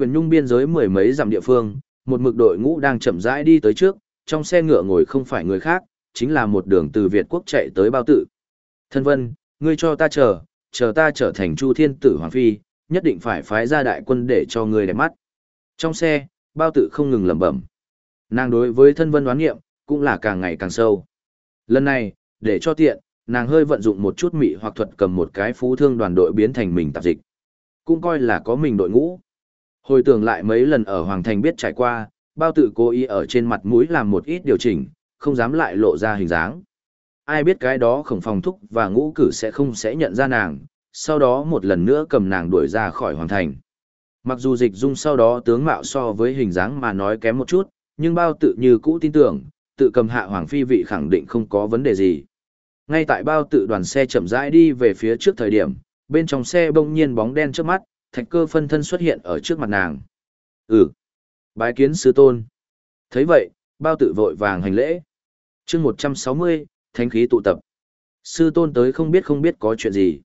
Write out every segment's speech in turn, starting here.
Khuyển nhung biên giới mười mấy dặm địa phương, một mực đội ngũ đang chậm rãi đi tới trước, trong xe ngựa ngồi không phải người khác, chính là một đường từ Việt quốc chạy tới bao tự. Thân vân, ngươi cho ta chờ, chờ ta trở thành Chu Thiên Tử Hoàng Phi, nhất định phải phái ra đại quân để cho ngươi đẹp mắt. Trong xe, bao tự không ngừng lẩm bẩm. Nàng đối với thân vân đoán nghiệm, cũng là càng ngày càng sâu. Lần này, để cho tiện, nàng hơi vận dụng một chút mị hoặc thuật cầm một cái phú thương đoàn đội biến thành mình tạp dịch. Cũng coi là có mình đội ngũ. Hồi tưởng lại mấy lần ở Hoàng Thành biết trải qua, bao tự cố ý ở trên mặt mũi làm một ít điều chỉnh, không dám lại lộ ra hình dáng. Ai biết cái đó khổng phòng thúc và ngũ cử sẽ không sẽ nhận ra nàng, sau đó một lần nữa cầm nàng đuổi ra khỏi Hoàng Thành. Mặc dù dịch dung sau đó tướng mạo so với hình dáng mà nói kém một chút, nhưng bao tự như cũ tin tưởng, tự cầm hạ Hoàng Phi vị khẳng định không có vấn đề gì. Ngay tại bao tự đoàn xe chậm rãi đi về phía trước thời điểm, bên trong xe bỗng nhiên bóng đen trước mắt, thạch cơ phân thân xuất hiện ở trước mặt nàng. Ừ. Bái kiến sư tôn. thấy vậy, bao tự vội vàng hành lễ. chương 160, thánh khí tụ tập. Sư tôn tới không biết không biết có chuyện gì.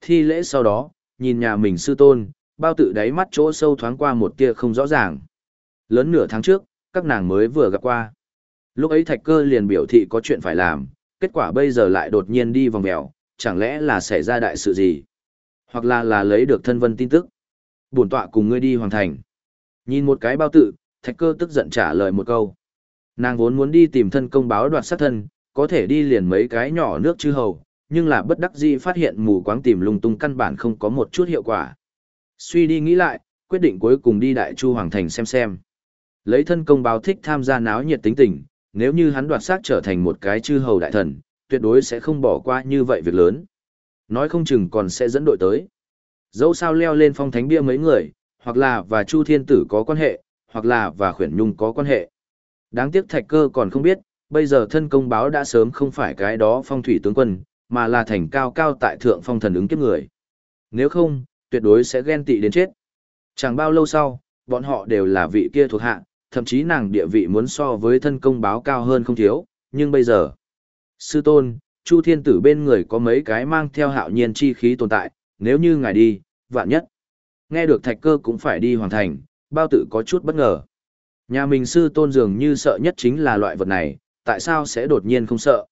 Thi lễ sau đó, nhìn nhà mình sư tôn, bao tự đáy mắt chỗ sâu thoáng qua một tia không rõ ràng. Lớn nửa tháng trước, các nàng mới vừa gặp qua. Lúc ấy thạch cơ liền biểu thị có chuyện phải làm, kết quả bây giờ lại đột nhiên đi vòng mèo, chẳng lẽ là xảy ra đại sự gì? Hoặc là là lấy được thân vân tin tức. Bổn tọa cùng ngươi đi hoàn thành. Nhìn một cái bao tự, thạch cơ tức giận trả lời một câu. Nàng vốn muốn đi tìm thân công báo đoạt sát thân, có thể đi liền mấy cái nhỏ nước chư hầu, nhưng là bất đắc dĩ phát hiện mù quáng tìm lung tung căn bản không có một chút hiệu quả. Suy đi nghĩ lại, quyết định cuối cùng đi Đại Chu Hoàng Thành xem xem. Lấy thân công báo thích tham gia náo nhiệt tính tình, nếu như hắn đoạt xác trở thành một cái chư hầu đại thần, tuyệt đối sẽ không bỏ qua như vậy việc lớn. Nói không chừng còn sẽ dẫn đội tới. Dẫu sao leo lên phong thánh bia mấy người, hoặc là và Chu Thiên Tử có quan hệ, hoặc là và Khuyển Nhung có quan hệ. Đáng tiếc thạch cơ còn không biết, bây giờ thân công báo đã sớm không phải cái đó phong thủy tướng quân, mà là thành cao cao tại thượng phong thần ứng kiếp người. Nếu không, tuyệt đối sẽ ghen tị đến chết. Chẳng bao lâu sau, bọn họ đều là vị kia thuộc hạ, thậm chí nàng địa vị muốn so với thân công báo cao hơn không thiếu, nhưng bây giờ, sư tôn, Chu Thiên Tử bên người có mấy cái mang theo hạo nhiên chi khí tồn tại, nếu như ngài đi, vạn nhất. Nghe được thạch cơ cũng phải đi hoàn thành, bao tự có chút bất ngờ. Nhà mình sư tôn dường như sợ nhất chính là loại vật này, tại sao sẽ đột nhiên không sợ?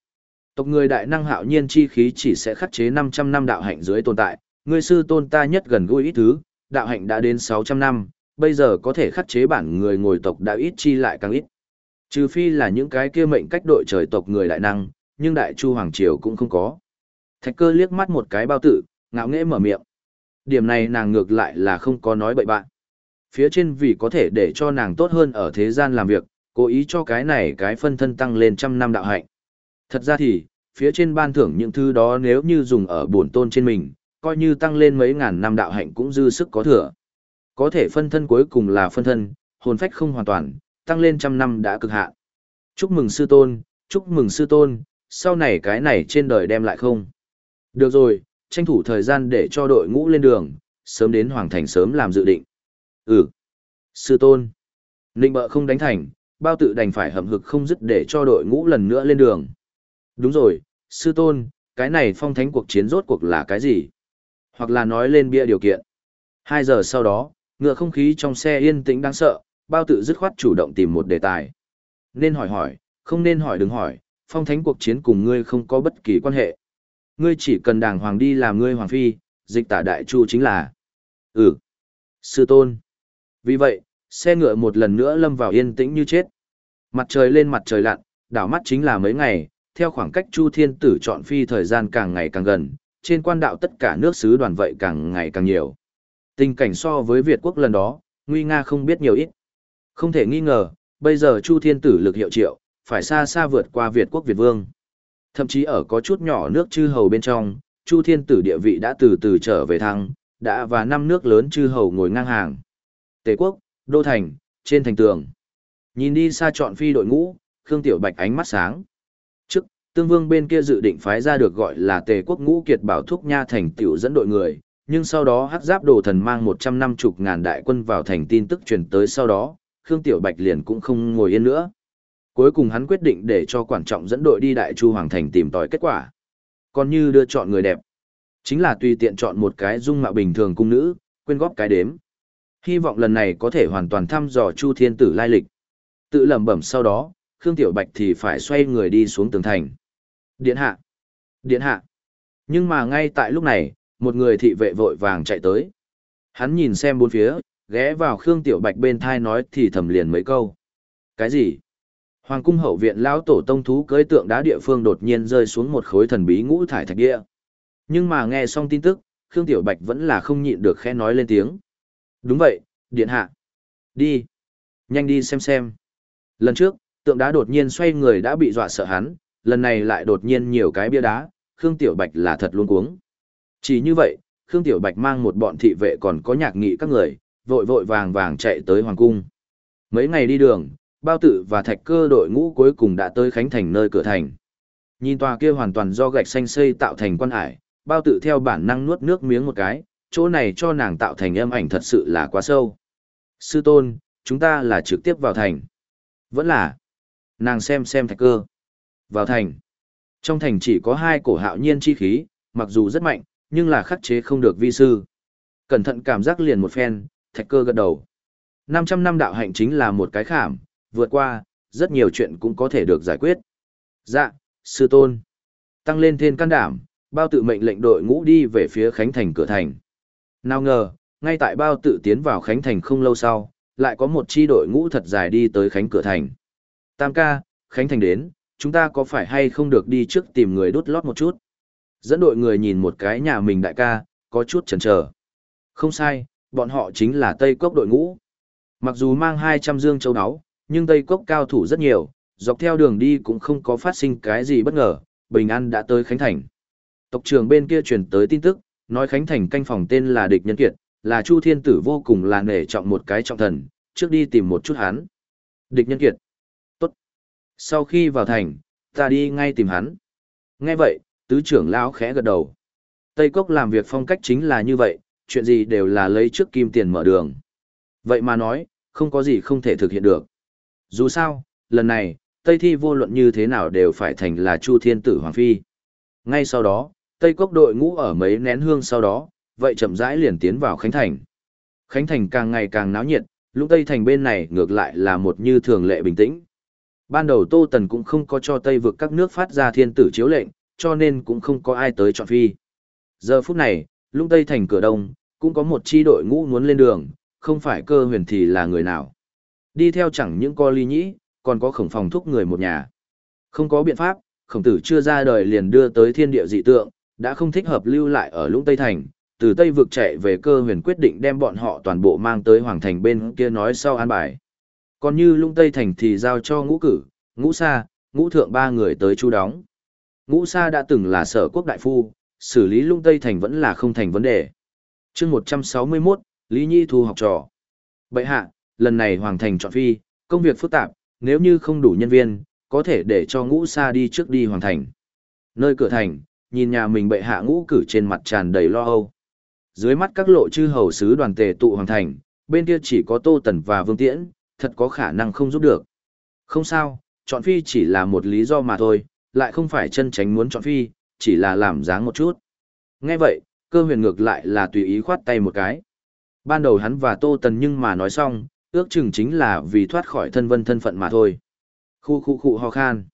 Tộc người đại năng hạo nhiên chi khí chỉ sẽ khắc chế 500 năm đạo hạnh dưới tồn tại, người sư tôn ta nhất gần gũi ít thứ, đạo hạnh đã đến 600 năm, bây giờ có thể khắc chế bản người ngồi tộc đã ít chi lại càng ít. Trừ phi là những cái kia mệnh cách đội trời tộc người đại năng, nhưng đại chu hoàng triều cũng không có. Thạch cơ liếc mắt một cái bao tử, ngạo nghễ mở miệng. Điểm này nàng ngược lại là không có nói bậy bạn. Phía trên vì có thể để cho nàng tốt hơn ở thế gian làm việc, cố ý cho cái này cái phân thân tăng lên trăm năm đạo hạnh. Thật ra thì, phía trên ban thưởng những thứ đó nếu như dùng ở bổn tôn trên mình, coi như tăng lên mấy ngàn năm đạo hạnh cũng dư sức có thừa. Có thể phân thân cuối cùng là phân thân, hồn phách không hoàn toàn, tăng lên trăm năm đã cực hạn. Chúc mừng sư tôn, chúc mừng sư tôn, sau này cái này trên đời đem lại không. Được rồi, tranh thủ thời gian để cho đội ngũ lên đường, sớm đến Hoàng Thành sớm làm dự định. Ừ. Sư tôn. Ninh bợ không đánh thành, bao tự đành phải hậm hực không dứt để cho đội ngũ lần nữa lên đường. Đúng rồi, sư tôn, cái này phong thánh cuộc chiến rốt cuộc là cái gì? Hoặc là nói lên bia điều kiện. Hai giờ sau đó, ngựa không khí trong xe yên tĩnh đáng sợ, bao tự dứt khoát chủ động tìm một đề tài. Nên hỏi hỏi, không nên hỏi đừng hỏi, phong thánh cuộc chiến cùng ngươi không có bất kỳ quan hệ. Ngươi chỉ cần đàng hoàng đi làm ngươi hoàng phi, dịch tả đại chu chính là. Ừ. Sư tôn. Vì vậy, xe ngựa một lần nữa lâm vào yên tĩnh như chết. Mặt trời lên mặt trời lặn, đảo mắt chính là mấy ngày, theo khoảng cách Chu Thiên Tử chọn phi thời gian càng ngày càng gần, trên quan đạo tất cả nước sứ đoàn vậy càng ngày càng nhiều. Tình cảnh so với Việt quốc lần đó, nguy nga không biết nhiều ít. Không thể nghi ngờ, bây giờ Chu Thiên Tử lực hiệu triệu, phải xa xa vượt qua Việt quốc Việt vương. Thậm chí ở có chút nhỏ nước chư hầu bên trong, Chu Thiên Tử địa vị đã từ từ trở về thăng, đã và năm nước lớn chư hầu ngồi ngang hàng. Tề quốc, Đô Thành, trên thành tường. Nhìn đi xa chọn phi đội ngũ, Khương Tiểu Bạch ánh mắt sáng. Trước, Tương Vương bên kia dự định phái ra được gọi là Tề quốc ngũ kiệt bảo thúc nha thành tiểu dẫn đội người, nhưng sau đó hắc giáp đồ thần mang một trăm năm chục ngàn đại quân vào thành tin tức truyền tới sau đó, Khương Tiểu Bạch liền cũng không ngồi yên nữa. Cuối cùng hắn quyết định để cho quản trọng dẫn đội đi Đại Chu Hoàng Thành tìm tòi kết quả. Còn như đưa chọn người đẹp, chính là tùy tiện chọn một cái dung mạo bình thường cung nữ, quên góp cái đếm. Hy vọng lần này có thể hoàn toàn thăm dò Chu Thiên Tử lai lịch. Tự lẩm bẩm sau đó, Khương Tiểu Bạch thì phải xoay người đi xuống tường thành. Điện hạ! Điện hạ! Nhưng mà ngay tại lúc này, một người thị vệ vội vàng chạy tới. Hắn nhìn xem bốn phía, ghé vào Khương Tiểu Bạch bên thai nói thì thầm liền mấy câu. Cái gì? Hoàng cung hậu viện lão tổ tông thú cưới tượng đá địa phương đột nhiên rơi xuống một khối thần bí ngũ thải thạch địa. Nhưng mà nghe xong tin tức, Khương Tiểu Bạch vẫn là không nhịn được khẽ nói lên tiếng. Đúng vậy, điện hạ. Đi. Nhanh đi xem xem. Lần trước, tượng đá đột nhiên xoay người đã bị dọa sợ hắn, lần này lại đột nhiên nhiều cái bia đá, Khương Tiểu Bạch là thật luôn cuống. Chỉ như vậy, Khương Tiểu Bạch mang một bọn thị vệ còn có nhạc nghị các người, vội vội vàng vàng chạy tới Hoàng Cung. Mấy ngày đi đường, bao tử và thạch cơ đội ngũ cuối cùng đã tới Khánh Thành nơi cửa thành. Nhìn tòa kia hoàn toàn do gạch xanh xây tạo thành quan hải, bao tử theo bản năng nuốt nước miếng một cái, chỗ này cho nàng tạo thành âm ảnh thật sự là quá sâu. Sư tôn, chúng ta là trực tiếp vào thành. Vẫn là. Nàng xem xem thạch cơ. Vào thành. Trong thành chỉ có hai cổ hạo nhiên chi khí, mặc dù rất mạnh, nhưng là khắc chế không được vi sư. Cẩn thận cảm giác liền một phen, thạch cơ gật đầu. 500 năm đạo hạnh chính là một cái khảm, vượt qua, rất nhiều chuyện cũng có thể được giải quyết. Dạ, sư tôn. Tăng lên thiên can đảm, bao tự mệnh lệnh đội ngũ đi về phía Khánh Thành cửa thành. Nào ngờ, ngay tại bao tự tiến vào Khánh Thành không lâu sau, lại có một chi đội ngũ thật dài đi tới Khánh cửa thành. Tam ca, Khánh Thành đến, chúng ta có phải hay không được đi trước tìm người đốt lót một chút? Dẫn đội người nhìn một cái nhà mình đại ca, có chút chần chờ. Không sai, bọn họ chính là Tây Cốc đội ngũ. Mặc dù mang 200 dương châu áo, nhưng Tây Cốc cao thủ rất nhiều, dọc theo đường đi cũng không có phát sinh cái gì bất ngờ, bình an đã tới Khánh Thành. Tộc trưởng bên kia truyền tới tin tức, nói Khánh Thành canh phòng tên là địch nhân kiệt, là Chu Thiên Tử vô cùng là nể trọng một cái trọng thần, trước đi tìm một chút hắn. Địch nhân kiệt. Tốt. Sau khi vào thành, ta đi ngay tìm hắn. Nghe vậy, tứ trưởng lão khẽ gật đầu. Tây Cốc làm việc phong cách chính là như vậy, chuyện gì đều là lấy trước kim tiền mở đường. Vậy mà nói, không có gì không thể thực hiện được. Dù sao, lần này, Tây Thi vô luận như thế nào đều phải thành là Chu Thiên Tử Hoàng Phi. Ngay sau đó, Tây Cốc đội ngũ ở mấy nén hương sau đó, vậy chậm rãi liền tiến vào Khánh Thành. Khánh Thành càng ngày càng náo nhiệt, lúc Tây Thành bên này ngược lại là một như thường lệ bình tĩnh. Ban đầu Tô Tần cũng không có cho Tây vực các nước phát ra thiên tử chiếu lệnh, cho nên cũng không có ai tới chọn phi. Giờ phút này, Lung Tây Thành cửa đông, cũng có một chi đội ngũ muốn lên đường, không phải cơ huyền thì là người nào. Đi theo chẳng những co ly nhĩ, còn có khổng phòng thúc người một nhà. Không có biện pháp, khổng tử chưa ra đời liền đưa tới thiên địa dị tượng, đã không thích hợp lưu lại ở lũng Tây Thành, từ Tây vực chạy về cơ huyền quyết định đem bọn họ toàn bộ mang tới Hoàng Thành bên kia nói sau an bài. Còn như lũng Tây Thành thì giao cho ngũ cử, ngũ sa, ngũ thượng ba người tới chú đóng. Ngũ sa đã từng là sở quốc đại phu, xử lý lũng Tây Thành vẫn là không thành vấn đề. chương 161, Lý Nhi thu học trò. Bậy hạ, lần này Hoàng Thành chọn phi, công việc phức tạp, nếu như không đủ nhân viên, có thể để cho ngũ sa đi trước đi Hoàng Thành. Nơi cửa thành, nhìn nhà mình bệ hạ ngũ cử trên mặt tràn đầy lo âu. Dưới mắt các lộ chư hầu sứ đoàn tề tụ Hoàng Thành, bên kia chỉ có Tô Tần và Vương Tiễn, thật có khả năng không giúp được. Không sao, chọn phi chỉ là một lý do mà thôi, lại không phải chân tránh muốn chọn phi, chỉ là làm dáng một chút. Nghe vậy, cơ huyền ngược lại là tùy ý khoát tay một cái. Ban đầu hắn và Tô Tần nhưng mà nói xong, ước chừng chính là vì thoát khỏi thân vân thân phận mà thôi. Khu khu khu ho khan.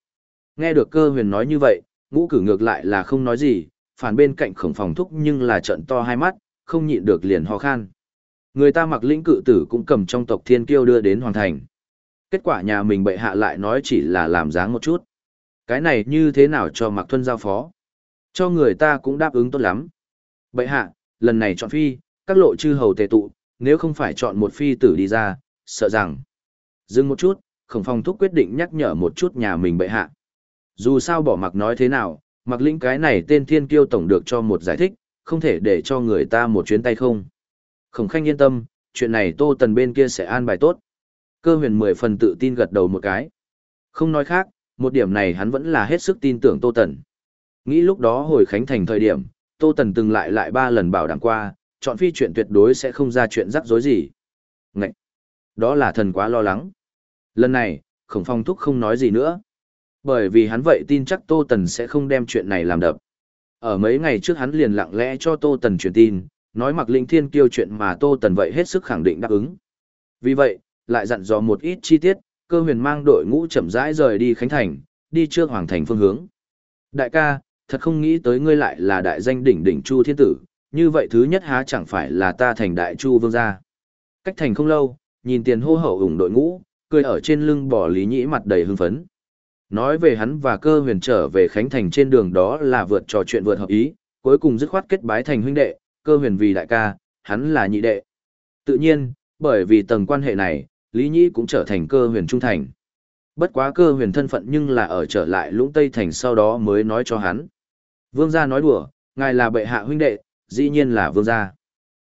Nghe được cơ huyền nói như vậy, ngũ cử ngược lại là không nói gì, phản bên cạnh khổng phòng thúc nhưng là trận to hai mắt, không nhịn được liền ho khan. Người ta mặc lĩnh cự tử cũng cầm trong tộc thiên kiêu đưa đến hoàn thành. Kết quả nhà mình bệ hạ lại nói chỉ là làm dáng một chút. Cái này như thế nào cho mặc thuân giao phó? Cho người ta cũng đáp ứng tốt lắm. Bệ hạ, lần này chọn phi, các lộ chư hầu tề tụ, nếu không phải chọn một phi tử đi ra, sợ rằng. Dừng một chút, khổng phong thúc quyết định nhắc nhở một chút nhà mình bệ hạ. Dù sao bỏ mặc nói thế nào, mặc lĩnh cái này tên thiên kiêu tổng được cho một giải thích, không thể để cho người ta một chuyến tay không. Khổng khanh yên tâm, chuyện này tô tần bên kia sẽ an bài tốt. Cơ huyền mười phần tự tin gật đầu một cái. Không nói khác, một điểm này hắn vẫn là hết sức tin tưởng tô tần. Nghĩ lúc đó hồi khánh thành thời điểm, tô tần từng lại lại ba lần bảo đảm qua, chọn phi chuyện tuyệt đối sẽ không ra chuyện rắc rối gì. Ngậy! Đó là thần quá lo lắng. Lần này, khổng phong thúc không nói gì nữa. Bởi vì hắn vậy tin chắc Tô Tần sẽ không đem chuyện này làm đập. Ở mấy ngày trước hắn liền lặng lẽ cho Tô Tần truyền tin, nói mặc linh thiên kiêu chuyện mà Tô Tần vậy hết sức khẳng định đáp ứng. Vì vậy, lại dặn dò một ít chi tiết, cơ huyền mang đội ngũ chậm rãi rời đi Khánh Thành, đi trước Hoàng Thành phương hướng. Đại ca, thật không nghĩ tới ngươi lại là đại danh đỉnh đỉnh Chu Thiên Tử, như vậy thứ nhất há chẳng phải là ta thành đại Chu Vương gia. Cách thành không lâu, nhìn tiền hô hậu ủng đội ngũ, cười ở trên lưng bỏ Lý Nhĩ mặt đầy hưng phấn. Nói về hắn và cơ huyền trở về Khánh Thành trên đường đó là vượt trò chuyện vượt hợp ý, cuối cùng dứt khoát kết bái thành huynh đệ, cơ huyền vì đại ca, hắn là nhị đệ. Tự nhiên, bởi vì tầng quan hệ này, Lý Nhĩ cũng trở thành cơ huyền trung thành. Bất quá cơ huyền thân phận nhưng là ở trở lại lũng Tây Thành sau đó mới nói cho hắn. Vương gia nói đùa, ngài là bệ hạ huynh đệ, dĩ nhiên là vương gia.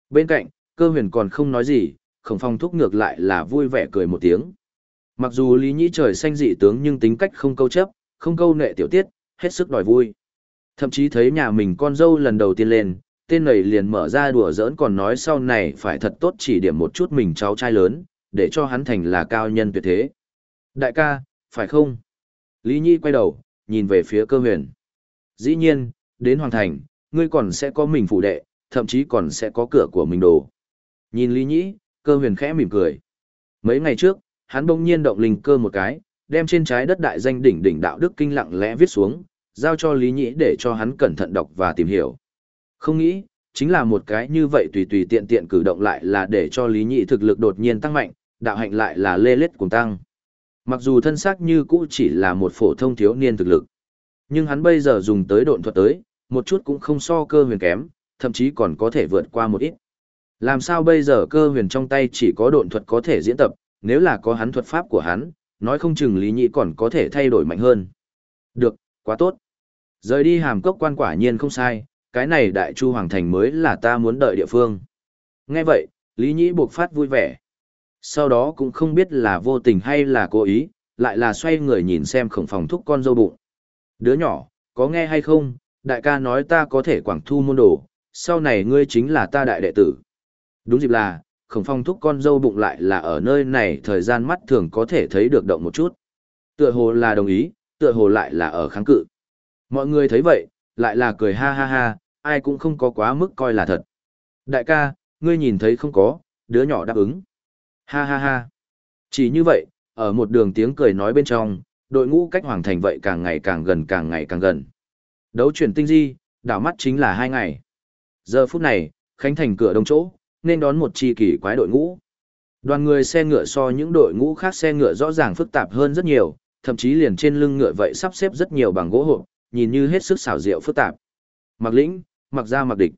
Bên cạnh, cơ huyền còn không nói gì, khổng phong thúc ngược lại là vui vẻ cười một tiếng. Mặc dù Lý Nhĩ trời xanh dị tướng nhưng tính cách không câu chấp, không câu nệ tiểu tiết, hết sức đòi vui. Thậm chí thấy nhà mình con dâu lần đầu tiên lên, tên này liền mở ra đùa giỡn còn nói sau này phải thật tốt chỉ điểm một chút mình cháu trai lớn, để cho hắn thành là cao nhân tuyệt thế. Đại ca, phải không? Lý Nhi quay đầu, nhìn về phía cơ huyền. Dĩ nhiên, đến Hoàng Thành, ngươi còn sẽ có mình phụ đệ, thậm chí còn sẽ có cửa của mình đồ. Nhìn Lý Nhĩ, cơ huyền khẽ mỉm cười. Mấy ngày trước, hắn bỗng nhiên động linh cơ một cái, đem trên trái đất đại danh đỉnh đỉnh đạo đức kinh lặng lẽ viết xuống, giao cho Lý Nhĩ để cho hắn cẩn thận đọc và tìm hiểu. Không nghĩ, chính là một cái như vậy tùy tùy tiện tiện cử động lại là để cho Lý Nhĩ thực lực đột nhiên tăng mạnh, đạo hạnh lại là lê lết cùng tăng. Mặc dù thân xác như cũ chỉ là một phổ thông thiếu niên thực lực, nhưng hắn bây giờ dùng tới độn thuật tới, một chút cũng không so cơ huyền kém, thậm chí còn có thể vượt qua một ít. Làm sao bây giờ cơ huyền trong tay chỉ có độn thuật có thể diễn tập, nếu là có hắn thuật pháp của hắn, nói không chừng Lý nhị còn có thể thay đổi mạnh hơn. Được, quá tốt. Rời đi hàm cốc quan quả nhiên không sai, cái này đại chu hoàng thành mới là ta muốn đợi địa phương. Nghe vậy, Lý nhị buộc phát vui vẻ. Sau đó cũng không biết là vô tình hay là cố ý, lại là xoay người nhìn xem khổng phòng thúc con dâu bụng. Đứa nhỏ, có nghe hay không, đại ca nói ta có thể quảng thu môn đồ, sau này ngươi chính là ta đại đệ tử. Đúng dịp là, khổng phong thúc con dâu bụng lại là ở nơi này thời gian mắt thường có thể thấy được động một chút. Tựa hồ là đồng ý, tựa hồ lại là ở kháng cự. Mọi người thấy vậy, lại là cười ha ha ha, ai cũng không có quá mức coi là thật. Đại ca, ngươi nhìn thấy không có, đứa nhỏ đáp ứng. Ha ha ha. Chỉ như vậy, ở một đường tiếng cười nói bên trong, đội ngũ cách hoàng thành vậy càng ngày càng gần càng ngày càng gần. Đấu chuyển tinh di, đảo mắt chính là hai ngày. Giờ phút này, khánh thành cửa đông chỗ, nên đón một chi kỳ quái đội ngũ. Đoàn người xe ngựa so những đội ngũ khác xe ngựa rõ ràng phức tạp hơn rất nhiều, thậm chí liền trên lưng ngựa vậy sắp xếp rất nhiều bằng gỗ hộp, nhìn như hết sức xảo diệu phức tạp. Mặc lĩnh, mặc ra mặc địch.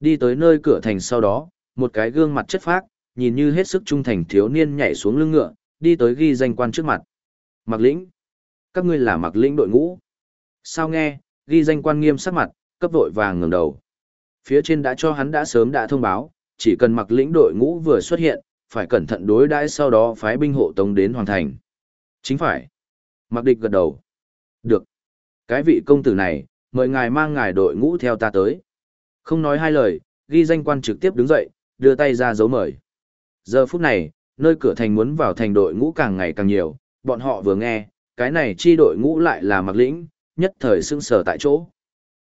Đi tới nơi cửa thành sau đó, một cái gương mặt chất phác, nhìn như hết sức trung thành thiếu niên nhảy xuống lưng ngựa, đi tới ghi danh quan trước mặt. Mặc lĩnh. Các ngươi là mặc lĩnh đội ngũ. Sao nghe, ghi danh quan nghiêm sắc mặt, cấp vội vàng ngẩng đầu. Phía trên đã cho hắn đã sớm đã thông báo, chỉ cần mặc lĩnh đội ngũ vừa xuất hiện, phải cẩn thận đối đãi sau đó phái binh hộ tống đến hoàn thành. Chính phải. Mặc địch gật đầu. Được. Cái vị công tử này, mời ngài mang ngài đội ngũ theo ta tới. Không nói hai lời, ghi danh quan trực tiếp đứng dậy, đưa tay ra dấu mời. Giờ phút này, nơi cửa thành muốn vào thành đội ngũ càng ngày càng nhiều, bọn họ vừa nghe, cái này chi đội ngũ lại là mặc lĩnh, nhất thời sưng sờ tại chỗ.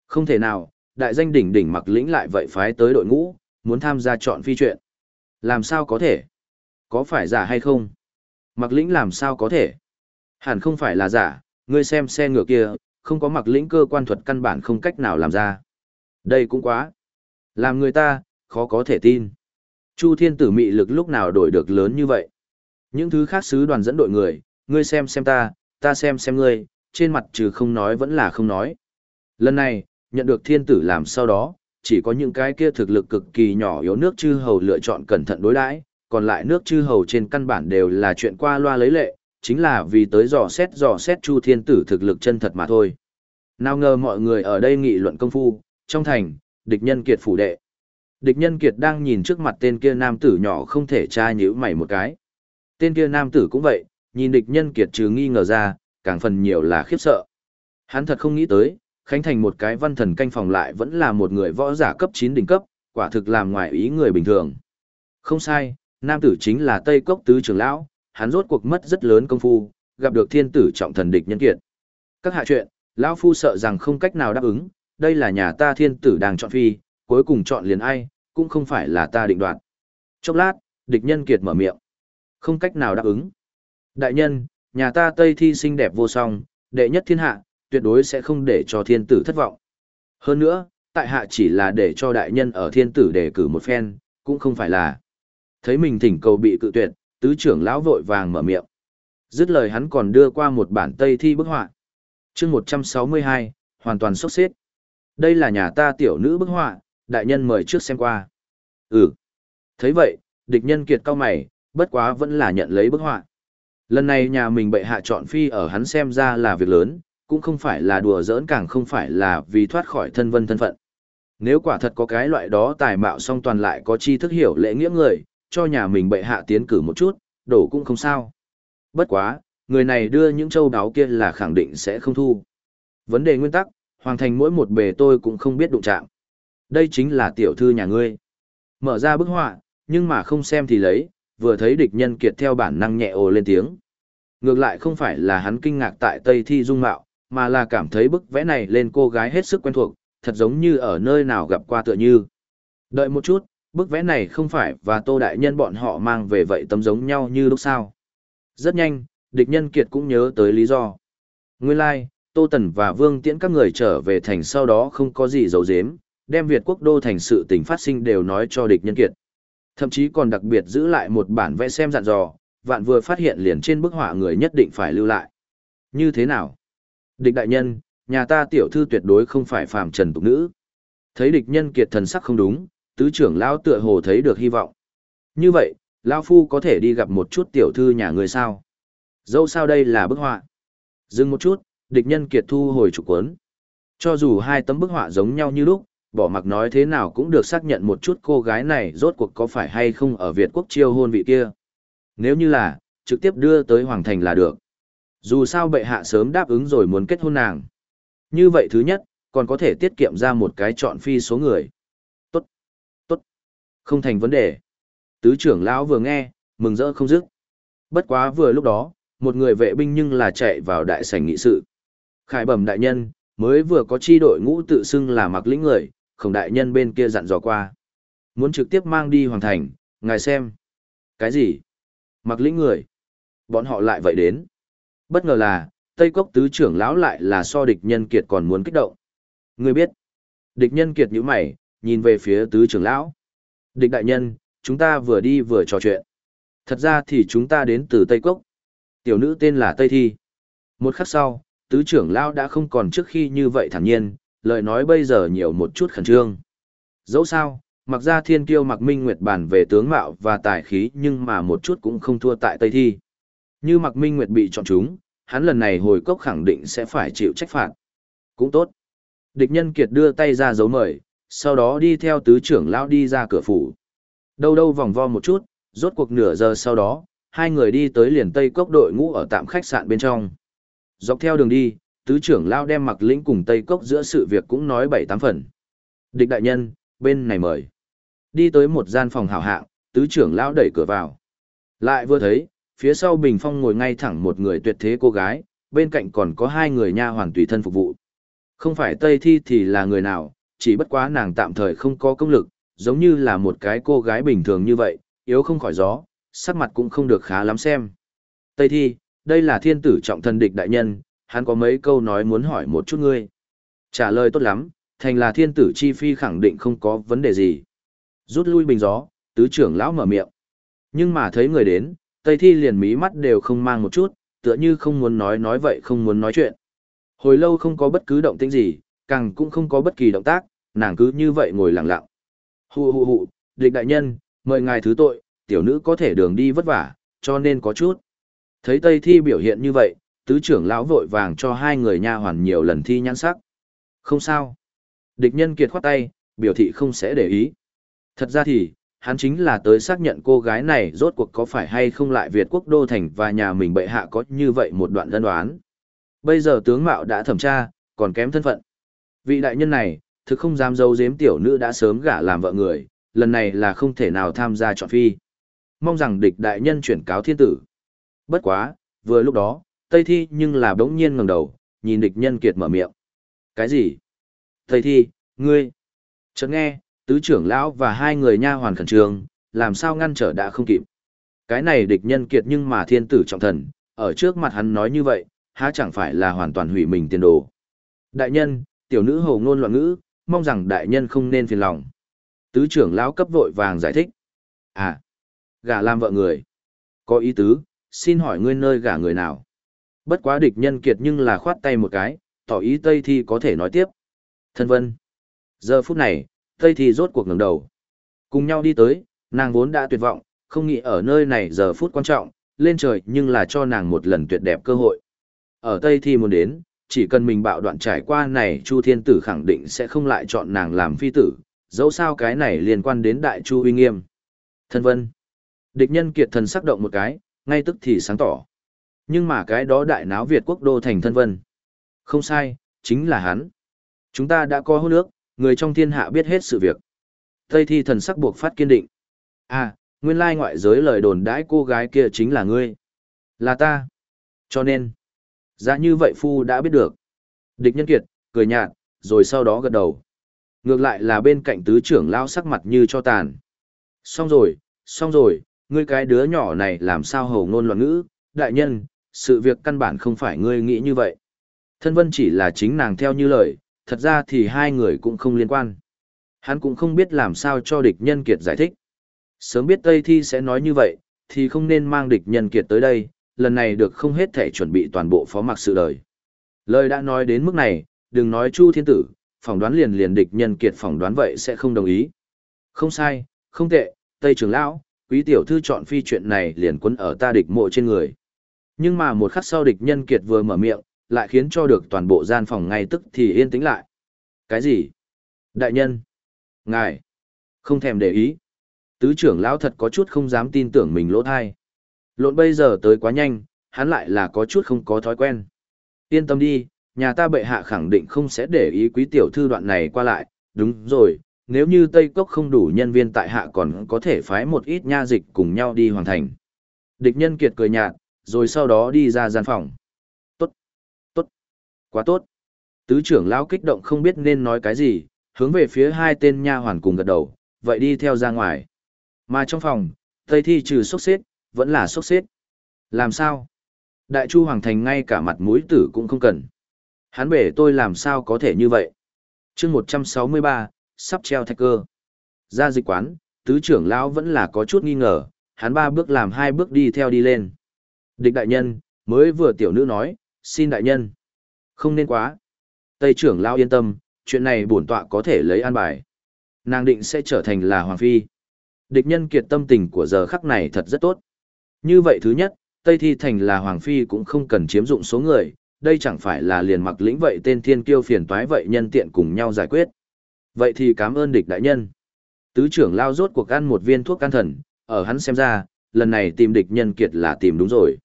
Không thể nào, đại danh đỉnh đỉnh mặc lĩnh lại vậy phái tới đội ngũ, muốn tham gia chọn phi chuyện. Làm sao có thể? Có phải giả hay không? Mặc lĩnh làm sao có thể? Hẳn không phải là giả, ngươi xem xe ngựa kia, không có mặc lĩnh cơ quan thuật căn bản không cách nào làm ra. Đây cũng quá. Làm người ta, khó có thể tin. Chu thiên tử mị lực lúc nào đổi được lớn như vậy. Những thứ khác sứ đoàn dẫn đội người, ngươi xem xem ta, ta xem xem ngươi, trên mặt trừ không nói vẫn là không nói. Lần này, nhận được thiên tử làm sau đó, chỉ có những cái kia thực lực cực kỳ nhỏ yếu nước chư hầu lựa chọn cẩn thận đối đãi, còn lại nước chư hầu trên căn bản đều là chuyện qua loa lấy lệ, chính là vì tới dò xét dò xét Chu Thiên Tử thực lực chân thật mà thôi. Nào ngờ mọi người ở đây nghị luận công phu, trong thành, địch nhân kiệt phủ đệ. Địch nhân kiệt đang nhìn trước mặt tên kia nam tử nhỏ không thể tra nhữ mày một cái. Tên kia nam tử cũng vậy, nhìn địch nhân kiệt trừ nghi ngờ ra, càng phần nhiều là khiếp sợ. Hắn thật không nghĩ tới, Khánh Thành một cái văn thần canh phòng lại vẫn là một người võ giả cấp 9 đỉnh cấp, quả thực làm ngoài ý người bình thường. Không sai, nam tử chính là Tây Cốc Tứ trưởng lão, hắn rốt cuộc mất rất lớn công phu, gặp được thiên tử trọng thần địch nhân kiệt. Các hạ chuyện, lão phu sợ rằng không cách nào đáp ứng, đây là nhà ta thiên tử đang chọn phi, cuối cùng chọn liền ai, cũng không phải là ta định đoạt. Chốc lát, địch nhân kiệt mở miệng. Không cách nào đáp ứng. Đại nhân, nhà ta Tây Thi xinh đẹp vô song, đệ nhất thiên hạ, tuyệt đối sẽ không để cho thiên tử thất vọng. Hơn nữa, tại hạ chỉ là để cho đại nhân ở thiên tử đề cử một phen, cũng không phải là. Thấy mình thỉnh cầu bị cự tuyệt, tứ trưởng lão vội vàng mở miệng. Dứt lời hắn còn đưa qua một bản Tây Thi bức họa. chương 162, hoàn toàn sốc xếp. Đây là nhà ta tiểu nữ bức họa, đại nhân mời trước xem qua. Ừ. thấy vậy, địch nhân kiệt cao mày, bất quá vẫn là nhận lấy bức họa. Lần này nhà mình bệ hạ chọn phi ở hắn xem ra là việc lớn, cũng không phải là đùa giỡn càng không phải là vì thoát khỏi thân vân thân phận. Nếu quả thật có cái loại đó tài mạo song toàn lại có chi thức hiểu lễ nghĩa người, cho nhà mình bệ hạ tiến cử một chút, đổ cũng không sao. Bất quá, người này đưa những châu đáo kia là khẳng định sẽ không thu. Vấn đề nguyên tắc, hoàng thành mỗi một bề tôi cũng không biết đụng chạm. Đây chính là tiểu thư nhà ngươi. Mở ra bức họa, nhưng mà không xem thì lấy, vừa thấy địch nhân kiệt theo bản năng nhẹ ồ lên tiếng. Ngược lại không phải là hắn kinh ngạc tại Tây Thi Dung Mạo, mà là cảm thấy bức vẽ này lên cô gái hết sức quen thuộc, thật giống như ở nơi nào gặp qua tựa như. Đợi một chút, bức vẽ này không phải và Tô Đại Nhân bọn họ mang về vậy tấm giống nhau như lúc sao. Rất nhanh, địch nhân kiệt cũng nhớ tới lý do. Nguyên lai, like, Tô Tần và Vương Tiễn các người trở về thành sau đó không có gì giấu giếm, đem Việt quốc đô thành sự tình phát sinh đều nói cho địch nhân kiệt. Thậm chí còn đặc biệt giữ lại một bản vẽ xem dặn dò, vạn vừa phát hiện liền trên bức họa người nhất định phải lưu lại. Như thế nào? Địch đại nhân, nhà ta tiểu thư tuyệt đối không phải phàm trần tục nữ. Thấy địch nhân kiệt thần sắc không đúng, tứ trưởng lão tựa hồ thấy được hy vọng. Như vậy, lão phu có thể đi gặp một chút tiểu thư nhà người sao? Dẫu sao đây là bức họa. Dừng một chút, địch nhân kiệt thu hồi trục cuốn. Cho dù hai tấm bức họa giống nhau như lúc, bỏ mặc nói thế nào cũng được xác nhận một chút cô gái này rốt cuộc có phải hay không ở Việt quốc chiêu hôn vị kia. Nếu như là, trực tiếp đưa tới Hoàng Thành là được. Dù sao bệ hạ sớm đáp ứng rồi muốn kết hôn nàng. Như vậy thứ nhất, còn có thể tiết kiệm ra một cái chọn phi số người. Tốt, tốt, không thành vấn đề. Tứ trưởng lão vừa nghe, mừng rỡ không dứt. Bất quá vừa lúc đó, một người vệ binh nhưng là chạy vào đại sảnh nghị sự. Khải bẩm đại nhân, mới vừa có chi đội ngũ tự xưng là mặc lĩnh người, khổng đại nhân bên kia dặn dò qua. Muốn trực tiếp mang đi hoàng thành, ngài xem. Cái gì? Mặc lĩnh người. Bọn họ lại vậy đến. Bất ngờ là, Tây Cốc tứ trưởng lão lại là so địch nhân kiệt còn muốn kích động. Người biết. Địch nhân kiệt như mày, nhìn về phía tứ trưởng lão. Địch đại nhân, chúng ta vừa đi vừa trò chuyện. Thật ra thì chúng ta đến từ Tây Cốc. Tiểu nữ tên là Tây Thi. Một khắc sau, tứ trưởng lão đã không còn trước khi như vậy thản nhiên, lời nói bây giờ nhiều một chút khẩn trương. Dẫu sao, mặc ra thiên kiêu mặc minh nguyệt bản về tướng mạo và tài khí nhưng mà một chút cũng không thua tại Tây Thi. Như mặc minh nguyệt bị chọn chúng, hắn lần này hồi cốc khẳng định sẽ phải chịu trách phạt. Cũng tốt. Địch nhân kiệt đưa tay ra dấu mời, sau đó đi theo tứ trưởng lão đi ra cửa phủ. Đâu đâu vòng vo một chút, rốt cuộc nửa giờ sau đó, hai người đi tới liền tây cốc đội ngũ ở tạm khách sạn bên trong. Dọc theo đường đi, tứ trưởng lão đem mặc lĩnh cùng tây cốc giữa sự việc cũng nói bảy tám phần. Địch đại nhân, bên này mời. Đi tới một gian phòng hảo hạng, tứ trưởng lão đẩy cửa vào. Lại vừa thấy, phía sau bình phong ngồi ngay thẳng một người tuyệt thế cô gái, bên cạnh còn có hai người nha hoàn tùy thân phục vụ. Không phải Tây Thi thì là người nào, chỉ bất quá nàng tạm thời không có công lực, giống như là một cái cô gái bình thường như vậy, yếu không khỏi gió, sắc mặt cũng không được khá lắm xem. Tây Thi, đây là thiên tử trọng thân địch đại nhân, hắn có mấy câu nói muốn hỏi một chút ngươi. Trả lời tốt lắm, thành là thiên tử chi phi khẳng định không có vấn đề gì. Rút lui bình gió, tứ trưởng lão mở miệng. Nhưng mà thấy người đến, Tây Thi liền mí mắt đều không mang một chút, tựa như không muốn nói nói vậy không muốn nói chuyện. Hồi lâu không có bất cứ động tĩnh gì, càng cũng không có bất kỳ động tác, nàng cứ như vậy ngồi lặng lặng. Hù hù hù, địch đại nhân, mời ngài thứ tội, tiểu nữ có thể đường đi vất vả, cho nên có chút. Thấy Tây Thi biểu hiện như vậy, tứ trưởng lão vội vàng cho hai người nha hoàn nhiều lần thi nhãn sắc. Không sao. Địch nhân kiệt khoát tay, biểu thị không sẽ để ý. Thật ra thì, hắn chính là tới xác nhận cô gái này rốt cuộc có phải hay không lại Việt quốc đô thành và nhà mình bệ hạ có như vậy một đoạn đơn đoán. Bây giờ tướng mạo đã thẩm tra, còn kém thân phận. Vị đại nhân này, thực không dám dâu giếm tiểu nữ đã sớm gả làm vợ người, lần này là không thể nào tham gia chọn phi. Mong rằng địch đại nhân chuyển cáo thiên tử. Bất quá, vừa lúc đó, Tây Thi nhưng là bỗng nhiên ngẩng đầu, nhìn địch nhân kiệt mở miệng. Cái gì? Tây Thi, ngươi. Chợt nghe, tứ trưởng lão và hai người nha hoàn khẩn trương, làm sao ngăn trở đã không kịp. Cái này địch nhân kiệt nhưng mà thiên tử trọng thần, ở trước mặt hắn nói như vậy, há chẳng phải là hoàn toàn hủy mình tiền đồ. Đại nhân, tiểu nữ hầu ngôn loạn ngữ, mong rằng đại nhân không nên phiền lòng. Tứ trưởng lão cấp vội vàng giải thích. À, gả làm vợ người. Có ý tứ, xin hỏi ngươi nơi gả người nào? Bất quá địch nhân kiệt nhưng là khoát tay một cái, tỏ ý Tây Thi có thể nói tiếp. Thân vân. Giờ phút này, Tây Thi rốt cuộc ngẩng đầu. Cùng nhau đi tới, nàng vốn đã tuyệt vọng, không nghĩ ở nơi này giờ phút quan trọng, lên trời nhưng là cho nàng một lần tuyệt đẹp cơ hội. Ở Tây Thi muốn đến, chỉ cần mình bạo đoạn trải qua này Chu Thiên Tử khẳng định sẽ không lại chọn nàng làm phi tử, dẫu sao cái này liên quan đến Đại Chu uy nghiêm. Thân vân. Địch nhân kiệt thần sắc động một cái, ngay tức thì sáng tỏ. Nhưng mà cái đó đại náo Việt quốc đô thành thân vân. Không sai, chính là hắn. Chúng ta đã có hôn ước, người trong thiên hạ biết hết sự việc. Tây thi thần sắc buộc phát kiên định. À, nguyên lai ngoại giới lời đồn đãi cô gái kia chính là ngươi. Là ta. Cho nên, ra như vậy phu đã biết được. Địch nhân kiệt, cười nhạt, rồi sau đó gật đầu. Ngược lại là bên cạnh tứ trưởng lao sắc mặt như cho tàn. Xong rồi, xong rồi, ngươi cái đứa nhỏ này làm sao hầu ngôn loạn ngữ, đại nhân, sự việc căn bản không phải ngươi nghĩ như vậy. Thân vân chỉ là chính nàng theo như lời, thật ra thì hai người cũng không liên quan. Hắn cũng không biết làm sao cho địch nhân kiệt giải thích. Sớm biết Tây Thi sẽ nói như vậy, thì không nên mang địch nhân kiệt tới đây, lần này được không hết thể chuẩn bị toàn bộ phó mặc sự đời. Lời đã nói đến mức này, đừng nói Chu Thiên Tử, phỏng đoán liền liền địch nhân kiệt phỏng đoán vậy sẽ không đồng ý. Không sai, không tệ, Tây trưởng lão, quý tiểu thư chọn phi chuyện này liền quấn ở ta địch mộ trên người. Nhưng mà một khắc sau địch nhân kiệt vừa mở miệng, lại khiến cho được toàn bộ gian phòng ngay tức thì yên tĩnh lại. Cái gì? Đại nhân? Ngài? Không thèm để ý. Tứ trưởng lão thật có chút không dám tin tưởng mình lỗ thai. Lộn bây giờ tới quá nhanh, hắn lại là có chút không có thói quen. Yên tâm đi, nhà ta bệ hạ khẳng định không sẽ để ý quý tiểu thư đoạn này qua lại, đúng rồi, nếu như Tây Cốc không đủ nhân viên tại hạ còn có thể phái một ít nha dịch cùng nhau đi hoàn thành. Địch nhân kiệt cười nhạt, rồi sau đó đi ra gian phòng. Quá tốt. Tứ trưởng lão kích động không biết nên nói cái gì, hướng về phía hai tên nha hoàn cùng gật đầu, vậy đi theo ra ngoài. Mà trong phòng, Tây Thi trừ sốc xếp, vẫn là sốc xếp. Làm sao? Đại Chu Hoàng Thành ngay cả mặt mũi tử cũng không cần. Hắn bể tôi làm sao có thể như vậy? chương 163, sắp treo thạch cơ. Ra dịch quán, tứ trưởng lão vẫn là có chút nghi ngờ, hắn ba bước làm hai bước đi theo đi lên. Địch đại nhân, mới vừa tiểu nữ nói, xin đại nhân. Không nên quá. Tây trưởng lao yên tâm, chuyện này bổn tọa có thể lấy an bài. Nàng định sẽ trở thành là hoàng phi. Địch nhân kiệt tâm tình của giờ khắc này thật rất tốt. Như vậy thứ nhất, Tây Thi Thành là hoàng phi cũng không cần chiếm dụng số người, đây chẳng phải là liền mặc lĩnh vậy tên thiên kiêu phiền toái vậy nhân tiện cùng nhau giải quyết. Vậy thì cảm ơn địch đại nhân. Tứ trưởng lao rốt cuộc ăn một viên thuốc can thần, ở hắn xem ra, lần này tìm địch nhân kiệt là tìm đúng rồi.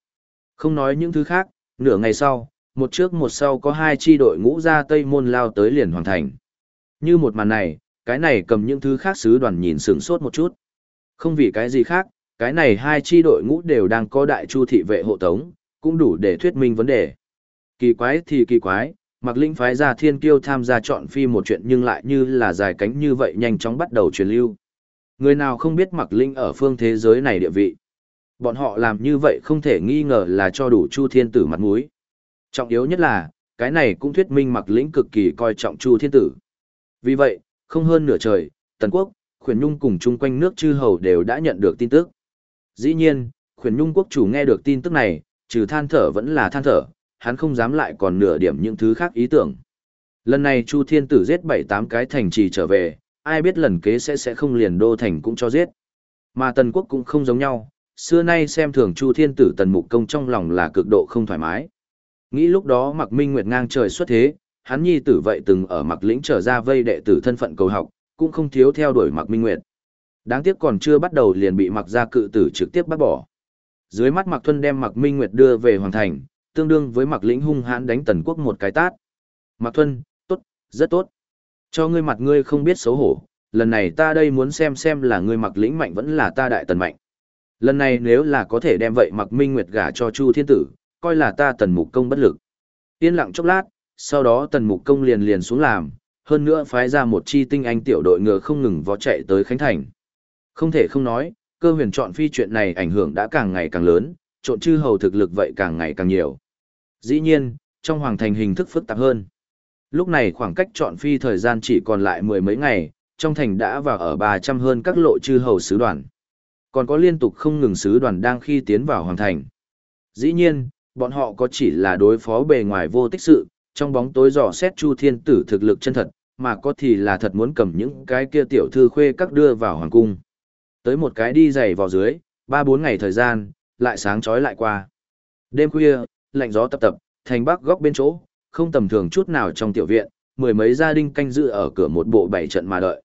Không nói những thứ khác, nửa ngày sau, một trước một sau có hai chi đội ngũ ra Tây Môn lao tới liền hoàn thành. Như một màn này, cái này cầm những thứ khác sứ đoàn nhìn sửng sốt một chút. Không vì cái gì khác, cái này hai chi đội ngũ đều đang có đại chu thị vệ hộ tống, cũng đủ để thuyết minh vấn đề. Kỳ quái thì kỳ quái, Mạc Linh phái ra thiên kiêu tham gia chọn phi một chuyện nhưng lại như là dài cánh như vậy nhanh chóng bắt đầu truyền lưu. Người nào không biết Mạc Linh ở phương thế giới này địa vị. Bọn họ làm như vậy không thể nghi ngờ là cho đủ Chu Thiên Tử mặt mũi. Trọng yếu nhất là, cái này cũng thuyết minh Mạc lĩnh cực kỳ coi trọng Chu Thiên Tử. Vì vậy, không hơn nửa trời, Tần Quốc, Khuyển Nhung cùng chung quanh nước chư hầu đều đã nhận được tin tức. Dĩ nhiên, Khuyển Nhung quốc chủ nghe được tin tức này, trừ than thở vẫn là than thở, hắn không dám lại còn nửa điểm những thứ khác ý tưởng. Lần này Chu Thiên Tử giết 7-8 cái thành trì trở về, ai biết lần kế sẽ sẽ không liền đô thành cũng cho giết. Mà Tần Quốc cũng không giống nhau, xưa nay xem thường Chu Thiên Tử Tần Mục Công trong lòng là cực độ không thoải mái. Nghĩ lúc đó Mạc Minh Nguyệt ngang trời xuất thế, hắn nhi tử vậy từng ở Mạc Lĩnh trở ra vây đệ tử thân phận cầu học, cũng không thiếu theo đuổi Mạc Minh Nguyệt. Đáng tiếc còn chưa bắt đầu liền bị Mạc gia cự tử trực tiếp bắt bỏ. Dưới mắt Mạc Thuân đem Mạc Minh Nguyệt đưa về hoàng thành, tương đương với Mạc Lĩnh hung hãn đánh Tần Quốc một cái tát. Mạc Thuân, tốt, rất tốt. Cho ngươi mặt ngươi không biết xấu hổ, lần này ta đây muốn xem xem là ngươi Mạc Lĩnh mạnh vẫn là ta đại tần mạnh. Lần này nếu là có thể đem vậy Mạc Minh Nguyệt gả cho Chu Thiên Tử, coi là ta tần mục công bất lực. Yên lặng chốc lát, sau đó tần mục công liền liền xuống làm, hơn nữa phái ra một chi tinh anh tiểu đội ngựa không ngừng vó chạy tới Khánh Thành. Không thể không nói, cơ huyền chọn phi chuyện này ảnh hưởng đã càng ngày càng lớn, trộn chư hầu thực lực vậy càng ngày càng nhiều. Dĩ nhiên, trong hoàng thành hình thức phức tạp hơn. Lúc này khoảng cách chọn phi thời gian chỉ còn lại mười mấy ngày, trong thành đã vào ở 300 hơn các lộ chư hầu sứ đoàn. Còn có liên tục không ngừng sứ đoàn đang khi tiến vào hoàng thành. Dĩ nhiên, bọn họ có chỉ là đối phó bề ngoài vô tích sự, trong bóng tối dò xét Chu Thiên Tử thực lực chân thật, mà có thì là thật muốn cầm những cái kia tiểu thư khuê các đưa vào hoàng cung. Tới một cái đi giày vào dưới, 3-4 ngày thời gian, lại sáng chói lại qua. Đêm khuya, lạnh gió tập tập, thành bắc góc bên chỗ, không tầm thường chút nào trong tiểu viện, mười mấy gia đình canh giữ ở cửa một bộ bảy trận mà đợi.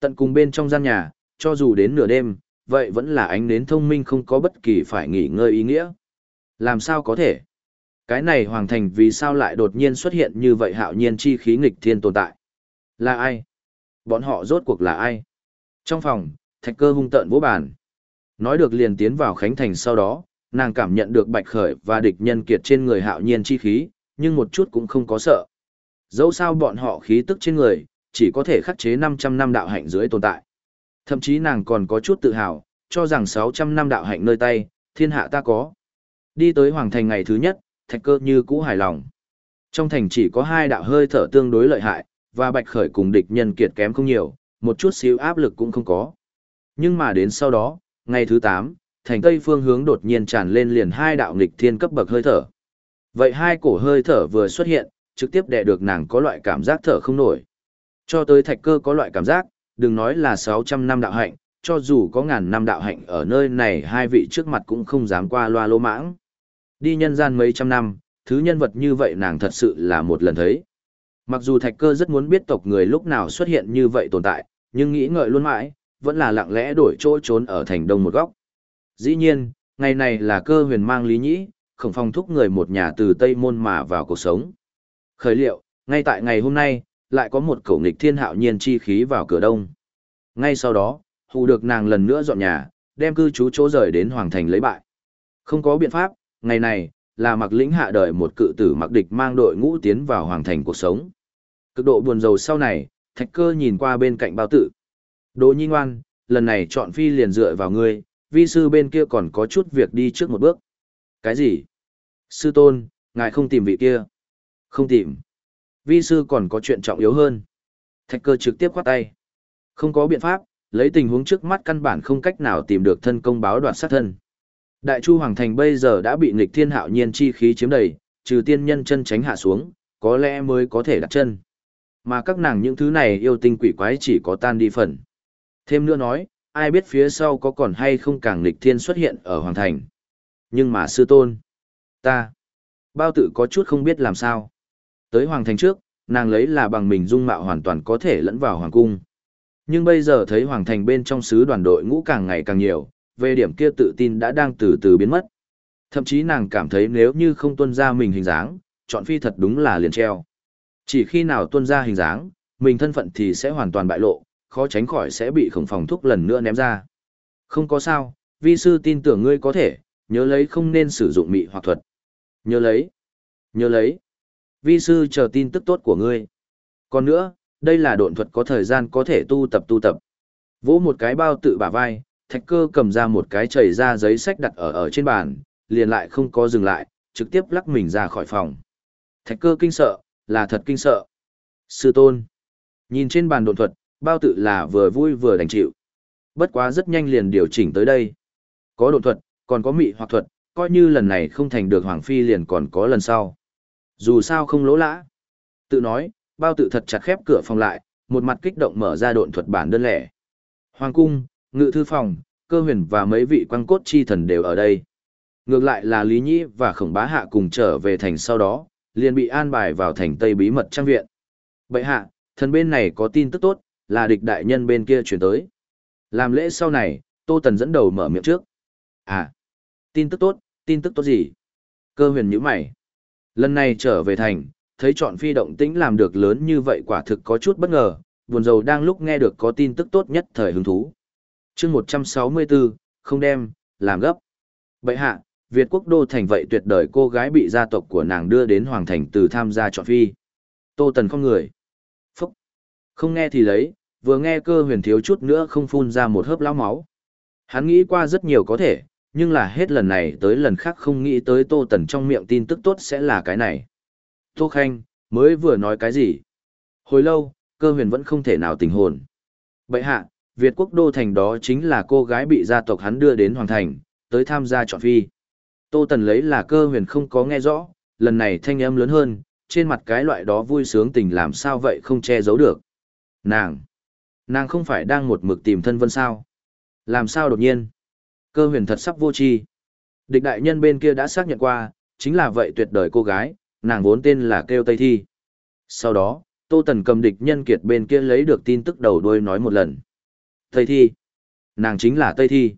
Tận cùng bên trong gian nhà, cho dù đến nửa đêm, vậy vẫn là ánh nến thông minh không có bất kỳ phải nghỉ ngơi ý nghĩa. Làm sao có thể? Cái này hoàng thành vì sao lại đột nhiên xuất hiện như vậy hạo nhiên chi khí nghịch thiên tồn tại? Là ai? Bọn họ rốt cuộc là ai? Trong phòng, thạch cơ hung tợn vỗ bàn. Nói được liền tiến vào khánh thành sau đó, nàng cảm nhận được bạch khởi và địch nhân kiệt trên người hạo nhiên chi khí, nhưng một chút cũng không có sợ. Dẫu sao bọn họ khí tức trên người, chỉ có thể khắc chế 500 năm đạo hạnh dưới tồn tại. Thậm chí nàng còn có chút tự hào, cho rằng 600 năm đạo hạnh nơi tay, thiên hạ ta có. Đi tới hoàng thành ngày thứ nhất, thạch cơ như cũ hài lòng. Trong thành chỉ có hai đạo hơi thở tương đối lợi hại, và bạch khởi cùng địch nhân kiệt kém không nhiều, một chút xíu áp lực cũng không có. Nhưng mà đến sau đó, ngày thứ 8, thành tây phương hướng đột nhiên tràn lên liền hai đạo nghịch thiên cấp bậc hơi thở. Vậy hai cổ hơi thở vừa xuất hiện, trực tiếp đè được nàng có loại cảm giác thở không nổi. Cho tới thạch cơ có loại cảm giác, đừng nói là 600 năm đạo hạnh, cho dù có ngàn năm đạo hạnh ở nơi này hai vị trước mặt cũng không dám qua loa lô mãng. Đi nhân gian mấy trăm năm, thứ nhân vật như vậy nàng thật sự là một lần thấy. Mặc dù thạch cơ rất muốn biết tộc người lúc nào xuất hiện như vậy tồn tại, nhưng nghĩ ngợi luôn mãi, vẫn là lặng lẽ đổi chỗ trốn ở thành đông một góc. Dĩ nhiên, ngày này là cơ huyền mang lý nhĩ, khổng phong thúc người một nhà từ Tây Môn mà vào cuộc sống. Khởi liệu, ngay tại ngày hôm nay, lại có một cổ nghịch thiên hạo nhiên chi khí vào cửa đông. Ngay sau đó, hù được nàng lần nữa dọn nhà, đem cư trú chỗ rời đến Hoàng Thành lấy bại. Không có biện pháp, ngày này, là mặc lĩnh hạ đời một cự tử mặc địch mang đội ngũ tiến vào Hoàng Thành cuộc sống. Cực độ buồn rầu sau này, thạch cơ nhìn qua bên cạnh bao tử. Đỗ nhi ngoan, lần này chọn phi liền dựa vào ngươi, vi sư bên kia còn có chút việc đi trước một bước. Cái gì? Sư tôn, ngài không tìm vị kia. Không tìm. Vi sư còn có chuyện trọng yếu hơn. Thạch cơ trực tiếp khoát tay. Không có biện pháp, lấy tình huống trước mắt căn bản không cách nào tìm được thân công báo đoạt sát thân. Đại Chu Hoàng Thành bây giờ đã bị nghịch thiên hạo nhiên chi khí chiếm đầy, trừ tiên nhân chân tránh hạ xuống, có lẽ mới có thể đặt chân. Mà các nàng những thứ này yêu tinh quỷ quái chỉ có tan đi phần. Thêm nữa nói, ai biết phía sau có còn hay không càng nghịch thiên xuất hiện ở Hoàng Thành. Nhưng mà sư tôn, ta, bao tự có chút không biết làm sao. Tới Hoàng Thành trước, nàng lấy là bằng mình dung mạo hoàn toàn có thể lẫn vào Hoàng Cung. Nhưng bây giờ thấy Hoàng Thành bên trong sứ đoàn đội ngũ càng ngày càng nhiều, về điểm kia tự tin đã đang từ từ biến mất. Thậm chí nàng cảm thấy nếu như không tuân ra mình hình dáng, chọn phi thật đúng là liền treo. Chỉ khi nào tuân ra hình dáng, mình thân phận thì sẽ hoàn toàn bại lộ, khó tránh khỏi sẽ bị khổng phòng thúc lần nữa ném ra. Không có sao, vi sư tin tưởng ngươi có thể, nhớ lấy không nên sử dụng mị hoặc thuật. Nhớ lấy. Nhớ lấy. Vi sư chờ tin tức tốt của ngươi. Còn nữa, đây là độn thuật có thời gian có thể tu tập tu tập. Vỗ một cái bao tự bả vai, thạch cơ cầm ra một cái chảy ra giấy sách đặt ở ở trên bàn, liền lại không có dừng lại, trực tiếp lắc mình ra khỏi phòng. Thạch cơ kinh sợ, là thật kinh sợ. Sư tôn. Nhìn trên bàn độn thuật, bao tự là vừa vui vừa đành chịu. Bất quá rất nhanh liền điều chỉnh tới đây. Có độn thuật, còn có mị hoặc thuật, coi như lần này không thành được Hoàng Phi liền còn có lần sau. Dù sao không lỗ lã. Tự nói, bao tự thật chặt khép cửa phòng lại, một mặt kích động mở ra độn thuật bản đơn lẻ. Hoàng cung, ngự thư phòng, cơ huyền và mấy vị quan cốt chi thần đều ở đây. Ngược lại là Lý Nhĩ và Khổng Bá Hạ cùng trở về thành sau đó, liền bị an bài vào thành Tây bí mật trang viện. Bệ hạ, thần bên này có tin tức tốt, là địch đại nhân bên kia chuyển tới. Làm lễ sau này, Tô Tần dẫn đầu mở miệng trước. À, tin tức tốt, tin tức tốt gì? Cơ huyền nhíu mày. Lần này trở về thành, thấy chọn phi động tĩnh làm được lớn như vậy quả thực có chút bất ngờ, buồn rầu đang lúc nghe được có tin tức tốt nhất thời hứng thú chương 164, không đem, làm gấp. Bậy hạ, Việt quốc đô thành vậy tuyệt đời cô gái bị gia tộc của nàng đưa đến hoàng thành từ tham gia chọn phi. Tô Tần không người. Phúc. Không nghe thì lấy, vừa nghe cơ huyền thiếu chút nữa không phun ra một hớp lão máu. Hắn nghĩ qua rất nhiều có thể, nhưng là hết lần này tới lần khác không nghĩ tới Tô Tần trong miệng tin tức tốt sẽ là cái này. Tô Khanh, mới vừa nói cái gì? Hồi lâu, cơ huyền vẫn không thể nào tỉnh hồn. Bậy hạ, Việt quốc đô thành đó chính là cô gái bị gia tộc hắn đưa đến Hoàng Thành, tới tham gia chọn phi. Tô Tần lấy là cơ huyền không có nghe rõ, lần này thanh âm lớn hơn, trên mặt cái loại đó vui sướng tình làm sao vậy không che giấu được. Nàng! Nàng không phải đang một mực tìm thân vân sao? Làm sao đột nhiên? Cơ huyền thật sắp vô tri. Địch đại nhân bên kia đã xác nhận qua, chính là vậy tuyệt đời cô gái, nàng vốn tên là Kêu Tây Thi. Sau đó, Tô Tần cầm địch nhân kiệt bên kia lấy được tin tức đầu đuôi nói một lần. Tây Thi. Nàng chính là Tây Thi.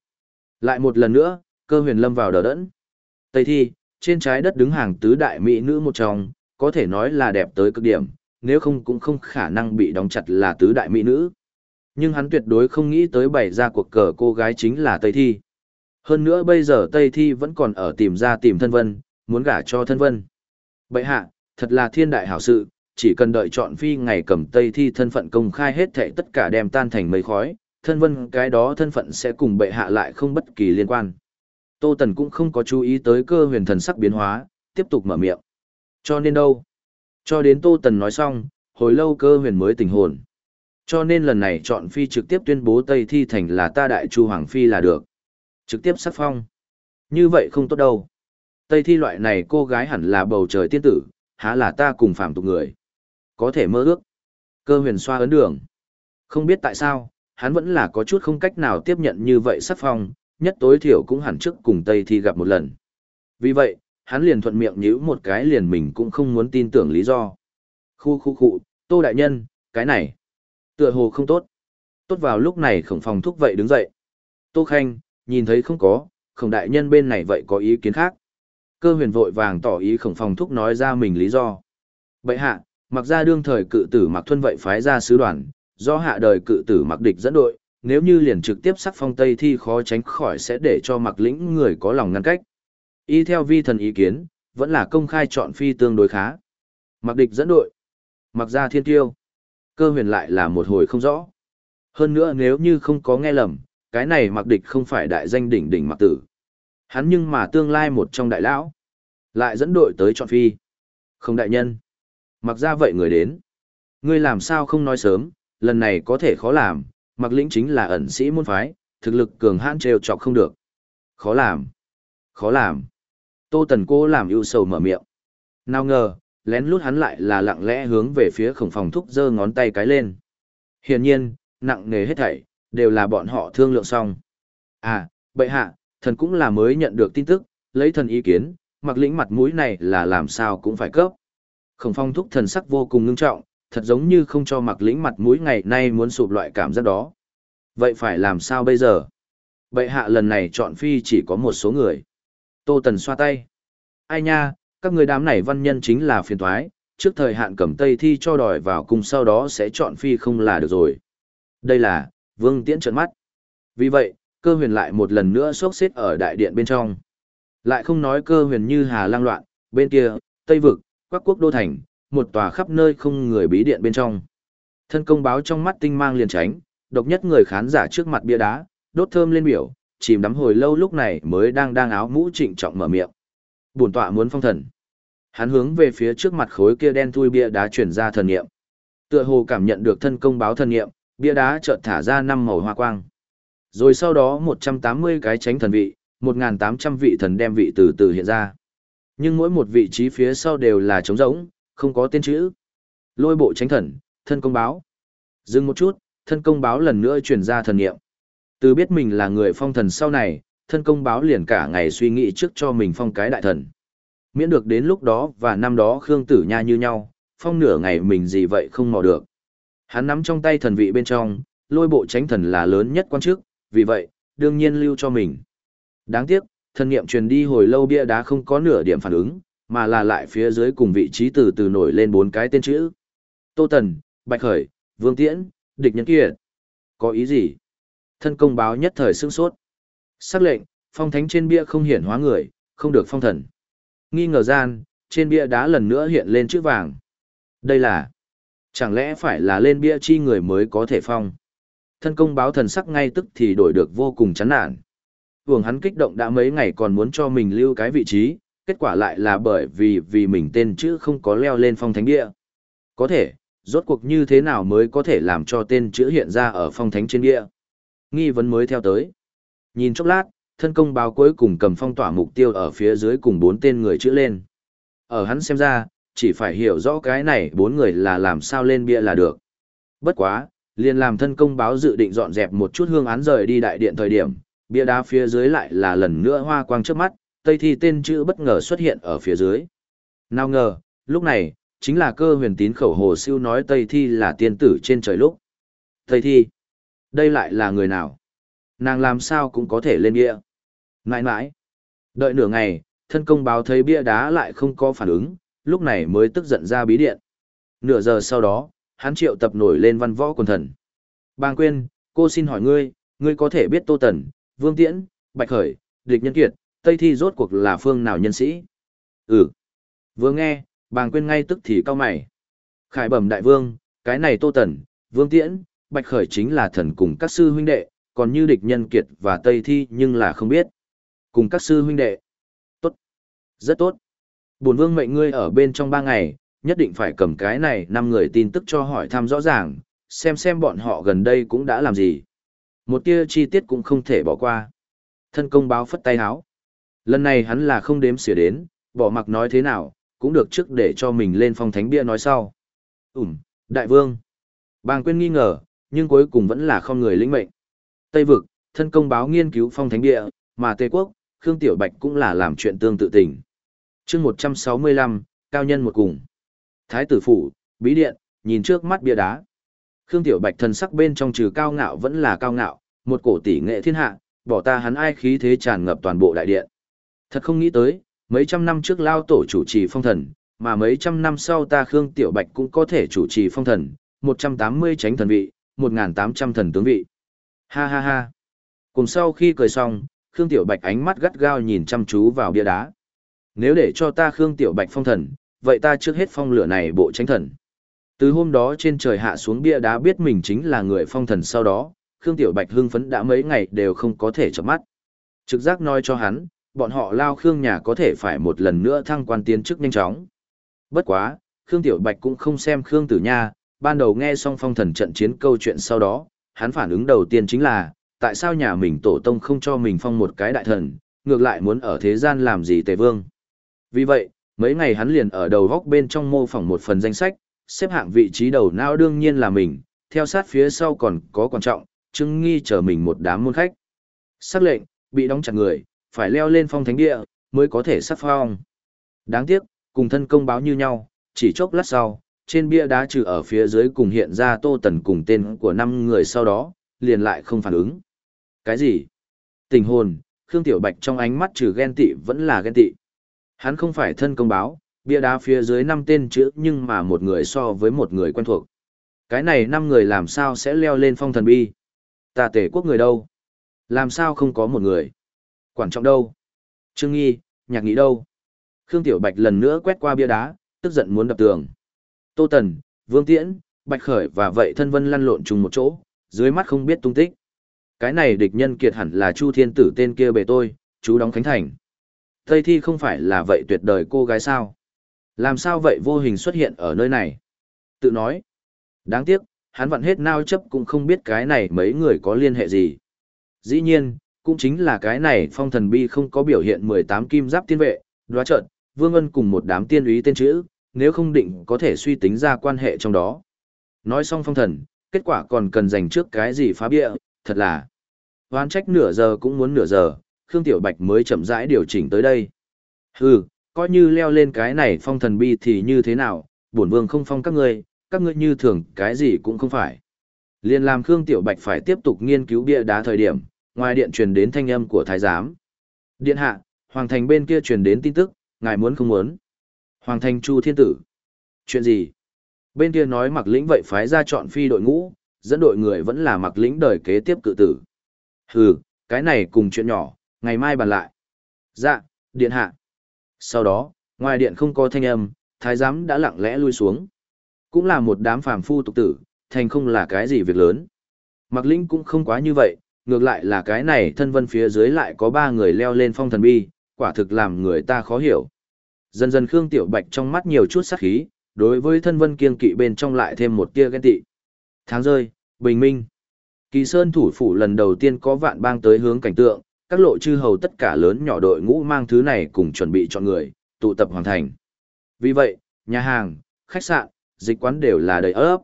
Lại một lần nữa, cơ huyền lâm vào đờ đẫn. Tây Thi, trên trái đất đứng hàng tứ đại mỹ nữ một trong, có thể nói là đẹp tới cực điểm, nếu không cũng không khả năng bị đóng chặt là tứ đại mỹ nữ. Nhưng hắn tuyệt đối không nghĩ tới bày ra cuộc cờ cô gái chính là Tây Thi. Hơn nữa bây giờ Tây Thi vẫn còn ở tìm ra tìm thân vân, muốn gả cho thân vân. Bậy hạ, thật là thiên đại hảo sự, chỉ cần đợi chọn phi ngày cầm Tây Thi thân phận công khai hết thệ tất cả đem tan thành mây khói, thân vân cái đó thân phận sẽ cùng bệ hạ lại không bất kỳ liên quan. Tô Tần cũng không có chú ý tới cơ huyền thần sắc biến hóa, tiếp tục mở miệng. Cho nên đâu? Cho đến Tô Tần nói xong, hồi lâu cơ huyền mới tỉnh hồn. Cho nên lần này chọn phi trực tiếp tuyên bố Tây Thi Thành là ta đại chu hoàng phi là được. Trực tiếp sắc phong. Như vậy không tốt đâu. Tây Thi loại này cô gái hẳn là bầu trời tiên tử, há là ta cùng phạm tục người. Có thể mơ ước. Cơ huyền xoa ấn đường. Không biết tại sao, hắn vẫn là có chút không cách nào tiếp nhận như vậy sắc phong, nhất tối thiểu cũng hẳn trước cùng Tây Thi gặp một lần. Vì vậy, hắn liền thuận miệng nhíu một cái liền mình cũng không muốn tin tưởng lý do. Khu khu khu, Tô Đại Nhân, cái này, tựa hồ không tốt. Tốt vào lúc này khổng phòng thúc vậy đứng dậy. Tô Khanh, nhìn thấy không có, khổng đại nhân bên này vậy có ý kiến khác. Cơ huyền vội vàng tỏ ý khổng phòng thúc nói ra mình lý do. Bậy hạ, mặc ra đương thời cự tử mặc thuân vậy phái ra sứ đoàn, do hạ đời cự tử mặc địch dẫn đội, nếu như liền trực tiếp sắc phong Tây thi khó tránh khỏi sẽ để cho mặc lĩnh người có lòng ngăn cách. Y theo vi thần ý kiến, vẫn là công khai chọn phi tương đối khá. Mặc địch dẫn đội, mặc ra thiên tiêu, cơ huyền lại là một hồi không rõ. Hơn nữa nếu như không có nghe lầm, cái này mặc địch không phải đại danh đỉnh đỉnh mặc tử. Hắn nhưng mà tương lai một trong đại lão, lại dẫn đội tới chọn phi. Không đại nhân, mặc ra vậy người đến. Ngươi làm sao không nói sớm, lần này có thể khó làm, mặc lĩnh chính là ẩn sĩ môn phái, thực lực cường hãn trêu chọc không được. Khó làm. Khó làm. Tô Tần cô làm ưu sầu mở miệng. Nào ngờ, lén lút hắn lại là lặng lẽ hướng về phía khổng phòng thúc giơ ngón tay cái lên. Hiển nhiên, nặng nề hết thảy, đều là bọn họ thương lượng xong. À, bệ hạ, thần cũng là mới nhận được tin tức, lấy thần ý kiến, mặc lĩnh mặt mũi này là làm sao cũng phải cấp. Khổng phong thúc thần sắc vô cùng ngưng trọng, thật giống như không cho mặc lĩnh mặt mũi ngày nay muốn sụp loại cảm giác đó. Vậy phải làm sao bây giờ? Bệ hạ lần này chọn phi chỉ có một số người. Tô Tần xoa tay. Ai nha, các người đám này văn nhân chính là phiền thoái, trước thời hạn cầm tây thi cho đòi vào cùng sau đó sẽ chọn phi không là được rồi. Đây là, vương tiễn trợn mắt. Vì vậy, cơ huyền lại một lần nữa sốc xếp ở đại điện bên trong. Lại không nói cơ huyền như hà lang loạn, bên kia, Tây Vực, các quốc đô thành, một tòa khắp nơi không người bí điện bên trong. Thân công báo trong mắt tinh mang liền tránh, độc nhất người khán giả trước mặt bia đá, đốt thơm lên biểu, chìm đắm hồi lâu lúc này mới đang đang áo mũ trịnh trọng mở miệng. Bổn tọa muốn phong thần. Hắn hướng về phía trước mặt khối kia đen thui bia đá chuyển ra thần niệm. Tựa hồ cảm nhận được thân công báo thần niệm, bia đá chợt thả ra năm màu hoa quang. Rồi sau đó 180 cái tránh thần vị, 1.800 vị thần đem vị từ từ hiện ra. Nhưng mỗi một vị trí phía sau đều là trống rỗng, không có tên chữ. Lôi bộ tránh thần, thân công báo. Dừng một chút, thân công báo lần nữa truyền ra thần niệm. Từ biết mình là người phong thần sau này, thân công báo liền cả ngày suy nghĩ trước cho mình phong cái đại thần. Miễn được đến lúc đó và năm đó Khương Tử Nha như nhau, phong nửa ngày mình gì vậy không mò được. Hắn nắm trong tay thần vị bên trong, lôi bộ tránh thần là lớn nhất quan chức, vì vậy, đương nhiên lưu cho mình. Đáng tiếc, thần niệm truyền đi hồi lâu bia đá không có nửa điểm phản ứng, mà là lại phía dưới cùng vị trí từ từ nổi lên bốn cái tên chữ. Tô Tần, Bạch Khởi, Vương Tiễn, Địch Nhân Kiệt. Có ý gì? Thân công báo nhất thời sương sốt. Sắc lệnh, phong thánh trên bia không hiển hóa người, không được phong thần. Nghi ngờ gian, trên bia đá lần nữa hiện lên chữ vàng. Đây là Chẳng lẽ phải là lên bia chi người mới có thể phong? Thân công báo thần sắc ngay tức thì đổi được vô cùng chán nản. Vương hắn kích động đã mấy ngày còn muốn cho mình lưu cái vị trí, kết quả lại là bởi vì vì mình tên chữ không có leo lên phong thánh địa. Có thể, rốt cuộc như thế nào mới có thể làm cho tên chữ hiện ra ở phong thánh trên địa? Nghi vấn mới theo tới. Nhìn chốc lát, thân công báo cuối cùng cầm phong tỏa mục tiêu ở phía dưới cùng bốn tên người chữ lên. Ở hắn xem ra, chỉ phải hiểu rõ cái này bốn người là làm sao lên bia là được. Bất quá, liền làm thân công báo dự định dọn dẹp một chút hương án rời đi đại điện thời điểm, bia đá phía dưới lại là lần nữa hoa quang trước mắt, Tây Thi tên chữ bất ngờ xuất hiện ở phía dưới. Nào ngờ, lúc này, chính là cơ huyền tín khẩu hồ siêu nói Tây Thi là tiên tử trên trời lúc. Tây Thi, đây lại là người nào? Nàng làm sao cũng có thể lên bia. Mãi mãi, đợi nửa ngày, thân công báo thấy bia đá lại không có phản ứng, lúc này mới tức giận ra bí điện. Nửa giờ sau đó, hắn triệu tập nổi lên văn võ quần thần. Bàng quên, cô xin hỏi ngươi, ngươi có thể biết Tô Tần, Vương Tiễn, Bạch Khởi, Địch Nhân Kiệt, Tây Thi rốt cuộc là phương nào nhân sĩ? Ừ. Vừa nghe, bàng quên ngay tức thì cao mày. Khải bẩm đại vương, cái này Tô Tần, Vương Tiễn, Bạch Khởi chính là thần cùng các sư huynh đệ, còn như Địch Nhân Kiệt và Tây Thi nhưng là không biết. Cùng các sư huynh đệ. Tốt. Rất tốt. Bổn vương mệnh ngươi ở bên trong ba ngày, nhất định phải cầm cái này năm người tin tức cho hỏi thăm rõ ràng, xem xem bọn họ gần đây cũng đã làm gì. Một tia chi tiết cũng không thể bỏ qua. Thân công báo phất tay háo. Lần này hắn là không đếm xỉa đến, bỏ mặc nói thế nào, cũng được trước để cho mình lên phong thánh bia nói sau. Ừm, đại vương. Bàng quên nghi ngờ, nhưng cuối cùng vẫn là không người lĩnh mệnh. Tây vực, thân công báo nghiên cứu phong thánh bia, mà Tây quốc, Khương Tiểu Bạch cũng là làm chuyện tương tự tình. chương 165, cao nhân một cùng. Thái tử phủ, bí điện, nhìn trước mắt bia đá. Khương Tiểu Bạch thần sắc bên trong trừ cao ngạo vẫn là cao ngạo, một cổ tỷ nghệ thiên hạ, bỏ ta hắn ai khí thế tràn ngập toàn bộ đại điện. Thật không nghĩ tới, mấy trăm năm trước lao tổ chủ trì phong thần, mà mấy trăm năm sau ta Khương Tiểu Bạch cũng có thể chủ trì phong thần, 180 tránh thần vị, 1.800 thần tướng vị. Ha ha ha. Cùng sau khi cười xong, Khương Tiểu Bạch ánh mắt gắt gao nhìn chăm chú vào bia đá. Nếu để cho ta Khương Tiểu Bạch phong thần, vậy ta trước hết phong lửa này bộ tránh thần. Từ hôm đó trên trời hạ xuống bia đá biết mình chính là người phong thần sau đó, Khương Tiểu Bạch hưng phấn đã mấy ngày đều không có thể chợp mắt. Trực giác nói cho hắn, bọn họ lao Khương nhà có thể phải một lần nữa thăng quan tiến chức nhanh chóng. Bất quá, Khương Tiểu Bạch cũng không xem Khương Tử Nha, ban đầu nghe xong phong thần trận chiến câu chuyện sau đó, hắn phản ứng đầu tiên chính là, tại sao nhà mình tổ tông không cho mình phong một cái đại thần, ngược lại muốn ở thế gian làm gì tề vương. Vì vậy, mấy ngày hắn liền ở đầu góc bên trong mô phỏng một phần danh sách, xếp hạng vị trí đầu não đương nhiên là mình, theo sát phía sau còn có quan trọng, chứng nghi chờ mình một đám môn khách. Sắc lệnh, bị đóng chặt người, phải leo lên phong thánh địa, mới có thể sắp phong. Đáng tiếc, cùng thân công báo như nhau, chỉ chốc lát sau, trên bia đá trừ ở phía dưới cùng hiện ra tô tần cùng tên của năm người sau đó, liền lại không phản ứng. Cái gì? Tình hồn, Khương Tiểu Bạch trong ánh mắt trừ ghen tị vẫn là ghen tị. Hắn không phải thân công báo, bia đá phía dưới năm tên chữ nhưng mà một người so với một người quen thuộc. Cái này năm người làm sao sẽ leo lên phong thần bi? Ta tể quốc người đâu? Làm sao không có một người? Quản trọng đâu? Trương Nghi, nhạc nghĩ đâu? Khương Tiểu Bạch lần nữa quét qua bia đá, tức giận muốn đập tường. Tô Tần, Vương Tiễn, Bạch Khởi và vậy thân vân lăn lộn chung một chỗ, dưới mắt không biết tung tích. Cái này địch nhân kiệt hẳn là Chu Thiên Tử tên kia bề tôi, chú đóng Khánh Thành. Tây Thi không phải là vậy tuyệt đời cô gái sao? Làm sao vậy vô hình xuất hiện ở nơi này? Tự nói. Đáng tiếc, hắn vặn hết nao chấp cũng không biết cái này mấy người có liên hệ gì. Dĩ nhiên, cũng chính là cái này phong thần bi không có biểu hiện 18 kim giáp tiên vệ, đoá trợn vương ân cùng một đám tiên úy tên chữ, nếu không định có thể suy tính ra quan hệ trong đó. Nói xong phong thần, kết quả còn cần dành trước cái gì phá bịa, thật là hoán trách nửa giờ cũng muốn nửa giờ, Khương Tiểu Bạch mới chậm rãi điều chỉnh tới đây. Hừ, coi như leo lên cái này phong thần bi thì như thế nào, bổn vương không phong các ngươi, các ngươi như thường cái gì cũng không phải. Liên làm Khương Tiểu Bạch phải tiếp tục nghiên cứu bia đá thời điểm, ngoài điện truyền đến thanh âm của thái giám. Điện hạ, Hoàng thành bên kia truyền đến tin tức, ngài muốn không muốn. Hoàng thành Chu Thiên Tử. Chuyện gì? Bên kia nói mặc lĩnh vậy phái ra chọn phi đội ngũ, dẫn đội người vẫn là mặc lĩnh đời kế tiếp cự tử. Hừ, cái này cùng chuyện nhỏ, ngày mai bàn lại. Dạ, điện hạ. Sau đó, ngoài điện không có thanh âm, thái giám đã lặng lẽ lui xuống. Cũng là một đám phàm phu tục tử, thành không là cái gì việc lớn. mặc lĩnh cũng không quá như vậy, ngược lại là cái này thân vân phía dưới lại có ba người leo lên phong thần bi, quả thực làm người ta khó hiểu. Dần dần Khương Tiểu Bạch trong mắt nhiều chút sát khí, đối với thân vân kiên kỵ bên trong lại thêm một tia ghen tị. Tháng rơi, bình minh. Kỳ Sơn thủ phủ lần đầu tiên có vạn bang tới hướng cảnh tượng, các lộ chư hầu tất cả lớn nhỏ đội ngũ mang thứ này cùng chuẩn bị chọn người, tụ tập hoàn thành. Vì vậy, nhà hàng, khách sạn, dịch quán đều là đầy ấp.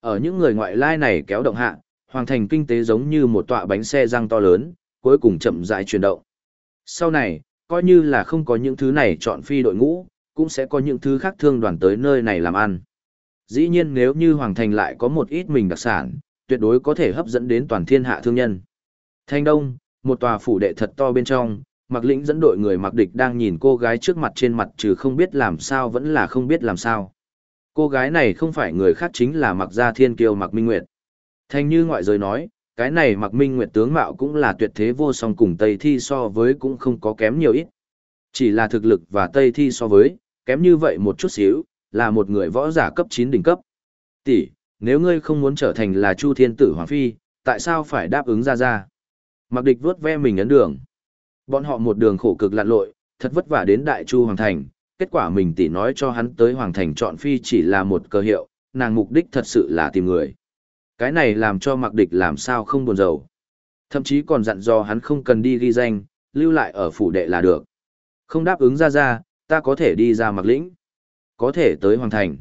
Ở những người ngoại lai này kéo động hạ, hoàng thành kinh tế giống như một tọa bánh xe răng to lớn, cuối cùng chậm rãi chuyển động. Sau này, coi như là không có những thứ này chọn phi đội ngũ, cũng sẽ có những thứ khác thương đoàn tới nơi này làm ăn. Dĩ nhiên nếu như hoàng thành lại có một ít mình đặc sản, tuyệt đối có thể hấp dẫn đến toàn thiên hạ thương nhân. Thanh Đông, một tòa phủ đệ thật to bên trong, Mặc Lĩnh dẫn đội người Mặc Địch đang nhìn cô gái trước mặt trên mặt trừ không biết làm sao vẫn là không biết làm sao. Cô gái này không phải người khác chính là Mặc Gia Thiên Kiều Mặc Minh Nguyệt. Thanh như ngoại giới nói, cái này Mặc Minh Nguyệt tướng mạo cũng là tuyệt thế vô song cùng Tây Thi so với cũng không có kém nhiều ít. Chỉ là thực lực và Tây Thi so với, kém như vậy một chút xíu, là một người võ giả cấp 9 đỉnh cấp. Tỷ, nếu ngươi không muốn trở thành là Chu Thiên Tử Hoàng Phi, tại sao phải đáp ứng ra ra? Mặc địch vuốt ve mình ấn đường. Bọn họ một đường khổ cực lặn lội, thật vất vả đến Đại Chu Hoàng Thành, kết quả mình tỷ nói cho hắn tới Hoàng Thành chọn Phi chỉ là một cơ hiệu, nàng mục đích thật sự là tìm người. Cái này làm cho mặc địch làm sao không buồn rầu. Thậm chí còn dặn dò hắn không cần đi ghi danh, lưu lại ở phủ đệ là được. Không đáp ứng ra ra, ta có thể đi ra mặc lĩnh. Có thể tới Hoàng Thành.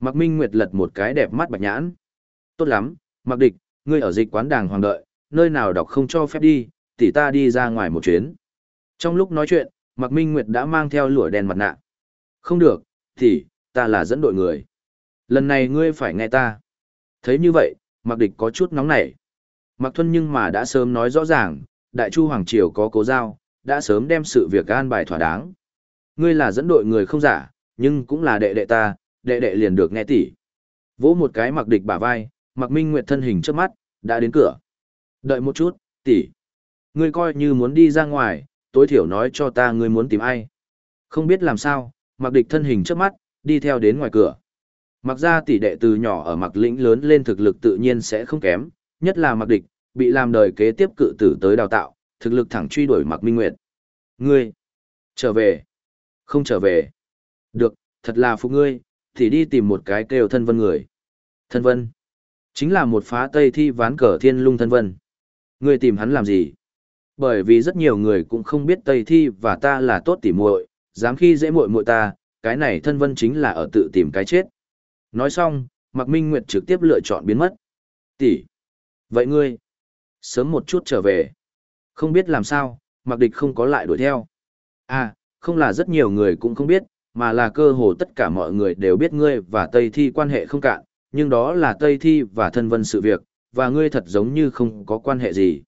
Mặc Minh Nguyệt lật một cái đẹp mắt bạch nhãn. Tốt lắm, mặc địch, ngươi ở dịch quán đàng hoàng đợi, nơi nào đọc không cho phép đi, tỷ ta đi ra ngoài một chuyến. Trong lúc nói chuyện, Mặc Minh Nguyệt đã mang theo lụa đèn mặt nạ. Không được, tỷ, ta là dẫn đội người. Lần này ngươi phải nghe ta. Thấy như vậy, Mặc địch có chút nóng nảy. Mặc Thuân nhưng mà đã sớm nói rõ ràng, Đại Chu Hoàng Triều có cố giao, đã sớm đem sự việc an bài thỏa đáng. Ngươi là dẫn đội người không giả, nhưng cũng là đệ đệ ta, đệ đệ liền được nghe tỷ. Vỗ một cái mặc địch bả vai, mặc minh nguyệt thân hình trước mắt, đã đến cửa. Đợi một chút, tỷ. Ngươi coi như muốn đi ra ngoài, tối thiểu nói cho ta ngươi muốn tìm ai. Không biết làm sao, mặc địch thân hình trước mắt, đi theo đến ngoài cửa. Mặc ra tỷ đệ từ nhỏ ở mặc lĩnh lớn lên thực lực tự nhiên sẽ không kém, nhất là mặc địch, bị làm đời kế tiếp cự tử tới đào tạo, thực lực thẳng truy đuổi mặc minh nguyệt. Ngươi, trở về, không trở về. Được, thật là phục ngươi, thì đi tìm một cái kêu thân vân người. Thân vân, chính là một phá tây thi ván cờ thiên lung thân vân. Ngươi tìm hắn làm gì? Bởi vì rất nhiều người cũng không biết tây thi và ta là tốt tỉ muội, dám khi dễ muội muội ta, cái này thân vân chính là ở tự tìm cái chết. Nói xong, Mạc Minh Nguyệt trực tiếp lựa chọn biến mất. Tỷ. Vậy ngươi, sớm một chút trở về. Không biết làm sao, Mạc Địch không có lại đuổi theo. À, không là rất nhiều người cũng không biết, mà là cơ hồ tất cả mọi người đều biết ngươi và Tây Thi quan hệ không cạn, nhưng đó là Tây Thi và thân vân sự việc, và ngươi thật giống như không có quan hệ gì.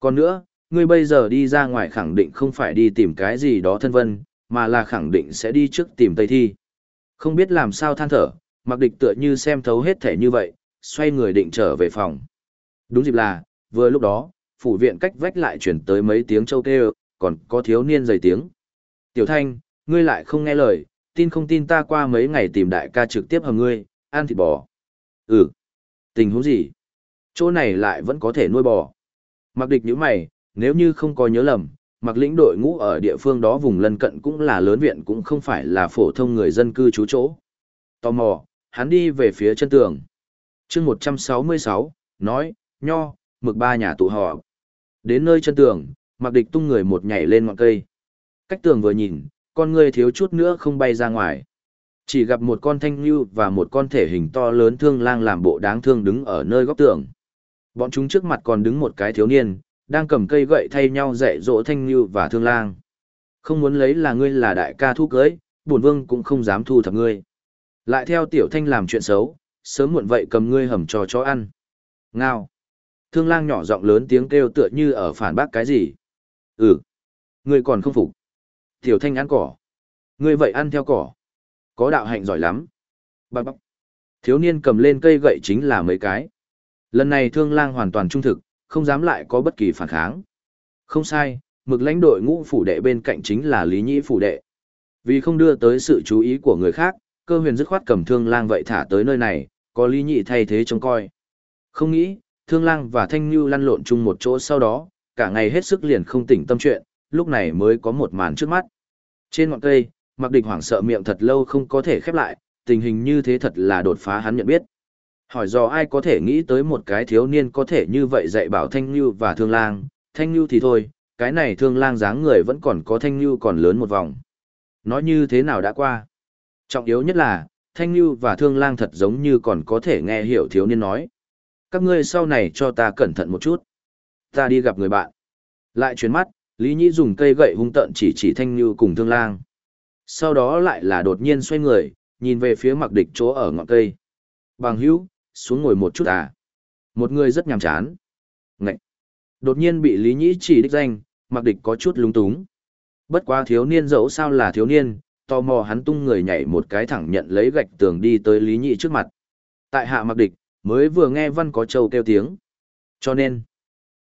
Còn nữa, ngươi bây giờ đi ra ngoài khẳng định không phải đi tìm cái gì đó thân vân, mà là khẳng định sẽ đi trước tìm Tây Thi. Không biết làm sao than thở, mặc địch tựa như xem thấu hết thể như vậy, xoay người định trở về phòng. Đúng dịp là, vừa lúc đó, phủ viện cách vách lại chuyển tới mấy tiếng châu kêu, còn có thiếu niên dày tiếng. Tiểu Thanh, ngươi lại không nghe lời, tin không tin ta qua mấy ngày tìm đại ca trực tiếp hầm ngươi, ăn thịt bò. Ừ. Tình huống gì? Chỗ này lại vẫn có thể nuôi bò. Mặc địch như mày, nếu như không có nhớ lầm, mặc lĩnh đội ngũ ở địa phương đó vùng lân cận cũng là lớn viện cũng không phải là phổ thông người dân cư trú chỗ. Tò mò, hắn đi về phía chân tường. chương 166, nói, nho, mực ba nhà tụ họ. Đến nơi chân tường, mặc địch tung người một nhảy lên ngọn cây. Cách tường vừa nhìn, con người thiếu chút nữa không bay ra ngoài. Chỉ gặp một con thanh lưu và một con thể hình to lớn thương lang làm bộ đáng thương đứng ở nơi góc tường. Bọn chúng trước mặt còn đứng một cái thiếu niên, đang cầm cây gậy thay nhau dạy dỗ thanh lưu và thương lang. Không muốn lấy là ngươi là đại ca thu cưới, bổn vương cũng không dám thu thập ngươi. Lại theo tiểu thanh làm chuyện xấu, sớm muộn vậy cầm ngươi hầm cho chó ăn. Ngao. Thương lang nhỏ giọng lớn tiếng kêu tựa như ở phản bác cái gì. Ừ. Ngươi còn không phục. Tiểu thanh ăn cỏ. Ngươi vậy ăn theo cỏ. Có đạo hạnh giỏi lắm. Bạc bạc. Thiếu niên cầm lên cây gậy chính là mấy cái. Lần này thương lang hoàn toàn trung thực, không dám lại có bất kỳ phản kháng. Không sai, mực lãnh đội ngũ phủ đệ bên cạnh chính là Lý Nhĩ phủ đệ. Vì không đưa tới sự chú ý của người khác, cơ huyền dứt khoát cầm thương lang vậy thả tới nơi này, có lý nhị thay thế trông coi. Không nghĩ, thương lang và thanh như lăn lộn chung một chỗ sau đó, cả ngày hết sức liền không tỉnh tâm chuyện, lúc này mới có một màn trước mắt. Trên ngọn cây, mặc địch hoảng sợ miệng thật lâu không có thể khép lại, tình hình như thế thật là đột phá hắn nhận biết. Hỏi do ai có thể nghĩ tới một cái thiếu niên có thể như vậy dạy bảo Thanh như và Thương Lang, Thanh như thì thôi, cái này Thương Lang dáng người vẫn còn có Thanh như còn lớn một vòng. Nói như thế nào đã qua. Trọng yếu nhất là, Thanh Nhu và Thương Lang thật giống như còn có thể nghe hiểu thiếu niên nói. Các ngươi sau này cho ta cẩn thận một chút. Ta đi gặp người bạn. Lại chuyển mắt, Lý Nhĩ dùng cây gậy hung tợn chỉ chỉ Thanh Nhu cùng Thương Lang. Sau đó lại là đột nhiên xoay người, nhìn về phía mặc địch chỗ ở ngọn cây. Bằng hữu, xuống ngồi một chút à. Một người rất nhàm chán. Ngậy. Đột nhiên bị Lý Nhĩ chỉ đích danh, mặc địch có chút lung túng. Bất quá thiếu niên dẫu sao là thiếu niên, tò mò hắn tung người nhảy một cái thẳng nhận lấy gạch tường đi tới Lý Nhị trước mặt. Tại hạ mặc địch, mới vừa nghe văn có châu kêu tiếng. Cho nên,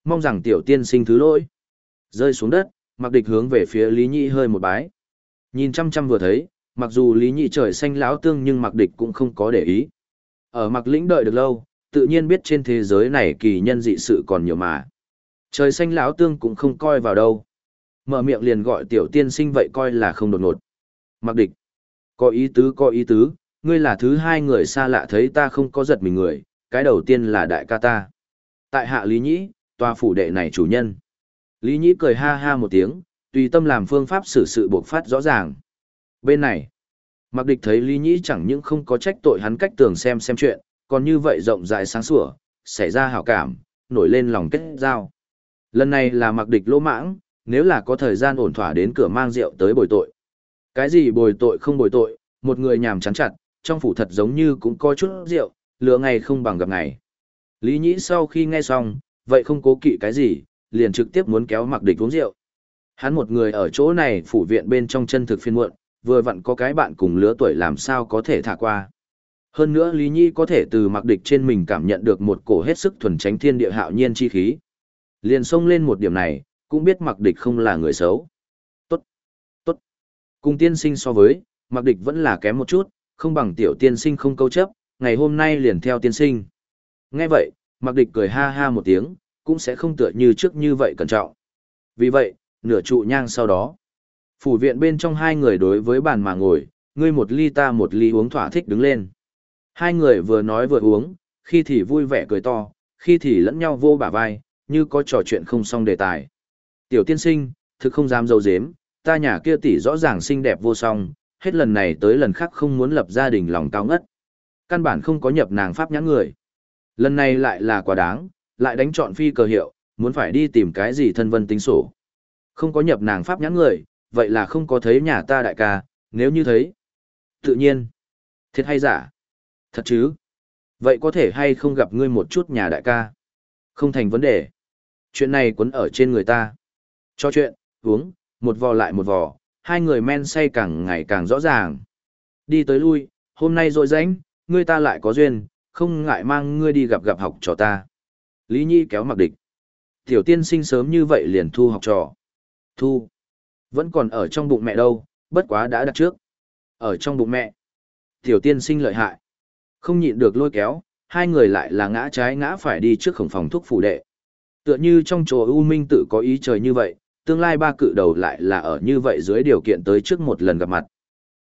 mong rằng tiểu tiên sinh thứ lỗi. Rơi xuống đất, mặc địch hướng về phía Lý Nhị hơi một bái. Nhìn chăm chăm vừa thấy, mặc dù Lý Nhị trời xanh lão tương nhưng mặc địch cũng không có để ý. Ở mặc lĩnh đợi được lâu, tự nhiên biết trên thế giới này kỳ nhân dị sự còn nhiều mà. Trời xanh lão tương cũng không coi vào đâu. Mở miệng liền gọi tiểu tiên sinh vậy coi là không đột ngột. Mặc địch. Có ý tứ có ý tứ, ngươi là thứ hai người xa lạ thấy ta không có giật mình người, cái đầu tiên là đại ca ta. Tại hạ Lý Nhĩ, tòa phủ đệ này chủ nhân. Lý Nhĩ cười ha ha một tiếng, tùy tâm làm phương pháp xử sự buộc phát rõ ràng. Bên này, Mặc địch thấy Lý Nhĩ chẳng những không có trách tội hắn cách tường xem xem chuyện, còn như vậy rộng rãi sáng sủa, xảy ra hảo cảm, nổi lên lòng kết giao. Lần này là mặc địch lỗ mãng, nếu là có thời gian ổn thỏa đến cửa mang rượu tới bồi tội. Cái gì bồi tội không bồi tội, một người nhàm chán chặt, trong phủ thật giống như cũng có chút rượu, lựa ngày không bằng gặp ngày. Lý Nhĩ sau khi nghe xong, vậy không cố kỵ cái gì, liền trực tiếp muốn kéo mặc địch uống rượu. Hắn một người ở chỗ này phủ viện bên trong chân thực phiên muộn, vừa vặn có cái bạn cùng lứa tuổi làm sao có thể thả qua. Hơn nữa Lý Nhi có thể từ mặc địch trên mình cảm nhận được một cổ hết sức thuần tránh thiên địa hạo nhiên chi khí. Liền xông lên một điểm này, cũng biết mặc địch không là người xấu. Cùng tiên sinh so với, mặc địch vẫn là kém một chút, không bằng tiểu tiên sinh không câu chấp, ngày hôm nay liền theo tiên sinh. Nghe vậy, mặc địch cười ha ha một tiếng, cũng sẽ không tựa như trước như vậy cẩn trọng. Vì vậy, nửa trụ nhang sau đó, Phủ viện bên trong hai người đối với bàn mà ngồi, ngươi một ly ta một ly uống thỏa thích đứng lên. Hai người vừa nói vừa uống, khi thì vui vẻ cười to, khi thì lẫn nhau vô bả vai, như có trò chuyện không xong đề tài. Tiểu tiên sinh, thực không dám dâu dếm, ta nhà kia tỷ rõ ràng xinh đẹp vô song, hết lần này tới lần khác không muốn lập gia đình lòng cao ngất. Căn bản không có nhập nàng pháp nhãn người. Lần này lại là quá đáng, lại đánh chọn phi cờ hiệu, muốn phải đi tìm cái gì thân vân tính sổ. Không có nhập nàng pháp nhãn người, vậy là không có thấy nhà ta đại ca, nếu như thấy. Tự nhiên. Thiệt hay giả? Thật chứ? Vậy có thể hay không gặp ngươi một chút nhà đại ca? Không thành vấn đề. Chuyện này quấn ở trên người ta. Cho chuyện, uống, một vò lại một vò, hai người men say càng ngày càng rõ ràng. Đi tới lui, hôm nay rồi rảnh, ngươi ta lại có duyên, không ngại mang ngươi đi gặp gặp học trò ta. Lý Nhi kéo mặc địch. Tiểu tiên sinh sớm như vậy liền thu học trò. Thu. Vẫn còn ở trong bụng mẹ đâu, bất quá đã đặt trước. Ở trong bụng mẹ. Tiểu tiên sinh lợi hại. Không nhịn được lôi kéo, hai người lại là ngã trái ngã phải đi trước khổng phòng thuốc phủ đệ. Tựa như trong chùa U Minh tự có ý trời như vậy, tương lai ba cự đầu lại là ở như vậy dưới điều kiện tới trước một lần gặp mặt.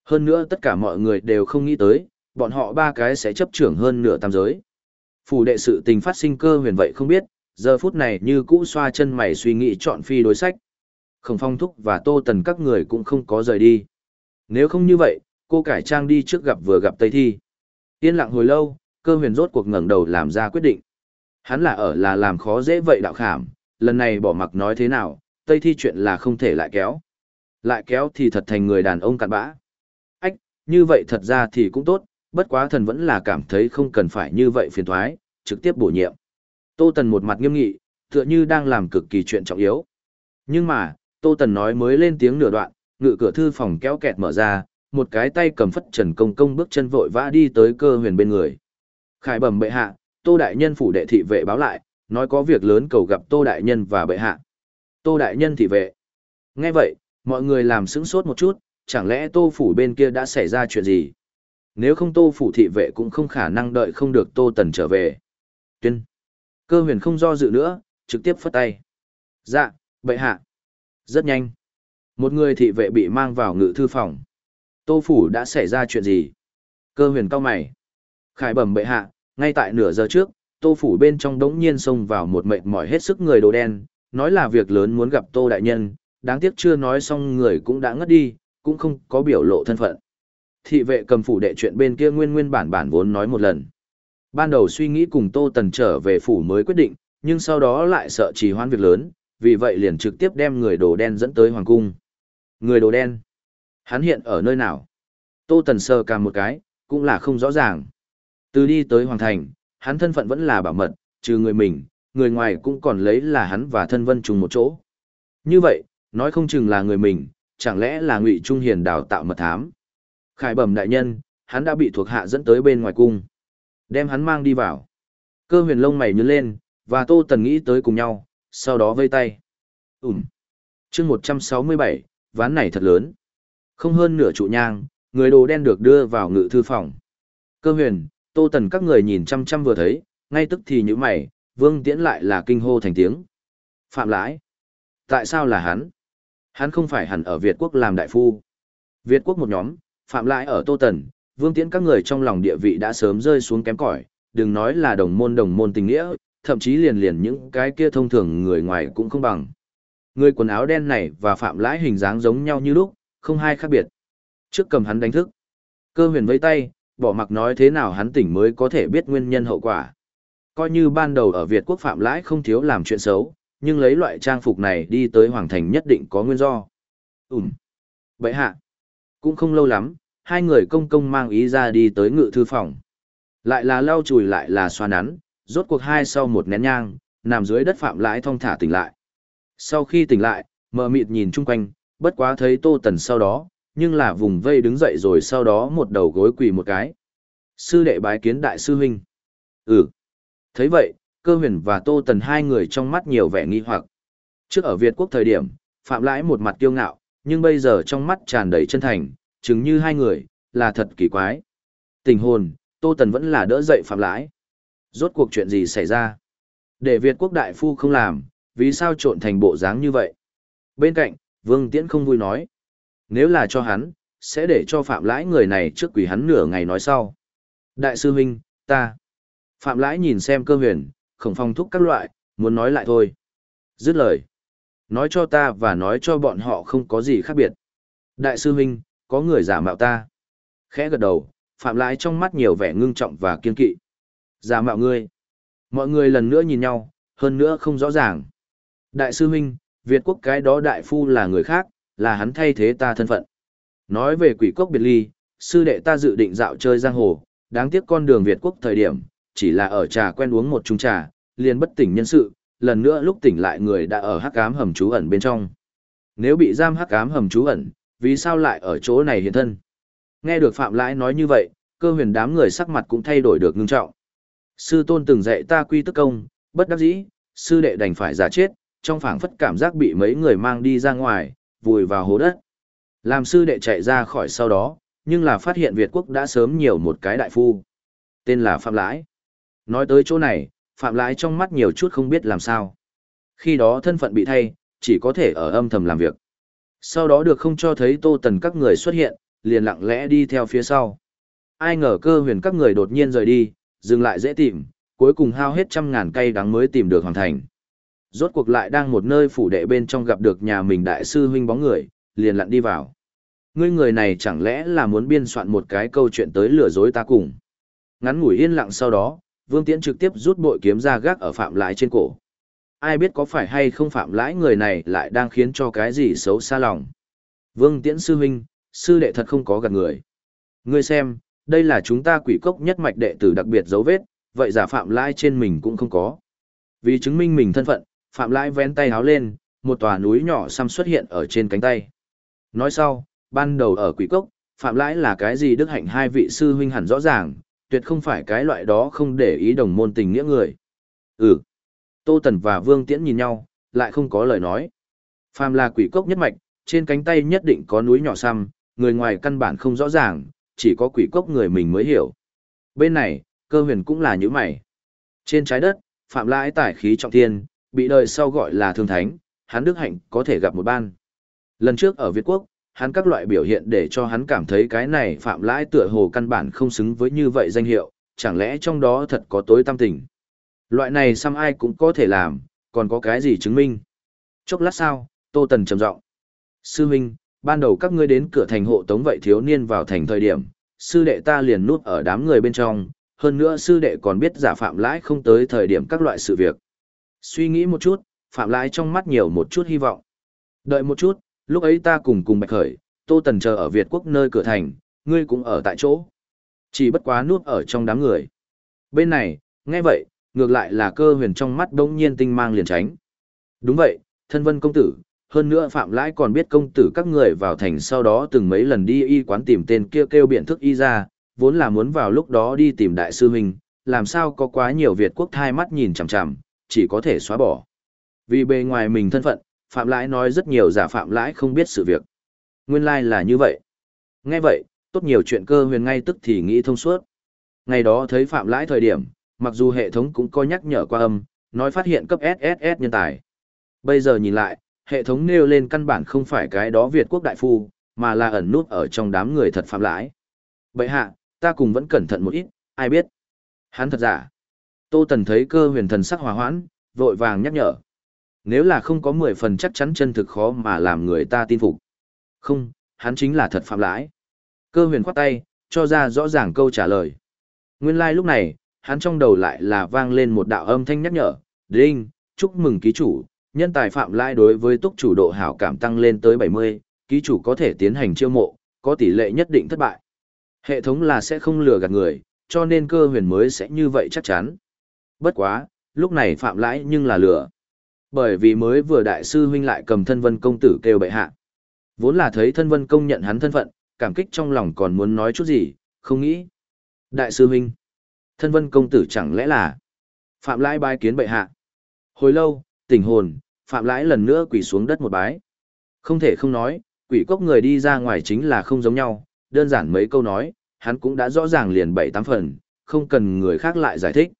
Hơn nữa tất cả mọi người đều không nghĩ tới, bọn họ ba cái sẽ chấp trưởng hơn nửa tam giới. Phủ đệ sự tình phát sinh cơ huyền vậy không biết, giờ phút này như cũ xoa chân mày suy nghĩ chọn phi đối sách khổng phong thúc và tô tần các người cũng không có rời đi. Nếu không như vậy, cô cải trang đi trước gặp vừa gặp Tây Thi. Yên lặng hồi lâu, cơ huyền rốt cuộc ngẩng đầu làm ra quyết định. Hắn là ở là làm khó dễ vậy đạo khảm, lần này bỏ mặc nói thế nào, Tây Thi chuyện là không thể lại kéo. Lại kéo thì thật thành người đàn ông cặn bã. Ách, như vậy thật ra thì cũng tốt, bất quá thần vẫn là cảm thấy không cần phải như vậy phiền thoái, trực tiếp bổ nhiệm. Tô Tần một mặt nghiêm nghị, tựa như đang làm cực kỳ chuyện trọng yếu. Nhưng mà, Tô Tần nói mới lên tiếng nửa đoạn, ngự cửa thư phòng kéo kẹt mở ra, một cái tay cầm phất trần công công bước chân vội vã đi tới cơ huyền bên người. Khải bẩm bệ hạ, Tô Đại Nhân phủ đệ thị vệ báo lại, nói có việc lớn cầu gặp Tô Đại Nhân và bệ hạ. Tô Đại Nhân thị vệ. Nghe vậy, mọi người làm sững sốt một chút, chẳng lẽ Tô phủ bên kia đã xảy ra chuyện gì? Nếu không tô phủ thị vệ cũng không khả năng đợi không được tô tần trở về. Tuyên. Cơ huyền không do dự nữa, trực tiếp phất tay. Dạ, bệ hạ. Rất nhanh. Một người thị vệ bị mang vào ngự thư phòng. Tô phủ đã xảy ra chuyện gì? Cơ huyền cao mày. Khải bẩm bệ hạ, ngay tại nửa giờ trước, tô phủ bên trong đống nhiên xông vào một mệt mỏi hết sức người đồ đen, nói là việc lớn muốn gặp tô đại nhân, đáng tiếc chưa nói xong người cũng đã ngất đi, cũng không có biểu lộ thân phận. Thị vệ cầm phủ đệ chuyện bên kia nguyên nguyên bản bản vốn nói một lần. Ban đầu suy nghĩ cùng Tô Tần trở về phủ mới quyết định, nhưng sau đó lại sợ trì hoãn việc lớn, vì vậy liền trực tiếp đem người đồ đen dẫn tới hoàng cung. Người đồ đen? Hắn hiện ở nơi nào? Tô Tần sờ cả một cái, cũng là không rõ ràng. Từ đi tới hoàng thành, hắn thân phận vẫn là bảo mật, trừ người mình, người ngoài cũng còn lấy là hắn và thân vân trùng một chỗ. Như vậy, nói không chừng là người mình, chẳng lẽ là ngụy Trung Hiền đào tạo mật thám. Khải bẩm đại nhân, hắn đã bị thuộc hạ dẫn tới bên ngoài cung. Đem hắn mang đi vào. Cơ huyền lông mày nhướng lên, và Tô Tần nghĩ tới cùng nhau, sau đó vây tay. Ừm. chương 167, ván này thật lớn. Không hơn nửa trụ nhang, người đồ đen được đưa vào ngự thư phòng. Cơ huyền, Tô Tần các người nhìn chăm chăm vừa thấy, ngay tức thì như mày, vương tiễn lại là kinh hô thành tiếng. Phạm lãi. Tại sao là hắn? Hắn không phải hẳn ở Việt quốc làm đại phu. Việt quốc một nhóm, phạm lãi ở Tô Tần, vương tiễn các người trong lòng địa vị đã sớm rơi xuống kém cỏi, đừng nói là đồng môn đồng môn tình nghĩa, thậm chí liền liền những cái kia thông thường người ngoài cũng không bằng. Người quần áo đen này và phạm lãi hình dáng giống nhau như lúc, không hai khác biệt. Trước cầm hắn đánh thức. Cơ huyền vây tay, bỏ mặc nói thế nào hắn tỉnh mới có thể biết nguyên nhân hậu quả. Coi như ban đầu ở Việt quốc phạm lãi không thiếu làm chuyện xấu, nhưng lấy loại trang phục này đi tới Hoàng Thành nhất định có nguyên do. Ừm. Vậy hạ. Cũng không lâu lắm, hai người công công mang ý ra đi tới ngự thư phòng. Lại là lau chùi lại là xoa nắn, rốt cuộc hai sau một nén nhang, nằm dưới đất phạm lãi thong thả tỉnh lại. Sau khi tỉnh lại, mờ mịt nhìn chung quanh, bất quá thấy tô tần sau đó, nhưng là vùng vây đứng dậy rồi sau đó một đầu gối quỳ một cái. Sư đệ bái kiến đại sư huynh. Ừ thấy vậy, cơ huyền và tô tần hai người trong mắt nhiều vẻ nghi hoặc. Trước ở Việt quốc thời điểm, phạm lãi một mặt kiêu ngạo, nhưng bây giờ trong mắt tràn đầy chân thành, chứng như hai người, là thật kỳ quái. Tình hồn, Tô Tần vẫn là đỡ dậy phạm lãi. Rốt cuộc chuyện gì xảy ra? Để Việt quốc đại phu không làm, vì sao trộn thành bộ dáng như vậy? Bên cạnh, Vương Tiễn không vui nói. Nếu là cho hắn, sẽ để cho phạm lãi người này trước quỷ hắn nửa ngày nói sau. Đại sư huynh, ta. Phạm lãi nhìn xem cơ huyền, khổng phong thúc các loại, muốn nói lại thôi. Dứt lời. Nói cho ta và nói cho bọn họ không có gì khác biệt. Đại sư huynh, có người giả mạo ta. Khẽ gật đầu, phạm lãi trong mắt nhiều vẻ ngưng trọng và kiên kỵ. Giả mạo ngươi. Mọi người lần nữa nhìn nhau, hơn nữa không rõ ràng. Đại sư huynh, Việt quốc cái đó đại phu là người khác, là hắn thay thế ta thân phận. Nói về quỷ quốc biệt ly, sư đệ ta dự định dạo chơi giang hồ, đáng tiếc con đường Việt quốc thời điểm, chỉ là ở trà quen uống một chung trà, liền bất tỉnh nhân sự, lần nữa lúc tỉnh lại người đã ở hắc ám hầm trú ẩn bên trong. Nếu bị giam hắc ám hầm trú ẩn, vì sao lại ở chỗ này hiện thân? Nghe được Phạm Lãi nói như vậy, cơ huyền đám người sắc mặt cũng thay đổi được ngưng trọng. Sư tôn từng dạy ta quy tức công, bất đắc dĩ, sư đệ đành phải giả chết, trong phảng phất cảm giác bị mấy người mang đi ra ngoài, vùi vào hố đất. Làm sư đệ chạy ra khỏi sau đó, nhưng là phát hiện Việt quốc đã sớm nhiều một cái đại phu. Tên là Phạm Lãi. Nói tới chỗ này, Phạm Lãi trong mắt nhiều chút không biết làm sao. Khi đó thân phận bị thay, chỉ có thể ở âm thầm làm việc. Sau đó được không cho thấy tô tần các người xuất hiện, liền lặng lẽ đi theo phía sau. Ai ngờ cơ huyền các người đột nhiên rời đi, dừng lại dễ tìm, cuối cùng hao hết trăm ngàn cây đắng mới tìm được hoàn thành. Rốt cuộc lại đang một nơi phủ đệ bên trong gặp được nhà mình đại sư huynh bóng người, liền lặn đi vào. Ngươi người này chẳng lẽ là muốn biên soạn một cái câu chuyện tới lừa dối ta cùng. Ngắn ngủi yên lặng sau đó, Vương Tiễn trực tiếp rút bội kiếm ra gác ở phạm lãi trên cổ. Ai biết có phải hay không phạm lãi người này lại đang khiến cho cái gì xấu xa lòng. Vương Tiễn sư huynh, sư đệ thật không có gạt người. Ngươi xem, đây là chúng ta quỷ cốc nhất mạch đệ tử đặc biệt dấu vết, vậy giả phạm lãi trên mình cũng không có. Vì chứng minh mình thân phận, phạm lãi vén tay háo lên, một tòa núi nhỏ xăm xuất hiện ở trên cánh tay. Nói sau, ban đầu ở quỷ cốc, phạm lãi là cái gì đức hạnh hai vị sư huynh hẳn rõ ràng, tuyệt không phải cái loại đó không để ý đồng môn tình nghĩa người. Ừ. Tô Tần và Vương Tiễn nhìn nhau, lại không có lời nói. Phàm là quỷ cốc nhất mạch, trên cánh tay nhất định có núi nhỏ xăm, người ngoài căn bản không rõ ràng, chỉ có quỷ cốc người mình mới hiểu. Bên này, cơ huyền cũng là như mày. Trên trái đất, phạm lãi tải khí trọng thiên, bị đời sau gọi là thương thánh, hắn đức hạnh có thể gặp một ban. Lần trước ở Việt Quốc, hắn các loại biểu hiện để cho hắn cảm thấy cái này phạm lãi tựa hồ căn bản không xứng với như vậy danh hiệu, chẳng lẽ trong đó thật có tối tâm tình. Loại này xăm ai cũng có thể làm, còn có cái gì chứng minh. Chốc lát sau, Tô Tần trầm giọng Sư Minh, ban đầu các ngươi đến cửa thành hộ tống vậy thiếu niên vào thành thời điểm, sư đệ ta liền nuốt ở đám người bên trong, hơn nữa sư đệ còn biết giả phạm lãi không tới thời điểm các loại sự việc. Suy nghĩ một chút, phạm lãi trong mắt nhiều một chút hy vọng. Đợi một chút, lúc ấy ta cùng cùng bạch khởi, tô tần chờ ở Việt quốc nơi cửa thành, ngươi cũng ở tại chỗ. Chỉ bất quá nuốt ở trong đám người. Bên này, nghe vậy, ngược lại là cơ huyền trong mắt đông nhiên tinh mang liền tránh. Đúng vậy, thân vân công tử, hơn nữa phạm lãi còn biết công tử các người vào thành sau đó từng mấy lần đi y quán tìm tên kia kêu biện thức y ra, vốn là muốn vào lúc đó đi tìm đại sư huynh, làm sao có quá nhiều Việt quốc thai mắt nhìn chằm chằm, chỉ có thể xóa bỏ. Vì bề ngoài mình thân phận, phạm lãi nói rất nhiều giả phạm lãi không biết sự việc. Nguyên lai like là như vậy. Nghe vậy, tốt nhiều chuyện cơ huyền ngay tức thì nghĩ thông suốt. Ngày đó thấy phạm lãi thời điểm, mặc dù hệ thống cũng có nhắc nhở qua âm, nói phát hiện cấp SSS nhân tài. Bây giờ nhìn lại, hệ thống nêu lên căn bản không phải cái đó Việt quốc đại phu, mà là ẩn nút ở trong đám người thật phạm lãi. Bậy hạ, ta cùng vẫn cẩn thận một ít, ai biết. Hắn thật giả. Tô Tần thấy cơ huyền thần sắc hòa hoãn, vội vàng nhắc nhở. Nếu là không có 10 phần chắc chắn chân thực khó mà làm người ta tin phục. Không, hắn chính là thật phạm lãi. Cơ huyền khoát tay, cho ra rõ ràng câu trả lời. Nguyên lai like lúc này, hắn trong đầu lại là vang lên một đạo âm thanh nhắc nhở. Đinh, chúc mừng ký chủ, nhân tài phạm lãi đối với túc chủ độ hảo cảm tăng lên tới 70, ký chủ có thể tiến hành chiêu mộ, có tỷ lệ nhất định thất bại. Hệ thống là sẽ không lừa gạt người, cho nên cơ huyền mới sẽ như vậy chắc chắn. Bất quá, lúc này phạm lãi nhưng là lừa. Bởi vì mới vừa đại sư huynh lại cầm thân vân công tử kêu bệ hạ. Vốn là thấy thân vân công nhận hắn thân phận, cảm kích trong lòng còn muốn nói chút gì, không nghĩ. Đại sư huynh, thân vân công tử chẳng lẽ là phạm lãi bái kiến bệ hạ. Hồi lâu, tỉnh hồn, phạm lãi lần nữa quỳ xuống đất một bái. Không thể không nói, quỷ cốc người đi ra ngoài chính là không giống nhau, đơn giản mấy câu nói, hắn cũng đã rõ ràng liền bảy tám phần, không cần người khác lại giải thích.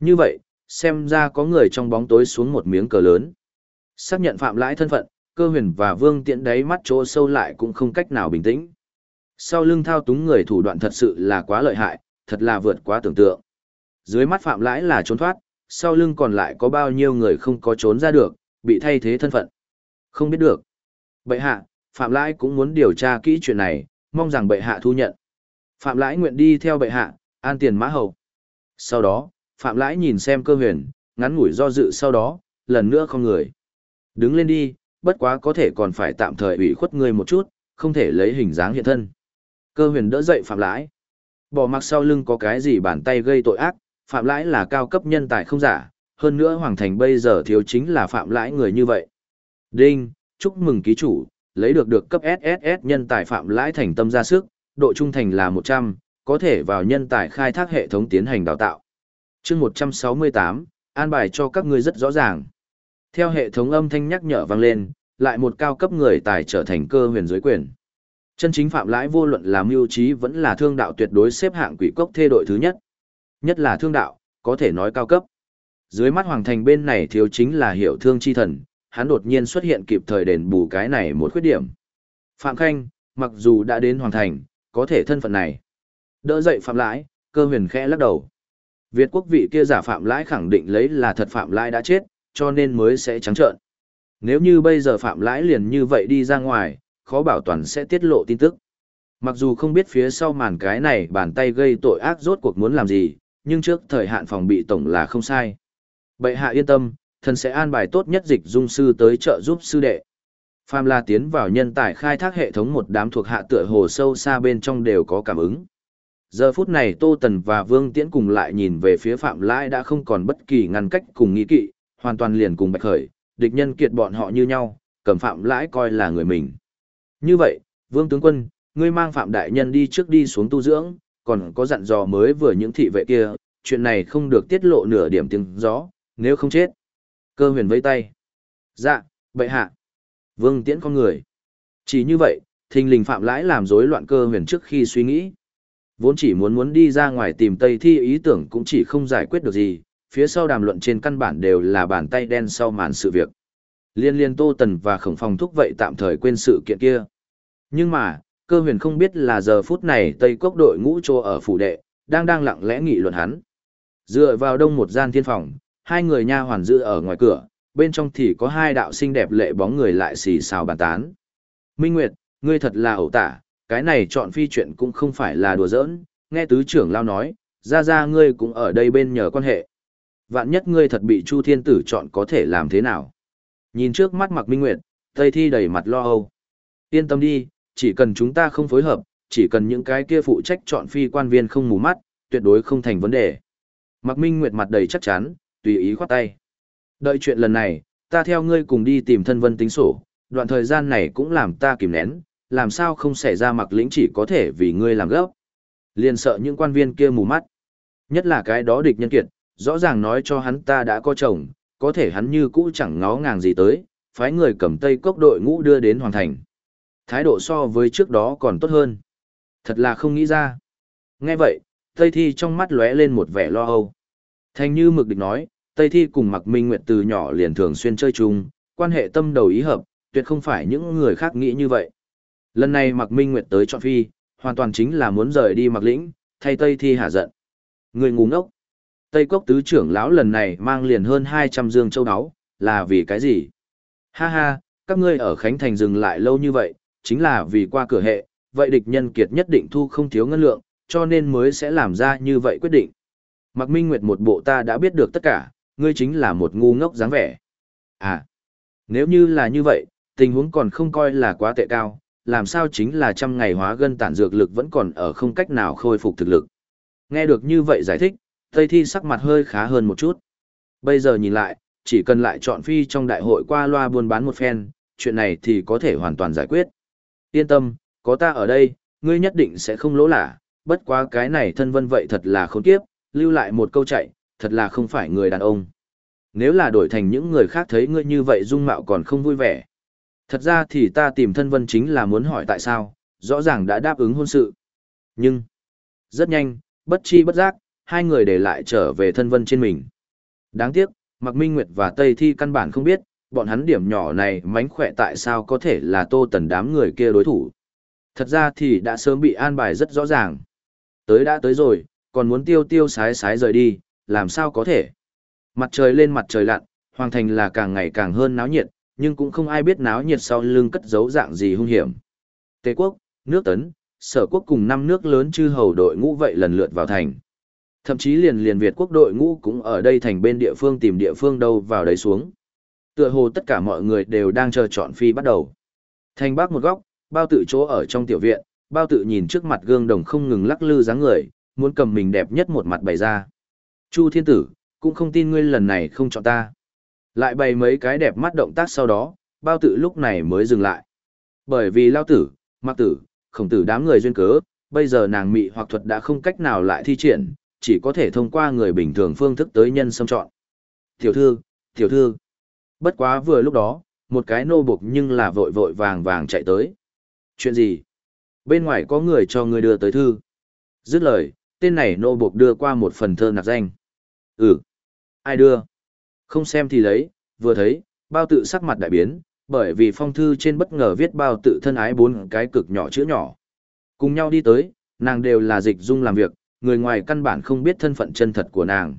Như vậy, xem ra có người trong bóng tối xuống một miếng cờ lớn. Xác nhận phạm lãi thân phận, cơ huyền và vương tiện đáy mắt chỗ sâu lại cũng không cách nào bình tĩnh. Sau lưng thao túng người thủ đoạn thật sự là quá lợi hại, thật là vượt quá tưởng tượng. Dưới mắt phạm lãi là trốn thoát, sau lưng còn lại có bao nhiêu người không có trốn ra được, bị thay thế thân phận. Không biết được. Bệ hạ, phạm lãi cũng muốn điều tra kỹ chuyện này, mong rằng bệ hạ thu nhận. Phạm lãi nguyện đi theo bệ hạ, an tiền mã hầu. Sau đó, Phạm lãi nhìn xem cơ huyền, ngắn ngủi do dự sau đó, lần nữa không người. Đứng lên đi, bất quá có thể còn phải tạm thời ủy khuất người một chút, không thể lấy hình dáng hiện thân. Cơ huyền đỡ dậy Phạm lãi. Bỏ mặc sau lưng có cái gì bàn tay gây tội ác, Phạm lãi là cao cấp nhân tài không giả, hơn nữa Hoàng Thành bây giờ thiếu chính là Phạm lãi người như vậy. Đinh, chúc mừng ký chủ, lấy được được cấp SSS nhân tài Phạm lãi thành tâm ra sức, độ trung thành là 100, có thể vào nhân tài khai thác hệ thống tiến hành đào tạo chương 168, an bài cho các ngươi rất rõ ràng. Theo hệ thống âm thanh nhắc nhở vang lên, lại một cao cấp người tài trở thành cơ huyền giới quyền. Chân chính phạm lãi vô luận làm mưu trí vẫn là thương đạo tuyệt đối xếp hạng quỷ cốc thê đội thứ nhất. Nhất là thương đạo, có thể nói cao cấp. Dưới mắt hoàng thành bên này thiếu chính là hiểu thương chi thần, hắn đột nhiên xuất hiện kịp thời đền bù cái này một khuyết điểm. Phạm Khanh, mặc dù đã đến hoàng thành, có thể thân phận này. Đỡ dậy phạm lãi, cơ huyền khẽ lắc đầu. Việt quốc vị kia giả phạm lãi khẳng định lấy là thật phạm lãi đã chết, cho nên mới sẽ trắng trợn. Nếu như bây giờ phạm lãi liền như vậy đi ra ngoài, khó bảo toàn sẽ tiết lộ tin tức. Mặc dù không biết phía sau màn cái này bàn tay gây tội ác rốt cuộc muốn làm gì, nhưng trước thời hạn phòng bị tổng là không sai. Bệ hạ yên tâm, thần sẽ an bài tốt nhất dịch dung sư tới trợ giúp sư đệ. Phạm La tiến vào nhân tài khai thác hệ thống một đám thuộc hạ tựa hồ sâu xa bên trong đều có cảm ứng. Giờ phút này Tô Tần và Vương Tiễn cùng lại nhìn về phía Phạm Lãi đã không còn bất kỳ ngăn cách cùng nghĩ kỵ, hoàn toàn liền cùng bạch khởi, địch nhân kiệt bọn họ như nhau, cầm Phạm Lãi coi là người mình. Như vậy, Vương Tướng Quân, ngươi mang Phạm Đại Nhân đi trước đi xuống tu dưỡng, còn có dặn dò mới vừa những thị vệ kia, chuyện này không được tiết lộ nửa điểm tiếng gió, nếu không chết. Cơ huyền vây tay. Dạ, bệ hạ. Vương Tiễn con người. Chỉ như vậy, thình lình Phạm Lãi làm rối loạn cơ huyền trước khi suy nghĩ. Vốn chỉ muốn muốn đi ra ngoài tìm Tây Thi ý tưởng cũng chỉ không giải quyết được gì, phía sau đàm luận trên căn bản đều là bàn tay đen sau màn sự việc. Liên liên Tô Tần và khổng phong thúc vậy tạm thời quên sự kiện kia. Nhưng mà, cơ huyền không biết là giờ phút này Tây Cốc đội ngũ trô ở phủ đệ, đang đang lặng lẽ nghị luận hắn. Dựa vào đông một gian thiên phòng, hai người nha hoàn giữ ở ngoài cửa, bên trong thì có hai đạo xinh đẹp lệ bóng người lại xì xào bàn tán. Minh Nguyệt, ngươi thật là ẩu tả, cái này chọn phi chuyện cũng không phải là đùa giỡn, nghe tứ trưởng lao nói, ra ra ngươi cũng ở đây bên nhờ quan hệ. Vạn nhất ngươi thật bị Chu Thiên Tử chọn có thể làm thế nào? Nhìn trước mắt mặc Minh Nguyệt, Tây Thi đầy mặt lo âu. Yên tâm đi, chỉ cần chúng ta không phối hợp, chỉ cần những cái kia phụ trách chọn phi quan viên không mù mắt, tuyệt đối không thành vấn đề. Mặc Minh Nguyệt mặt đầy chắc chắn, tùy ý khoát tay. Đợi chuyện lần này, ta theo ngươi cùng đi tìm thân vân tính sổ, đoạn thời gian này cũng làm ta kìm nén, làm sao không xảy ra mặc lĩnh chỉ có thể vì ngươi làm gấp. Liền sợ những quan viên kia mù mắt. Nhất là cái đó địch nhân kiệt, rõ ràng nói cho hắn ta đã có chồng, có thể hắn như cũ chẳng ngó ngàng gì tới, phái người cầm tây cốc đội ngũ đưa đến hoàn thành. Thái độ so với trước đó còn tốt hơn. Thật là không nghĩ ra. Nghe vậy, Tây Thi trong mắt lóe lên một vẻ lo âu. Thành như mực địch nói, Tây Thi cùng Mạc Minh Nguyệt từ nhỏ liền thường xuyên chơi chung, quan hệ tâm đầu ý hợp, tuyệt không phải những người khác nghĩ như vậy. Lần này Mạc Minh Nguyệt tới chọn phi, hoàn toàn chính là muốn rời đi Mạc Lĩnh, thay Tây Thi hạ giận. Người ngu ngốc. Tây Cốc tứ trưởng lão lần này mang liền hơn 200 dương châu đáo là vì cái gì? Ha ha, các ngươi ở Khánh Thành dừng lại lâu như vậy, chính là vì qua cửa hệ, vậy địch nhân kiệt nhất định thu không thiếu ngân lượng, cho nên mới sẽ làm ra như vậy quyết định. Mạc Minh Nguyệt một bộ ta đã biết được tất cả, ngươi chính là một ngu ngốc dáng vẻ. À, nếu như là như vậy, tình huống còn không coi là quá tệ cao, làm sao chính là trăm ngày hóa gân tản dược lực vẫn còn ở không cách nào khôi phục thực lực. Nghe được như vậy giải thích, Tây Thi sắc mặt hơi khá hơn một chút. Bây giờ nhìn lại, chỉ cần lại chọn phi trong đại hội qua loa buôn bán một phen, chuyện này thì có thể hoàn toàn giải quyết. Yên tâm, có ta ở đây, ngươi nhất định sẽ không lỗ lả, bất quá cái này thân vân vậy thật là khốn kiếp, lưu lại một câu chạy, thật là không phải người đàn ông. Nếu là đổi thành những người khác thấy ngươi như vậy dung mạo còn không vui vẻ. Thật ra thì ta tìm thân vân chính là muốn hỏi tại sao, rõ ràng đã đáp ứng hôn sự. Nhưng, rất nhanh, bất chi bất giác, hai người để lại trở về thân vân trên mình. Đáng tiếc, Mạc Minh Nguyệt và Tây Thi căn bản không biết, bọn hắn điểm nhỏ này mánh khỏe tại sao có thể là tô tần đám người kia đối thủ. Thật ra thì đã sớm bị an bài rất rõ ràng. Tới đã tới rồi, còn muốn tiêu tiêu sái sái rời đi, làm sao có thể. Mặt trời lên mặt trời lặn, hoàng thành là càng ngày càng hơn náo nhiệt, nhưng cũng không ai biết náo nhiệt sau lưng cất giấu dạng gì hung hiểm. Tề quốc, nước tấn, sở quốc cùng năm nước lớn chư hầu đội ngũ vậy lần lượt vào thành. Thậm chí liền liền Việt quốc đội ngũ cũng ở đây thành bên địa phương tìm địa phương đâu vào đấy xuống. Tựa hồ tất cả mọi người đều đang chờ chọn phi bắt đầu. Thành bắc một góc, bao tự chỗ ở trong tiểu viện, bao tự nhìn trước mặt gương đồng không ngừng lắc lư dáng người, muốn cầm mình đẹp nhất một mặt bày ra. Chu thiên tử, cũng không tin ngươi lần này không chọn ta. Lại bày mấy cái đẹp mắt động tác sau đó, bao tự lúc này mới dừng lại. Bởi vì lao tử, mặc tử, khổng tử đám người duyên cớ, bây giờ nàng mị hoặc thuật đã không cách nào lại thi triển, chỉ có thể thông qua người bình thường phương thức tới nhân xâm chọn. Tiểu thư, tiểu thư. Bất quá vừa lúc đó, một cái nô buộc nhưng là vội vội vàng vàng chạy tới. Chuyện gì? Bên ngoài có người cho người đưa tới thư. Dứt lời, tên này nô buộc đưa qua một phần thơ nạc danh. Ừ. Ai đưa? Không xem thì lấy, vừa thấy, bao tự sắc mặt đại biến, bởi vì phong thư trên bất ngờ viết bao tự thân ái bốn cái cực nhỏ chữ nhỏ. Cùng nhau đi tới, nàng đều là dịch dung làm việc, người ngoài căn bản không biết thân phận chân thật của nàng.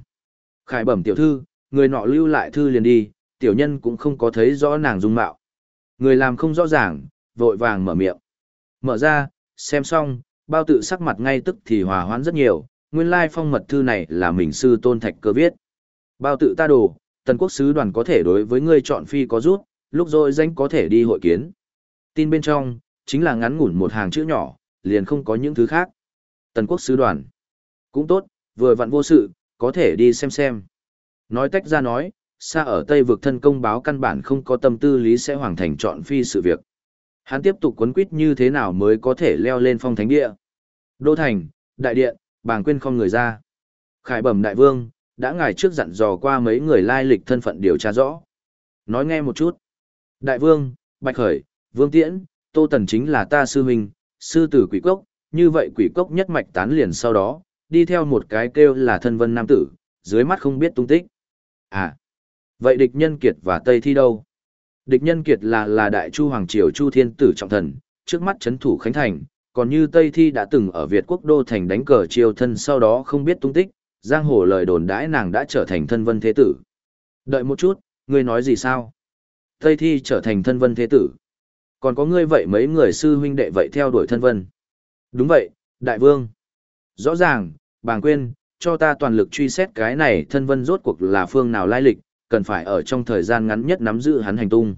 Khải bẩm tiểu thư, người nọ lưu lại thư liền đi, tiểu nhân cũng không có thấy rõ nàng dung mạo. Người làm không rõ ràng, vội vàng mở miệng. Mở ra, xem xong, bao tự sắc mặt ngay tức thì hòa hoãn rất nhiều, nguyên lai phong mật thư này là mình sư tôn thạch cơ viết. Bao tự ta đồ, tần quốc sứ đoàn có thể đối với ngươi chọn phi có rút, lúc rồi danh có thể đi hội kiến. Tin bên trong, chính là ngắn ngủn một hàng chữ nhỏ, liền không có những thứ khác. Tần quốc sứ đoàn. Cũng tốt, vừa vặn vô sự, có thể đi xem xem. Nói tách ra nói, xa ở Tây vực thân công báo căn bản không có tâm tư lý sẽ hoàn thành chọn phi sự việc. Hắn tiếp tục quấn quýt như thế nào mới có thể leo lên phong thánh địa. Đô thành, đại điện, bàng quên không người ra. Khải bẩm đại vương, đã ngài trước dặn dò qua mấy người lai lịch thân phận điều tra rõ. Nói nghe một chút. Đại vương, Bạch Khởi, Vương Tiễn, Tô Tần chính là ta sư huynh, sư tử quỷ cốc, như vậy quỷ cốc nhất mạch tán liền sau đó, đi theo một cái kêu là thân vân nam tử, dưới mắt không biết tung tích. À, vậy địch nhân kiệt và Tây Thi đâu? Địch nhân kiệt là là đại chu hoàng triều chu thiên tử trọng thần, trước mắt chấn thủ Khánh Thành, còn như Tây Thi đã từng ở Việt quốc đô thành đánh cờ triều thân sau đó không biết tung tích, giang hồ lời đồn đãi nàng đã trở thành thân vân thế tử. Đợi một chút, ngươi nói gì sao? Tây Thi trở thành thân vân thế tử. Còn có ngươi vậy mấy người sư huynh đệ vậy theo đuổi thân vân. Đúng vậy, đại vương. Rõ ràng, bàng quên, cho ta toàn lực truy xét cái này thân vân rốt cuộc là phương nào lai lịch, cần phải ở trong thời gian ngắn nhất nắm giữ hắn hành tung.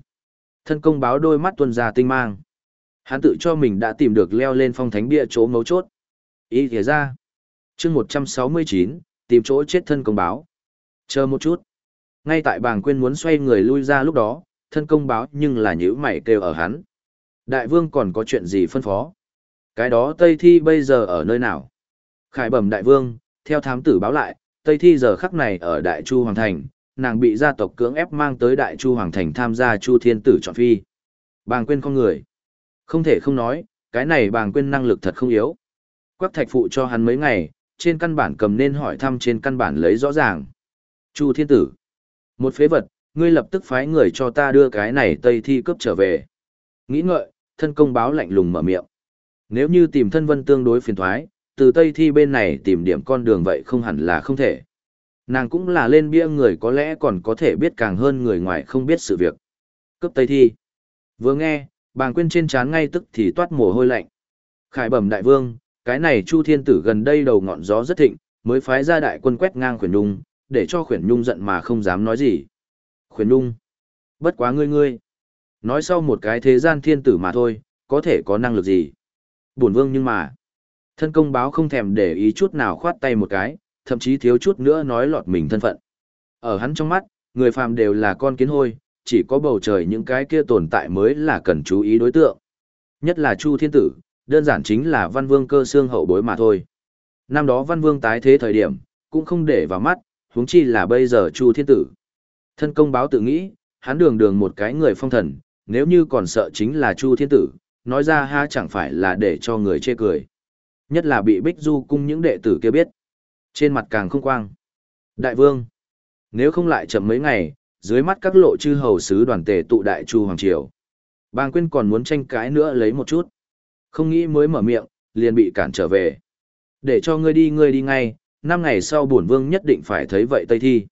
Thân công báo đôi mắt tuân ra tinh mang. Hắn tự cho mình đã tìm được leo lên phong thánh bia chỗ mấu chốt. Ý thế ra. chương 169, tìm chỗ chết thân công báo. Chờ một chút. Ngay tại bàng quyên muốn xoay người lui ra lúc đó, thân công báo nhưng là nhữ mày kêu ở hắn. Đại vương còn có chuyện gì phân phó? Cái đó Tây Thi bây giờ ở nơi nào? Khải bẩm đại vương, theo thám tử báo lại, Tây Thi giờ khắc này ở Đại Chu Hoàng Thành, nàng bị gia tộc cưỡng ép mang tới Đại Chu Hoàng Thành tham gia Chu Thiên Tử chọn phi. Bàng quên con người. Không thể không nói, cái này bàng quên năng lực thật không yếu. Quắc thạch phụ cho hắn mấy ngày, trên căn bản cầm nên hỏi thăm trên căn bản lấy rõ ràng. Chu Thiên Tử. Một phế vật, ngươi lập tức phái người cho ta đưa cái này Tây Thi cướp trở về. Nghĩ ngợi, thân công báo lạnh lùng mở miệng. Nếu như tìm thân vân tương đối phiền thoái, từ Tây Thi bên này tìm điểm con đường vậy không hẳn là không thể. Nàng cũng là lên bia người có lẽ còn có thể biết càng hơn người ngoài không biết sự việc. Cướp Tây Thi. Vừa nghe, bàng quên trên trán ngay tức thì toát mồ hôi lạnh. Khải bẩm đại vương, cái này Chu Thiên Tử gần đây đầu ngọn gió rất thịnh, mới phái ra đại quân quét ngang khuyển nhung, để cho khuyển nhung giận mà không dám nói gì. Khuyển nhung. Bất quá ngươi ngươi. Nói sau một cái thế gian thiên tử mà thôi, có thể có năng lực gì. Bổn vương nhưng mà. Thân công báo không thèm để ý chút nào khoát tay một cái, thậm chí thiếu chút nữa nói lọt mình thân phận. Ở hắn trong mắt, người phàm đều là con kiến hôi, chỉ có bầu trời những cái kia tồn tại mới là cần chú ý đối tượng. Nhất là Chu Thiên Tử, đơn giản chính là văn vương cơ xương hậu bối mà thôi. Năm đó văn vương tái thế thời điểm, cũng không để vào mắt, huống chi là bây giờ Chu Thiên Tử. Thân công báo tự nghĩ, hắn đường đường một cái người phong thần, nếu như còn sợ chính là Chu Thiên Tử, nói ra ha chẳng phải là để cho người chê cười. Nhất là bị Bích Du cung những đệ tử kia biết. Trên mặt càng không quang. Đại vương, nếu không lại chậm mấy ngày, dưới mắt các lộ chư hầu sứ đoàn tề tụ đại chu hoàng triều. Bang Quyên còn muốn tranh cãi nữa lấy một chút. Không nghĩ mới mở miệng, liền bị cản trở về. Để cho ngươi đi ngươi đi ngay, năm ngày sau bổn vương nhất định phải thấy vậy Tây Thi.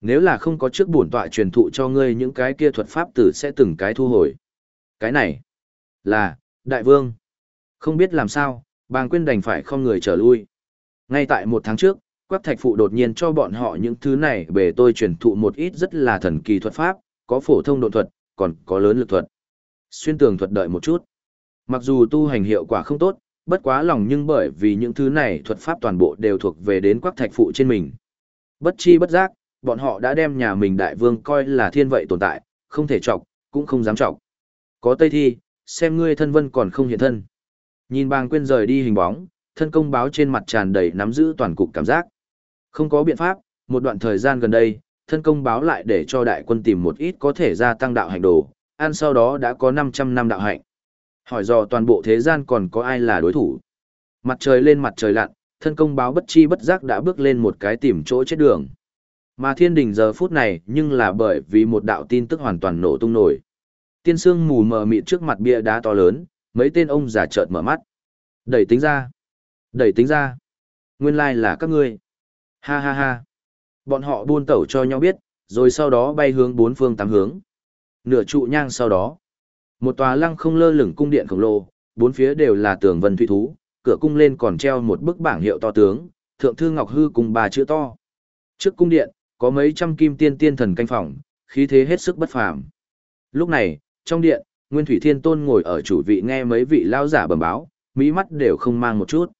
Nếu là không có trước bổn tọa truyền thụ cho ngươi những cái kia thuật pháp tử sẽ từng cái thu hồi. Cái này là, đại vương. Không biết làm sao, bàng quyên đành phải không người trở lui. Ngay tại một tháng trước, Quách Thạch Phụ đột nhiên cho bọn họ những thứ này bề tôi truyền thụ một ít rất là thần kỳ thuật pháp, có phổ thông độ thuật, còn có lớn lực thuật. Xuyên tường thuật đợi một chút. Mặc dù tu hành hiệu quả không tốt, bất quá lòng nhưng bởi vì những thứ này thuật pháp toàn bộ đều thuộc về đến Quách Thạch Phụ trên mình. Bất chi bất giác, bọn họ đã đem nhà mình đại vương coi là thiên vậy tồn tại, không thể chọc, cũng không dám chọc. Có Tây Thi, xem ngươi thân vân còn không hiện thân. Nhìn bàng quên rời đi hình bóng, thân công báo trên mặt tràn đầy nắm giữ toàn cục cảm giác. Không có biện pháp, một đoạn thời gian gần đây, thân công báo lại để cho đại quân tìm một ít có thể gia tăng đạo hạnh đồ, ăn sau đó đã có 500 năm đạo hạnh. Hỏi dò toàn bộ thế gian còn có ai là đối thủ. Mặt trời lên mặt trời lặn, thân công báo bất chi bất giác đã bước lên một cái tìm chỗ chết đường. Mà thiên đình giờ phút này nhưng là bởi vì một đạo tin tức hoàn toàn nổ tung nổi. Tiên sương mù mờ mịt trước mặt bia đá to lớn, mấy tên ông già chợt mở mắt. Đẩy tính ra. Đẩy tính ra. Nguyên lai là các ngươi. Ha ha ha. Bọn họ buôn tẩu cho nhau biết, rồi sau đó bay hướng bốn phương tám hướng. Nửa trụ nhang sau đó. Một tòa lăng không lơ lửng cung điện khổng lồ, bốn phía đều là tường vân thủy thú, cửa cung lên còn treo một bức bảng hiệu to tướng, thượng thư ngọc hư cùng ba chữ to. Trước cung điện, có mấy trăm kim tiên tiên thần canh phòng, khí thế hết sức bất phàm. Lúc này, trong điện, Nguyên Thủy Thiên Tôn ngồi ở chủ vị nghe mấy vị lao giả bẩm báo, mỹ mắt đều không mang một chút.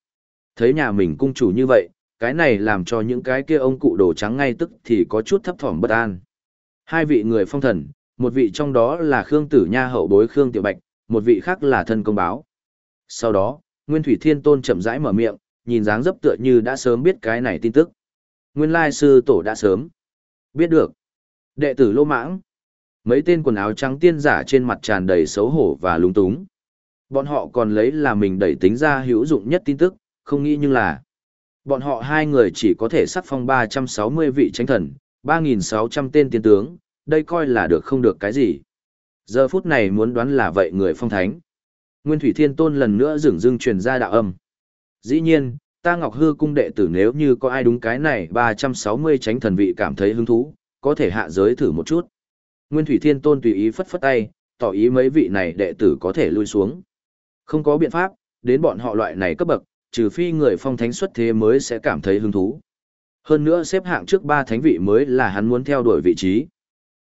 Thấy nhà mình cung chủ như vậy, cái này làm cho những cái kia ông cụ đồ trắng ngay tức thì có chút thấp thỏm bất an. Hai vị người phong thần, một vị trong đó là Khương Tử Nha hậu bối Khương Tiểu Bạch, một vị khác là thân công báo. Sau đó, Nguyên Thủy Thiên Tôn chậm rãi mở miệng, nhìn dáng dấp tựa như đã sớm biết cái này tin tức. Nguyên lai sư tổ đã sớm biết được. Đệ tử lô mãng. Mấy tên quần áo trắng tiên giả trên mặt tràn đầy xấu hổ và lúng túng. Bọn họ còn lấy là mình đẩy tính ra hữu dụng nhất tin tức, không nghĩ nhưng là bọn họ hai người chỉ có thể sắc phong 360 vị tránh thần, 3.600 tên tiên tướng, đây coi là được không được cái gì. Giờ phút này muốn đoán là vậy người phong thánh. Nguyên Thủy Thiên Tôn lần nữa dừng dưng truyền ra đạo âm. Dĩ nhiên, ta Ngọc Hư cung đệ tử nếu như có ai đúng cái này 360 tránh thần vị cảm thấy hứng thú, có thể hạ giới thử một chút. Nguyên Thủy Thiên Tôn tùy ý phất phất tay, tỏ ý mấy vị này đệ tử có thể lui xuống. Không có biện pháp, đến bọn họ loại này cấp bậc, trừ phi người phong thánh xuất thế mới sẽ cảm thấy hứng thú. Hơn nữa xếp hạng trước ba thánh vị mới là hắn muốn theo đuổi vị trí.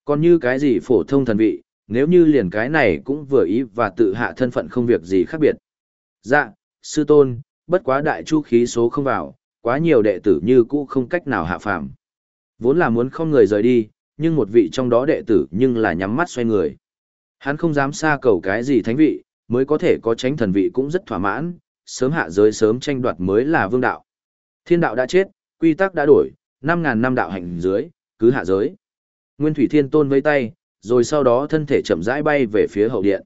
Còn như cái gì phổ thông thần vị, nếu như liền cái này cũng vừa ý và tự hạ thân phận không việc gì khác biệt. Dạ, sư tôn, bất quá đại chu khí số không vào, quá nhiều đệ tử như cũ không cách nào hạ phàm. Vốn là muốn không người rời đi, nhưng một vị trong đó đệ tử nhưng là nhắm mắt xoay người. Hắn không dám xa cầu cái gì thánh vị, mới có thể có tránh thần vị cũng rất thỏa mãn, sớm hạ giới sớm tranh đoạt mới là vương đạo. Thiên đạo đã chết, quy tắc đã đổi, 5.000 năm đạo hành dưới, cứ hạ giới. Nguyên Thủy Thiên Tôn với tay, rồi sau đó thân thể chậm rãi bay về phía hậu điện.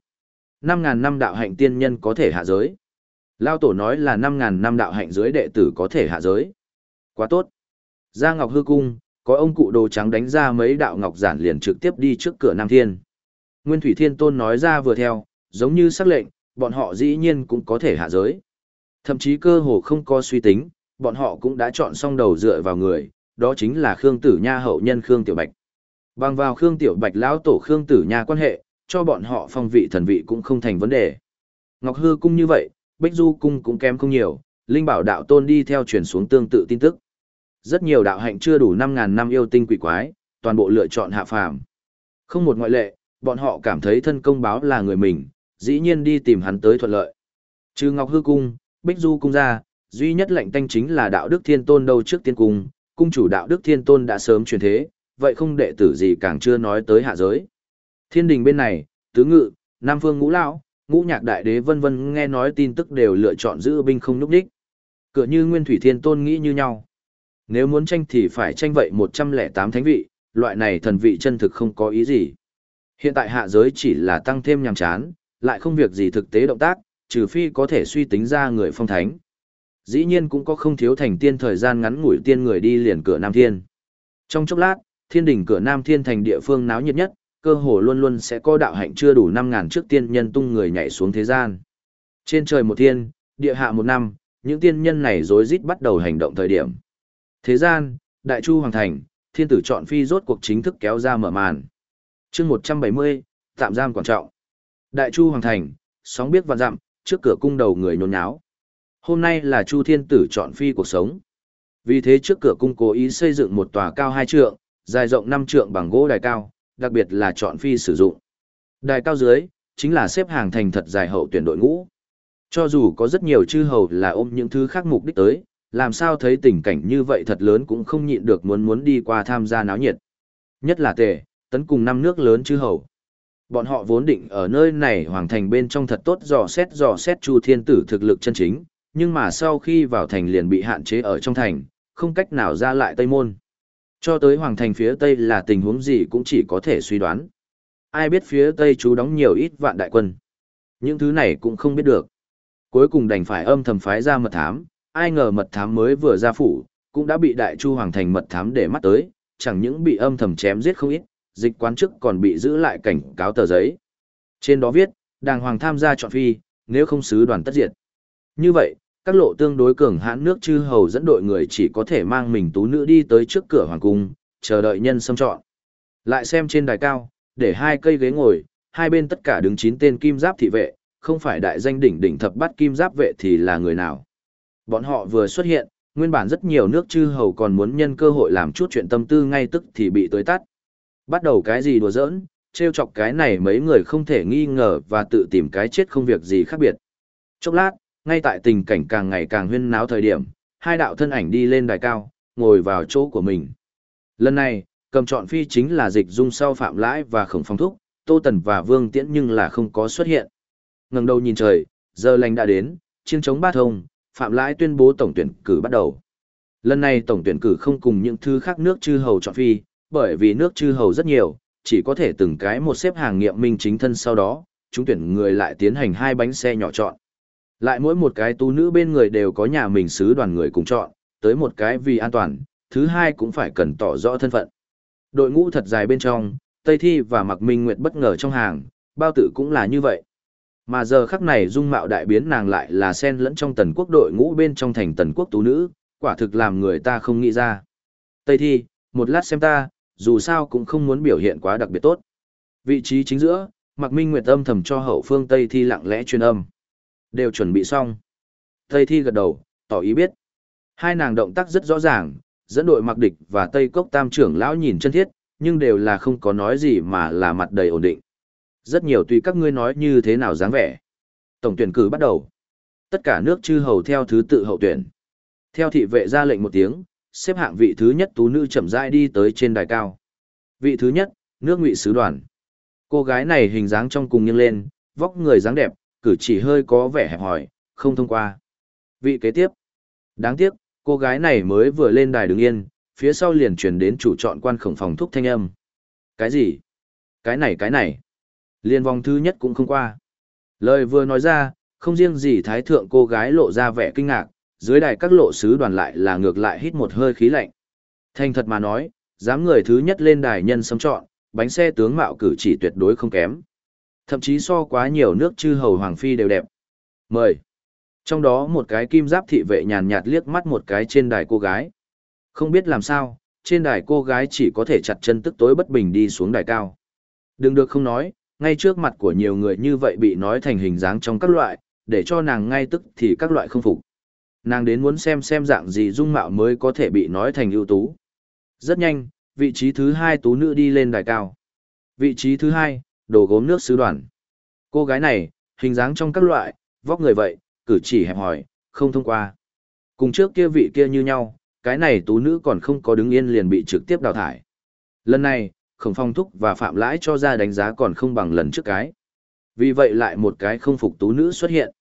5.000 năm đạo hạnh tiên nhân có thể hạ giới. Lao Tổ nói là 5.000 năm đạo hạnh dưới đệ tử có thể hạ giới. Quá tốt. Gia Ngọc Hư Cung, có ông cụ đồ trắng đánh ra mấy đạo ngọc giản liền trực tiếp đi trước cửa Nam Thiên. Nguyên Thủy Thiên Tôn nói ra vừa theo, giống như sắc lệnh, bọn họ dĩ nhiên cũng có thể hạ giới. Thậm chí cơ hồ không có suy tính, bọn họ cũng đã chọn xong đầu dựa vào người, đó chính là Khương Tử Nha hậu nhân Khương Tiểu Bạch. Bằng vào Khương Tiểu Bạch lão tổ Khương Tử Nha quan hệ, cho bọn họ phong vị thần vị cũng không thành vấn đề. Ngọc Hư cung như vậy, Bích Du cung cũng kém không nhiều, Linh Bảo đạo tôn đi theo truyền xuống tương tự tin tức. Rất nhiều đạo hạnh chưa đủ 5000 năm yêu tinh quỷ quái, toàn bộ lựa chọn hạ phàm. Không một ngoại lệ, bọn họ cảm thấy thân công báo là người mình, dĩ nhiên đi tìm hắn tới thuận lợi. Trừ Ngọc Hư cung, Bích Du cung ra, duy nhất lệnh tanh chính là đạo đức thiên tôn đâu trước tiên cung, cung chủ đạo đức thiên tôn đã sớm truyền thế, vậy không đệ tử gì càng chưa nói tới hạ giới. Thiên đình bên này, tứ ngự, Nam Phương ngũ lão, ngũ nhạc đại đế vân vân nghe nói tin tức đều lựa chọn giữ binh không núp đích. Cửa như Nguyên Thủy Thiên Tôn nghĩ như nhau. Nếu muốn tranh thì phải tranh vậy 108 thánh vị, loại này thần vị chân thực không có ý gì. Hiện tại hạ giới chỉ là tăng thêm nhàm chán, lại không việc gì thực tế động tác, trừ phi có thể suy tính ra người phong thánh. Dĩ nhiên cũng có không thiếu thành tiên thời gian ngắn ngủi tiên người đi liền cửa Nam Thiên. Trong chốc lát, thiên đỉnh cửa Nam Thiên thành địa phương náo nhiệt nhất, cơ hồ luôn luôn sẽ có đạo hạnh chưa đủ năm ngàn trước tiên nhân tung người nhảy xuống thế gian. Trên trời một thiên, địa hạ một năm, những tiên nhân này rối rít bắt đầu hành động thời điểm. Thế gian, Đại Chu Hoàng Thành, thiên tử chọn phi rốt cuộc chính thức kéo ra mở màn. chương 170, tạm giam quan trọng. Đại Chu Hoàng Thành, sóng biết vạn dặm, trước cửa cung đầu người nhốn nháo. Hôm nay là Chu Thiên Tử chọn phi cuộc sống. Vì thế trước cửa cung cố ý xây dựng một tòa cao hai trượng, dài rộng năm trượng bằng gỗ đài cao, đặc biệt là chọn phi sử dụng. Đài cao dưới, chính là xếp hàng thành thật dài hậu tuyển đội ngũ. Cho dù có rất nhiều chư hầu là ôm những thứ khác mục đích tới, làm sao thấy tình cảnh như vậy thật lớn cũng không nhịn được muốn muốn đi qua tham gia náo nhiệt. Nhất là tề, tấn cùng năm nước lớn chư hầu. Bọn họ vốn định ở nơi này hoàng thành bên trong thật tốt dò xét dò xét Chu Thiên Tử thực lực chân chính, nhưng mà sau khi vào thành liền bị hạn chế ở trong thành, không cách nào ra lại Tây Môn. Cho tới hoàng thành phía Tây là tình huống gì cũng chỉ có thể suy đoán. Ai biết phía Tây chú đóng nhiều ít vạn đại quân. Những thứ này cũng không biết được. Cuối cùng đành phải âm thầm phái ra mật thám, ai ngờ mật thám mới vừa ra phủ, cũng đã bị đại chu hoàng thành mật thám để mắt tới, chẳng những bị âm thầm chém giết không ít, dịch quán chức còn bị giữ lại cảnh cáo tờ giấy. Trên đó viết, đàng hoàng tham gia chọn phi, nếu không sứ đoàn tất diệt. Như vậy, các lộ tương đối cường hãn nước chư hầu dẫn đội người chỉ có thể mang mình tú nữ đi tới trước cửa hoàng cung, chờ đợi nhân xâm chọn. Lại xem trên đài cao, để hai cây ghế ngồi, hai bên tất cả đứng chín tên kim giáp thị vệ, không phải đại danh đỉnh đỉnh thập bát kim giáp vệ thì là người nào. Bọn họ vừa xuất hiện, nguyên bản rất nhiều nước chư hầu còn muốn nhân cơ hội làm chút chuyện tâm tư ngay tức thì bị tới tắt. Bắt đầu cái gì đùa giỡn, trêu chọc cái này mấy người không thể nghi ngờ và tự tìm cái chết không việc gì khác biệt. Chốc lát, ngay tại tình cảnh càng ngày càng huyên náo thời điểm, hai đạo thân ảnh đi lên đài cao, ngồi vào chỗ của mình. Lần này, cầm chọn phi chính là dịch dung sau phạm lãi và khổng phong thúc, tô tần và vương tiễn nhưng là không có xuất hiện. ngẩng đầu nhìn trời, giờ lành đã đến, chiêng chống ba thông, phạm lãi tuyên bố tổng tuyển cử bắt đầu. Lần này tổng tuyển cử không cùng những thứ khác nước chư hầu chọn phi, bởi vì nước chư hầu rất nhiều, chỉ có thể từng cái một xếp hàng nghiệm minh chính thân sau đó, chúng tuyển người lại tiến hành hai bánh xe nhỏ chọn. Lại mỗi một cái tú nữ bên người đều có nhà mình sứ đoàn người cùng chọn, tới một cái vì an toàn, thứ hai cũng phải cần tỏ rõ thân phận. Đội ngũ thật dài bên trong, Tây Thi và Mạc Minh Nguyệt bất ngờ trong hàng, bao tử cũng là như vậy. Mà giờ khắc này dung mạo đại biến nàng lại là sen lẫn trong tần quốc đội ngũ bên trong thành tần quốc tú nữ, quả thực làm người ta không nghĩ ra. Tây Thi, một lát xem ta, dù sao cũng không muốn biểu hiện quá đặc biệt tốt. Vị trí chính giữa, Mạc Minh Nguyệt âm thầm cho hậu phương Tây Thi lặng lẽ truyền âm. Đều chuẩn bị xong. Tây Thi gật đầu, tỏ ý biết. Hai nàng động tác rất rõ ràng, dẫn đội mặc địch và Tây Cốc Tam trưởng lão nhìn chân thiết, nhưng đều là không có nói gì mà là mặt đầy ổn định. Rất nhiều tùy các ngươi nói như thế nào dáng vẻ. Tổng tuyển cử bắt đầu. Tất cả nước chư hầu theo thứ tự hậu tuyển. Theo thị vệ ra lệnh một tiếng, xếp hạng vị thứ nhất tú nữ chậm rãi đi tới trên đài cao. Vị thứ nhất, nước ngụy sứ đoàn. Cô gái này hình dáng trong cùng nghiêng lên, vóc người dáng đẹp, cử chỉ hơi có vẻ hẹp hòi, không thông qua. Vị kế tiếp. Đáng tiếc, cô gái này mới vừa lên đài đứng yên, phía sau liền truyền đến chủ chọn quan khổng phòng thúc thanh âm. Cái gì? Cái này cái này. Liên vòng thứ nhất cũng không qua. Lời vừa nói ra, không riêng gì thái thượng cô gái lộ ra vẻ kinh ngạc, dưới đài các lộ sứ đoàn lại là ngược lại hít một hơi khí lạnh. Thành thật mà nói, dám người thứ nhất lên đài nhân sấm chọn, bánh xe tướng mạo cử chỉ tuyệt đối không kém. Thậm chí so quá nhiều nước chư hầu hoàng phi đều đẹp. Mời. Trong đó một cái kim giáp thị vệ nhàn nhạt liếc mắt một cái trên đài cô gái. Không biết làm sao, trên đài cô gái chỉ có thể chặt chân tức tối bất bình đi xuống đài cao. Đừng được không nói, ngay trước mặt của nhiều người như vậy bị nói thành hình dáng trong các loại, để cho nàng ngay tức thì các loại không phục. Nàng đến muốn xem xem dạng gì dung mạo mới có thể bị nói thành ưu tú. Rất nhanh, vị trí thứ hai tú nữ đi lên đài cao. Vị trí thứ hai, đồ gốm nước sứ đoàn. Cô gái này, hình dáng trong các loại, vóc người vậy, cử chỉ hẹp hòi, không thông qua. Cùng trước kia vị kia như nhau, cái này tú nữ còn không có đứng yên liền bị trực tiếp đào thải. Lần này, khổng phong thúc và phạm lãi cho ra đánh giá còn không bằng lần trước cái. Vì vậy lại một cái không phục tú nữ xuất hiện.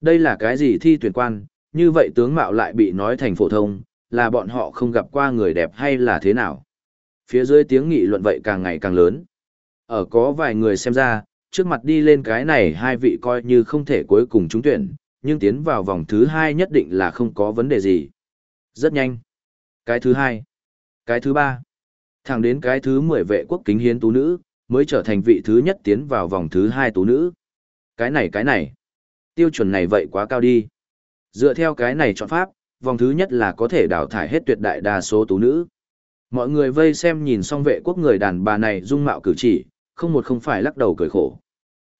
Đây là cái gì thi tuyển quan, như vậy tướng mạo lại bị nói thành phổ thông, là bọn họ không gặp qua người đẹp hay là thế nào. Phía dưới tiếng nghị luận vậy càng ngày càng lớn. Ở có vài người xem ra, trước mặt đi lên cái này hai vị coi như không thể cuối cùng trúng tuyển, nhưng tiến vào vòng thứ hai nhất định là không có vấn đề gì. Rất nhanh. Cái thứ hai. Cái thứ ba. Thẳng đến cái thứ mười vệ quốc kính hiến tú nữ, mới trở thành vị thứ nhất tiến vào vòng thứ hai tú nữ. Cái này cái này. Tiêu chuẩn này vậy quá cao đi. Dựa theo cái này chọn pháp, vòng thứ nhất là có thể đào thải hết tuyệt đại đa số tú nữ. Mọi người vây xem nhìn xong vệ quốc người đàn bà này dung mạo cử chỉ, không một không phải lắc đầu cười khổ.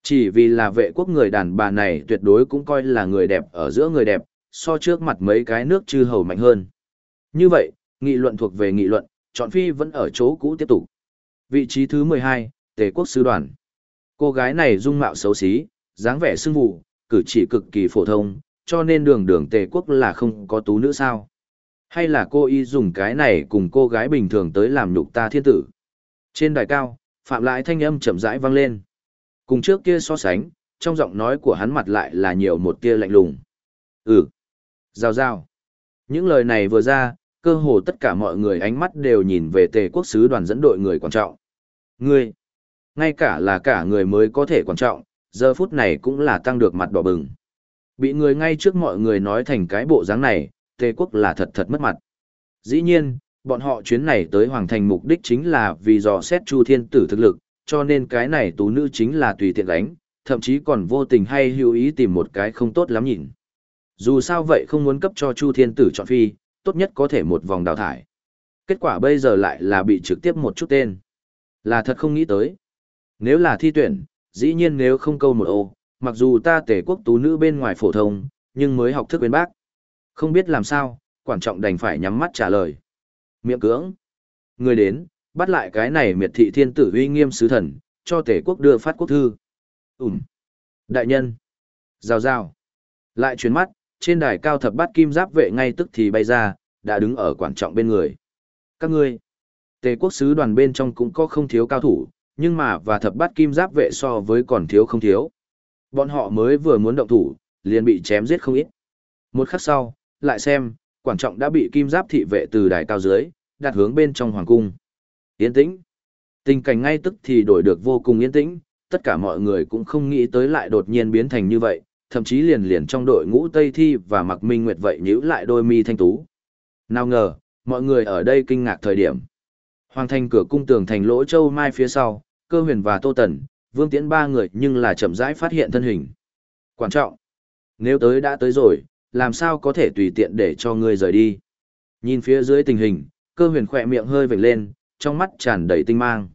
Chỉ vì là vệ quốc người đàn bà này tuyệt đối cũng coi là người đẹp ở giữa người đẹp, so trước mặt mấy cái nước chư hầu mạnh hơn. Như vậy, nghị luận thuộc về nghị luận, chọn phi vẫn ở chỗ cũ tiếp tục. Vị trí thứ 12, Tề quốc sứ đoàn. Cô gái này dung mạo xấu xí, dáng vẻ sưng vụ, cử chỉ cực kỳ phổ thông, cho nên đường đường Tề quốc là không có tú nữ sao. Hay là cô y dùng cái này cùng cô gái bình thường tới làm nhục ta thiên tử. Trên đài cao, Phạm lại thanh âm chậm rãi vang lên. Cùng trước kia so sánh, trong giọng nói của hắn mặt lại là nhiều một tia lạnh lùng. Ừ. Giao giao. Những lời này vừa ra, cơ hồ tất cả mọi người ánh mắt đều nhìn về tề quốc sứ đoàn dẫn đội người quan trọng. Ngươi, ngay cả là cả người mới có thể quan trọng, giờ phút này cũng là tăng được mặt đỏ bừng. Bị người ngay trước mọi người nói thành cái bộ dáng này, tề quốc là thật thật mất mặt. Dĩ nhiên, bọn họ chuyến này tới Hoàng Thành mục đích chính là vì dò xét Chu Thiên Tử thực lực, cho nên cái này tú nữ chính là tùy tiện đánh, thậm chí còn vô tình hay hữu ý tìm một cái không tốt lắm nhìn. Dù sao vậy không muốn cấp cho Chu Thiên Tử chọn phi, tốt nhất có thể một vòng đào thải. Kết quả bây giờ lại là bị trực tiếp một chút tên. Là thật không nghĩ tới. Nếu là thi tuyển, dĩ nhiên nếu không câu một ô, mặc dù ta tể quốc tú nữ bên ngoài phổ thông, nhưng mới học thức bên bác. Không biết làm sao, quan trọng đành phải nhắm mắt trả lời. Miệng cưỡng. Người đến, bắt lại cái này miệt thị thiên tử uy nghiêm sứ thần, cho tể quốc đưa phát quốc thư. Ừm. Đại nhân. Rào rào. Lại chuyển mắt, trên đài cao thập bát kim giáp vệ ngay tức thì bay ra, đã đứng ở quan trọng bên người. Các ngươi, tề quốc sứ đoàn bên trong cũng có không thiếu cao thủ, nhưng mà và thập bát kim giáp vệ so với còn thiếu không thiếu. Bọn họ mới vừa muốn động thủ, liền bị chém giết không ít. Một khắc sau, lại xem, quan trọng đã bị kim giáp thị vệ từ đài cao dưới, đặt hướng bên trong hoàng cung. Yên tĩnh. Tình cảnh ngay tức thì đổi được vô cùng yên tĩnh, tất cả mọi người cũng không nghĩ tới lại đột nhiên biến thành như vậy, thậm chí liền liền trong đội ngũ Tây Thi và Mặc Minh Nguyệt vậy nhíu lại đôi mi thanh tú. Nào ngờ, mọi người ở đây kinh ngạc thời điểm. Hoàng thành cửa cung tường thành lỗ châu mai phía sau, cơ huyền và Tô Tần, Vương Tiễn ba người nhưng là chậm rãi phát hiện thân hình. Quan trọng, nếu tới đã tới rồi, làm sao có thể tùy tiện để cho ngươi rời đi. Nhìn phía dưới tình hình, cơ huyền khỏe miệng hơi vểnh lên, trong mắt tràn đầy tinh mang.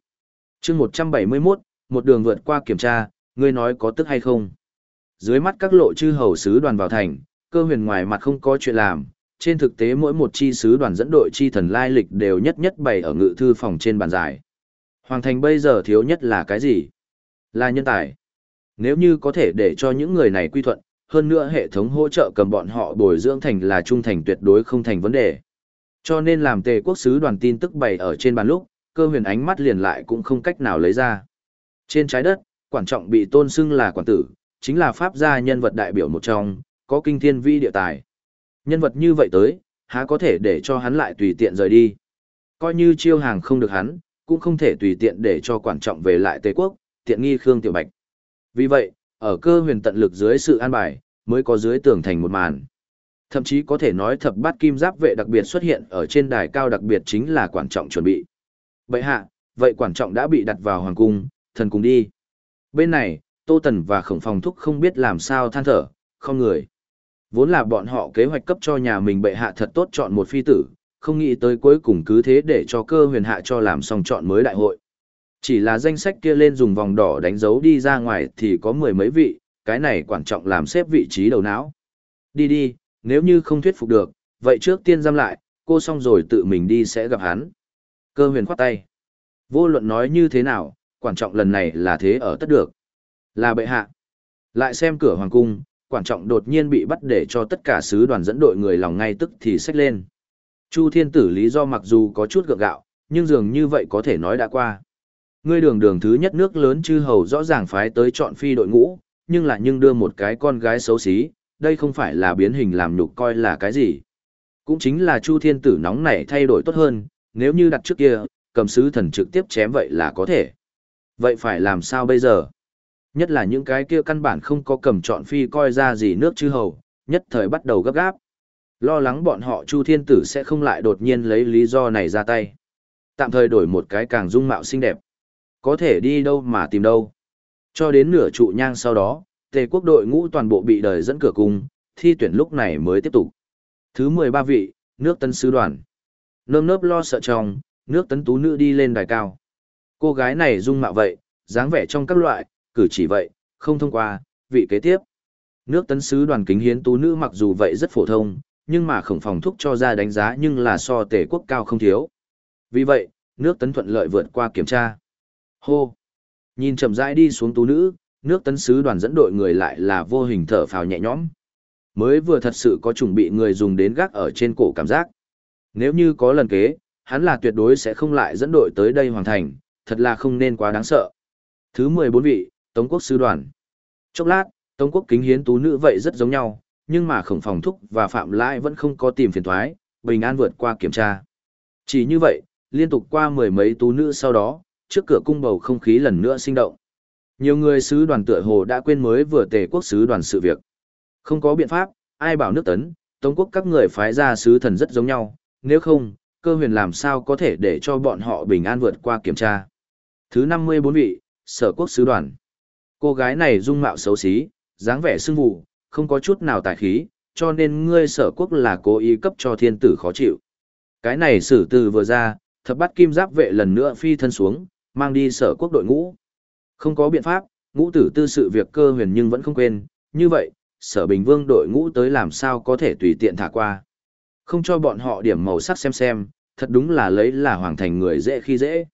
chương 171, một đường vượt qua kiểm tra, ngươi nói có tức hay không? Dưới mắt các lộ chư hầu sứ đoàn vào thành, cơ huyền ngoài mặt không có chuyện làm, trên thực tế mỗi một chi sứ đoàn dẫn đội chi thần lai lịch đều nhất nhất bày ở ngự thư phòng trên bàn giải. Hoàng thành bây giờ thiếu nhất là cái gì? Là nhân tài. Nếu như có thể để cho những người này quy thuận, hơn nữa hệ thống hỗ trợ cầm bọn họ bồi dưỡng thành là trung thành tuyệt đối không thành vấn đề. Cho nên làm tề quốc sứ đoàn tin tức bày ở trên bàn lúc, cơ huyền ánh mắt liền lại cũng không cách nào lấy ra. Trên trái đất, quản trọng bị tôn xưng là quản tử, chính là pháp gia nhân vật đại biểu một trong, có kinh thiên vi địa tài. Nhân vật như vậy tới, há có thể để cho hắn lại tùy tiện rời đi. Coi như chiêu hàng không được hắn, cũng không thể tùy tiện để cho quản trọng về lại Tây Quốc, tiện nghi Khương Tiểu Bạch. Vì vậy, ở cơ huyền tận lực dưới sự an bài, mới có dưới tường thành một màn. Thậm chí có thể nói thập bát kim giáp vệ đặc biệt xuất hiện ở trên đài cao đặc biệt chính là quản trọng chuẩn bị. bệ hạ, vậy quản trọng đã bị đặt vào hoàng cung, thần cùng đi. Bên này, Tô Tần và Khổng Phòng Thúc không biết làm sao than thở, không người. Vốn là bọn họ kế hoạch cấp cho nhà mình bệ hạ thật tốt chọn một phi tử, không nghĩ tới cuối cùng cứ thế để cho cơ huyền hạ cho làm xong chọn mới đại hội. Chỉ là danh sách kia lên dùng vòng đỏ đánh dấu đi ra ngoài thì có mười mấy vị, cái này quan trọng làm xếp vị trí đầu não. Đi đi, nếu như không thuyết phục được, vậy trước tiên giam lại, cô xong rồi tự mình đi sẽ gặp hắn. Cơ huyền khoát tay. Vô luận nói như thế nào, quan trọng lần này là thế ở tất được. Là bệ hạ. Lại xem cửa hoàng cung, quan trọng đột nhiên bị bắt để cho tất cả sứ đoàn dẫn đội người lòng ngay tức thì xách lên. Chu thiên tử lý do mặc dù có chút gượng gạo, nhưng dường như vậy có thể nói đã qua. Ngươi đường đường thứ nhất nước lớn chư hầu rõ ràng phái tới chọn phi đội ngũ, nhưng lại nhưng đưa một cái con gái xấu xí, đây không phải là biến hình làm nhục coi là cái gì. Cũng chính là Chu Thiên Tử nóng nảy thay đổi tốt hơn, nếu như đặt trước kia, cầm sứ thần trực tiếp chém vậy là có thể. Vậy phải làm sao bây giờ? Nhất là những cái kia căn bản không có cầm chọn phi coi ra gì nước chư hầu, nhất thời bắt đầu gấp gáp. Lo lắng bọn họ Chu Thiên Tử sẽ không lại đột nhiên lấy lý do này ra tay. Tạm thời đổi một cái càng dung mạo xinh đẹp. Có thể đi đâu mà tìm đâu. Cho đến nửa trụ nhang sau đó, tề quốc đội ngũ toàn bộ bị đời dẫn cửa cung, thi tuyển lúc này mới tiếp tục. Thứ 13 vị, nước tân sứ đoàn. Nơm nớp lo sợ chồng nước tấn tú nữ đi lên đài cao. Cô gái này dung mạo vậy, dáng vẻ trong các loại, cử chỉ vậy, không thông qua, vị kế tiếp. Nước tấn sứ đoàn kính hiến tú nữ mặc dù vậy rất phổ thông, nhưng mà khổng phòng thúc cho ra đánh giá nhưng là so tề quốc cao không thiếu. Vì vậy, nước tấn thuận lợi vượt qua kiểm tra. Hô! Nhìn chậm rãi đi xuống tú nữ, nước tấn sứ đoàn dẫn đội người lại là vô hình thở phào nhẹ nhõm. Mới vừa thật sự có chuẩn bị người dùng đến gác ở trên cổ cảm giác. Nếu như có lần kế, hắn là tuyệt đối sẽ không lại dẫn đội tới đây hoàn thành, thật là không nên quá đáng sợ. Thứ 14 vị, Tống quốc sứ đoàn. Chốc lát, Tống quốc kính hiến tú nữ vậy rất giống nhau, nhưng mà khổng phòng thúc và phạm lãi vẫn không có tìm phiền thoái, bình an vượt qua kiểm tra. Chỉ như vậy, liên tục qua mười mấy tú nữ sau đó, trước cửa cung bầu không khí lần nữa sinh động. Nhiều người sứ đoàn tựa hồ đã quên mới vừa tề quốc sứ đoàn sự việc. Không có biện pháp, ai bảo nước tấn, tống quốc các người phái ra sứ thần rất giống nhau, nếu không, cơ huyền làm sao có thể để cho bọn họ bình an vượt qua kiểm tra. Thứ 54 vị, sở quốc sứ đoàn. Cô gái này dung mạo xấu xí, dáng vẻ sưng vụ, không có chút nào tài khí, cho nên ngươi sở quốc là cố ý cấp cho thiên tử khó chịu. Cái này sử từ vừa ra, thập bắt kim giáp vệ lần nữa phi thân xuống, mang đi sở quốc đội ngũ. Không có biện pháp, ngũ tử tư sự việc cơ huyền nhưng vẫn không quên, như vậy, sở bình vương đội ngũ tới làm sao có thể tùy tiện thả qua. Không cho bọn họ điểm màu sắc xem xem, thật đúng là lấy là hoàng thành người dễ khi dễ.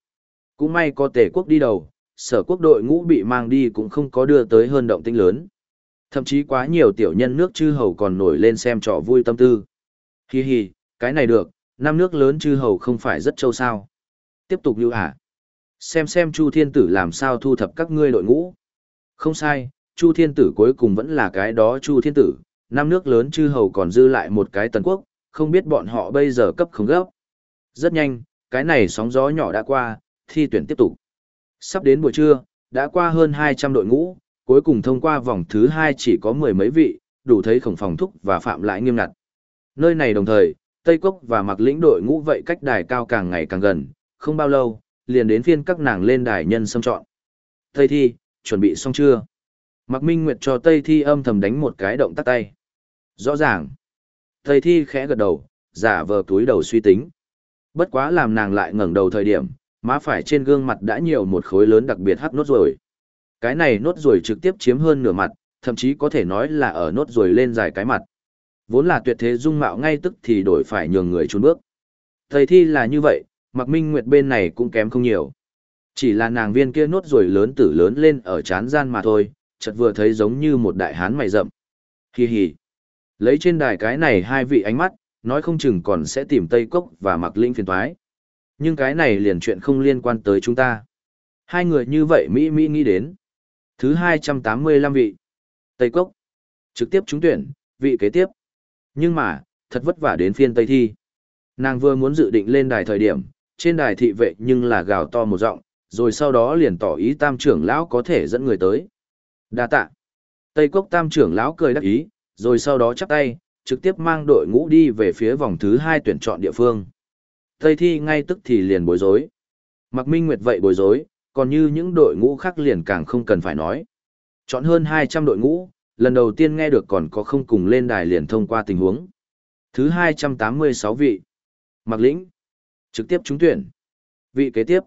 Cũng may có tề quốc đi đầu, sở quốc đội ngũ bị mang đi cũng không có đưa tới hơn động tĩnh lớn. Thậm chí quá nhiều tiểu nhân nước chư hầu còn nổi lên xem trò vui tâm tư. Hi hi, cái này được, năm nước lớn chư hầu không phải rất châu sao. Tiếp tục lưu hả? Xem xem Chu Thiên Tử làm sao thu thập các ngươi đội ngũ. Không sai, Chu Thiên Tử cuối cùng vẫn là cái đó Chu Thiên Tử, năm nước lớn chư hầu còn dư lại một cái tần quốc, không biết bọn họ bây giờ cấp không gấp. Rất nhanh, cái này sóng gió nhỏ đã qua, thi tuyển tiếp tục. Sắp đến buổi trưa, đã qua hơn 200 đội ngũ, cuối cùng thông qua vòng thứ 2 chỉ có mười mấy vị, đủ thấy khổng phòng thúc và phạm lại nghiêm ngặt. Nơi này đồng thời, Tây Cốc và mặc lĩnh đội ngũ vậy cách đài cao càng ngày càng gần, không bao lâu, liền đến phiên các nàng lên đài nhân xâm chọn. Tây Thi, chuẩn bị xong chưa? Mạc Minh Nguyệt cho Tây Thi âm thầm đánh một cái động tắt tay. Rõ ràng. Tây Thi khẽ gật đầu, giả vờ túi đầu suy tính. Bất quá làm nàng lại ngẩng đầu thời điểm, má phải trên gương mặt đã nhiều một khối lớn đặc biệt hắc nốt rồi. Cái này nốt ruồi trực tiếp chiếm hơn nửa mặt, thậm chí có thể nói là ở nốt ruồi lên dài cái mặt. Vốn là tuyệt thế dung mạo ngay tức thì đổi phải nhường người trốn bước. Thầy thi là như vậy, Mạc Minh Nguyệt bên này cũng kém không nhiều. Chỉ là nàng viên kia nốt rồi lớn tử lớn lên ở chán gian mà thôi, chợt vừa thấy giống như một đại hán mày rậm. Hi hi. Lấy trên đài cái này hai vị ánh mắt, nói không chừng còn sẽ tìm Tây Cốc và Mạc Linh phiền toái. Nhưng cái này liền chuyện không liên quan tới chúng ta. Hai người như vậy Mỹ Mỹ nghĩ đến. Thứ 285 vị. Tây Cốc. Trực tiếp trúng tuyển, vị kế tiếp. Nhưng mà, thật vất vả đến phiên Tây Thi. Nàng vừa muốn dự định lên đài thời điểm, trên đài thị vệ nhưng là gào to một giọng, rồi sau đó liền tỏ ý tam trưởng lão có thể dẫn người tới. Đa tạ. Tây Cốc tam trưởng lão cười đắc ý, rồi sau đó chắp tay, trực tiếp mang đội ngũ đi về phía vòng thứ hai tuyển chọn địa phương. Tây Thi ngay tức thì liền bối rối. Mặc Minh Nguyệt vậy bối rối, còn như những đội ngũ khác liền càng không cần phải nói. Chọn hơn 200 đội ngũ, lần đầu tiên nghe được còn có không cùng lên đài liền thông qua tình huống. Thứ 286 vị. Mặc lĩnh. Trực tiếp trúng tuyển. Vị kế tiếp.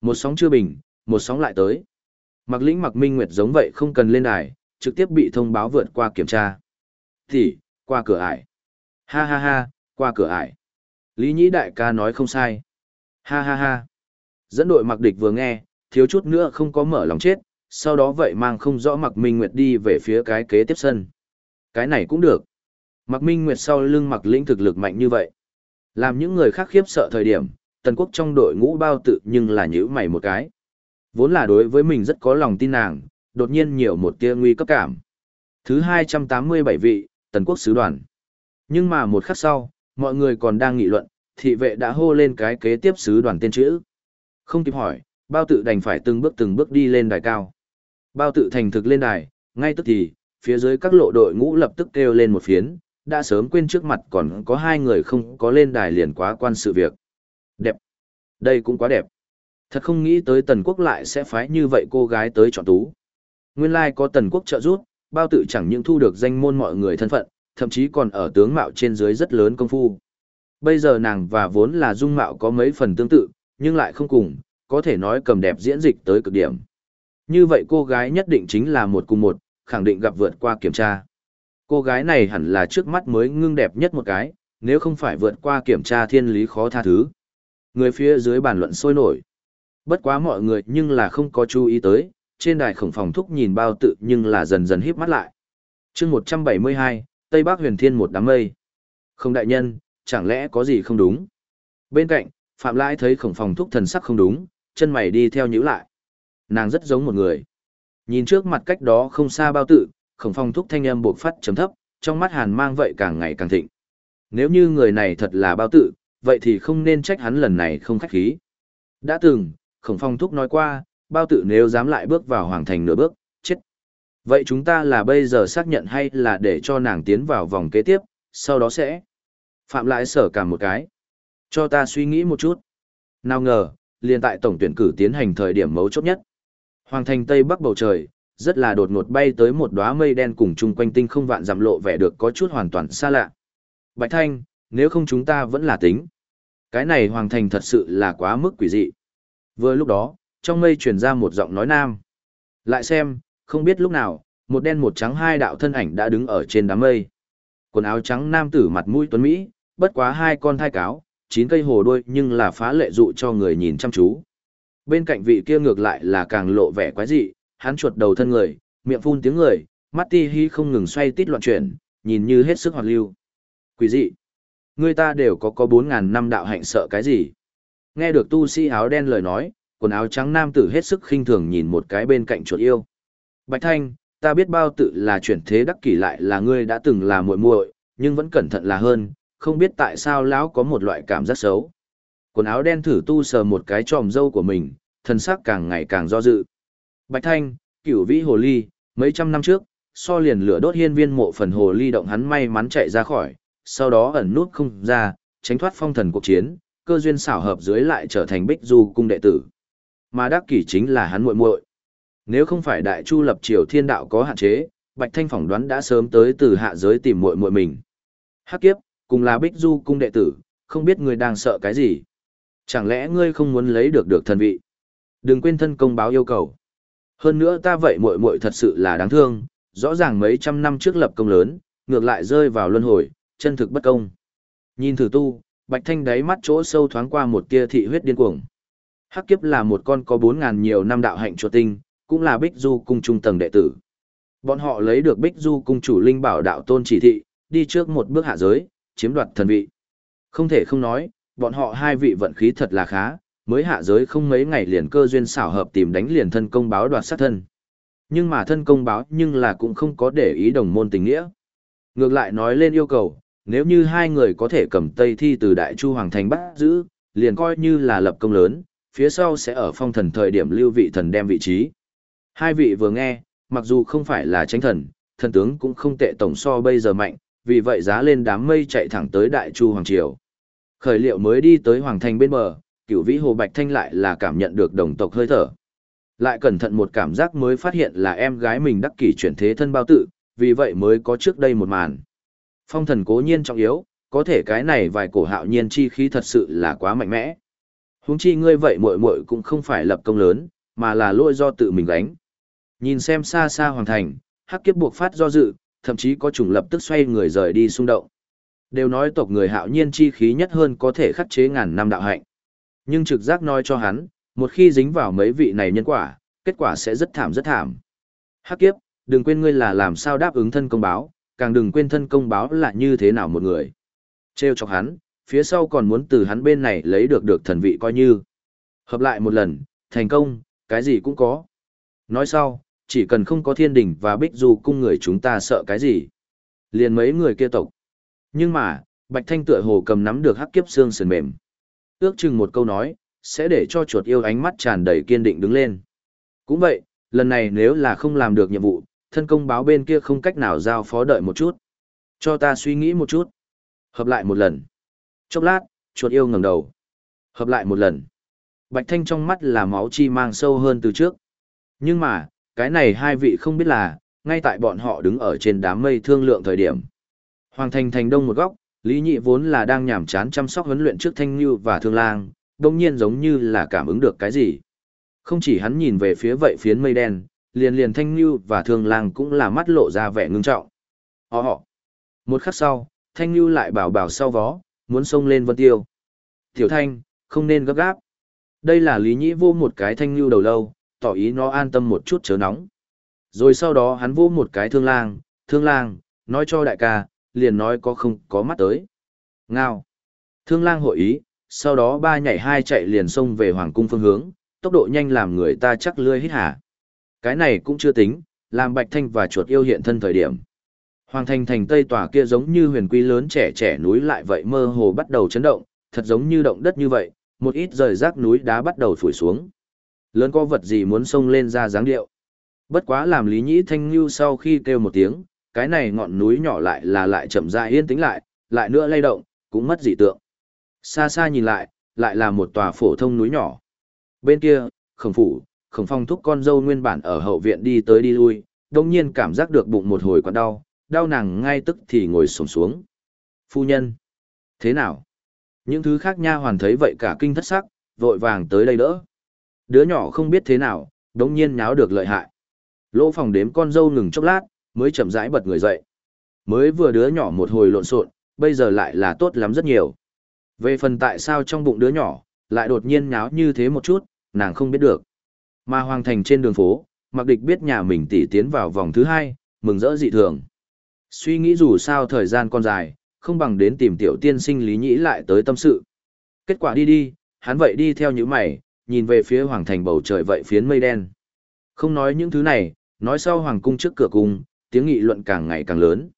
Một sóng chưa bình, một sóng lại tới. Mặc lĩnh mặc minh nguyệt giống vậy không cần lên đài, trực tiếp bị thông báo vượt qua kiểm tra. Thì, qua cửa ải. Ha ha ha, qua cửa ải. Lý Nhĩ đại ca nói không sai. Ha ha ha. Dẫn đội mặc địch vừa nghe, thiếu chút nữa không có mở lòng chết, sau đó vậy mang không rõ mặc minh nguyệt đi về phía cái kế tiếp sân. Cái này cũng được. Mặc minh nguyệt sau lưng mặc lĩnh thực lực mạnh như vậy. Làm những người khác khiếp sợ thời điểm, tần quốc trong đội ngũ bao tự nhưng là nhữ mày một cái. Vốn là đối với mình rất có lòng tin nàng, đột nhiên nhiều một tia nguy cấp cảm. Thứ 287 vị, tần quốc sứ đoàn. Nhưng mà một khắc sau, mọi người còn đang nghị luận, thị vệ đã hô lên cái kế tiếp sứ đoàn tên chữ. Không kịp hỏi, bao tự đành phải từng bước từng bước đi lên đài cao. Bao tự thành thực lên đài, ngay tức thì, phía dưới các lộ đội ngũ lập tức kêu lên một phiến, đã sớm quên trước mặt còn có hai người không có lên đài liền quá quan sự việc. Đẹp. Đây cũng quá đẹp. Thật không nghĩ tới tần quốc lại sẽ phái như vậy cô gái tới chọn tú. Nguyên lai like có tần quốc trợ giúp, bao tự chẳng những thu được danh môn mọi người thân phận, thậm chí còn ở tướng mạo trên dưới rất lớn công phu. Bây giờ nàng và vốn là dung mạo có mấy phần tương tự, nhưng lại không cùng, có thể nói cầm đẹp diễn dịch tới cực điểm. Như vậy cô gái nhất định chính là một cùng một, khẳng định gặp vượt qua kiểm tra. Cô gái này hẳn là trước mắt mới ngưng đẹp nhất một cái, nếu không phải vượt qua kiểm tra thiên lý khó tha thứ. Người phía dưới bàn luận sôi nổi. Bất quá mọi người nhưng là không có chú ý tới, trên đài khổng phòng thúc nhìn bao tự nhưng là dần dần híp mắt lại. chương 172, Tây Bắc huyền thiên một đám mây. Không đại nhân, chẳng lẽ có gì không đúng? Bên cạnh, Phạm Lãi thấy khổng phòng thúc thần sắc không đúng, chân mày đi theo nhíu lại. Nàng rất giống một người. Nhìn trước mặt cách đó không xa bao tự, khổng phong thúc thanh âm buộc phát chấm thấp, trong mắt hàn mang vậy càng ngày càng thịnh. Nếu như người này thật là bao tự, vậy thì không nên trách hắn lần này không khách khí. Đã từng, khổng phong thúc nói qua, bao tự nếu dám lại bước vào hoàng thành nửa bước, chết. Vậy chúng ta là bây giờ xác nhận hay là để cho nàng tiến vào vòng kế tiếp, sau đó sẽ... Phạm lại sở cả một cái. Cho ta suy nghĩ một chút. Nào ngờ, liền tại tổng tuyển cử tiến hành thời điểm mấu chốt nhất. Hoàng thành Tây Bắc bầu trời, rất là đột ngột bay tới một đóa mây đen cùng chung quanh tinh không vạn giảm lộ vẻ được có chút hoàn toàn xa lạ. Bạch Thanh, nếu không chúng ta vẫn là tính. Cái này hoàng thành thật sự là quá mức quỷ dị. Vừa lúc đó, trong mây truyền ra một giọng nói nam. Lại xem, không biết lúc nào, một đen một trắng hai đạo thân ảnh đã đứng ở trên đám mây. Quần áo trắng nam tử mặt mũi tuấn Mỹ, bất quá hai con thai cáo, chín cây hồ đôi nhưng là phá lệ dụ cho người nhìn chăm chú. Bên cạnh vị kia ngược lại là càng lộ vẻ quái dị, hắn chuột đầu thân người, miệng phun tiếng người, mắt ti hi không ngừng xoay tít loạn chuyển, nhìn như hết sức hoạt lưu. Quỷ dị. Người ta đều có có bốn ngàn năm đạo hạnh sợ cái gì. Nghe được tu sĩ áo đen lời nói, quần áo trắng nam tử hết sức khinh thường nhìn một cái bên cạnh chuột yêu. Bạch Thanh, ta biết bao tự là chuyển thế đắc kỷ lại là ngươi đã từng là muội muội, nhưng vẫn cẩn thận là hơn, không biết tại sao lão có một loại cảm giác xấu. Quần áo đen thử tu sờ một cái tròm dâu của mình, thân sắc càng ngày càng do dự. Bạch Thanh, cửu vĩ hồ ly, mấy trăm năm trước, so liền lửa đốt hiên viên mộ phần hồ ly động hắn may mắn chạy ra khỏi, sau đó ẩn nút không ra, tránh thoát phong thần cuộc chiến, cơ duyên xảo hợp dưới lại trở thành bích du cung đệ tử. Mà đắc kỷ chính là hắn muội muội. Nếu không phải đại chu lập triều thiên đạo có hạn chế, Bạch Thanh phỏng đoán đã sớm tới từ hạ giới tìm muội muội mình. Hắc kiếp, cùng là bích du cung đệ tử, không biết ngươi đang sợ cái gì. Chẳng lẽ ngươi không muốn lấy được được thần vị? Đừng quên thân công báo yêu cầu. Hơn nữa ta vậy muội muội thật sự là đáng thương, rõ ràng mấy trăm năm trước lập công lớn, ngược lại rơi vào luân hồi, chân thực bất công. Nhìn thử tu, Bạch Thanh đáy mắt chỗ sâu thoáng qua một tia thị huyết điên cuồng. Hắc kiếp là một con có 4000 nhiều năm đạo hạnh chuột tinh, cũng là Bích Du cung trung tầng đệ tử. Bọn họ lấy được Bích Du cung chủ linh bảo đạo tôn chỉ thị, đi trước một bước hạ giới, chiếm đoạt thần vị. Không thể không nói, bọn họ hai vị vận khí thật là khá, mới hạ giới không mấy ngày liền cơ duyên xảo hợp tìm đánh liền thân công báo đoạt sát thân. Nhưng mà thân công báo nhưng là cũng không có để ý đồng môn tình nghĩa. Ngược lại nói lên yêu cầu, nếu như hai người có thể cầm Tây Thi từ Đại Chu Hoàng Thành bắt giữ, liền coi như là lập công lớn, phía sau sẽ ở phong thần thời điểm lưu vị thần đem vị trí. Hai vị vừa nghe, mặc dù không phải là tránh thần, thần tướng cũng không tệ tổng so bây giờ mạnh, vì vậy giá lên đám mây chạy thẳng tới Đại Chu Hoàng Triều. Khởi liệu mới đi tới Hoàng Thành bên bờ, cựu vĩ Hồ Bạch Thanh lại là cảm nhận được đồng tộc hơi thở. Lại cẩn thận một cảm giác mới phát hiện là em gái mình đắc kỷ chuyển thế thân bao tự, vì vậy mới có trước đây một màn. Phong thần cố nhiên trọng yếu, có thể cái này vài cổ hạo nhiên chi khí thật sự là quá mạnh mẽ. Huống chi ngươi vậy muội muội cũng không phải lập công lớn, mà là lỗi do tự mình gánh. Nhìn xem xa xa hoàng thành, hắc kiếp buộc phát do dự, thậm chí có chủng lập tức xoay người rời đi xung động. Đều nói tộc người hạo nhiên chi khí nhất hơn có thể khắc chế ngàn năm đạo hạnh. Nhưng trực giác nói cho hắn, một khi dính vào mấy vị này nhân quả, kết quả sẽ rất thảm rất thảm. Hắc kiếp, đừng quên ngươi là làm sao đáp ứng thân công báo, càng đừng quên thân công báo là như thế nào một người. Trêu chọc hắn, phía sau còn muốn từ hắn bên này lấy được được thần vị coi như. Hợp lại một lần, thành công, cái gì cũng có. Nói sau, chỉ cần không có thiên đình và bích du cung người chúng ta sợ cái gì. Liền mấy người kia tộc. Nhưng mà, Bạch Thanh tựa hồ cầm nắm được hắc kiếp xương sườn mềm. Ước chừng một câu nói, sẽ để cho chuột yêu ánh mắt tràn đầy kiên định đứng lên. Cũng vậy, lần này nếu là không làm được nhiệm vụ, thân công báo bên kia không cách nào giao phó đợi một chút. Cho ta suy nghĩ một chút. Hợp lại một lần. Chốc lát, chuột yêu ngẩng đầu. Hợp lại một lần. Bạch Thanh trong mắt là máu chi mang sâu hơn từ trước. Nhưng mà, cái này hai vị không biết là, ngay tại bọn họ đứng ở trên đám mây thương lượng thời điểm. Hoàng thành thành đông một góc, Lý Nhị vốn là đang nhàm chán chăm sóc huấn luyện trước Thanh Nhu và Thương Lang, đồng nhiên giống như là cảm ứng được cái gì. Không chỉ hắn nhìn về phía vậy phiến mây đen, liền liền Thanh Nhu và Thương Lang cũng là mắt lộ ra vẻ ngưng trọng. Họ họ. Một khắc sau, Thanh Nhu lại bảo bảo sau vó, muốn xông lên Vân Tiêu. Tiểu Thanh, không nên gấp gáp. Đây là Lý Nhĩ vô một cái Thanh Nhu đầu lâu, tỏ ý nó an tâm một chút chớ nóng. Rồi sau đó hắn vô một cái Thương Lang, Thương Lang, nói cho đại ca, liền nói có không có mắt tới. Ngao. Thương Lang hội ý, sau đó ba nhảy hai chạy liền xông về Hoàng cung phương hướng, tốc độ nhanh làm người ta chắc lươi hít hả. Cái này cũng chưa tính, làm Bạch Thanh và chuột yêu hiện thân thời điểm. Hoàng thành thành tây tòa kia giống như huyền quy lớn trẻ trẻ núi lại vậy mơ hồ bắt đầu chấn động, thật giống như động đất như vậy, một ít rời rác núi đá bắt đầu phủi xuống. Lớn có vật gì muốn xông lên ra dáng điệu. Bất quá làm Lý Nhĩ Thanh Nhu sau khi kêu một tiếng, cái này ngọn núi nhỏ lại là lại chậm rãi yên tĩnh lại, lại nữa lay động, cũng mất dị tượng. Xa xa nhìn lại, lại là một tòa phổ thông núi nhỏ. Bên kia, khổng phủ, khổng phong thúc con dâu nguyên bản ở hậu viện đi tới đi lui, đồng nhiên cảm giác được bụng một hồi quặn đau, đau nàng ngay tức thì ngồi sổm xuống. Phu nhân, thế nào? Những thứ khác nha hoàn thấy vậy cả kinh thất sắc, vội vàng tới đây đỡ. Đứa nhỏ không biết thế nào, đống nhiên nháo được lợi hại. Lỗ phòng đếm con dâu ngừng chốc lát, mới chậm rãi bật người dậy. Mới vừa đứa nhỏ một hồi lộn xộn, bây giờ lại là tốt lắm rất nhiều. Về phần tại sao trong bụng đứa nhỏ, lại đột nhiên nháo như thế một chút, nàng không biết được. Mà hoàng thành trên đường phố, mặc địch biết nhà mình tỷ tiến vào vòng thứ hai, mừng rỡ dị thường. Suy nghĩ dù sao thời gian còn dài, không bằng đến tìm tiểu tiên sinh lý nhĩ lại tới tâm sự. Kết quả đi đi, hắn vậy đi theo những mày, nhìn về phía hoàng thành bầu trời vậy phiến mây đen. Không nói những thứ này, nói sau hoàng cung trước cửa cung, tiếng nghị luận càng ngày càng lớn.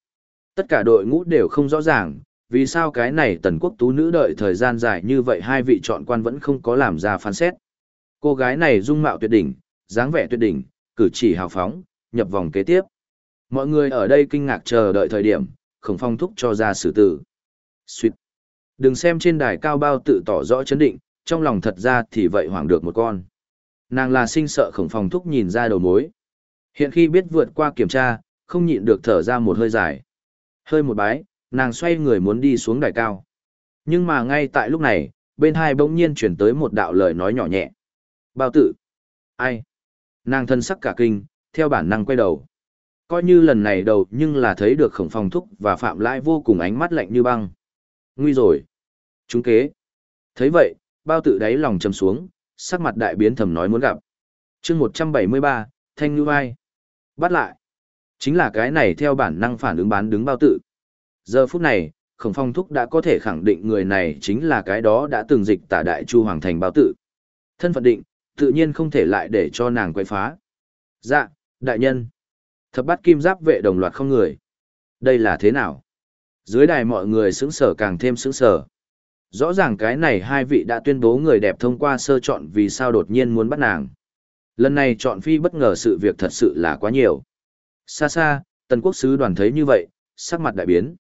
Tất cả đội ngũ đều không rõ ràng, vì sao cái này tần quốc tú nữ đợi thời gian dài như vậy hai vị chọn quan vẫn không có làm ra phán xét. Cô gái này dung mạo tuyệt đỉnh, dáng vẻ tuyệt đỉnh, cử chỉ hào phóng, nhập vòng kế tiếp. Mọi người ở đây kinh ngạc chờ đợi thời điểm, khổng phong thúc cho ra xử tử. Xuyệt. Đừng xem trên đài cao bao tự tỏ rõ chấn định, trong lòng thật ra thì vậy hoảng được một con. Nàng là sinh sợ khổng phong thúc nhìn ra đầu mối. Hiện khi biết vượt qua kiểm tra, không nhịn được thở ra một hơi dài. Hơi một bái, nàng xoay người muốn đi xuống đài cao. Nhưng mà ngay tại lúc này, bên hai bỗng nhiên chuyển tới một đạo lời nói nhỏ nhẹ. Bao tự. Ai? Nàng thân sắc cả kinh, theo bản năng quay đầu. Coi như lần này đầu nhưng là thấy được khổng phòng thúc và phạm lãi vô cùng ánh mắt lạnh như băng. Nguy rồi. Chúng kế. thấy vậy, bao tự đáy lòng chầm xuống, sắc mặt đại biến thầm nói muốn gặp. chương 173, Thanh như Vai. Bắt lại. Chính là cái này theo bản năng phản ứng bán đứng bao tự. Giờ phút này, khổng phong thúc đã có thể khẳng định người này chính là cái đó đã từng dịch tả đại chu hoàng thành bao tự. Thân phận định, tự nhiên không thể lại để cho nàng quay phá. Dạ, đại nhân. Thập bát kim giáp vệ đồng loạt không người. Đây là thế nào? Dưới đài mọi người sững sở càng thêm sững sở. Rõ ràng cái này hai vị đã tuyên bố người đẹp thông qua sơ chọn vì sao đột nhiên muốn bắt nàng. Lần này chọn phi bất ngờ sự việc thật sự là quá nhiều. Xa xa, tần quốc sứ đoàn thấy như vậy, sắc mặt đại biến.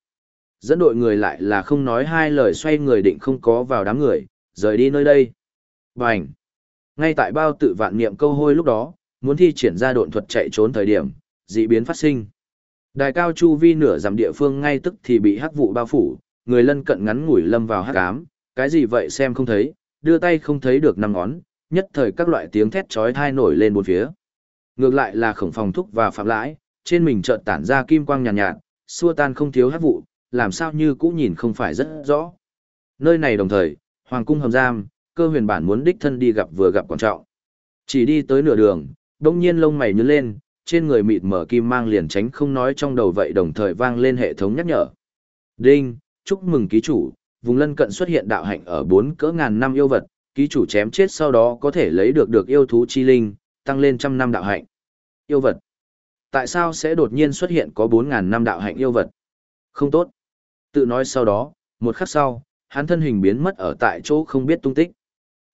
Dẫn đội người lại là không nói hai lời xoay người định không có vào đám người, rời đi nơi đây. Bành! Ngay tại bao tự vạn niệm câu hôi lúc đó, muốn thi triển ra độn thuật chạy trốn thời điểm, dị biến phát sinh. Đài cao chu vi nửa dặm địa phương ngay tức thì bị hắc vụ bao phủ, người lân cận ngắn ngủi lâm vào hắc ám, cái gì vậy xem không thấy, đưa tay không thấy được năm ngón, nhất thời các loại tiếng thét chói tai nổi lên bốn phía. Ngược lại là khổng phòng thúc và phạm lãi, trên mình chợt tản ra kim quang nhàn nhạt, nhạt, xua tan không thiếu hắc vụ, làm sao như cũ nhìn không phải rất rõ. Nơi này đồng thời, hoàng cung hầm giam, cơ huyền bản muốn đích thân đi gặp vừa gặp quan trọng. Chỉ đi tới nửa đường, đông nhiên lông mày nhướng lên, trên người mịt mở kim mang liền tránh không nói trong đầu vậy đồng thời vang lên hệ thống nhắc nhở. Đinh, chúc mừng ký chủ, vùng lân cận xuất hiện đạo hạnh ở bốn cỡ ngàn năm yêu vật, ký chủ chém chết sau đó có thể lấy được được yêu thú chi linh, tăng lên trăm năm đạo hạnh. Yêu vật. Tại sao sẽ đột nhiên xuất hiện có 4.000 năm đạo hạnh yêu vật? Không tốt. Tự nói sau đó, một khắc sau, hắn thân hình biến mất ở tại chỗ không biết tung tích.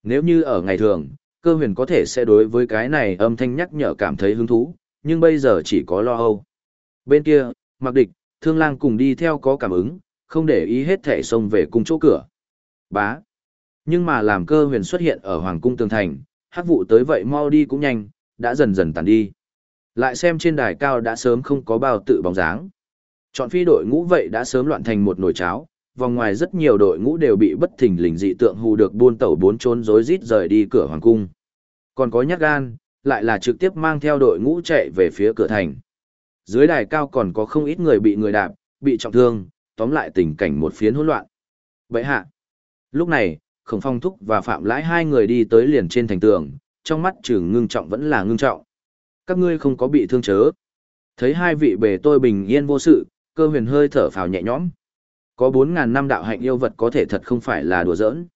Nếu như ở ngày thường, cơ huyền có thể sẽ đối với cái này âm thanh nhắc nhở cảm thấy hứng thú, nhưng bây giờ chỉ có lo âu. Bên kia, mặc địch, thương lang cùng đi theo có cảm ứng, không để ý hết thể xông về cung chỗ cửa. Bá. Nhưng mà làm cơ huyền xuất hiện ở hoàng cung tường thành, hắc vụ tới vậy mau đi cũng nhanh, đã dần dần tàn đi. Lại xem trên đài cao đã sớm không có bao tự bóng dáng. Chọn phi đội ngũ vậy đã sớm loạn thành một nồi cháo, vòng ngoài rất nhiều đội ngũ đều bị bất thình lình dị tượng hù được buôn tẩu bốn trốn rối rít rời đi cửa hoàng cung. Còn có nhát gan, lại là trực tiếp mang theo đội ngũ chạy về phía cửa thành. Dưới đài cao còn có không ít người bị người đạp, bị trọng thương, tóm lại tình cảnh một phiến hỗn loạn. Vậy hạ. Lúc này, Khổng Phong Thúc và Phạm Lãi hai người đi tới liền trên thành tường, trong mắt trừ ngưng trọng vẫn là ngưng trọng. Các ngươi không có bị thương chớ. Thấy hai vị bề tôi bình yên vô sự, cơ huyền hơi thở phào nhẹ nhõm. Có 4.000 năm đạo hạnh yêu vật có thể thật không phải là đùa giỡn.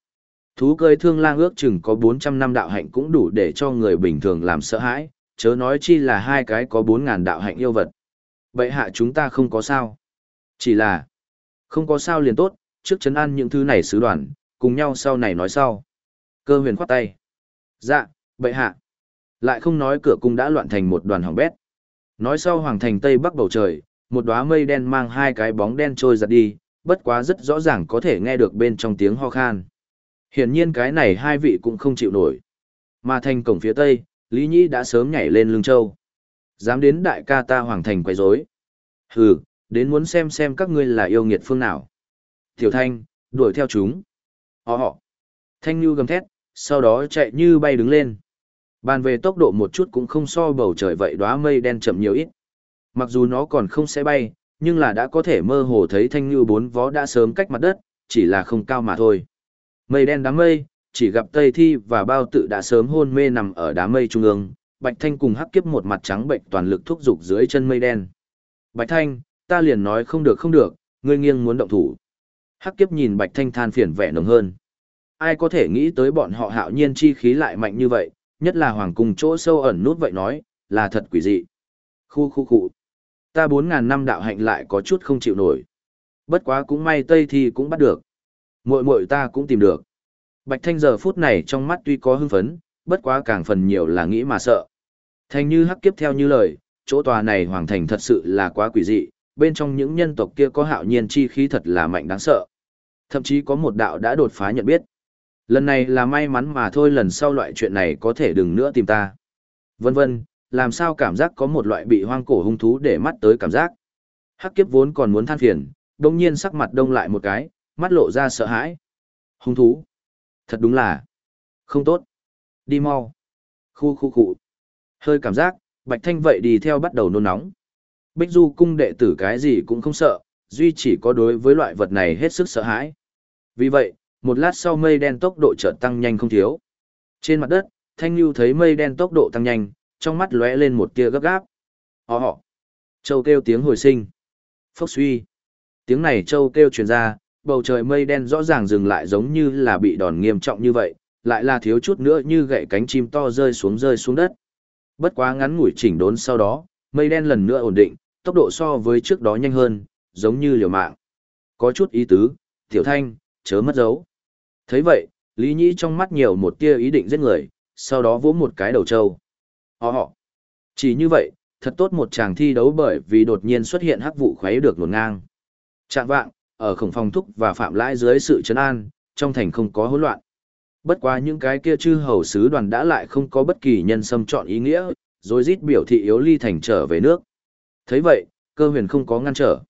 Thú cơi thương lang ước chừng có 400 năm đạo hạnh cũng đủ để cho người bình thường làm sợ hãi, chớ nói chi là hai cái có 4.000 đạo hạnh yêu vật. Vậy hạ chúng ta không có sao. Chỉ là, không có sao liền tốt, trước chấn an những thứ này sứ đoàn, cùng nhau sau này nói sau. Cơ huyền khoát tay. Dạ, bệ hạ. Lại không nói cửa cung đã loạn thành một đoàn hỏng bét. Nói sau hoàng thành tây bắc bầu trời, một đóa mây đen mang hai cái bóng đen trôi giật đi, bất quá rất rõ ràng có thể nghe được bên trong tiếng ho khan. Hiển nhiên cái này hai vị cũng không chịu nổi. Mà thành cổng phía tây, Lý Nhĩ đã sớm nhảy lên lưng châu. Dám đến đại ca ta hoàng thành quấy rối. Hừ, đến muốn xem xem các ngươi là yêu nghiệt phương nào. Tiểu Thanh, đuổi theo chúng. Họ họ. Thanh Nhu gầm thét, sau đó chạy như bay đứng lên. Bàn về tốc độ một chút cũng không so bầu trời vậy đóa mây đen chậm nhiều ít. Mặc dù nó còn không sẽ bay, nhưng là đã có thể mơ hồ thấy thanh như bốn vó đã sớm cách mặt đất, chỉ là không cao mà thôi. Mây đen đám mây, chỉ gặp Tây Thi và Bao Tự đã sớm hôn mê nằm ở đám mây trung ương, Bạch Thanh cùng hắc kiếp một mặt trắng bệnh toàn lực thúc dục dưới chân mây đen. Bạch Thanh, ta liền nói không được không được, ngươi nghiêng muốn động thủ. Hắc kiếp nhìn Bạch Thanh than phiền vẻ nồng hơn. Ai có thể nghĩ tới bọn họ hạo nhiên chi khí lại mạnh như vậy, nhất là hoàng cung chỗ sâu ẩn nút vậy nói, là thật quỷ dị. Khu khu khu ta bốn ngàn năm đạo hạnh lại có chút không chịu nổi. Bất quá cũng may Tây thì cũng bắt được. Muội muội ta cũng tìm được. Bạch Thanh giờ phút này trong mắt tuy có hưng phấn, bất quá càng phần nhiều là nghĩ mà sợ. Thành như hắc kiếp theo như lời, chỗ tòa này hoàng thành thật sự là quá quỷ dị, bên trong những nhân tộc kia có hạo nhiên chi khí thật là mạnh đáng sợ. Thậm chí có một đạo đã đột phá nhận biết. Lần này là may mắn mà thôi lần sau loại chuyện này có thể đừng nữa tìm ta. Vân vân, làm sao cảm giác có một loại bị hoang cổ hung thú để mắt tới cảm giác. Hắc kiếp vốn còn muốn than phiền, đồng nhiên sắc mặt đông lại một cái, mắt lộ ra sợ hãi. Hung thú. Thật đúng là. Không tốt. Đi mau. Khu khu khu. Hơi cảm giác, Bạch Thanh vậy đi theo bắt đầu nôn nóng. Bích Du cung đệ tử cái gì cũng không sợ, duy chỉ có đối với loại vật này hết sức sợ hãi. Vì vậy, một lát sau mây đen tốc độ chợt tăng nhanh không thiếu. Trên mặt đất, Thanh Nhu thấy mây đen tốc độ tăng nhanh, trong mắt lóe lên một tia gấp gáp. Họ họ. Châu kêu tiếng hồi sinh. Phốc suy. Tiếng này châu kêu truyền ra, bầu trời mây đen rõ ràng dừng lại giống như là bị đòn nghiêm trọng như vậy, lại là thiếu chút nữa như gậy cánh chim to rơi xuống rơi xuống đất. Bất quá ngắn ngủi chỉnh đốn sau đó, mây đen lần nữa ổn định, tốc độ so với trước đó nhanh hơn, giống như liều mạng. Có chút ý tứ, tiểu thanh, chớ mất dấu thấy vậy, Lý Nhĩ trong mắt nhiều một tia ý định giết người, sau đó vỗ một cái đầu trâu. Họ họ. Chỉ như vậy, thật tốt một chàng thi đấu bởi vì đột nhiên xuất hiện hắc vụ khuấy được ngổn ngang. Trạng vạng, ở khổng phòng thúc và phạm lãi dưới sự trấn an, trong thành không có hỗn loạn. Bất quá những cái kia chư hầu sứ đoàn đã lại không có bất kỳ nhân xâm chọn ý nghĩa, rồi rít biểu thị yếu ly thành trở về nước. thấy vậy, cơ huyền không có ngăn trở.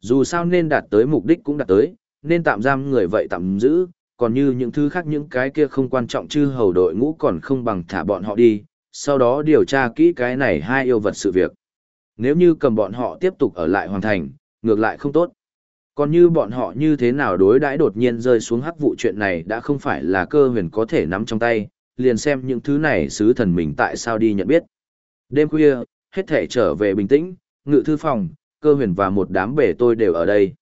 Dù sao nên đạt tới mục đích cũng đạt tới, nên tạm giam người vậy tạm giữ, còn như những thứ khác những cái kia không quan trọng chư hầu đội ngũ còn không bằng thả bọn họ đi, sau đó điều tra kỹ cái này hai yêu vật sự việc. Nếu như cầm bọn họ tiếp tục ở lại hoàn thành, ngược lại không tốt. Còn như bọn họ như thế nào đối đãi đột nhiên rơi xuống hắc vụ chuyện này đã không phải là cơ huyền có thể nắm trong tay, liền xem những thứ này sứ thần mình tại sao đi nhận biết. Đêm khuya, hết thể trở về bình tĩnh, ngự thư phòng, cơ huyền và một đám bể tôi đều ở đây.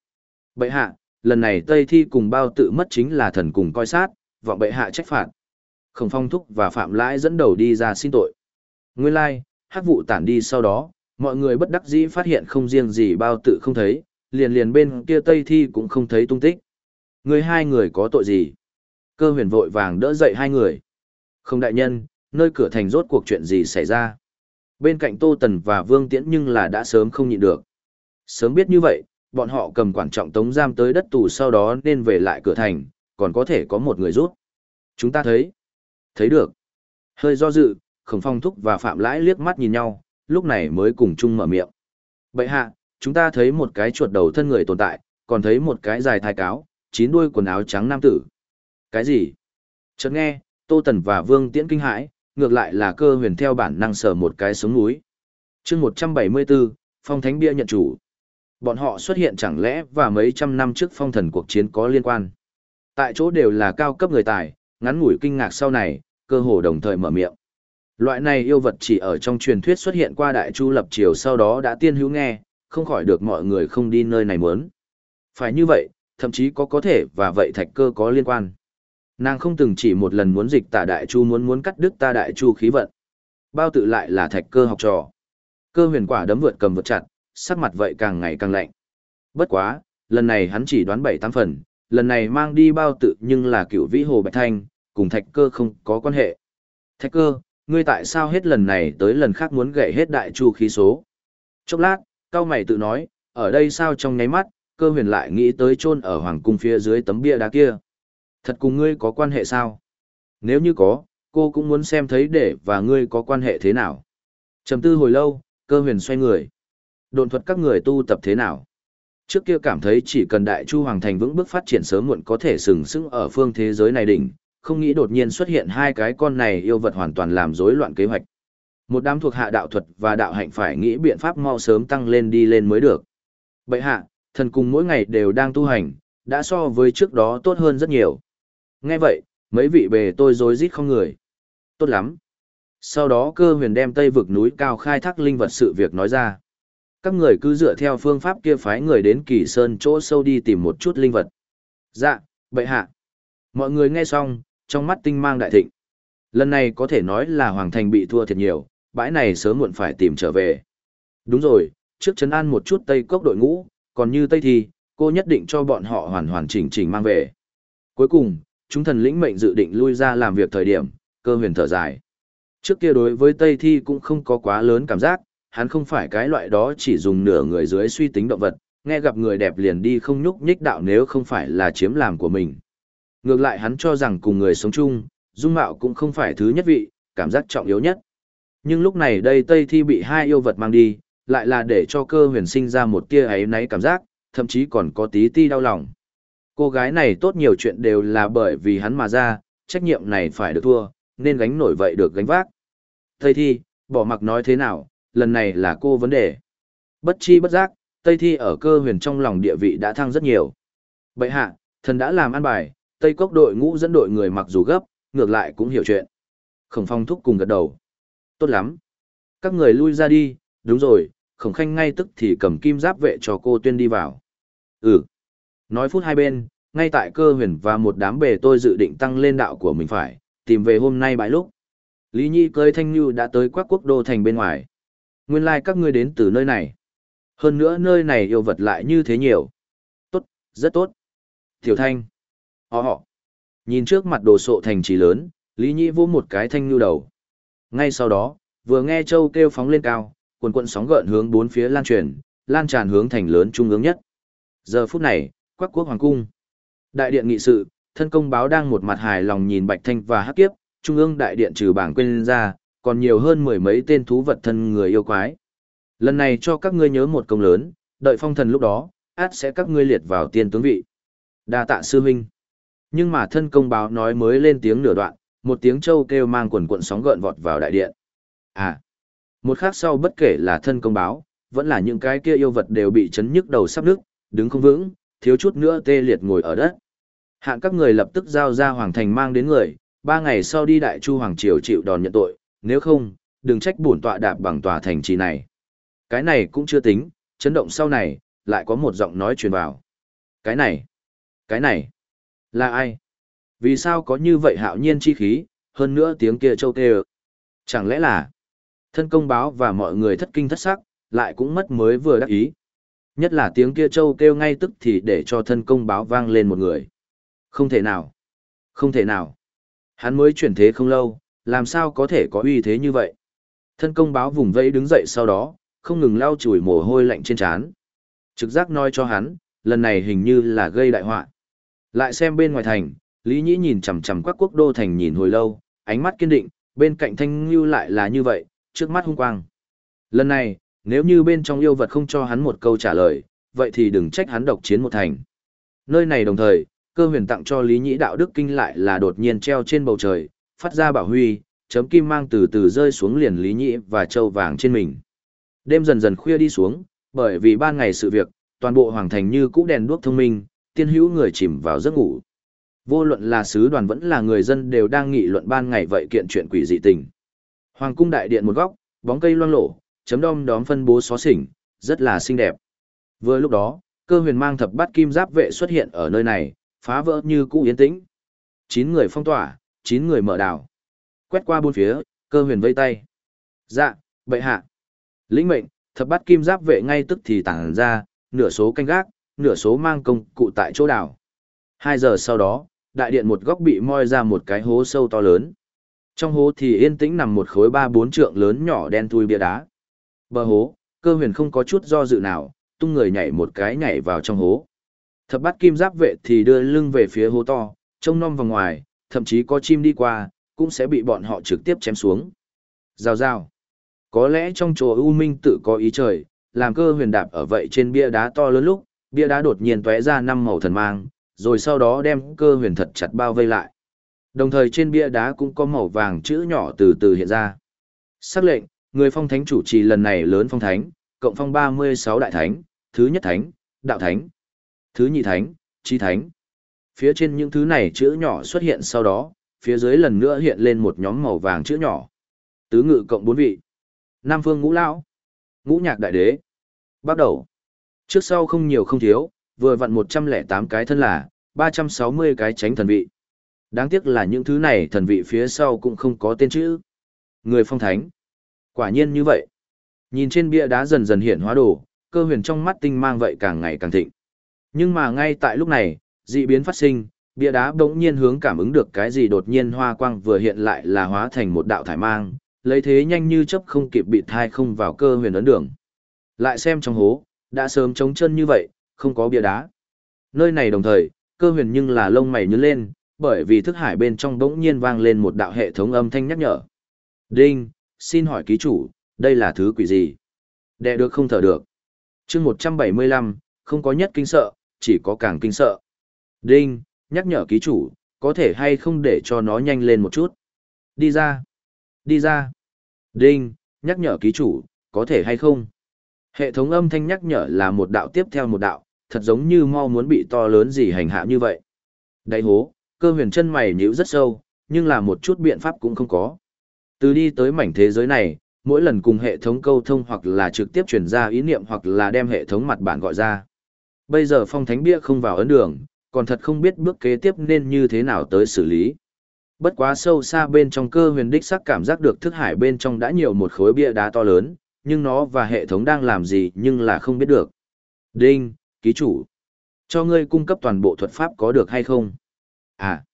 Bậy hạ, lần này Tây Thi cùng bao tự mất chính là thần cùng coi sát, vọng bệ hạ trách phạt. Khổng phong thúc và phạm lãi dẫn đầu đi ra xin tội. Nguyên lai, like, vụ tản đi sau đó, mọi người bất đắc dĩ phát hiện không riêng gì bao tự không thấy, liền liền bên kia Tây Thi cũng không thấy tung tích. Người hai người có tội gì? Cơ huyền vội vàng đỡ dậy hai người. Không đại nhân, nơi cửa thành rốt cuộc chuyện gì xảy ra? Bên cạnh Tô Tần và Vương Tiễn nhưng là đã sớm không nhịn được. Sớm biết như vậy, bọn họ cầm quản trọng tống giam tới đất tù sau đó nên về lại cửa thành, còn có thể có một người rút. Chúng ta thấy. Thấy được. Hơi do dự, khổng phong thúc và phạm lãi liếc mắt nhìn nhau, lúc này mới cùng chung mở miệng. Bậy hạ, chúng ta thấy một cái chuột đầu thân người tồn tại, còn thấy một cái dài thai cáo, chín đuôi quần áo trắng nam tử. Cái gì? Chợt nghe, Tô Tần và Vương Tiễn kinh hãi, ngược lại là cơ huyền theo bản năng sở một cái sống núi. chương 174, Phong Thánh Bia nhận chủ. Bọn họ xuất hiện chẳng lẽ và mấy trăm năm trước phong thần cuộc chiến có liên quan. Tại chỗ đều là cao cấp người tài, ngắn ngủi kinh ngạc sau này, cơ hồ đồng thời mở miệng. Loại này yêu vật chỉ ở trong truyền thuyết xuất hiện qua đại chu lập triều sau đó đã tiên hữu nghe, không khỏi được mọi người không đi nơi này muốn. Phải như vậy, thậm chí có có thể và vậy thạch cơ có liên quan. Nàng không từng chỉ một lần muốn dịch tả đại chu muốn muốn cắt đứt ta đại chu khí vận. Bao tự lại là thạch cơ học trò. Cơ huyền quả đấm vượt cầm vượt chặt, sắc mặt vậy càng ngày càng lạnh. Bất quá, lần này hắn chỉ đoán bảy tám phần, lần này mang đi bao tự nhưng là cựu vĩ hồ bạch thanh, cùng thạch cơ không có quan hệ. Thạch cơ, ngươi tại sao hết lần này tới lần khác muốn gậy hết đại chu khí số? Chốc lát, cao mày tự nói, ở đây sao trong nháy mắt, cơ huyền lại nghĩ tới chôn ở hoàng cung phía dưới tấm bia đá kia. Thật cùng ngươi có quan hệ sao? Nếu như có, cô cũng muốn xem thấy để và ngươi có quan hệ thế nào. Trầm tư hồi lâu, cơ huyền xoay người. Độn thuật các người tu tập thế nào? Trước kia cảm thấy chỉ cần đại chu hoàng thành vững bước phát triển sớm muộn có thể sừng sững ở phương thế giới này đỉnh, không nghĩ đột nhiên xuất hiện hai cái con này yêu vật hoàn toàn làm rối loạn kế hoạch. Một đám thuộc hạ đạo thuật và đạo hạnh phải nghĩ biện pháp mau sớm tăng lên đi lên mới được. Bậy hạ, thần cùng mỗi ngày đều đang tu hành, đã so với trước đó tốt hơn rất nhiều. Nghe vậy, mấy vị bề tôi rối rít không người. Tốt lắm. Sau đó cơ huyền đem tây vực núi cao khai thác linh vật sự việc nói ra. Các người cứ dựa theo phương pháp kia phái người đến kỳ sơn chỗ sâu đi tìm một chút linh vật. Dạ, bệ hạ. Mọi người nghe xong, trong mắt tinh mang đại thịnh. Lần này có thể nói là Hoàng Thành bị thua thiệt nhiều, bãi này sớm muộn phải tìm trở về. Đúng rồi, trước chấn an một chút Tây Cốc đội ngũ, còn như Tây thì, cô nhất định cho bọn họ hoàn hoàn chỉnh chỉnh mang về. Cuối cùng, chúng thần lĩnh mệnh dự định lui ra làm việc thời điểm, cơ huyền thở dài. Trước kia đối với Tây Thi cũng không có quá lớn cảm giác, hắn không phải cái loại đó chỉ dùng nửa người dưới suy tính động vật, nghe gặp người đẹp liền đi không nhúc nhích đạo nếu không phải là chiếm làm của mình. Ngược lại hắn cho rằng cùng người sống chung, dung mạo cũng không phải thứ nhất vị, cảm giác trọng yếu nhất. Nhưng lúc này đây Tây Thi bị hai yêu vật mang đi, lại là để cho cơ huyền sinh ra một tia ấy náy cảm giác, thậm chí còn có tí ti đau lòng. Cô gái này tốt nhiều chuyện đều là bởi vì hắn mà ra, trách nhiệm này phải được thua, nên gánh nổi vậy được gánh vác. Tây Thi, bỏ mặc nói thế nào, lần này là cô vấn đề. Bất chi bất giác, Tây Thi ở cơ huyền trong lòng địa vị đã thăng rất nhiều. Bậy hạ, thần đã làm ăn bài, Tây Cốc đội ngũ dẫn đội người mặc dù gấp, ngược lại cũng hiểu chuyện. Khổng phong thúc cùng gật đầu. Tốt lắm. Các người lui ra đi, đúng rồi, khổng khanh ngay tức thì cầm kim giáp vệ cho cô tuyên đi vào. Ừ. Nói phút hai bên, ngay tại cơ huyền và một đám bề tôi dự định tăng lên đạo của mình phải, tìm về hôm nay bãi lúc. Lý Nhi cười thanh như đã tới quắc quốc đô thành bên ngoài. Nguyên lai like các ngươi đến từ nơi này. Hơn nữa nơi này yêu vật lại như thế nhiều. Tốt, rất tốt. Tiểu thanh. Họ họ. Nhìn trước mặt đồ sộ thành trì lớn, Lý Nhĩ vô một cái thanh nhu đầu. Ngay sau đó, vừa nghe châu kêu phóng lên cao, quần quận sóng gợn hướng bốn phía lan truyền, lan tràn hướng thành lớn trung ương nhất. Giờ phút này, quắc quốc hoàng cung. Đại điện nghị sự, thân công báo đang một mặt hài lòng nhìn Bạch Thanh và Hắc Kiếp, trung ương đại điện trừ bảng quên ra, còn nhiều hơn mười mấy tên thú vật thân người yêu quái. Lần này cho các ngươi nhớ một công lớn, đợi phong thần lúc đó, át sẽ các ngươi liệt vào tiên tướng vị. Đa tạ sư huynh. Nhưng mà thân công báo nói mới lên tiếng nửa đoạn, một tiếng châu kêu mang quần cuộn sóng gợn vọt vào đại điện. À, một khắc sau bất kể là thân công báo, vẫn là những cái kia yêu vật đều bị chấn nhức đầu sắp nước, đứng không vững, thiếu chút nữa tê liệt ngồi ở đất. Hạng các người lập tức giao ra hoàng thành mang đến người, ba ngày sau đi đại chu hoàng triều chịu đòn nhận tội, nếu không, đừng trách bổn tọa đạp bằng tòa thành trì này. Cái này cũng chưa tính, chấn động sau này, lại có một giọng nói truyền vào. Cái này, cái này, là ai? Vì sao có như vậy hạo nhiên chi khí, hơn nữa tiếng kia châu tê Chẳng lẽ là, thân công báo và mọi người thất kinh thất sắc, lại cũng mất mới vừa đắc ý. Nhất là tiếng kia châu kêu ngay tức thì để cho thân công báo vang lên một người. Không thể nào. Không thể nào. Hắn mới chuyển thế không lâu, làm sao có thể có uy thế như vậy. Thân công báo vùng vẫy đứng dậy sau đó, không ngừng lau chùi mồ hôi lạnh trên trán. Trực giác nói cho hắn, lần này hình như là gây đại họa. Lại xem bên ngoài thành, Lý Nhĩ nhìn chằm chằm quắc quốc đô thành nhìn hồi lâu, ánh mắt kiên định, bên cạnh thanh Ngưu lại là như vậy, trước mắt hung quang. Lần này, nếu như bên trong yêu vật không cho hắn một câu trả lời, vậy thì đừng trách hắn độc chiến một thành. Nơi này đồng thời, cơ huyền tặng cho Lý Nhĩ đạo đức kinh lại là đột nhiên treo trên bầu trời, phát ra bảo huy, chấm kim mang từ từ rơi xuống liền Lý Nhĩ và châu vàng trên mình. Đêm dần dần khuya đi xuống, bởi vì ban ngày sự việc, toàn bộ hoàng thành như cũ đèn đuốc thông minh, tiên hữu người chìm vào giấc ngủ. Vô luận là sứ đoàn vẫn là người dân đều đang nghị luận ban ngày vậy kiện chuyện quỷ dị tình. Hoàng cung đại điện một góc, bóng cây loang lổ, chấm đom đóm phân bố xó xỉnh, rất là xinh đẹp. Vừa lúc đó, cơ huyền mang thập bát kim giáp vệ xuất hiện ở nơi này, phá vỡ như cũ yên tĩnh. Chín người phong tỏa, chín người mở đảo. Quét qua bốn phía, cơ huyền vây tay. Dạ, bệ hạ. Lĩnh mệnh, thập bát kim giáp vệ ngay tức thì tản ra, nửa số canh gác, nửa số mang công cụ tại chỗ đảo. Hai giờ sau đó, đại điện một góc bị moi ra một cái hố sâu to lớn. Trong hố thì yên tĩnh nằm một khối ba bốn trượng lớn nhỏ đen thui bia đá. Bờ hố, cơ huyền không có chút do dự nào, tung người nhảy một cái nhảy vào trong hố. Thập bát kim giáp vệ thì đưa lưng về phía hố to, trông nom vào ngoài, thậm chí có chim đi qua, cũng sẽ bị bọn họ trực tiếp chém xuống. Rào rào. Có lẽ trong chùa U Minh tự có ý trời, làm cơ huyền đạp ở vậy trên bia đá to lớn lúc, bia đá đột nhiên tóe ra năm màu thần mang, rồi sau đó đem cơ huyền thật chặt bao vây lại. Đồng thời trên bia đá cũng có màu vàng chữ nhỏ từ từ hiện ra. Sắc lệnh, người phong thánh chủ trì lần này lớn phong thánh, cộng phong 36 đại thánh, thứ nhất thánh, đạo thánh, thứ nhị thánh, chi thánh. Phía trên những thứ này chữ nhỏ xuất hiện sau đó, phía dưới lần nữa hiện lên một nhóm màu vàng chữ nhỏ. Tứ ngự cộng bốn vị. Nam phương ngũ lão, ngũ nhạc đại đế. Bắt đầu. Trước sau không nhiều không thiếu, vừa vặn 108 cái thân là, 360 cái tránh thần vị. Đáng tiếc là những thứ này thần vị phía sau cũng không có tên chữ. Người phong thánh. Quả nhiên như vậy. Nhìn trên bia đá dần dần hiện hóa đồ, cơ huyền trong mắt tinh mang vậy càng ngày càng thịnh. Nhưng mà ngay tại lúc này, dị biến phát sinh, bia đá bỗng nhiên hướng cảm ứng được cái gì đột nhiên hoa quang vừa hiện lại là hóa thành một đạo thải mang, lấy thế nhanh như chớp không kịp bị thai không vào cơ huyền ấn đường. Lại xem trong hố, đã sớm trống chân như vậy, không có bia đá. Nơi này đồng thời, cơ huyền nhưng là lông mày nhướng lên, bởi vì thức hải bên trong bỗng nhiên vang lên một đạo hệ thống âm thanh nhắc nhở. Đinh, xin hỏi ký chủ, đây là thứ quỷ gì? Đệ được không thở được. chương 175, không có nhất kinh sợ, chỉ có càng kinh sợ. Đinh, nhắc nhở ký chủ, có thể hay không để cho nó nhanh lên một chút. Đi ra. Đi ra. Đinh, nhắc nhở ký chủ, có thể hay không. Hệ thống âm thanh nhắc nhở là một đạo tiếp theo một đạo, thật giống như mau muốn bị to lớn gì hành hạ như vậy. Đáy hố, cơ huyền chân mày nhíu rất sâu, nhưng là một chút biện pháp cũng không có. Từ đi tới mảnh thế giới này, mỗi lần cùng hệ thống câu thông hoặc là trực tiếp truyền ra ý niệm hoặc là đem hệ thống mặt bản gọi ra. Bây giờ phong thánh bia không vào ấn đường, còn thật không biết bước kế tiếp nên như thế nào tới xử lý. Bất quá sâu xa bên trong cơ huyền đích sắc cảm giác được thức hải bên trong đã nhiều một khối bia đá to lớn, nhưng nó và hệ thống đang làm gì nhưng là không biết được. Đinh, ký chủ. Cho ngươi cung cấp toàn bộ thuật pháp có được hay không? À.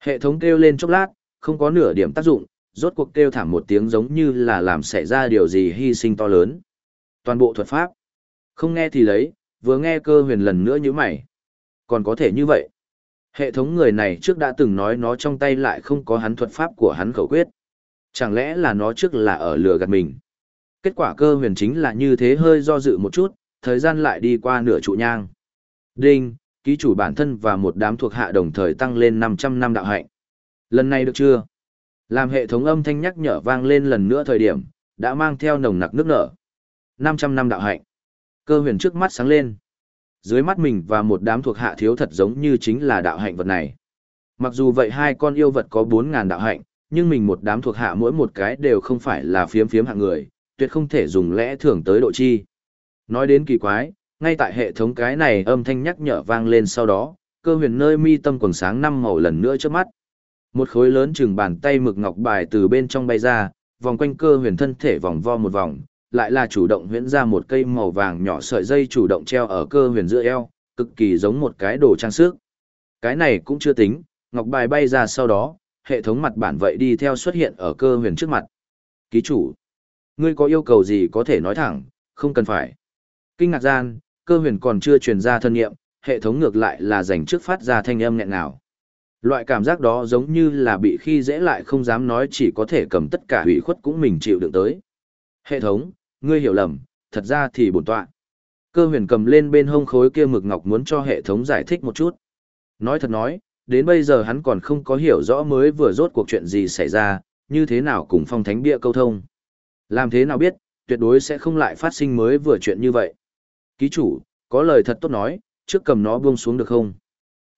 Hệ thống kêu lên chốc lát, không có nửa điểm tác dụng, rốt cuộc kêu thảm một tiếng giống như là làm xảy ra điều gì hy sinh to lớn. Toàn bộ thuật pháp. Không nghe thì lấy, vừa nghe cơ huyền lần nữa như mày. Còn có thể như vậy. Hệ thống người này trước đã từng nói nó trong tay lại không có hắn thuật pháp của hắn khẩu quyết. Chẳng lẽ là nó trước là ở lừa gạt mình. Kết quả cơ huyền chính là như thế hơi do dự một chút, thời gian lại đi qua nửa trụ nhang. Đinh, ký chủ bản thân và một đám thuộc hạ đồng thời tăng lên 500 năm đạo hạnh. Lần này được chưa? Làm hệ thống âm thanh nhắc nhở vang lên lần nữa thời điểm, đã mang theo nồng nặc nước nở. 500 năm đạo hạnh. Cơ huyền trước mắt sáng lên. Dưới mắt mình và một đám thuộc hạ thiếu thật giống như chính là đạo hạnh vật này. Mặc dù vậy hai con yêu vật có 4.000 đạo hạnh, nhưng mình một đám thuộc hạ mỗi một cái đều không phải là phiếm phiếm hạng người, tuyệt không thể dùng lẽ thường tới độ chi. Nói đến kỳ quái, ngay tại hệ thống cái này âm thanh nhắc nhở vang lên sau đó, cơ huyền nơi mi tâm quần sáng năm màu lần nữa trước mắt. Một khối lớn chừng bàn tay mực ngọc bài từ bên trong bay ra, vòng quanh cơ huyền thân thể vòng vo một vòng, lại là chủ động huyễn ra một cây màu vàng nhỏ sợi dây chủ động treo ở cơ huyền giữa eo, cực kỳ giống một cái đồ trang sức. Cái này cũng chưa tính, ngọc bài bay ra sau đó, hệ thống mặt bản vậy đi theo xuất hiện ở cơ huyền trước mặt. Ký chủ, ngươi có yêu cầu gì có thể nói thẳng, không cần phải. Kinh ngạc gian, cơ huyền còn chưa truyền ra thân nghiệm, hệ thống ngược lại là dành trước phát ra thanh âm nghẹn nào. Loại cảm giác đó giống như là bị khi dễ lại không dám nói chỉ có thể cầm tất cả hủy khuất cũng mình chịu đựng tới. Hệ thống, ngươi hiểu lầm, thật ra thì bổn tọa. Cơ huyền cầm lên bên hông khối kia mực ngọc muốn cho hệ thống giải thích một chút. Nói thật nói, đến bây giờ hắn còn không có hiểu rõ mới vừa rốt cuộc chuyện gì xảy ra, như thế nào cùng phong thánh bia câu thông. Làm thế nào biết, tuyệt đối sẽ không lại phát sinh mới vừa chuyện như vậy. Ký chủ, có lời thật tốt nói, trước cầm nó buông xuống được không?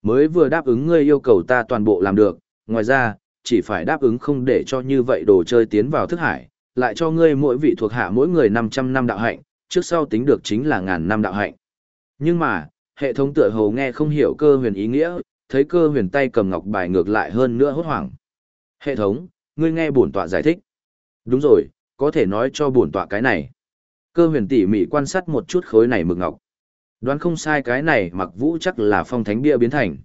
Mới vừa đáp ứng ngươi yêu cầu ta toàn bộ làm được, ngoài ra, chỉ phải đáp ứng không để cho như vậy đồ chơi tiến vào thức hải, lại cho ngươi mỗi vị thuộc hạ mỗi người 500 năm đạo hạnh, trước sau tính được chính là ngàn năm đạo hạnh. Nhưng mà, hệ thống tựa hồ nghe không hiểu cơ huyền ý nghĩa, thấy cơ huyền tay cầm ngọc bài ngược lại hơn nữa hốt hoảng. Hệ thống, ngươi nghe bổn tọa giải thích. Đúng rồi, có thể nói cho bổn tọa cái này. Cơ huyền tỉ mỉ quan sát một chút khối này mực ngọc. Đoán không sai cái này mặc vũ chắc là phong thánh bia biến thành.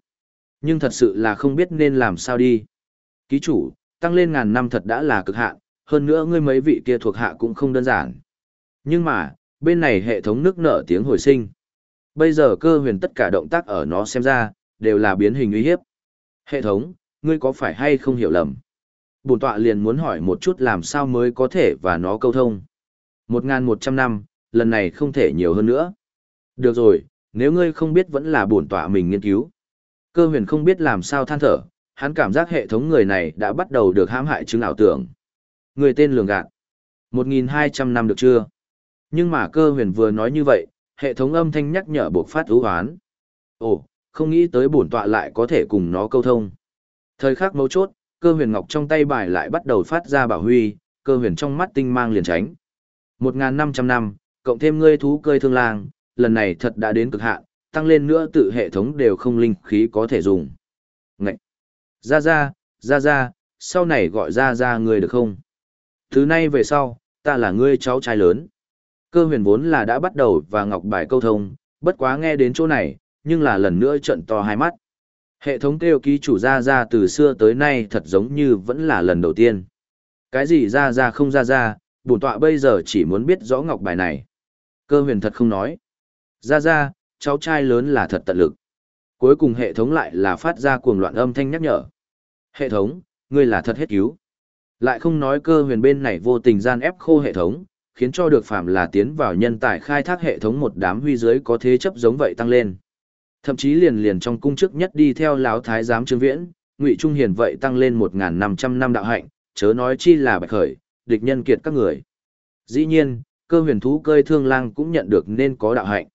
Nhưng thật sự là không biết nên làm sao đi. Ký chủ, tăng lên ngàn năm thật đã là cực hạn, hơn nữa ngươi mấy vị kia thuộc hạ cũng không đơn giản. Nhưng mà, bên này hệ thống nước nở tiếng hồi sinh. Bây giờ cơ huyền tất cả động tác ở nó xem ra, đều là biến hình uy hiếp. Hệ thống, ngươi có phải hay không hiểu lầm? Bùn tọa liền muốn hỏi một chút làm sao mới có thể và nó câu thông. 1.100 năm, lần này không thể nhiều hơn nữa. Được rồi, nếu ngươi không biết vẫn là bổn tọa mình nghiên cứu. Cơ huyền không biết làm sao than thở, hắn cảm giác hệ thống người này đã bắt đầu được hãm hại chứng ảo tưởng. Người tên lường gạt. 1.200 năm được chưa? Nhưng mà cơ huyền vừa nói như vậy, hệ thống âm thanh nhắc nhở buộc phát ưu hoán. Ồ, không nghĩ tới bổn tọa lại có thể cùng nó câu thông. Thời khắc mấu chốt, cơ huyền ngọc trong tay bài lại bắt đầu phát ra bảo huy, cơ huyền trong mắt tinh mang liền tránh. 1.500 năm, cộng thêm ngươi thú cơi thương lang, lần này thật đã đến cực hạn, tăng lên nữa tự hệ thống đều không linh khí có thể dùng. Ngậy! Ra ra, ra ra, sau này gọi ra ra người được không? Thứ nay về sau, ta là ngươi cháu trai lớn. Cơ huyền vốn là đã bắt đầu và ngọc bài câu thông, bất quá nghe đến chỗ này, nhưng là lần nữa trận to hai mắt. Hệ thống kêu ký chủ ra ra từ xưa tới nay thật giống như vẫn là lần đầu tiên. Cái gì ra ra không ra ra, bổn tọa bây giờ chỉ muốn biết rõ ngọc bài này. Cơ huyền thật không nói. Ra ra, cháu trai lớn là thật tận lực. Cuối cùng hệ thống lại là phát ra cuồng loạn âm thanh nhắc nhở. Hệ thống, ngươi là thật hết cứu. Lại không nói cơ huyền bên này vô tình gian ép khô hệ thống, khiến cho được phạm là tiến vào nhân tài khai thác hệ thống một đám huy giới có thế chấp giống vậy tăng lên. Thậm chí liền liền trong cung chức nhất đi theo lão thái giám Trương Viễn, Ngụy Trung Hiền vậy tăng lên 1500 năm đạo hạnh, chớ nói chi là bạch khởi, địch nhân kiệt các người. Dĩ nhiên, cơ huyền thú cơi thương lang cũng nhận được nên có đạo hạnh.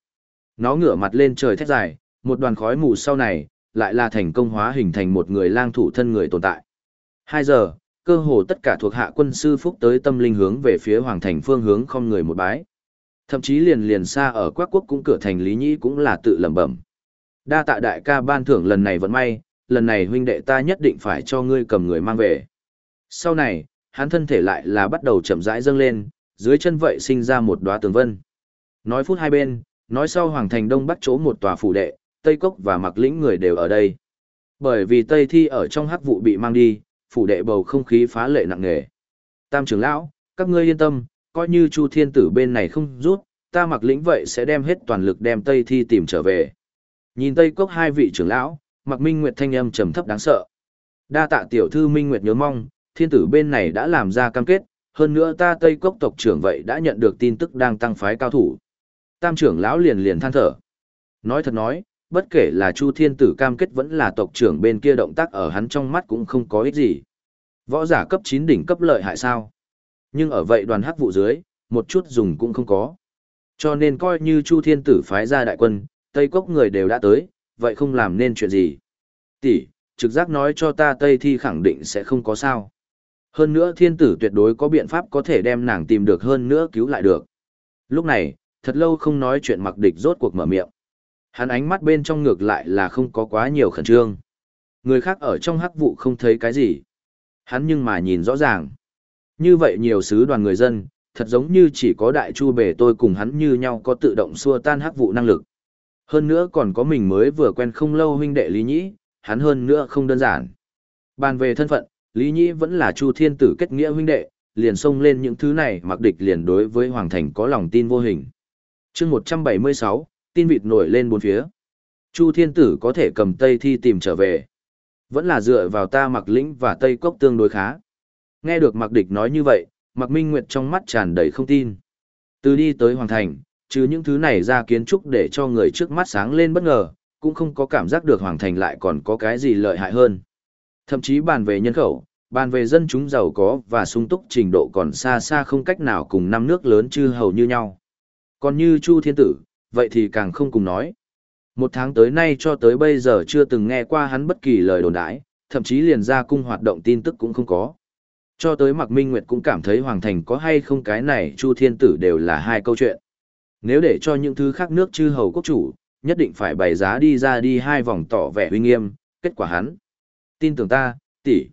Nó ngửa mặt lên trời thét dài, một đoàn khói mù sau này, lại là thành công hóa hình thành một người lang thủ thân người tồn tại. 2 giờ, cơ hồ tất cả thuộc hạ quân sư phúc tới tâm linh hướng về phía hoàng thành phương hướng không người một bái. Thậm chí liền liền xa ở quắc quốc cũng cửa thành Lý Nhĩ cũng là tự lẩm bẩm. Đa tạ đại ca ban thưởng lần này vẫn may, lần này huynh đệ ta nhất định phải cho ngươi cầm người mang về. Sau này, hắn thân thể lại là bắt đầu chậm rãi dâng lên, dưới chân vậy sinh ra một đóa tường vân. Nói phút hai bên, nói sau hoàng thành đông bắc chỗ một tòa phủ đệ, Tây Cốc và Mặc Lĩnh người đều ở đây. Bởi vì Tây Thi ở trong hắc vụ bị mang đi, phủ đệ bầu không khí phá lệ nặng nề. Tam trưởng lão, các ngươi yên tâm, coi như Chu Thiên Tử bên này không rút, ta Mặc Lĩnh vậy sẽ đem hết toàn lực đem Tây Thi tìm trở về. Nhìn Tây Cốc hai vị trưởng lão, Mặc Minh Nguyệt thanh âm trầm thấp đáng sợ. Đa tạ tiểu thư Minh Nguyệt nhớ mong, thiên tử bên này đã làm ra cam kết, hơn nữa ta Tây Cốc tộc trưởng vậy đã nhận được tin tức đang tăng phái cao thủ. Tam trưởng lão liền liền than thở. Nói thật nói, bất kể là Chu Thiên Tử cam kết vẫn là tộc trưởng bên kia động tác ở hắn trong mắt cũng không có ích gì. Võ giả cấp 9 đỉnh cấp lợi hại sao? Nhưng ở vậy đoàn hắc vụ dưới, một chút dùng cũng không có. Cho nên coi như Chu Thiên Tử phái ra đại quân, Tây Cốc người đều đã tới, vậy không làm nên chuyện gì. Tỷ, trực giác nói cho ta Tây Thi khẳng định sẽ không có sao. Hơn nữa thiên tử tuyệt đối có biện pháp có thể đem nàng tìm được hơn nữa cứu lại được. Lúc này, thật lâu không nói chuyện mặc địch rốt cuộc mở miệng. Hắn ánh mắt bên trong ngược lại là không có quá nhiều khẩn trương. Người khác ở trong hắc vụ không thấy cái gì. Hắn nhưng mà nhìn rõ ràng. Như vậy nhiều sứ đoàn người dân, thật giống như chỉ có đại chu bề tôi cùng hắn như nhau có tự động xua tan hắc vụ năng lực. Hơn nữa còn có mình mới vừa quen không lâu huynh đệ Lý Nhĩ, hắn hơn nữa không đơn giản. Bàn về thân phận, Lý Nhĩ vẫn là Chu Thiên Tử kết nghĩa huynh đệ, liền xông lên những thứ này mặc địch liền đối với Hoàng Thành có lòng tin vô hình. chương 176, tin vịt nổi lên bốn phía. Chu Thiên Tử có thể cầm Tây Thi tìm trở về. Vẫn là dựa vào ta mặc lĩnh và Tây Cốc tương đối khá. Nghe được mặc địch nói như vậy, mặc minh nguyệt trong mắt tràn đầy không tin. Từ đi tới Hoàng Thành, trừ những thứ này ra kiến trúc để cho người trước mắt sáng lên bất ngờ, cũng không có cảm giác được Hoàng Thành lại còn có cái gì lợi hại hơn. Thậm chí bàn về nhân khẩu, bàn về dân chúng giàu có và sung túc trình độ còn xa xa không cách nào cùng năm nước lớn chư hầu như nhau. Còn như Chu Thiên Tử, vậy thì càng không cùng nói. Một tháng tới nay cho tới bây giờ chưa từng nghe qua hắn bất kỳ lời đồn đãi, thậm chí liền ra cung hoạt động tin tức cũng không có. Cho tới Mạc Minh Nguyệt cũng cảm thấy Hoàng Thành có hay không cái này Chu Thiên Tử đều là hai câu chuyện. Nếu để cho những thứ khác nước chư hầu quốc chủ, nhất định phải bày giá đi ra đi hai vòng tỏ vẻ uy nghiêm, kết quả hắn. Tin tưởng ta, tỷ.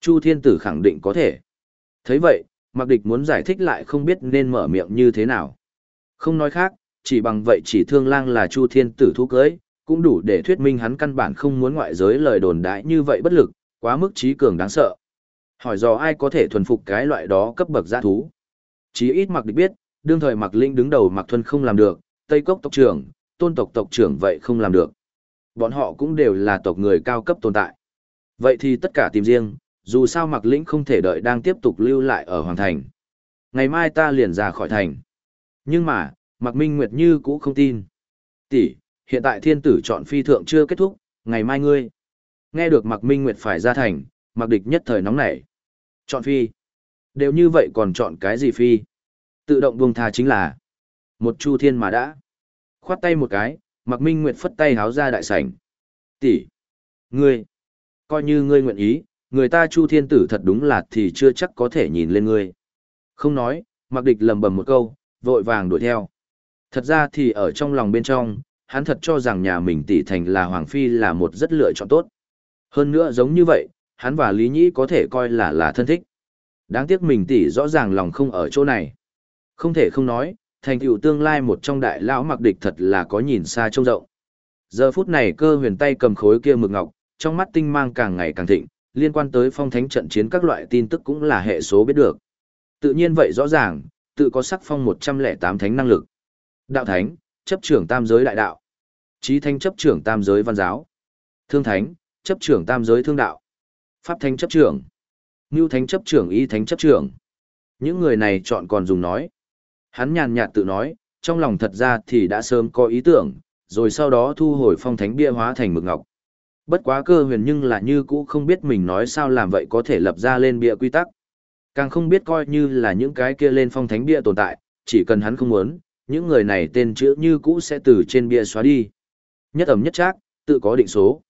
Chu Thiên Tử khẳng định có thể. thấy vậy, Mạc Địch muốn giải thích lại không biết nên mở miệng như thế nào. Không nói khác, chỉ bằng vậy chỉ thương lang là Chu Thiên Tử thú cưới, cũng đủ để thuyết minh hắn căn bản không muốn ngoại giới lời đồn đại như vậy bất lực, quá mức trí cường đáng sợ. Hỏi do ai có thể thuần phục cái loại đó cấp bậc giã thú. Chí ít Mặc Địch biết, đương thời Mặc Linh đứng đầu Mặc Thuần không làm được, Tây Cốc tộc trưởng, tôn tộc tộc trưởng vậy không làm được. Bọn họ cũng đều là tộc người cao cấp tồn tại. Vậy thì tất cả tìm riêng, dù sao Mặc Lĩnh không thể đợi đang tiếp tục lưu lại ở Hoàng Thành. Ngày mai ta liền ra khỏi thành. Nhưng mà, Mạc Minh Nguyệt như cũ không tin. Tỷ, hiện tại thiên tử chọn phi thượng chưa kết thúc, ngày mai ngươi. Nghe được Mạc Minh Nguyệt phải ra thành, Mạc Địch nhất thời nóng nảy. Chọn phi. Đều như vậy còn chọn cái gì phi? Tự động buông tha chính là một chu thiên mà đã. Khoát tay một cái, Mạc Minh Nguyệt phất tay háo ra đại sảnh. Tỷ, ngươi, coi như ngươi nguyện ý, người ta Chu Thiên Tử thật đúng là thì chưa chắc có thể nhìn lên ngươi. Không nói, Mạc Địch lầm bầm một câu, vội vàng đuổi theo. Thật ra thì ở trong lòng bên trong, hắn thật cho rằng nhà mình tỷ thành là Hoàng Phi là một rất lựa chọn tốt. Hơn nữa giống như vậy, hắn và Lý Nhĩ có thể coi là là thân thích. Đáng tiếc mình tỷ rõ ràng lòng không ở chỗ này. Không thể không nói, thành tựu tương lai một trong đại lão mặc địch thật là có nhìn xa trông rộng. Giờ phút này cơ huyền tay cầm khối kia mực ngọc, trong mắt tinh mang càng ngày càng thịnh, liên quan tới phong thánh trận chiến các loại tin tức cũng là hệ số biết được. Tự nhiên vậy rõ ràng, tự có sắc phong 108 thánh năng lực. Đạo thánh, chấp trưởng tam giới đại đạo. Chí thánh chấp trưởng tam giới văn giáo. Thương thánh, chấp trưởng tam giới thương đạo. Pháp thánh chấp trưởng. Ngưu thánh chấp trưởng y thánh chấp trưởng. Những người này chọn còn dùng nói. Hắn nhàn nhạt tự nói, trong lòng thật ra thì đã sớm có ý tưởng, rồi sau đó thu hồi phong thánh bia hóa thành mực ngọc. Bất quá cơ huyền nhưng là như cũ không biết mình nói sao làm vậy có thể lập ra lên bia quy tắc. Càng không biết coi như là những cái kia lên phong thánh bia tồn tại, chỉ cần hắn không muốn, những người này tên chữ như cũ sẽ từ trên bia xóa đi. Nhất ẩm nhất chắc, tự có định số.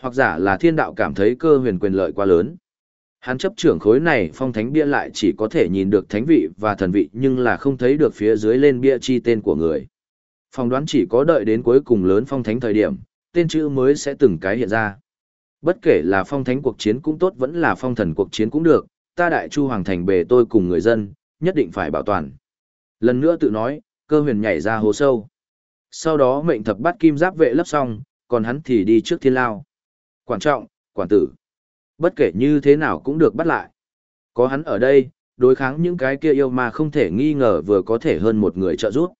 Hoặc giả là thiên đạo cảm thấy cơ huyền quyền lợi quá lớn. Hắn chấp trưởng khối này phong thánh bia lại chỉ có thể nhìn được thánh vị và thần vị nhưng là không thấy được phía dưới lên bia chi tên của người. Phong đoán chỉ có đợi đến cuối cùng lớn phong thánh thời điểm, tên chữ mới sẽ từng cái hiện ra. Bất kể là phong thánh cuộc chiến cũng tốt vẫn là phong thần cuộc chiến cũng được, ta đại chu hoàng thành bề tôi cùng người dân, nhất định phải bảo toàn. Lần nữa tự nói, cơ huyền nhảy ra hố sâu. Sau đó mệnh thập bắt kim giáp vệ lấp xong, còn hắn thì đi trước thiên lao. Quản trọng, quản tử. Bất kể như thế nào cũng được bắt lại. Có hắn ở đây, đối kháng những cái kia yêu mà không thể nghi ngờ vừa có thể hơn một người trợ giúp.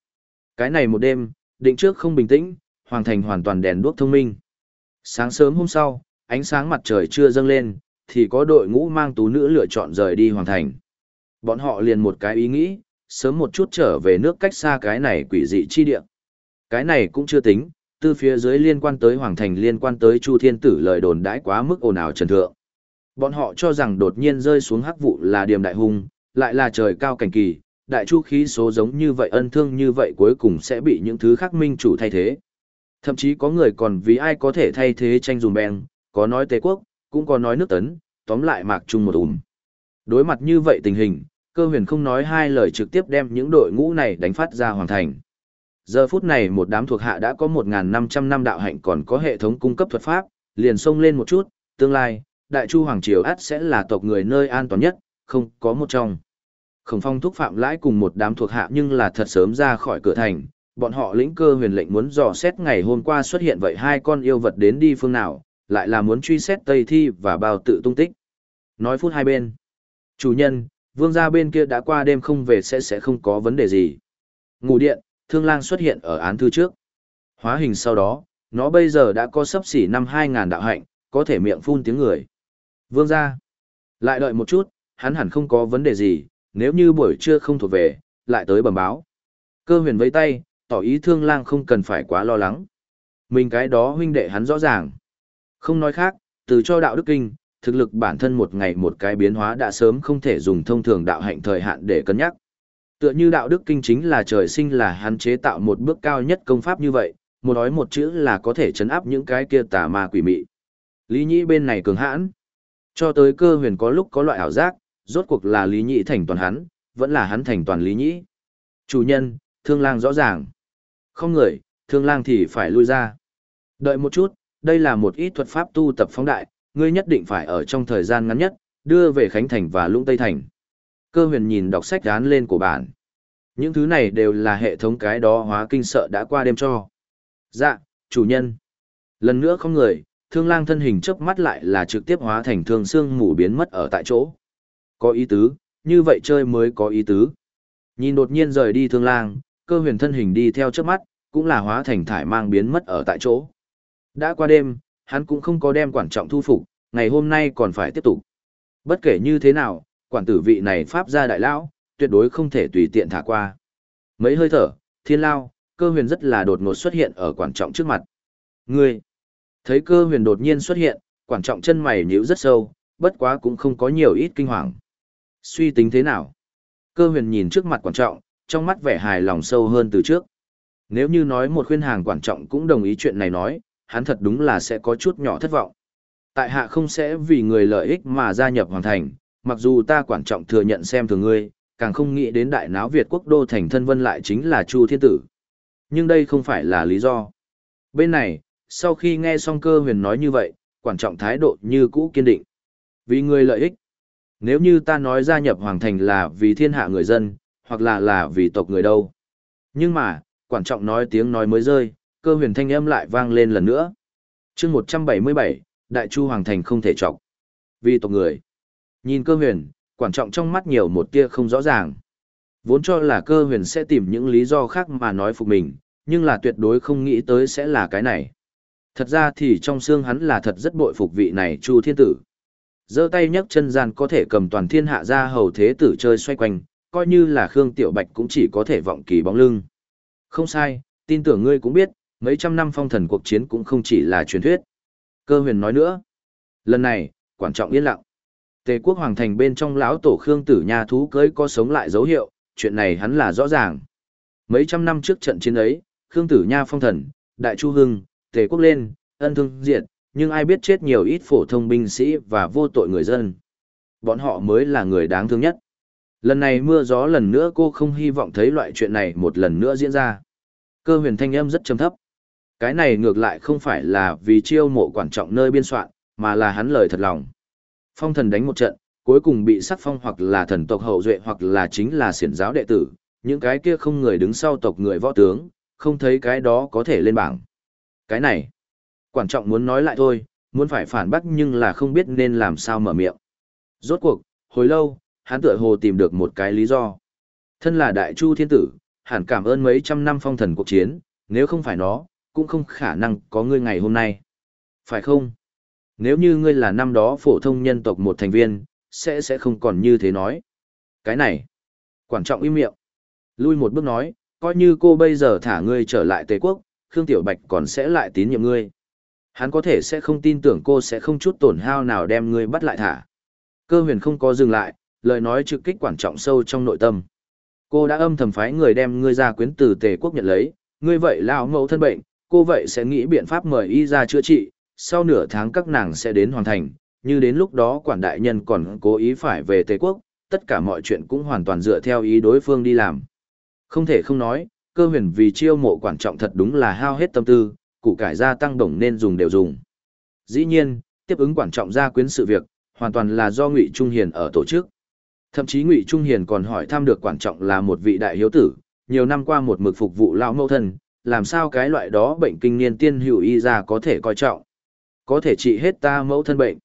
Cái này một đêm, định trước không bình tĩnh, hoàng thành hoàn toàn đèn đuốc thông minh. Sáng sớm hôm sau, ánh sáng mặt trời chưa dâng lên, thì có đội ngũ mang tú nữ lựa chọn rời đi hoàng thành. Bọn họ liền một cái ý nghĩ, sớm một chút trở về nước cách xa cái này quỷ dị chi địa. Cái này cũng chưa tính, từ phía dưới liên quan tới hoàng thành liên quan tới Chu Thiên Tử lời đồn đãi quá mức ồn ào trần thượng. Bọn họ cho rằng đột nhiên rơi xuống hắc vụ là điểm đại hung, lại là trời cao cảnh kỳ, đại chu khí số giống như vậy ân thương như vậy cuối cùng sẽ bị những thứ khác minh chủ thay thế. Thậm chí có người còn vì ai có thể thay thế tranh dùm beng, có nói Tề quốc, cũng có nói nước tấn, tóm lại mạc chung một ủm. Đối mặt như vậy tình hình, cơ huyền không nói hai lời trực tiếp đem những đội ngũ này đánh phát ra hoàn thành. Giờ phút này một đám thuộc hạ đã có 1.500 năm đạo hạnh còn có hệ thống cung cấp thuật pháp, liền xông lên một chút, tương lai, Đại Chu Hoàng Triều át sẽ là tộc người nơi an toàn nhất, không có một trong. Khổng phong thúc phạm lãi cùng một đám thuộc hạ nhưng là thật sớm ra khỏi cửa thành, bọn họ lĩnh cơ huyền lệnh muốn dò xét ngày hôm qua xuất hiện vậy hai con yêu vật đến đi phương nào, lại là muốn truy xét Tây Thi và bao tự tung tích. Nói phút hai bên. Chủ nhân, vương gia bên kia đã qua đêm không về sẽ sẽ không có vấn đề gì. Ngủ điện, thương lang xuất hiện ở án thư trước. Hóa hình sau đó, nó bây giờ đã có sấp xỉ năm 2000 đạo hạnh, có thể miệng phun tiếng người. Vương gia. Lại đợi một chút, hắn hẳn không có vấn đề gì, nếu như buổi trưa không thuộc về, lại tới bẩm báo. Cơ huyền với tay, tỏ ý thương lang không cần phải quá lo lắng. Mình cái đó huynh đệ hắn rõ ràng. Không nói khác, từ cho đạo đức kinh, thực lực bản thân một ngày một cái biến hóa đã sớm không thể dùng thông thường đạo hạnh thời hạn để cân nhắc. Tựa như đạo đức kinh chính là trời sinh là hắn chế tạo một bước cao nhất công pháp như vậy, một nói một chữ là có thể chấn áp những cái kia tà ma quỷ mị. Lý Nhĩ bên này cường hãn. Cho tới cơ huyền có lúc có loại ảo giác, rốt cuộc là Lý Nhĩ thành toàn hắn, vẫn là hắn thành toàn Lý Nhĩ. Chủ nhân, thương lang rõ ràng. Không người, thương lang thì phải lui ra. Đợi một chút, đây là một ít thuật pháp tu tập phóng đại, ngươi nhất định phải ở trong thời gian ngắn nhất, đưa về Khánh Thành và Lũng Tây Thành. Cơ huyền nhìn đọc sách gán lên của bản. Những thứ này đều là hệ thống cái đó hóa kinh sợ đã qua đêm cho. Dạ, chủ nhân. Lần nữa không người, thương lang thân hình chớp mắt lại là trực tiếp hóa thành thương xương mù biến mất ở tại chỗ. Có ý tứ, như vậy chơi mới có ý tứ. Nhìn đột nhiên rời đi thương lang, cơ huyền thân hình đi theo chớp mắt, cũng là hóa thành thải mang biến mất ở tại chỗ. Đã qua đêm, hắn cũng không có đem quản trọng thu phục, ngày hôm nay còn phải tiếp tục. Bất kể như thế nào, quản tử vị này pháp gia đại lão, tuyệt đối không thể tùy tiện thả qua. Mấy hơi thở, thiên lao, cơ huyền rất là đột ngột xuất hiện ở quản trọng trước mặt. Ngươi, thấy cơ huyền đột nhiên xuất hiện, quản trọng chân mày nhíu rất sâu, bất quá cũng không có nhiều ít kinh hoàng. Suy tính thế nào? Cơ huyền nhìn trước mặt quản trọng, trong mắt vẻ hài lòng sâu hơn từ trước. Nếu như nói một khuyên hàng quản trọng cũng đồng ý chuyện này nói, hắn thật đúng là sẽ có chút nhỏ thất vọng. Tại hạ không sẽ vì người lợi ích mà gia nhập hoàng thành, mặc dù ta quản trọng thừa nhận xem thường ngươi, càng không nghĩ đến đại náo Việt quốc đô thành thân vân lại chính là Chu Thiên Tử. Nhưng đây không phải là lý do. Bên này, sau khi nghe xong cơ huyền nói như vậy, quản trọng thái độ như cũ kiên định. Vì người lợi ích. Nếu như ta nói gia nhập hoàng thành là vì thiên hạ người dân, hoặc là là vì tộc người đâu. Nhưng mà, quản trọng nói tiếng nói mới rơi, cơ huyền thanh âm lại vang lên lần nữa. chương 177, Đại Chu Hoàng Thành không thể trọng. Vì tộc người. Nhìn cơ huyền, quan trọng trong mắt nhiều một tia không rõ ràng. Vốn cho là cơ huyền sẽ tìm những lý do khác mà nói phục mình, nhưng là tuyệt đối không nghĩ tới sẽ là cái này. Thật ra thì trong xương hắn là thật rất bội phục vị này Chu Thiên Tử. giơ tay nhấc chân gian có thể cầm toàn thiên hạ ra hầu thế tử chơi xoay quanh, coi như là Khương Tiểu Bạch cũng chỉ có thể vọng kỳ bóng lưng. Không sai, tin tưởng ngươi cũng biết, mấy trăm năm phong thần cuộc chiến cũng không chỉ là truyền thuyết. Cơ huyền nói nữa. Lần này, quan trọng yên lặng. Tề quốc hoàng thành bên trong lão tổ Khương Tử Nha thú cưới có sống lại dấu hiệu, chuyện này hắn là rõ ràng. Mấy trăm năm trước trận chiến ấy, Khương Tử Nha phong thần, Đại Chu Hưng, Tề quốc lên, ân thương diệt, nhưng ai biết chết nhiều ít phổ thông binh sĩ và vô tội người dân. Bọn họ mới là người đáng thương nhất. Lần này mưa gió lần nữa cô không hy vọng thấy loại chuyện này một lần nữa diễn ra. Cơ huyền thanh âm rất trầm thấp. Cái này ngược lại không phải là vì chiêu mộ quan trọng nơi biên soạn, mà là hắn lời thật lòng. Phong thần đánh một trận, cuối cùng bị sắc phong hoặc là thần tộc hậu duệ hoặc là chính là siển giáo đệ tử, những cái kia không người đứng sau tộc người võ tướng, không thấy cái đó có thể lên bảng. Cái này, quan trọng muốn nói lại thôi, muốn phải phản bác nhưng là không biết nên làm sao mở miệng. Rốt cuộc, hồi lâu, hắn tựa hồ tìm được một cái lý do. Thân là đại chu thiên tử, hẳn cảm ơn mấy trăm năm phong thần cuộc chiến, nếu không phải nó, cũng không khả năng có ngươi ngày hôm nay. Phải không? Nếu như ngươi là năm đó phổ thông nhân tộc một thành viên, sẽ sẽ không còn như thế nói. Cái này, quan trọng im miệng. Lui một bước nói, coi như cô bây giờ thả ngươi trở lại Tề Quốc, Khương Tiểu Bạch còn sẽ lại tín nhiệm ngươi. Hắn có thể sẽ không tin tưởng cô sẽ không chút tổn hao nào đem ngươi bắt lại thả. Cơ huyền không có dừng lại, lời nói trực kích quan trọng sâu trong nội tâm. Cô đã âm thầm phái người đem ngươi ra quyến từ Tề Quốc nhận lấy, ngươi vậy lão mẫu thân bệnh, cô vậy sẽ nghĩ biện pháp mời y ra chữa trị, sau nửa tháng các nàng sẽ đến hoàn thành, như đến lúc đó quản đại nhân còn cố ý phải về tây Quốc, tất cả mọi chuyện cũng hoàn toàn dựa theo ý đối phương đi làm. Không thể không nói, cơ huyền vì chiêu mộ quản trọng thật đúng là hao hết tâm tư, củ cải gia tăng đồng nên dùng đều dùng. Dĩ nhiên, tiếp ứng quản trọng gia quyến sự việc, hoàn toàn là do Ngụy Trung Hiền ở tổ chức. Thậm chí Ngụy Trung Hiền còn hỏi thăm được quản trọng là một vị đại hiếu tử, nhiều năm qua một mực phục vụ lão mẫu thân, làm sao cái loại đó bệnh kinh niên tiên hữu y ra có thể coi trọng. Có thể trị hết ta mẫu thân bệnh.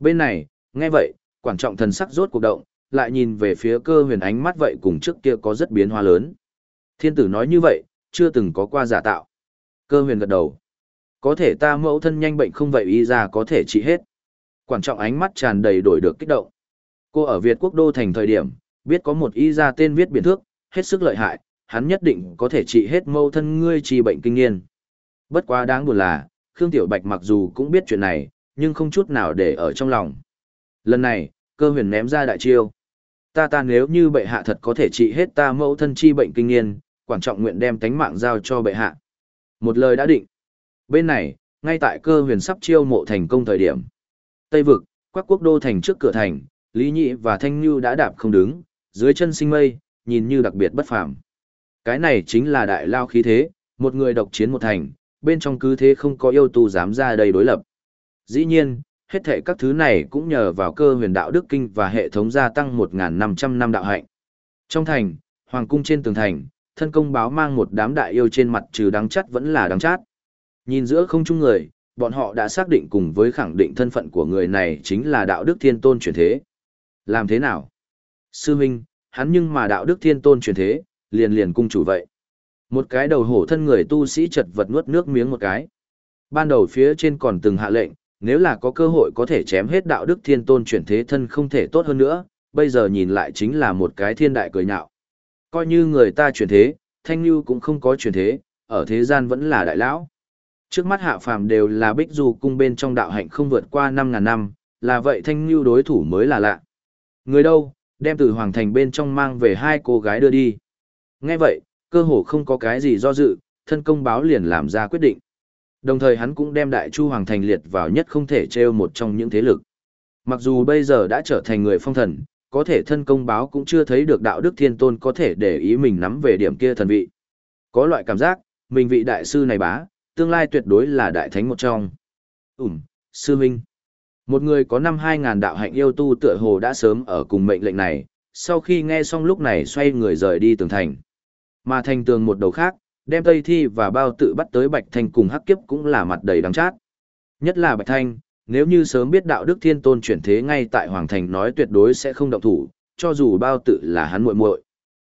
Bên này, nghe vậy, quản trọng thần sắc rốt cuộc động, lại nhìn về phía cơ huyền ánh mắt vậy cùng trước kia có rất biến hóa lớn. Thiên tử nói như vậy, chưa từng có qua giả tạo. Cơ huyền gật đầu. Có thể ta mẫu thân nhanh bệnh không vậy y ra có thể trị hết. Quản trọng ánh mắt tràn đầy đổi được kích động. Cô ở Việt quốc đô thành thời điểm, biết có một y ra tên viết biển thước, hết sức lợi hại, hắn nhất định có thể trị hết mâu thân ngươi trị bệnh kinh niên. Bất quá đáng buồn là, Khương Tiểu Bạch mặc dù cũng biết chuyện này, nhưng không chút nào để ở trong lòng. Lần này, cơ huyền ném ra đại chiêu. Ta ta nếu như bệ hạ thật có thể trị hết ta mẫu thân chi bệnh kinh niên, quan trọng nguyện đem tánh mạng giao cho bệ hạ. Một lời đã định. Bên này, ngay tại cơ huyền sắp chiêu mộ thành công thời điểm. Tây vực, quắc quốc đô thành trước cửa thành, Lý Nhị và Thanh Nhu đã đạp không đứng, dưới chân sinh mây, nhìn như đặc biệt bất phàm. Cái này chính là đại lao khí thế, một người độc chiến một thành, bên trong cứ thế không có yêu tu dám ra đây đối lập. Dĩ nhiên, hết thể các thứ này cũng nhờ vào cơ huyền đạo đức kinh và hệ thống gia tăng 1.500 năm đạo hạnh. Trong thành, hoàng cung trên tường thành, thân công báo mang một đám đại yêu trên mặt trừ đáng chát vẫn là đáng chát. Nhìn giữa không chung người, bọn họ đã xác định cùng với khẳng định thân phận của người này chính là đạo đức thiên tôn chuyển thế. Làm thế nào? Sư Minh, hắn nhưng mà đạo đức thiên tôn chuyển thế, liền liền cung chủ vậy. Một cái đầu hổ thân người tu sĩ chật vật nuốt nước miếng một cái. Ban đầu phía trên còn từng hạ lệnh, nếu là có cơ hội có thể chém hết đạo đức thiên tôn chuyển thế thân không thể tốt hơn nữa, bây giờ nhìn lại chính là một cái thiên đại cười nhạo. Coi như người ta chuyển thế, thanh lưu cũng không có chuyển thế, ở thế gian vẫn là đại lão. Trước mắt hạ phàm đều là bích du cung bên trong đạo hạnh không vượt qua 5.000 năm, là vậy thanh lưu đối thủ mới là lạ. Người đâu, đem từ hoàng thành bên trong mang về hai cô gái đưa đi. Nghe vậy, cơ hồ không có cái gì do dự, thân công báo liền làm ra quyết định. Đồng thời hắn cũng đem Đại Chu Hoàng Thành liệt vào nhất không thể treo một trong những thế lực. Mặc dù bây giờ đã trở thành người phong thần, có thể thân công báo cũng chưa thấy được đạo đức thiên tôn có thể để ý mình nắm về điểm kia thần vị. Có loại cảm giác, mình vị đại sư này bá, tương lai tuyệt đối là đại thánh một trong. Ừm, sư minh. Một người có năm hai ngàn đạo hạnh yêu tu tựa hồ đã sớm ở cùng mệnh lệnh này, sau khi nghe xong lúc này xoay người rời đi tường thành. Mà thành tường một đầu khác, đem Tây Thi và bao tự bắt tới Bạch Thanh cùng Hắc Kiếp cũng là mặt đầy đắng chát. Nhất là Bạch Thanh, Nếu như sớm biết đạo đức thiên tôn chuyển thế ngay tại Hoàng Thành nói tuyệt đối sẽ không động thủ, cho dù bao tự là hắn muội muội.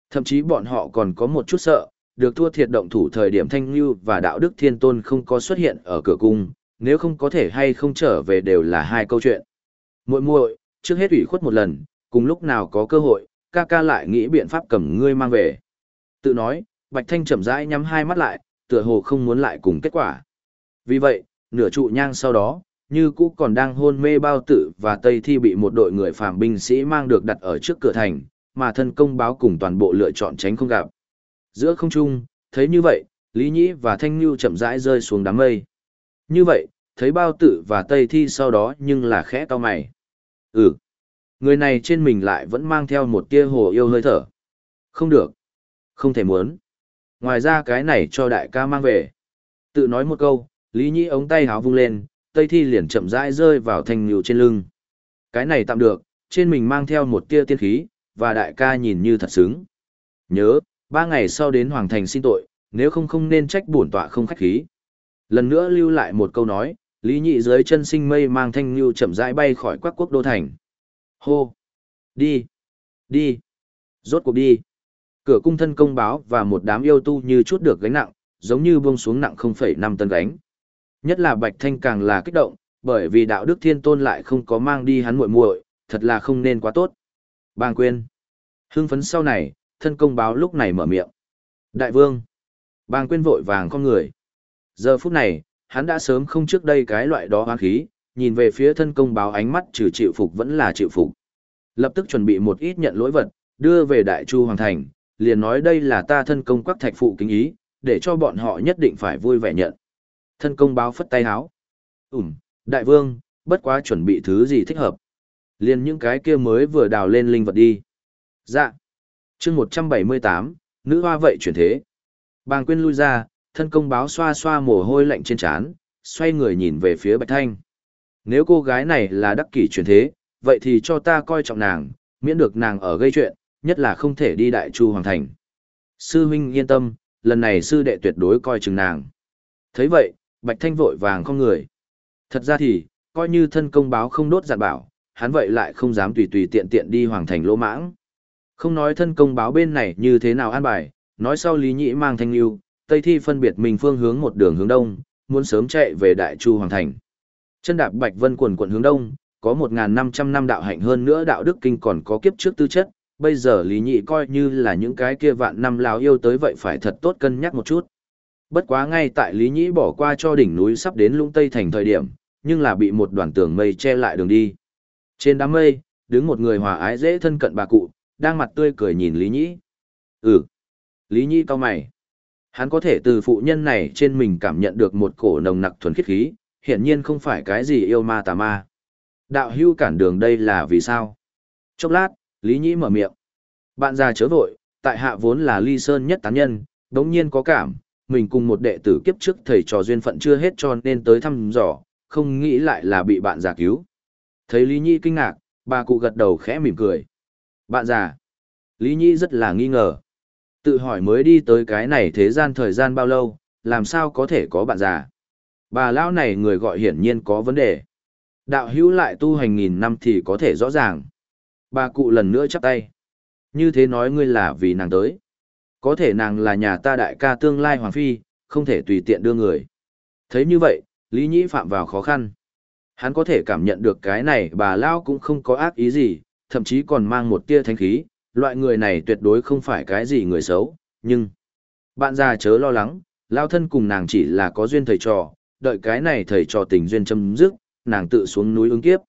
Thậm chí bọn họ còn có một chút sợ, được thua thiệt động thủ thời điểm Thanh Lưu và đạo đức thiên tôn không có xuất hiện ở cửa cung, nếu không có thể hay không trở về đều là hai câu chuyện. Muội muội, trước hết ủy khuất một lần, cùng lúc nào có cơ hội, ca ca lại nghĩ biện pháp cầm ngươi mang về. Tự nói, Bạch Thanh chậm rãi nhắm hai mắt lại, tựa hồ không muốn lại cùng kết quả. Vì vậy, nửa trụ nhang sau đó, như cũ còn đang hôn mê bao tử và Tây Thi bị một đội người phàm binh sĩ mang được đặt ở trước cửa thành, mà thân công báo cùng toàn bộ lựa chọn tránh không gặp. Giữa không trung, thấy như vậy, Lý Nhĩ và Thanh Nhu chậm rãi rơi xuống đám mây. Như vậy, thấy bao tử và Tây Thi sau đó nhưng là khẽ to mày. Ừ, người này trên mình lại vẫn mang theo một tia hồ yêu hơi thở. Không được, không thể muốn. Ngoài ra cái này cho đại ca mang về. Tự nói một câu, Lý Nhĩ ống tay háo vung lên, Tây Thi liền chậm rãi rơi vào thanh nhũ trên lưng. Cái này tạm được, trên mình mang theo một tia tiên khí, và đại ca nhìn như thật xứng. Nhớ, ba ngày sau đến Hoàng Thành xin tội, nếu không không nên trách bổn tọa không khách khí. Lần nữa lưu lại một câu nói, Lý Nhị dưới chân sinh mây mang thanh nhũ chậm rãi bay khỏi quắc quốc đô thành. Hô! Đi! Đi! Rốt cuộc đi! Cửa cung thân công báo và một đám yêu tu như chút được gánh nặng, giống như buông xuống nặng 0,5 tấn gánh. Nhất là Bạch Thanh càng là kích động, bởi vì đạo đức thiên tôn lại không có mang đi hắn muội muội, thật là không nên quá tốt. Bàng quên. Hưng phấn sau này, thân công báo lúc này mở miệng. Đại vương. Bàng quên vội vàng con người. Giờ phút này, hắn đã sớm không trước đây cái loại đó hoang khí, nhìn về phía thân công báo ánh mắt trừ chịu phục vẫn là chịu phục. Lập tức chuẩn bị một ít nhận lỗi vật, đưa về Đại Chu Hoàng Thành, liền nói đây là ta thân công quắc thạch phụ kính ý, để cho bọn họ nhất định phải vui vẻ nhận. Thân công báo phất tay háo. Ừm, đại vương, bất quá chuẩn bị thứ gì thích hợp. Liền những cái kia mới vừa đào lên linh vật đi. Dạ. chương 178, nữ hoa vậy chuyển thế. Bàng quyên lui ra, thân công báo xoa xoa mồ hôi lạnh trên trán, xoay người nhìn về phía Bạch Thanh. Nếu cô gái này là đắc kỷ chuyển thế, vậy thì cho ta coi trọng nàng, miễn được nàng ở gây chuyện, nhất là không thể đi đại chu hoàng thành. Sư huynh yên tâm, lần này sư đệ tuyệt đối coi chừng nàng. thấy vậy, Bạch Thanh vội vàng không người. Thật ra thì, coi như thân công báo không đốt giạt bảo, hắn vậy lại không dám tùy tùy tiện tiện đi hoàng thành lỗ mãng. Không nói thân công báo bên này như thế nào an bài, nói sau Lý Nhĩ mang thanh lưu, Tây Thi phân biệt mình phương hướng một đường hướng đông, muốn sớm chạy về Đại Chu Hoàng Thành. Chân đạp Bạch Vân quần quận hướng đông, có 1.500 năm đạo hạnh hơn nữa đạo đức kinh còn có kiếp trước tư chất, bây giờ Lý Nhị coi như là những cái kia vạn năm lào yêu tới vậy phải thật tốt cân nhắc một chút. Bất quá ngay tại Lý nhị bỏ qua cho đỉnh núi sắp đến lũng Tây thành thời điểm, nhưng là bị một đoàn tường mây che lại đường đi. Trên đám mây, đứng một người hòa ái dễ thân cận bà cụ, đang mặt tươi cười nhìn Lý nhị. Ừ. Lý nhị cao mày. Hắn có thể từ phụ nhân này trên mình cảm nhận được một cổ nồng nặc thuần khiết khí, hiển nhiên không phải cái gì yêu ma tà ma. Đạo hưu cản đường đây là vì sao? Chốc lát, Lý Nhĩ mở miệng. Bạn già chớ vội, tại hạ vốn là ly sơn nhất tán nhân, đống nhiên có cảm, mình cùng một đệ tử kiếp trước thầy trò duyên phận chưa hết cho nên tới thăm dò, không nghĩ lại là bị bạn già cứu. Thấy Lý Nhĩ kinh ngạc, bà cụ gật đầu khẽ mỉm cười. Bạn già. Lý Nhĩ rất là nghi ngờ. Tự hỏi mới đi tới cái này thế gian thời gian bao lâu, làm sao có thể có bạn già. Bà lão này người gọi hiển nhiên có vấn đề. Đạo hữu lại tu hành nghìn năm thì có thể rõ ràng. Bà cụ lần nữa chắp tay. Như thế nói ngươi là vì nàng tới. Có thể nàng là nhà ta đại ca tương lai hoàng phi, không thể tùy tiện đưa người. Thấy như vậy, Lý Nhĩ phạm vào khó khăn. Hắn có thể cảm nhận được cái này bà Lao cũng không có ác ý gì, thậm chí còn mang một tia thanh khí, loại người này tuyệt đối không phải cái gì người xấu, nhưng... Bạn già chớ lo lắng, Lao thân cùng nàng chỉ là có duyên thầy trò, đợi cái này thầy trò tình duyên chấm dứt, nàng tự xuống núi ứng kiếp.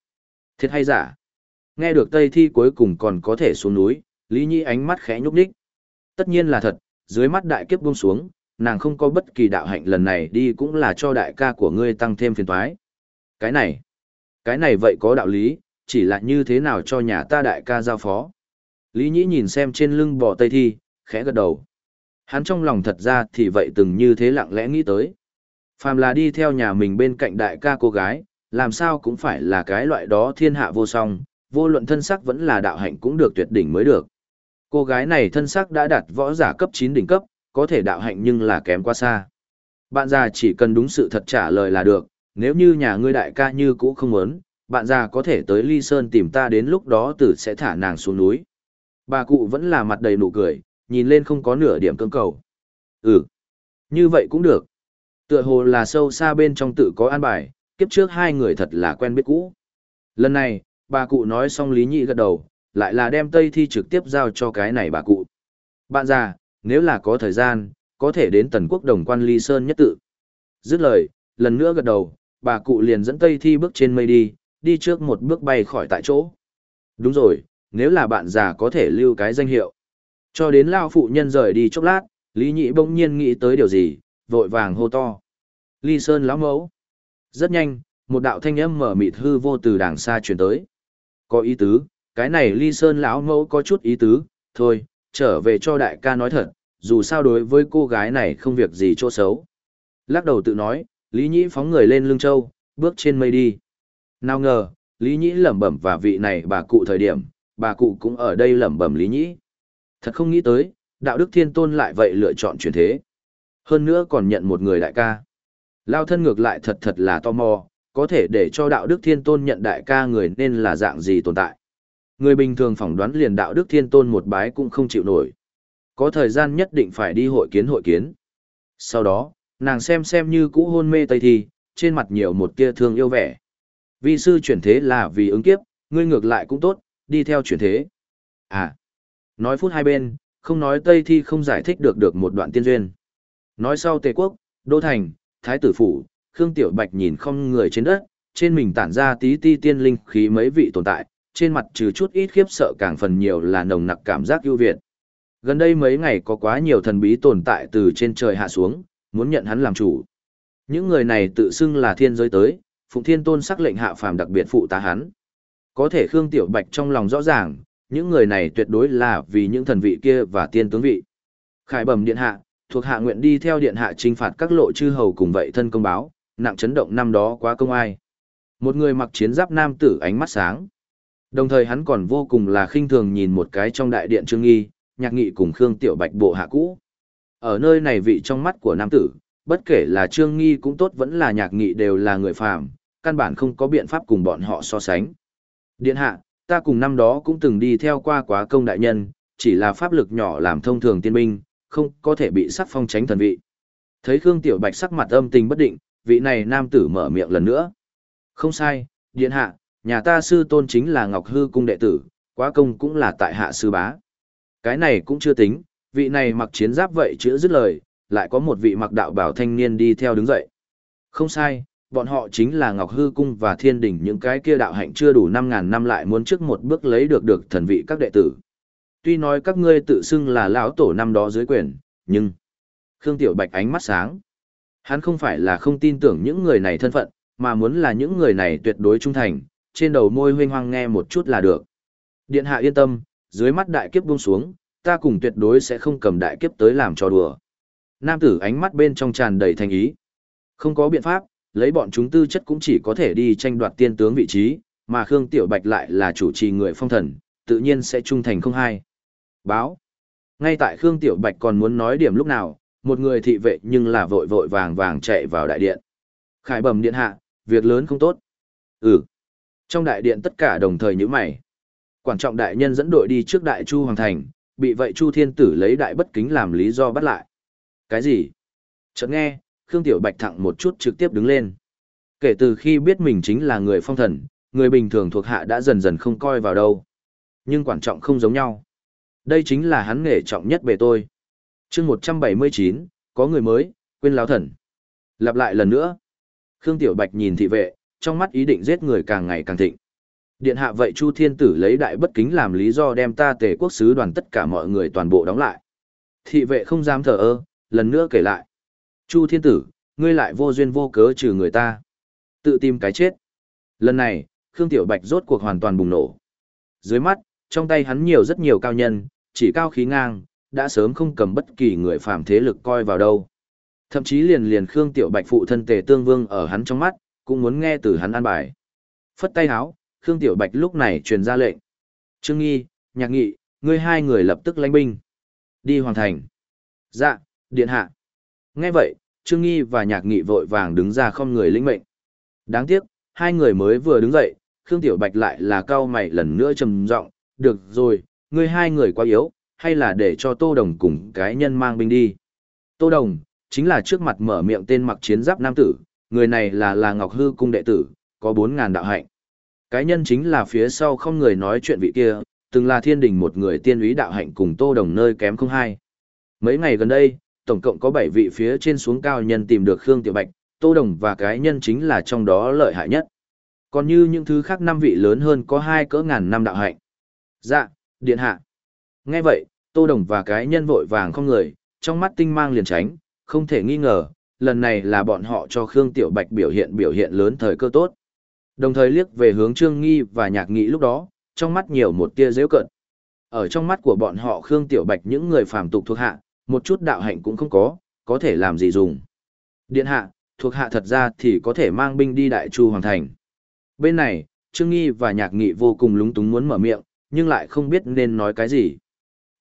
Thiệt hay giả? Nghe được Tây Thi cuối cùng còn có thể xuống núi, Lý Nhĩ ánh mắt khẽ nhúc nhích. Tất nhiên là thật, dưới mắt đại kiếp buông xuống, nàng không có bất kỳ đạo hạnh lần này đi cũng là cho đại ca của ngươi tăng thêm phiền toái. Cái này, cái này vậy có đạo lý, chỉ là như thế nào cho nhà ta đại ca giao phó. Lý Nhĩ nhìn xem trên lưng bò Tây Thi, khẽ gật đầu. Hắn trong lòng thật ra thì vậy từng như thế lặng lẽ nghĩ tới. Phàm là đi theo nhà mình bên cạnh đại ca cô gái, làm sao cũng phải là cái loại đó thiên hạ vô song, vô luận thân sắc vẫn là đạo hạnh cũng được tuyệt đỉnh mới được. Cô gái này thân sắc đã đạt võ giả cấp 9 đỉnh cấp, có thể đạo hạnh nhưng là kém quá xa. Bạn già chỉ cần đúng sự thật trả lời là được, nếu như nhà ngươi đại ca như cũ không muốn, bạn già có thể tới Ly Sơn tìm ta đến lúc đó tử sẽ thả nàng xuống núi. Bà cụ vẫn là mặt đầy nụ cười, nhìn lên không có nửa điểm cưỡng cầu. Ừ, như vậy cũng được. Tựa hồ là sâu xa bên trong tự có an bài, kiếp trước hai người thật là quen biết cũ. Lần này, bà cụ nói xong Lý Nhị gật đầu, lại là đem Tây Thi trực tiếp giao cho cái này bà cụ. Bạn già, nếu là có thời gian, có thể đến Tần Quốc Đồng quan Ly Sơn nhất tự. Dứt lời, lần nữa gật đầu, bà cụ liền dẫn Tây Thi bước trên mây đi, đi trước một bước bay khỏi tại chỗ. Đúng rồi, nếu là bạn già có thể lưu cái danh hiệu. Cho đến lao phụ nhân rời đi chốc lát, Lý Nhị bỗng nhiên nghĩ tới điều gì, vội vàng hô to. Ly Sơn lão mẫu. Rất nhanh, một đạo thanh âm mở mịt hư vô từ đàng xa truyền tới. Có ý tứ, cái này Ly Sơn lão mẫu có chút ý tứ, thôi, trở về cho đại ca nói thật, dù sao đối với cô gái này không việc gì chỗ xấu. Lắc đầu tự nói, Lý Nhĩ phóng người lên lưng châu, bước trên mây đi. Nào ngờ, Lý Nhĩ lẩm bẩm và vị này bà cụ thời điểm, bà cụ cũng ở đây lẩm bẩm Lý Nhĩ. Thật không nghĩ tới, đạo đức thiên tôn lại vậy lựa chọn chuyển thế. Hơn nữa còn nhận một người đại ca. Lao thân ngược lại thật thật là tò mò, có thể để cho đạo đức thiên tôn nhận đại ca người nên là dạng gì tồn tại. Người bình thường phỏng đoán liền đạo đức thiên tôn một bái cũng không chịu nổi. Có thời gian nhất định phải đi hội kiến hội kiến. Sau đó, nàng xem xem như cũ hôn mê tây thi, trên mặt nhiều một tia thương yêu vẻ. Vi sư chuyển thế là vì ứng kiếp, ngươi ngược lại cũng tốt, đi theo chuyển thế. À, nói phút hai bên, không nói tây thi không giải thích được được một đoạn tiên duyên. Nói sau tề quốc, đô thành, thái tử phủ, Khương Tiểu Bạch nhìn không người trên đất, trên mình tản ra tí ti tiên linh khí mấy vị tồn tại, trên mặt trừ chút ít khiếp sợ càng phần nhiều là nồng nặc cảm giác ưu việt. Gần đây mấy ngày có quá nhiều thần bí tồn tại từ trên trời hạ xuống, muốn nhận hắn làm chủ. Những người này tự xưng là thiên giới tới, Phụng Thiên Tôn sắc lệnh hạ phàm đặc biệt phụ tá hắn. Có thể Khương Tiểu Bạch trong lòng rõ ràng, những người này tuyệt đối là vì những thần vị kia và tiên tướng vị. Khải bẩm điện hạ, thuộc hạ nguyện đi theo điện hạ trinh phạt các lộ chư hầu cùng vậy thân công báo, nặng chấn động năm đó quá công ai. Một người mặc chiến giáp nam tử ánh mắt sáng. Đồng thời hắn còn vô cùng là khinh thường nhìn một cái trong đại điện trương nghi, nhạc nghị cùng Khương Tiểu Bạch bộ hạ cũ. Ở nơi này vị trong mắt của nam tử, bất kể là trương nghi cũng tốt vẫn là nhạc nghị đều là người phàm, căn bản không có biện pháp cùng bọn họ so sánh. Điện hạ, ta cùng năm đó cũng từng đi theo qua quá công đại nhân, chỉ là pháp lực nhỏ làm thông thường tiên binh, không có thể bị sắc phong tránh thần vị. Thấy Khương Tiểu Bạch sắc mặt âm tình bất định, vị này nam tử mở miệng lần nữa. Không sai, điện hạ, nhà ta sư tôn chính là Ngọc Hư cung đệ tử, quá công cũng là tại hạ sư bá. Cái này cũng chưa tính, vị này mặc chiến giáp vậy chữa dứt lời, lại có một vị mặc đạo bảo thanh niên đi theo đứng dậy. Không sai, bọn họ chính là Ngọc Hư Cung và Thiên Đình những cái kia đạo hạnh chưa đủ 5.000 năm lại muốn trước một bước lấy được được thần vị các đệ tử. Tuy nói các ngươi tự xưng là lão tổ năm đó dưới quyền, nhưng... Khương Tiểu Bạch ánh mắt sáng. Hắn không phải là không tin tưởng những người này thân phận, mà muốn là những người này tuyệt đối trung thành, trên đầu môi huynh hoang nghe một chút là được. Điện hạ yên tâm, dưới mắt đại kiếp buông xuống, ta cùng tuyệt đối sẽ không cầm đại kiếp tới làm cho đùa. Nam tử ánh mắt bên trong tràn đầy thành ý. Không có biện pháp, lấy bọn chúng tư chất cũng chỉ có thể đi tranh đoạt tiên tướng vị trí, mà Khương Tiểu Bạch lại là chủ trì người phong thần, tự nhiên sẽ trung thành không hai. Báo. Ngay tại Khương Tiểu Bạch còn muốn nói điểm lúc nào, một người thị vệ nhưng là vội vội vàng vàng chạy vào đại điện. Khải bẩm điện hạ, việc lớn không tốt. Ừ. Trong đại điện tất cả đồng thời như mày. Quản trọng đại nhân dẫn đội đi trước đại chu hoàng thành, bị vậy chu thiên tử lấy đại bất kính làm lý do bắt lại. Cái gì? Chợt nghe, Khương Tiểu Bạch thẳng một chút trực tiếp đứng lên. Kể từ khi biết mình chính là người phong thần, người bình thường thuộc hạ đã dần dần không coi vào đâu. Nhưng quản trọng không giống nhau. Đây chính là hắn nghề trọng nhất bề tôi chương 179, có người mới, quên láo thần. Lặp lại lần nữa. Khương Tiểu Bạch nhìn thị vệ, trong mắt ý định giết người càng ngày càng thịnh. Điện hạ vậy Chu Thiên Tử lấy đại bất kính làm lý do đem ta tề quốc sứ đoàn tất cả mọi người toàn bộ đóng lại. Thị vệ không dám thở ơ, lần nữa kể lại. Chu Thiên Tử, ngươi lại vô duyên vô cớ trừ người ta. Tự tìm cái chết. Lần này, Khương Tiểu Bạch rốt cuộc hoàn toàn bùng nổ. Dưới mắt, trong tay hắn nhiều rất nhiều cao nhân, chỉ cao khí ngang, đã sớm không cầm bất kỳ người phàm thế lực coi vào đâu. Thậm chí liền liền Khương Tiểu Bạch phụ thân tề tương vương ở hắn trong mắt, cũng muốn nghe từ hắn an bài. Phất tay háo, Khương Tiểu Bạch lúc này truyền ra lệnh. Trương Nghi, Nhạc Nghị, ngươi hai người lập tức lãnh binh. Đi hoàn thành. Dạ, điện hạ. Nghe vậy, Trương Nghi và Nhạc Nghị vội vàng đứng ra không người lĩnh mệnh. Đáng tiếc, hai người mới vừa đứng dậy, Khương Tiểu Bạch lại là cao mày lần nữa trầm giọng, "Được rồi, ngươi hai người quá yếu, hay là để cho Tô Đồng cùng cái nhân mang binh đi." Tô Đồng, chính là trước mặt mở miệng tên mặc chiến giáp nam tử, người này là là Ngọc Hư cung đệ tử, có 4000 đạo hạnh. Cái nhân chính là phía sau không người nói chuyện vị kia, từng là thiên đình một người tiên úy đạo hạnh cùng Tô Đồng nơi kém không hai. Mấy ngày gần đây, tổng cộng có 7 vị phía trên xuống cao nhân tìm được Khương Tiểu Bạch, Tô Đồng và cái nhân chính là trong đó lợi hại nhất. Còn như những thứ khác năm vị lớn hơn có hai cỡ ngàn năm đạo hạnh. Dạ, điện hạ. Nghe vậy, Tô Đồng và cái nhân vội vàng không người, trong mắt tinh mang liền tránh, không thể nghi ngờ, lần này là bọn họ cho Khương Tiểu Bạch biểu hiện biểu hiện lớn thời cơ tốt. Đồng thời liếc về hướng Trương Nghi và Nhạc Nghị lúc đó, trong mắt nhiều một tia dễ cận. Ở trong mắt của bọn họ Khương Tiểu Bạch những người phàm tục thuộc hạ, một chút đạo hạnh cũng không có, có thể làm gì dùng. Điện hạ, thuộc hạ thật ra thì có thể mang binh đi Đại Chu Hoàng Thành. Bên này, Trương Nghi và Nhạc Nghị vô cùng lúng túng muốn mở miệng, nhưng lại không biết nên nói cái gì.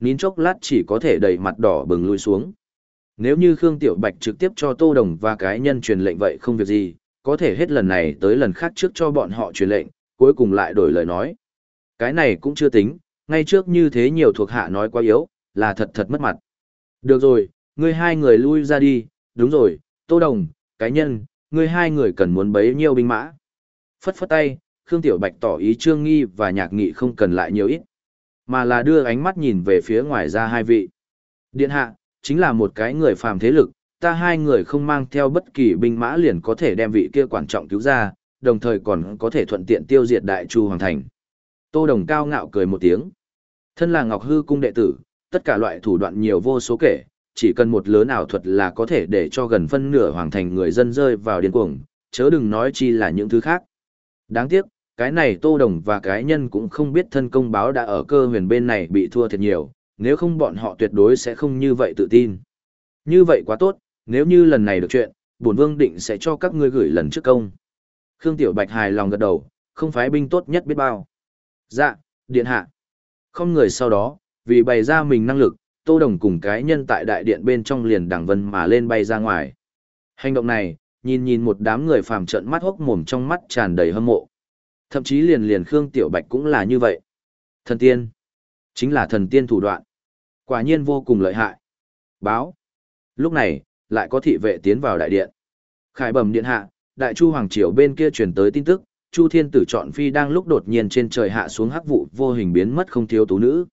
Nín chốc lát chỉ có thể đẩy mặt đỏ bừng lui xuống. Nếu như Khương Tiểu Bạch trực tiếp cho Tô Đồng và cái nhân truyền lệnh vậy không việc gì, có thể hết lần này tới lần khác trước cho bọn họ truyền lệnh, cuối cùng lại đổi lời nói. Cái này cũng chưa tính, ngay trước như thế nhiều thuộc hạ nói quá yếu, là thật thật mất mặt. Được rồi, ngươi hai người lui ra đi, đúng rồi, Tô Đồng, cái nhân, ngươi hai người cần muốn bấy nhiêu binh mã. Phất phất tay, Khương Tiểu Bạch tỏ ý Trương Nghi và Nhạc Nghị không cần lại nhiều ít, mà là đưa ánh mắt nhìn về phía ngoài ra hai vị. Điện hạ, chính là một cái người phàm thế lực, ta hai người không mang theo bất kỳ binh mã liền có thể đem vị kia quan trọng cứu ra, đồng thời còn có thể thuận tiện tiêu diệt đại chu hoàng thành. Tô Đồng cao ngạo cười một tiếng. Thân là Ngọc Hư cung đệ tử, tất cả loại thủ đoạn nhiều vô số kể, chỉ cần một lớn ảo thuật là có thể để cho gần phân nửa hoàng thành người dân rơi vào điên cuồng, chớ đừng nói chi là những thứ khác. Đáng tiếc, cái này Tô Đồng và cái nhân cũng không biết thân công báo đã ở cơ huyền bên này bị thua thiệt nhiều, nếu không bọn họ tuyệt đối sẽ không như vậy tự tin. Như vậy quá tốt, nếu như lần này được chuyện, bổn vương định sẽ cho các ngươi gửi lần trước công. Khương Tiểu Bạch hài lòng gật đầu, không phái binh tốt nhất biết bao. Dạ, điện hạ. Không người sau đó, vì bày ra mình năng lực, Tô Đồng cùng cái nhân tại đại điện bên trong liền đằng vân mà lên bay ra ngoài. Hành động này, nhìn nhìn một đám người phàm trận mắt hốc mồm trong mắt tràn đầy hâm mộ. Thậm chí liền liền Khương Tiểu Bạch cũng là như vậy. Thần tiên. Chính là thần tiên thủ đoạn. Quả nhiên vô cùng lợi hại. Báo. Lúc này, lại có thị vệ tiến vào đại điện. Khải bẩm điện hạ, đại chu hoàng triều bên kia truyền tới tin tức, Chu Thiên Tử chọn phi đang lúc đột nhiên trên trời hạ xuống hắc vụ vô hình biến mất không thiếu tú nữ.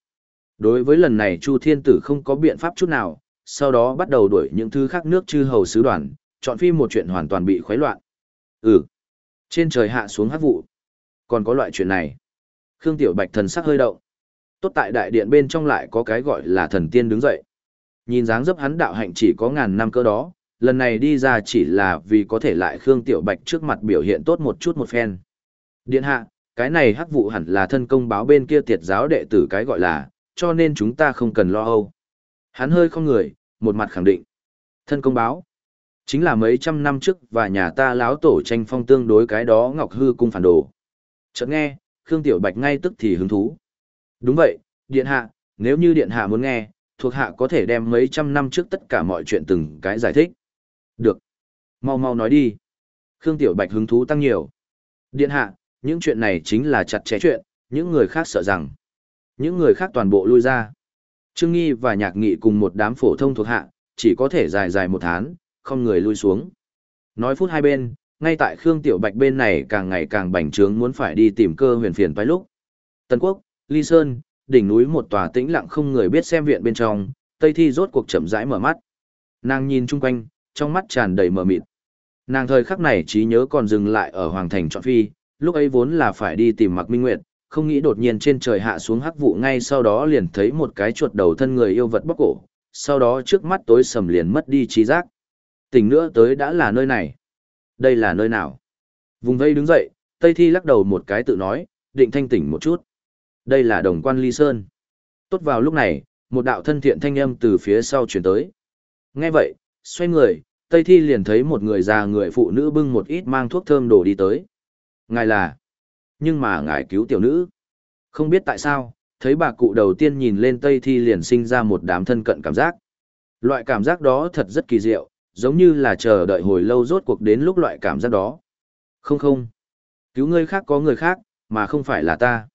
Đối với lần này Chu Thiên Tử không có biện pháp chút nào, sau đó bắt đầu đuổi những thứ khác nước chư hầu sứ đoàn, chọn phi một chuyện hoàn toàn bị khuấy loạn. Ừ, trên trời hạ xuống hắc vụ. Còn có loại chuyện này. Khương Tiểu Bạch thần sắc hơi động. Tốt tại đại điện bên trong lại có cái gọi là thần tiên đứng dậy. Nhìn dáng dấp hắn đạo hạnh chỉ có ngàn năm cơ đó, lần này đi ra chỉ là vì có thể lại Khương Tiểu Bạch trước mặt biểu hiện tốt một chút một phen. Điện hạ, cái này hắc vụ hẳn là thân công báo bên kia tiệt giáo đệ tử cái gọi là, cho nên chúng ta không cần lo âu. Hắn hơi không người, một mặt khẳng định. Thân công báo, chính là mấy trăm năm trước và nhà ta láo tổ tranh phong tương đối cái đó Ngọc Hư cung phản đồ. Chợt nghe, Khương Tiểu Bạch ngay tức thì hứng thú. Đúng vậy, điện hạ, nếu như điện hạ muốn nghe, thuộc hạ có thể đem mấy trăm năm trước tất cả mọi chuyện từng cái giải thích. Được. Mau mau nói đi. Khương Tiểu Bạch hứng thú tăng nhiều. Điện hạ, những chuyện này chính là chặt chẽ chuyện, những người khác sợ rằng. Những người khác toàn bộ lui ra. Trương Nghi và Nhạc Nghị cùng một đám phổ thông thuộc hạ, chỉ có thể dài dài một tháng, không người lui xuống. Nói phút hai bên, ngay tại Khương Tiểu Bạch bên này càng ngày càng bành trướng muốn phải đi tìm cơ huyền phiền phải lúc. Tân Quốc, Ly Sơn, đỉnh núi một tòa tĩnh lặng không người biết xem viện bên trong, Tây Thi rốt cuộc chậm rãi mở mắt. Nàng nhìn chung quanh, trong mắt tràn đầy mờ mịt. Nàng thời khắc này trí nhớ còn dừng lại ở Hoàng Thành Trọn Phi, lúc ấy vốn là phải đi tìm Mạc Minh Nguyệt, không nghĩ đột nhiên trên trời hạ xuống hắc vụ ngay sau đó liền thấy một cái chuột đầu thân người yêu vật bóc cổ, sau đó trước mắt tối sầm liền mất đi trí giác. Tỉnh nữa tới đã là nơi này. Đây là nơi nào? Vùng vây đứng dậy, Tây Thi lắc đầu một cái tự nói, định thanh tỉnh một chút. Đây là đồng quan ly sơn. Tốt vào lúc này, một đạo thân thiện thanh âm từ phía sau chuyển tới. Nghe vậy, xoay người, Tây Thi liền thấy một người già người phụ nữ bưng một ít mang thuốc thơm đổ đi tới. Ngài là, nhưng mà ngài cứu tiểu nữ. Không biết tại sao, thấy bà cụ đầu tiên nhìn lên Tây Thi liền sinh ra một đám thân cận cảm giác. Loại cảm giác đó thật rất kỳ diệu, giống như là chờ đợi hồi lâu rốt cuộc đến lúc loại cảm giác đó. Không không. Cứu người khác có người khác, mà không phải là ta.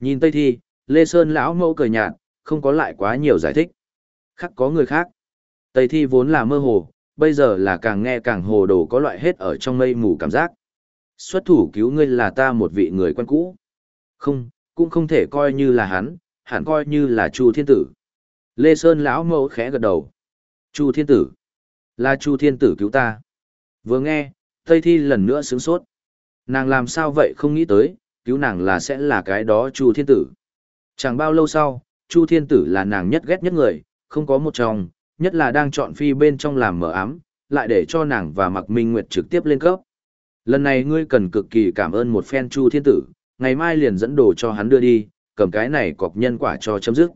Nhìn Tây Thi, Lê Sơn lão mẫu cười nhạt, không có lại quá nhiều giải thích. Khác có người khác. Tây Thi vốn là mơ hồ, bây giờ là càng nghe càng hồ đồ có loại hết ở trong mây mù cảm giác. Xuất thủ cứu ngươi là ta một vị người quen cũ. Không, cũng không thể coi như là hắn, hẳn coi như là Chu Thiên Tử. Lê Sơn lão mẫu khẽ gật đầu. Chu Thiên Tử. Là Chu Thiên Tử cứu ta. Vừa nghe, Tây Thi lần nữa sướng sốt. Nàng làm sao vậy không nghĩ tới, cứu nàng là sẽ là cái đó Chu Thiên Tử. Chẳng bao lâu sau, Chu Thiên Tử là nàng nhất ghét nhất người, không có một chồng, nhất là đang chọn phi bên trong làm mở ám, lại để cho nàng và Mạc Minh Nguyệt trực tiếp lên cấp. Lần này ngươi cần cực kỳ cảm ơn một phen Chu Thiên Tử, ngày mai liền dẫn đồ cho hắn đưa đi, cầm cái này cọc nhân quả cho chấm dứt.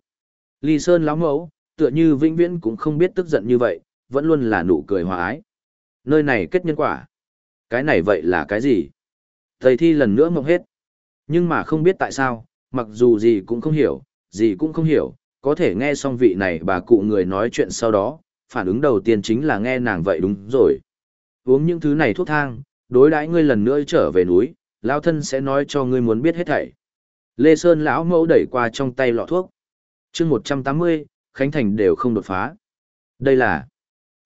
Ly Sơn lão mẫu, tựa như vĩnh viễn cũng không biết tức giận như vậy, vẫn luôn là nụ cười hòa ái. Nơi này kết nhân quả. Cái này vậy là cái gì? Thầy thi lần nữa mộng hết. Nhưng mà không biết tại sao, mặc dù gì cũng không hiểu, gì cũng không hiểu, có thể nghe xong vị này bà cụ người nói chuyện sau đó, phản ứng đầu tiên chính là nghe nàng vậy đúng rồi. Uống những thứ này thuốc thang, đối đãi ngươi lần nữa trở về núi, lão thân sẽ nói cho ngươi muốn biết hết thảy. Lê Sơn lão mẫu đẩy qua trong tay lọ thuốc. Chương 180, Khánh Thành đều không đột phá. Đây là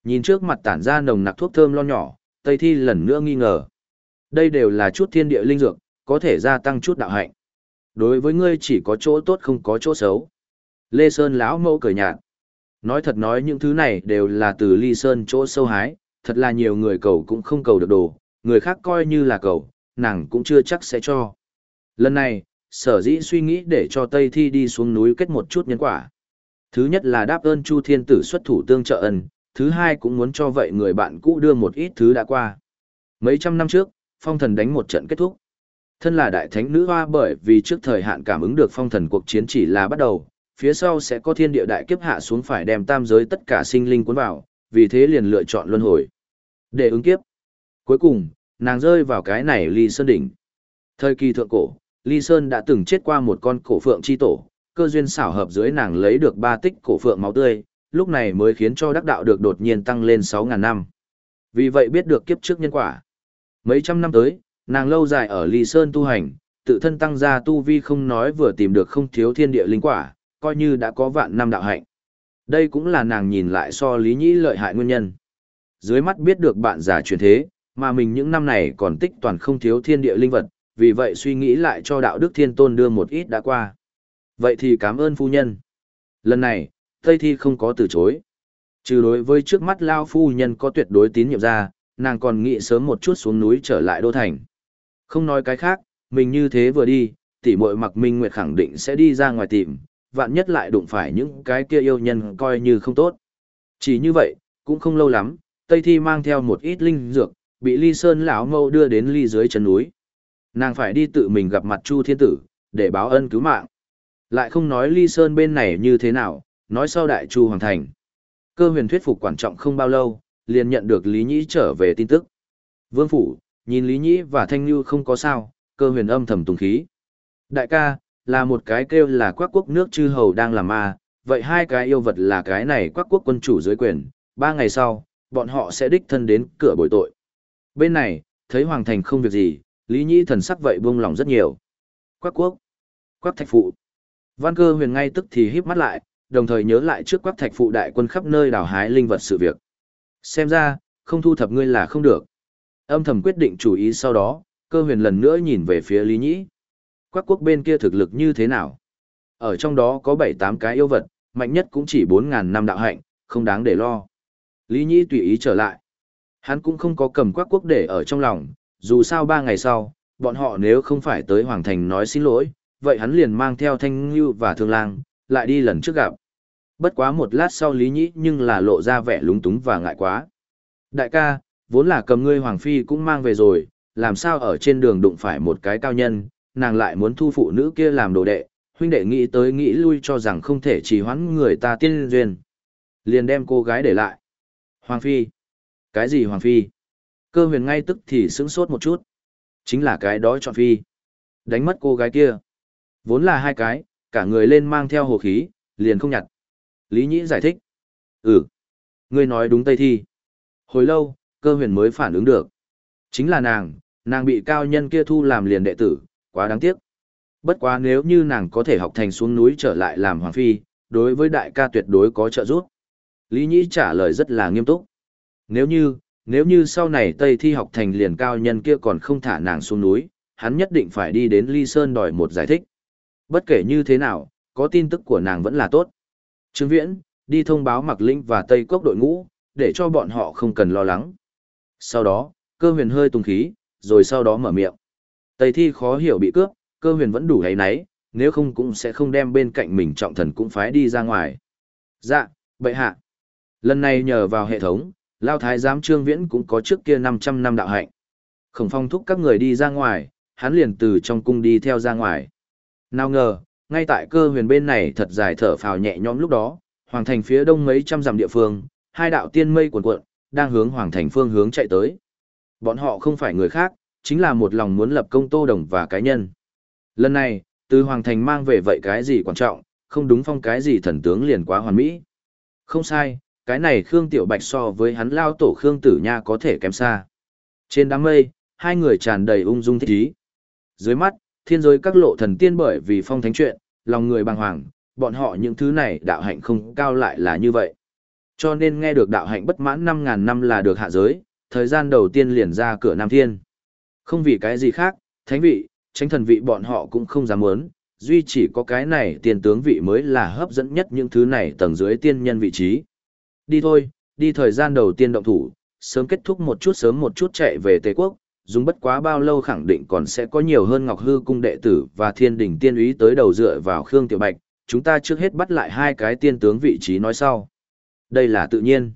Nhìn trước mặt tản ra nồng nặc thuốc thơm lo nhỏ, Tây Thi lần nữa nghi ngờ. Đây đều là chút thiên địa linh dược, có thể gia tăng chút đạo hạnh. Đối với ngươi chỉ có chỗ tốt không có chỗ xấu. Lê Sơn lão mẫu cười nhạt. Nói thật nói những thứ này đều là từ Ly Sơn chỗ sâu hái, thật là nhiều người cầu cũng không cầu được đồ, người khác coi như là cầu, nàng cũng chưa chắc sẽ cho. Lần này, sở dĩ suy nghĩ để cho Tây Thi đi xuống núi kết một chút nhân quả. Thứ nhất là đáp ơn Chu Thiên Tử xuất thủ tương trợ ân, thứ hai cũng muốn cho vậy người bạn cũ đưa một ít thứ đã qua. Mấy trăm năm trước, phong thần đánh một trận kết thúc. Thân là đại thánh nữ hoa bởi vì trước thời hạn cảm ứng được phong thần cuộc chiến chỉ là bắt đầu, phía sau sẽ có thiên địa đại kiếp hạ xuống phải đem tam giới tất cả sinh linh cuốn vào, vì thế liền lựa chọn luân hồi. Để ứng kiếp. Cuối cùng, nàng rơi vào cái này ly sơn đỉnh. Thời kỳ thượng cổ, ly sơn đã từng chết qua một con cổ phượng chi tổ, cơ duyên xảo hợp dưới nàng lấy được ba tích cổ phượng máu tươi, lúc này mới khiến cho đắc đạo được đột nhiên tăng lên 6.000 năm. Vì vậy biết được kiếp trước nhân quả. Mấy trăm năm tới, nàng lâu dài ở Ly Sơn tu hành, tự thân tăng ra tu vi không nói vừa tìm được không thiếu thiên địa linh quả, coi như đã có vạn năm đạo hạnh. Đây cũng là nàng nhìn lại so Lý Nhĩ lợi hại nguyên nhân. Dưới mắt biết được bạn giả truyền thế, mà mình những năm này còn tích toàn không thiếu thiên địa linh vật, vì vậy suy nghĩ lại cho đạo đức thiên tôn đưa một ít đã qua. Vậy thì cảm ơn phu nhân. Lần này, Tây Thi không có từ chối. Trừ đối với trước mắt Lao phu nhân có tuyệt đối tín nhiệm ra, nàng còn nghĩ sớm một chút xuống núi trở lại đô thành. Không nói cái khác, mình như thế vừa đi, tỷ muội mặc minh nguyệt khẳng định sẽ đi ra ngoài tìm, vạn nhất lại đụng phải những cái kia yêu nhân coi như không tốt. Chỉ như vậy, cũng không lâu lắm, Tây Thi mang theo một ít linh dược, bị Ly Sơn lão mâu đưa đến ly dưới chân núi. Nàng phải đi tự mình gặp mặt Chu Thiên Tử, để báo ân cứu mạng. Lại không nói Ly Sơn bên này như thế nào, nói sau đại chu hoàng thành. Cơ huyền thuyết phục quan trọng không bao lâu, liền nhận được Lý Nhĩ trở về tin tức. Vương Phủ, nhìn Lý Nhĩ và Thanh Như không có sao, cơ huyền âm thầm tùng khí. Đại ca, là một cái kêu là quắc quốc nước chư hầu đang làm ma, vậy hai cái yêu vật là cái này quắc quốc quân chủ dưới quyền, ba ngày sau, bọn họ sẽ đích thân đến cửa bồi tội. Bên này, thấy hoàng thành không việc gì, Lý Nhĩ thần sắc vậy buông lòng rất nhiều. Quắc quốc, quắc thạch phụ. Văn cơ huyền ngay tức thì híp mắt lại, đồng thời nhớ lại trước quắc thạch phụ đại quân khắp nơi đào hái linh vật sự việc. Xem ra, không thu thập ngươi là không được. Âm thầm quyết định chủ ý sau đó, cơ huyền lần nữa nhìn về phía Lý Nhĩ. Quắc quốc bên kia thực lực như thế nào? Ở trong đó có 7-8 cái yêu vật, mạnh nhất cũng chỉ 4.000 năm đạo hạnh, không đáng để lo. Lý Nhĩ tùy ý trở lại. Hắn cũng không có cầm quắc quốc để ở trong lòng, dù sao ba ngày sau, bọn họ nếu không phải tới Hoàng Thành nói xin lỗi, vậy hắn liền mang theo Thanh Ngưu và Thương Lang, lại đi lần trước gặp. Bất quá một lát sau Lý Nhĩ nhưng là lộ ra vẻ lúng túng và ngại quá. Đại ca, vốn là cầm ngươi Hoàng Phi cũng mang về rồi, làm sao ở trên đường đụng phải một cái cao nhân, nàng lại muốn thu phụ nữ kia làm đồ đệ, huynh đệ nghĩ tới nghĩ lui cho rằng không thể trì hoãn người ta tiên duyên. Liền đem cô gái để lại. Hoàng Phi. Cái gì Hoàng Phi? Cơ huyền ngay tức thì sững sốt một chút. Chính là cái đó chọn Phi. Đánh mất cô gái kia. Vốn là hai cái, cả người lên mang theo hồ khí, liền không nhặt. Lý Nhĩ giải thích. Ừ. Ngươi nói đúng Tây Thi. Hồi lâu, cơ huyền mới phản ứng được. Chính là nàng, Nàng bị cao nhân kia thu làm liền đệ tử, quá đáng tiếc. Bất quá nếu như nàng có thể học thành xuống núi trở lại làm hoàng phi, đối với đại ca tuyệt đối có trợ giúp. Lý Nhĩ trả lời rất là nghiêm túc. Nếu như, nếu như sau này Tây thi học thành liền cao nhân kia còn không thả nàng xuống núi, hắn nhất định phải đi đến Ly Sơn đòi một giải thích. Bất kể như thế nào, có tin tức của nàng vẫn là tốt. Trương Viễn, đi thông báo Mạc Linh và Tây Cốc đội ngũ, để cho bọn họ không cần lo lắng. Sau đó, cơ huyền hơi tung khí, rồi sau đó mở miệng. Tây thi khó hiểu bị cướp, cơ huyền vẫn đủ hay náy, nếu không cũng sẽ không đem bên cạnh mình trọng thần cũng phái đi ra ngoài. Dạ, bệ hạ. Lần này nhờ vào hệ thống, Lao Thái giám Trương Viễn cũng có trước kia 500 năm đạo hạnh. Khổng phong thúc các người đi ra ngoài, hắn liền từ trong cung đi theo ra ngoài. Nào ngờ, ngay tại cơ huyền bên này thật dài thở phào nhẹ nhõm lúc đó, hoàng thành phía đông mấy trăm dặm địa phương, hai đạo tiên mây cuồn cuộn, đang hướng hoàng thành phương hướng chạy tới. Bọn họ không phải người khác, chính là một lòng muốn lập công tô đồng và cá nhân. Lần này, từ hoàng thành mang về vậy cái gì quan trọng, không đúng phong cái gì thần tướng liền quá hoàn mỹ. Không sai, cái này Khương Tiểu Bạch so với hắn lao tổ Khương Tử Nha có thể kém xa. Trên đám mây, hai người tràn đầy ung dung thích ý. Dưới mắt, thiên giới các lộ thần tiên bởi vì phong thánh chuyện, lòng người bàng hoàng, bọn họ những thứ này đạo hạnh không cao lại là như vậy. Cho nên nghe được đạo hạnh bất mãn 5.000 năm là được hạ giới, thời gian đầu tiên liền ra cửa Nam Thiên. Không vì cái gì khác, thánh vị, tránh thần vị bọn họ cũng không dám muốn, duy chỉ có cái này tiền tướng vị mới là hấp dẫn nhất những thứ này tầng dưới tiên nhân vị trí. Đi thôi, đi thời gian đầu tiên động thủ, sớm kết thúc một chút sớm một chút chạy về Tây Quốc, dùng bất quá bao lâu khẳng định còn sẽ có nhiều hơn Ngọc Hư cung đệ tử và thiên đình tiên úy tới đầu dựa vào Khương Tiểu Bạch, chúng ta trước hết bắt lại hai cái tiên tướng vị trí nói sau. Đây là tự nhiên.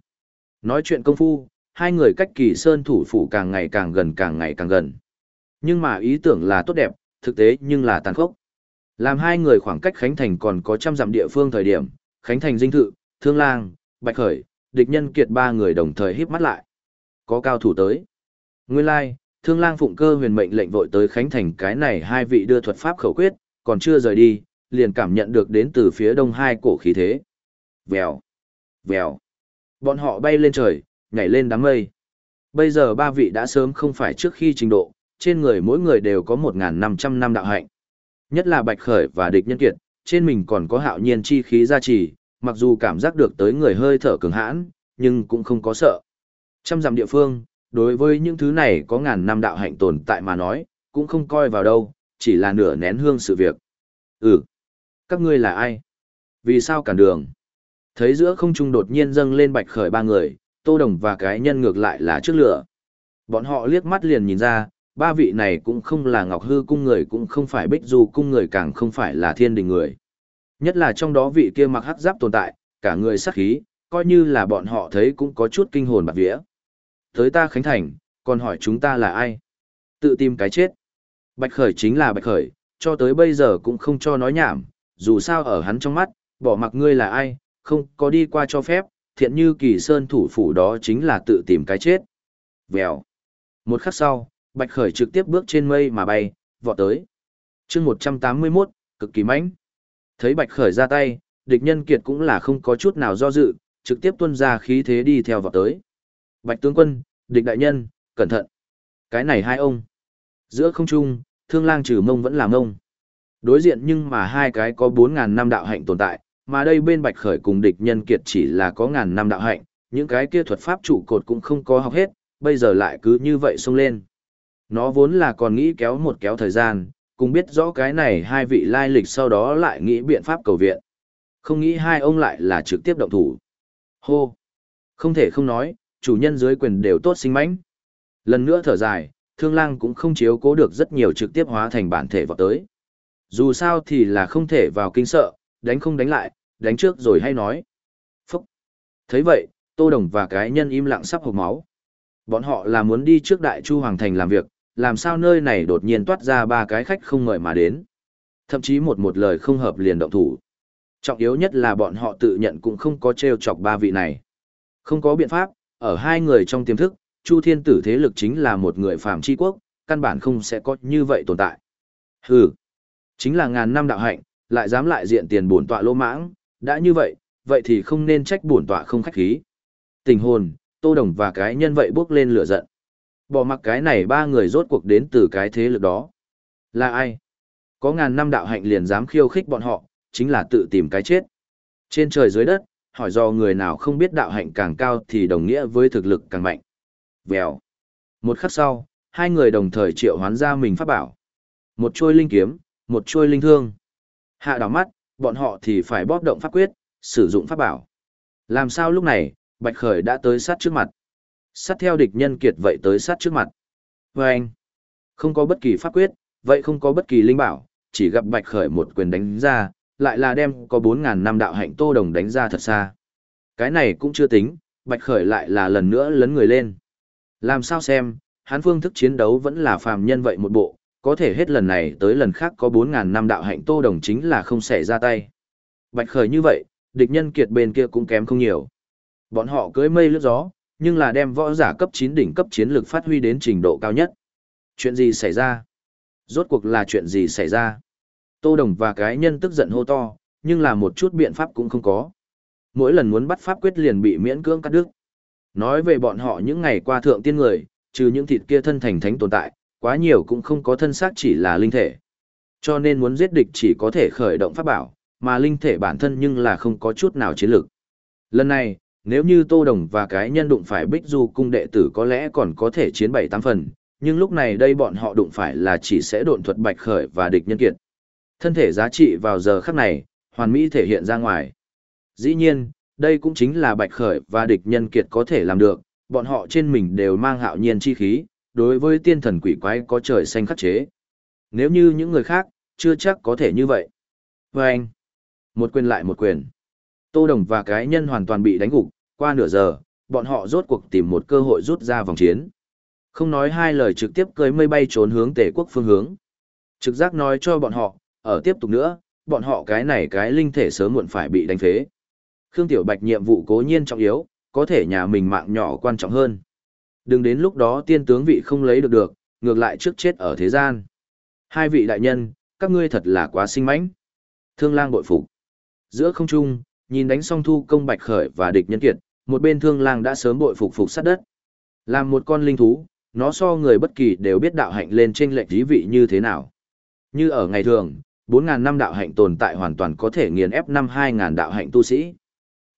Nói chuyện công phu, hai người cách kỳ sơn thủ phủ càng ngày càng gần càng ngày càng gần. Nhưng mà ý tưởng là tốt đẹp, thực tế nhưng là tàn khốc. Làm hai người khoảng cách Khánh Thành còn có trăm dặm địa phương thời điểm, Khánh Thành dinh thự, Thương Lang, Bạch Khởi, địch nhân kiệt ba người đồng thời híp mắt lại. Có cao thủ tới. Nguyên lai, like, Thương Lang phụng cơ huyền mệnh lệnh vội tới Khánh Thành cái này hai vị đưa thuật pháp khẩu quyết, còn chưa rời đi, liền cảm nhận được đến từ phía đông hai cổ khí thế. Vèo, vèo. Bọn họ bay lên trời, nhảy lên đám mây. Bây giờ ba vị đã sớm không phải trước khi trình độ, trên người mỗi người đều có 1.500 năm đạo hạnh. Nhất là Bạch Khởi và địch nhân kiệt, trên mình còn có hạo nhiên chi khí gia trì, mặc dù cảm giác được tới người hơi thở cường hãn, nhưng cũng không có sợ. Trăm dặm địa phương, đối với những thứ này có ngàn năm đạo hạnh tồn tại mà nói, cũng không coi vào đâu, chỉ là nửa nén hương sự việc. Ừ, các ngươi là ai? Vì sao cản đường? Thấy giữa không trung đột nhiên dâng lên bạch khởi ba người, tô đồng và cái nhân ngược lại là trước lửa. Bọn họ liếc mắt liền nhìn ra, ba vị này cũng không là ngọc hư cung người cũng không phải bích du cung người càng không phải là thiên đình người. Nhất là trong đó vị kia mặc hắc giáp tồn tại, cả người sắc khí, coi như là bọn họ thấy cũng có chút kinh hồn bạc vía. Tới ta khánh thành, còn hỏi chúng ta là ai? Tự tìm cái chết. Bạch Khởi chính là Bạch Khởi, cho tới bây giờ cũng không cho nói nhảm, dù sao ở hắn trong mắt, bỏ mặc ngươi là ai, không có đi qua cho phép, thiện như kỳ sơn thủ phủ đó chính là tự tìm cái chết. Vèo. Một khắc sau, Bạch Khởi trực tiếp bước trên mây mà bay, vọt tới. chương 181, cực kỳ mãnh Thấy Bạch Khởi ra tay, địch nhân kiệt cũng là không có chút nào do dự, trực tiếp tuân ra khí thế đi theo vọt tới. Bạch tướng quân, địch đại nhân, cẩn thận. Cái này hai ông. Giữa không trung, thương lang trừ mông vẫn là mông. Đối diện nhưng mà hai cái có 4.000 năm đạo hạnh tồn tại, mà đây bên Bạch Khởi cùng địch nhân kiệt chỉ là có ngàn năm đạo hạnh, những cái kia thuật pháp trụ cột cũng không có học hết, bây giờ lại cứ như vậy xông lên. Nó vốn là còn nghĩ kéo một kéo thời gian, cùng biết rõ cái này hai vị lai lịch sau đó lại nghĩ biện pháp cầu viện. Không nghĩ hai ông lại là trực tiếp động thủ. Hô! Không thể không nói, chủ nhân dưới quyền đều tốt sinh mãnh. Lần nữa thở dài, thương lang cũng không chiếu cố được rất nhiều trực tiếp hóa thành bản thể vào tới. Dù sao thì là không thể vào kinh sợ, đánh không đánh lại, đánh trước rồi hay nói. Phúc! thấy vậy, Tô Đồng và cái nhân im lặng sắp hộp máu. Bọn họ là muốn đi trước Đại Chu Hoàng Thành làm việc, làm sao nơi này đột nhiên toát ra ba cái khách không ngợi mà đến. Thậm chí một một lời không hợp liền động thủ. Trọng yếu nhất là bọn họ tự nhận cũng không có treo chọc ba vị này. Không có biện pháp, ở hai người trong tiềm thức, Chu Thiên Tử thế lực chính là một người phàm chi quốc, căn bản không sẽ có như vậy tồn tại. Hừ, chính là ngàn năm đạo hạnh, lại dám lại diện tiền bổn tọa lỗ mãng, đã như vậy, vậy thì không nên trách bổn tọa không khách khí. Tình hồn, Tô Đồng và cái nhân vậy bước lên lửa giận. Bỏ mặc cái này ba người rốt cuộc đến từ cái thế lực đó. Là ai? Có ngàn năm đạo hạnh liền dám khiêu khích bọn họ, chính là tự tìm cái chết. Trên trời dưới đất, hỏi do người nào không biết đạo hạnh càng cao thì đồng nghĩa với thực lực càng mạnh. Vèo. Một khắc sau, hai người đồng thời triệu hoán ra mình pháp bảo. Một chuôi linh kiếm, một chuôi linh thương. Hạ đảo mắt, bọn họ thì phải bóp động pháp quyết, sử dụng pháp bảo. Làm sao lúc này, Bạch Khởi đã tới sát trước mặt. Sát theo địch nhân kiệt vậy tới sát trước mặt. Và anh, không có bất kỳ pháp quyết, vậy không có bất kỳ linh bảo, chỉ gặp Bạch Khởi một quyền đánh ra, lại là đem có 4.000 năm đạo hạnh tô đồng đánh ra thật xa. Cái này cũng chưa tính, Bạch Khởi lại là lần nữa lấn người lên. Làm sao xem, hắn phương thức chiến đấu vẫn là phàm nhân vậy một bộ, có thể hết lần này tới lần khác có 4.000 năm đạo hạnh tô đồng chính là không xẻ ra tay. Bạch Khởi như vậy, địch nhân kiệt bên kia cũng kém không nhiều. Bọn họ cưới mây lướt gió, nhưng là đem võ giả cấp 9 đỉnh cấp chiến lược phát huy đến trình độ cao nhất. Chuyện gì xảy ra? Rốt cuộc là chuyện gì xảy ra? Tô Đồng và cái nhân tức giận hô to, nhưng là một chút biện pháp cũng không có. Mỗi lần muốn bắt pháp quyết liền bị miễn cưỡng cắt đứt. Nói về bọn họ những ngày qua thượng tiên người, trừ những thịt kia thân thành thánh tồn tại, quá nhiều cũng không có thân xác chỉ là linh thể. Cho nên muốn giết địch chỉ có thể khởi động pháp bảo, mà linh thể bản thân nhưng là không có chút nào chiến lực. Lần này, nếu như Tô Đồng và cái nhân đụng phải Bích Du cung đệ tử có lẽ còn có thể chiến bảy tám phần, nhưng lúc này đây bọn họ đụng phải là chỉ sẽ độn thuật bạch khởi và địch nhân kiệt. Thân thể giá trị vào giờ khắc này, hoàn mỹ thể hiện ra ngoài. Dĩ nhiên, đây cũng chính là bạch khởi và địch nhân kiệt có thể làm được, bọn họ trên mình đều mang hạo nhiên chi khí, đối với tiên thần quỷ quái có trời xanh khắc chế. Nếu như những người khác, chưa chắc có thể như vậy. Và anh, một quyền lại một quyền. Tô Đồng và cái nhân hoàn toàn bị đánh gục, qua nửa giờ, bọn họ rốt cuộc tìm một cơ hội rút ra vòng chiến. Không nói hai lời trực tiếp cưới mây bay trốn hướng tể quốc phương hướng. Trực giác nói cho bọn họ, ở tiếp tục nữa, bọn họ cái này cái linh thể sớm muộn phải bị đánh phế. Khương Tiểu Bạch nhiệm vụ cố nhiên trọng yếu, có thể nhà mình mạng nhỏ quan trọng hơn. Đừng đến lúc đó tiên tướng vị không lấy được được, ngược lại trước chết ở thế gian. Hai vị đại nhân, các ngươi thật là quá sinh mãnh. Thương lang bội phục. Giữa không trung, nhìn đánh song thu công bạch khởi và địch nhân kiệt, một bên thương lang đã sớm bội phục phục sát đất. Làm một con linh thú, nó so người bất kỳ đều biết đạo hạnh lên trên lệnh thí vị như thế nào. Như ở ngày thường, 4.000 năm đạo hạnh tồn tại hoàn toàn có thể nghiền ép năm 2.000 đạo hạnh tu sĩ.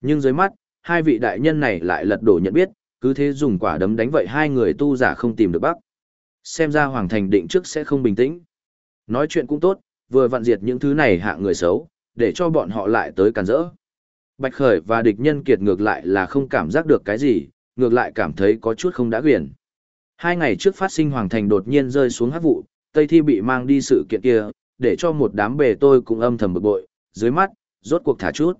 Nhưng dưới mắt, hai vị đại nhân này lại lật đổ nhận biết, cứ thế dùng quả đấm đánh vậy hai người tu giả không tìm được bắc. Xem ra Hoàng Thành định trước sẽ không bình tĩnh. Nói chuyện cũng tốt, vừa vặn diệt những thứ này hạ người xấu, để cho bọn họ lại tới càn rỡ. Bạch Khởi và địch nhân kiệt ngược lại là không cảm giác được cái gì, ngược lại cảm thấy có chút không đã quyền. Hai ngày trước phát sinh Hoàng Thành đột nhiên rơi xuống hát vụ, Tây Thi bị mang đi sự kiện kia, để cho một đám bề tôi cũng âm thầm bực bội, dưới mắt, rốt cuộc thả chút.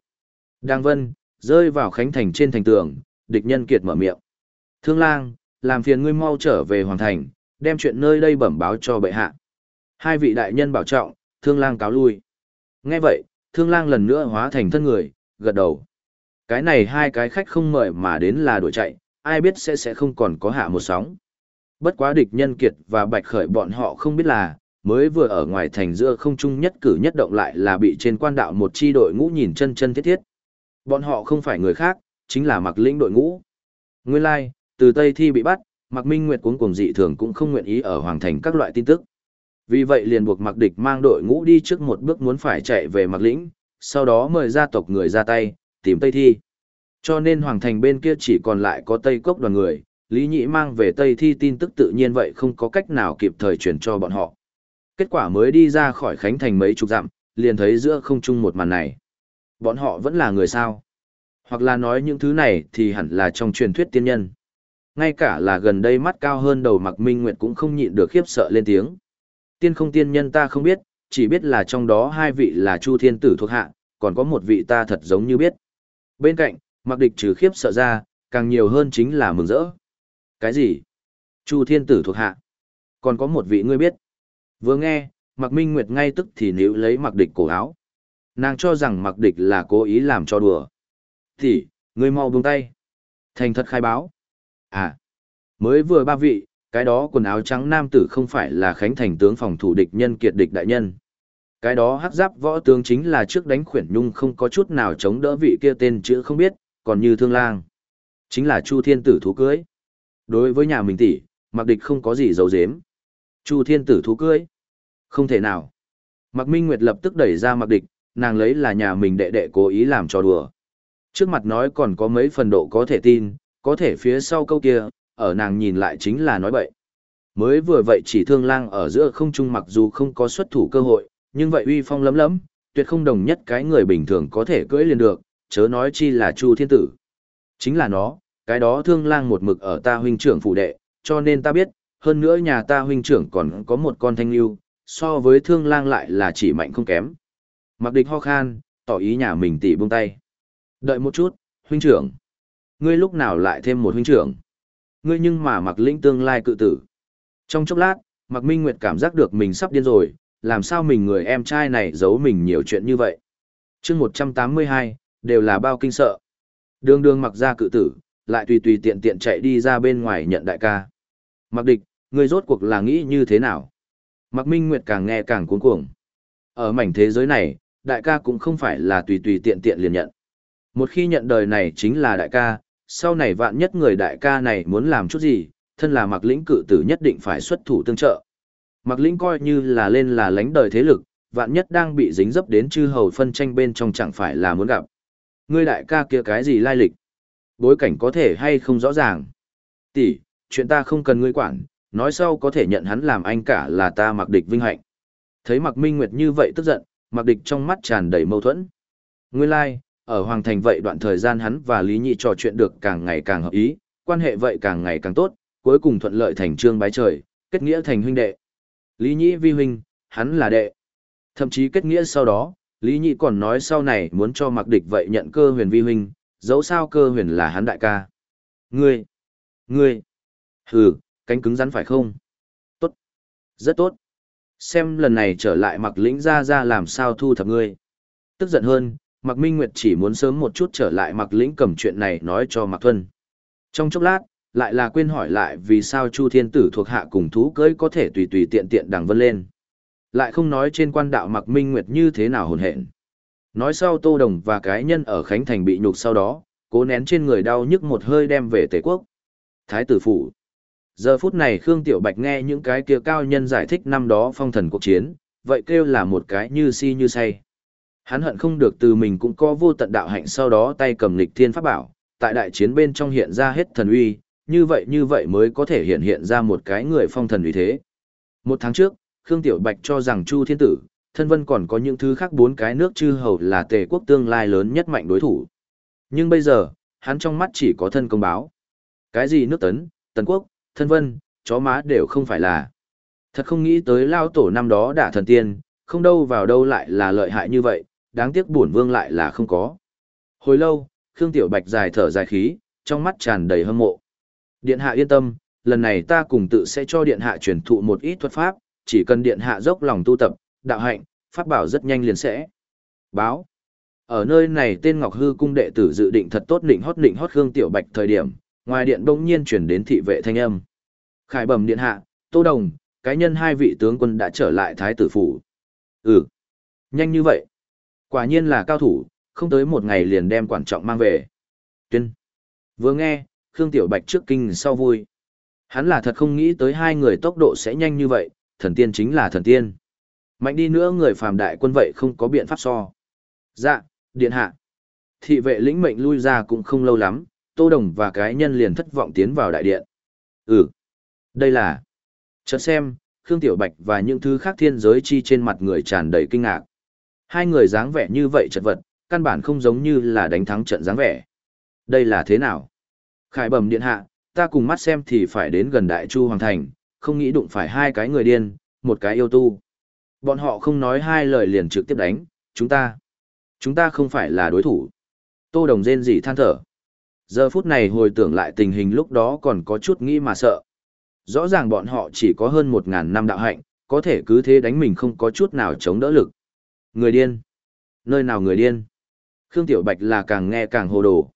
Đang vân, rơi vào khánh thành trên thành tường, địch nhân kiệt mở miệng. Thương lang, làm phiền ngươi mau trở về Hoàng Thành, đem chuyện nơi đây bẩm báo cho bệ hạ. Hai vị đại nhân bảo trọng, thương lang cáo lui. Nghe vậy, thương lang lần nữa hóa thành thân người, gật đầu. Cái này hai cái khách không mời mà đến là đuổi chạy, ai biết sẽ sẽ không còn có hạ một sóng. Bất quá địch nhân kiệt và bạch khởi bọn họ không biết là, mới vừa ở ngoài thành giữa không trung nhất cử nhất động lại là bị trên quan đạo một chi đội ngũ nhìn chân chân thiết thiết. Bọn họ không phải người khác, chính là mặc lĩnh đội ngũ. Nguyên lai, like, từ Tây Thi bị bắt, Mạc Minh Nguyệt cuống cuồng dị thường cũng không nguyện ý ở hoàng thành các loại tin tức. Vì vậy liền buộc Mạc Địch mang đội ngũ đi trước một bước muốn phải chạy về Mạc Lĩnh, sau đó mời gia tộc người ra tay, tìm Tây Thi. Cho nên hoàng thành bên kia chỉ còn lại có Tây Cốc đoàn người, Lý Nhĩ mang về Tây Thi tin tức tự nhiên vậy không có cách nào kịp thời truyền cho bọn họ. Kết quả mới đi ra khỏi Khánh Thành mấy chục dặm, liền thấy giữa không trung một màn này. Bọn họ vẫn là người sao? Hoặc là nói những thứ này thì hẳn là trong truyền thuyết tiên nhân. Ngay cả là gần đây mắt cao hơn đầu mặc minh nguyệt cũng không nhịn được khiếp sợ lên tiếng. Tiên không tiên nhân ta không biết, chỉ biết là trong đó hai vị là Chu Thiên Tử thuộc hạ, còn có một vị ta thật giống như biết. Bên cạnh, mặc địch trừ khiếp sợ ra, càng nhiều hơn chính là mừng rỡ. Cái gì? Chu Thiên Tử thuộc hạ. Còn có một vị ngươi biết. Vừa nghe, Mạc Minh Nguyệt ngay tức thì níu lấy Mạc Địch cổ áo. Nàng cho rằng Mạc Địch là cố ý làm cho đùa. Thì, người mau buông tay. Thành thật khai báo. À, mới vừa ba vị, cái đó quần áo trắng nam tử không phải là Khánh Thành tướng phòng thủ địch nhân kiệt địch đại nhân. Cái đó hắc giáp võ tướng chính là trước đánh khuyển nhung không có chút nào chống đỡ vị kia tên chữ không biết, còn như thương lang. Chính là Chu Thiên Tử thú cưới. Đối với nhà mình tỷ, Mặc địch không có gì giấu giếm. Chu thiên tử thú cưới. Không thể nào. Mặc Minh Nguyệt lập tức đẩy ra mặc địch, nàng lấy là nhà mình đệ đệ cố ý làm trò đùa. Trước mặt nói còn có mấy phần độ có thể tin, có thể phía sau câu kia, ở nàng nhìn lại chính là nói bậy. Mới vừa vậy chỉ thương lang ở giữa không trung mặc dù không có xuất thủ cơ hội, nhưng vậy uy phong lấm lấm, tuyệt không đồng nhất cái người bình thường có thể cưỡi liền được, chớ nói chi là Chu Thiên Tử. Chính là nó, cái đó thương lang một mực ở ta huynh trưởng phụ đệ, cho nên ta biết, hơn nữa nhà ta huynh trưởng còn có một con thanh lưu, so với thương lang lại là chỉ mạnh không kém. Mặc địch ho khan, tỏ ý nhà mình tỷ buông tay. Đợi một chút, huynh trưởng. Ngươi lúc nào lại thêm một huynh trưởng? Ngươi nhưng mà mặc lĩnh tương lai cự tử. Trong chốc lát, mặc minh nguyệt cảm giác được mình sắp điên rồi, làm sao mình người em trai này giấu mình nhiều chuyện như vậy. chương 182, đều là bao kinh sợ. Đường đường mặc ra cự tử, lại tùy tùy tiện tiện chạy đi ra bên ngoài nhận đại ca. Mặc địch, ngươi rốt cuộc là nghĩ như thế nào? Mạc minh nguyệt càng nghe càng cuốn cuồng. Ở mảnh thế giới này, đại ca cũng không phải là tùy tùy tiện tiện liền nhận. Một khi nhận đời này chính là đại ca, sau này vạn nhất người đại ca này muốn làm chút gì, thân là Mạc lĩnh cự tử nhất định phải xuất thủ tương trợ. Mạc lĩnh coi như là lên là lãnh đời thế lực, vạn nhất đang bị dính dấp đến chư hầu phân tranh bên trong chẳng phải là muốn gặp. Ngươi đại ca kia cái gì lai lịch? Bối cảnh có thể hay không rõ ràng? Tỷ, chuyện ta không cần ngươi quản, nói sau có thể nhận hắn làm anh cả là ta mặc địch vinh hạnh. Thấy mặc minh nguyệt như vậy tức giận, mặc địch trong mắt tràn đầy mâu thuẫn. Nguyên lai, like, ở Hoàng Thành vậy đoạn thời gian hắn và Lý Nhị trò chuyện được càng ngày càng hợp ý, quan hệ vậy càng ngày càng tốt, cuối cùng thuận lợi thành trương bái trời, kết nghĩa thành huynh đệ. Lý Nhị vi huynh, hắn là đệ. Thậm chí kết nghĩa sau đó, Lý Nhị còn nói sau này muốn cho mặc địch vậy nhận cơ huyền vi huynh, dẫu sao cơ huyền là hắn đại ca. Ngươi, ngươi, hừ, cánh cứng rắn phải không? Tốt, rất tốt. Xem lần này trở lại mặc lĩnh ra ra làm sao thu thập ngươi. Tức giận hơn, Mạc Minh Nguyệt chỉ muốn sớm một chút trở lại Mạc Lĩnh cầm chuyện này nói cho Mạc Thuân. Trong chốc lát, lại là quên hỏi lại vì sao Chu Thiên Tử thuộc hạ cùng thú cưỡi có thể tùy tùy tiện tiện đằng vân lên. Lại không nói trên quan đạo Mạc Minh Nguyệt như thế nào hồn hện. Nói sau Tô Đồng và cái nhân ở Khánh Thành bị nhục sau đó, cố nén trên người đau nhức một hơi đem về Tề Quốc. Thái tử phủ. Giờ phút này Khương Tiểu Bạch nghe những cái kia cao nhân giải thích năm đó phong thần cuộc chiến, vậy kêu là một cái như si như say. Hắn hận không được từ mình cũng có vô tận đạo hạnh sau đó tay cầm lịch thiên pháp bảo, tại đại chiến bên trong hiện ra hết thần uy, như vậy như vậy mới có thể hiện hiện ra một cái người phong thần uy thế. Một tháng trước, Khương Tiểu Bạch cho rằng Chu Thiên Tử, thân vân còn có những thứ khác bốn cái nước chư hầu là tề quốc tương lai lớn nhất mạnh đối thủ. Nhưng bây giờ, hắn trong mắt chỉ có thân công báo. Cái gì nước tấn, tần quốc, thân vân, chó má đều không phải là. Thật không nghĩ tới lao tổ năm đó đả thần tiên, không đâu vào đâu lại là lợi hại như vậy, đáng tiếc bổn vương lại là không có. Hồi lâu, Khương Tiểu Bạch dài thở dài khí, trong mắt tràn đầy hâm mộ. Điện hạ yên tâm, lần này ta cùng tự sẽ cho điện hạ truyền thụ một ít thuật pháp, chỉ cần điện hạ dốc lòng tu tập, đạo hạnh, pháp bảo rất nhanh liền sẽ. Báo. Ở nơi này tên Ngọc Hư cung đệ tử dự định thật tốt định hót định hót Khương Tiểu Bạch thời điểm, ngoài điện bỗng nhiên chuyển đến thị vệ thanh âm. Khải bẩm điện hạ, Tô Đồng, cái nhân hai vị tướng quân đã trở lại thái tử phủ. Ừ. Nhanh như vậy. Quả nhiên là cao thủ, không tới một ngày liền đem quan trọng mang về. Tuyên. Vừa nghe, Khương Tiểu Bạch trước kinh sau vui. Hắn là thật không nghĩ tới hai người tốc độ sẽ nhanh như vậy, thần tiên chính là thần tiên. Mạnh đi nữa người phàm đại quân vậy không có biện pháp so. Dạ, điện hạ. Thị vệ lĩnh mệnh lui ra cũng không lâu lắm, Tô Đồng và cái nhân liền thất vọng tiến vào đại điện. Ừ, đây là... Chợt xem, Khương Tiểu Bạch và những thứ khác thiên giới chi trên mặt người tràn đầy kinh ngạc. Hai người dáng vẻ như vậy chật vật, căn bản không giống như là đánh thắng trận dáng vẻ. Đây là thế nào? Khải bẩm điện hạ, ta cùng mắt xem thì phải đến gần Đại Chu Hoàng Thành, không nghĩ đụng phải hai cái người điên, một cái yêu tu. Bọn họ không nói hai lời liền trực tiếp đánh, chúng ta. Chúng ta không phải là đối thủ. Tô Đồng rên rỉ than thở. Giờ phút này hồi tưởng lại tình hình lúc đó còn có chút nghĩ mà sợ. Rõ ràng bọn họ chỉ có hơn một ngàn năm đạo hạnh, có thể cứ thế đánh mình không có chút nào chống đỡ lực. Người điên. Nơi nào người điên? Khương Tiểu Bạch là càng nghe càng hồ đồ.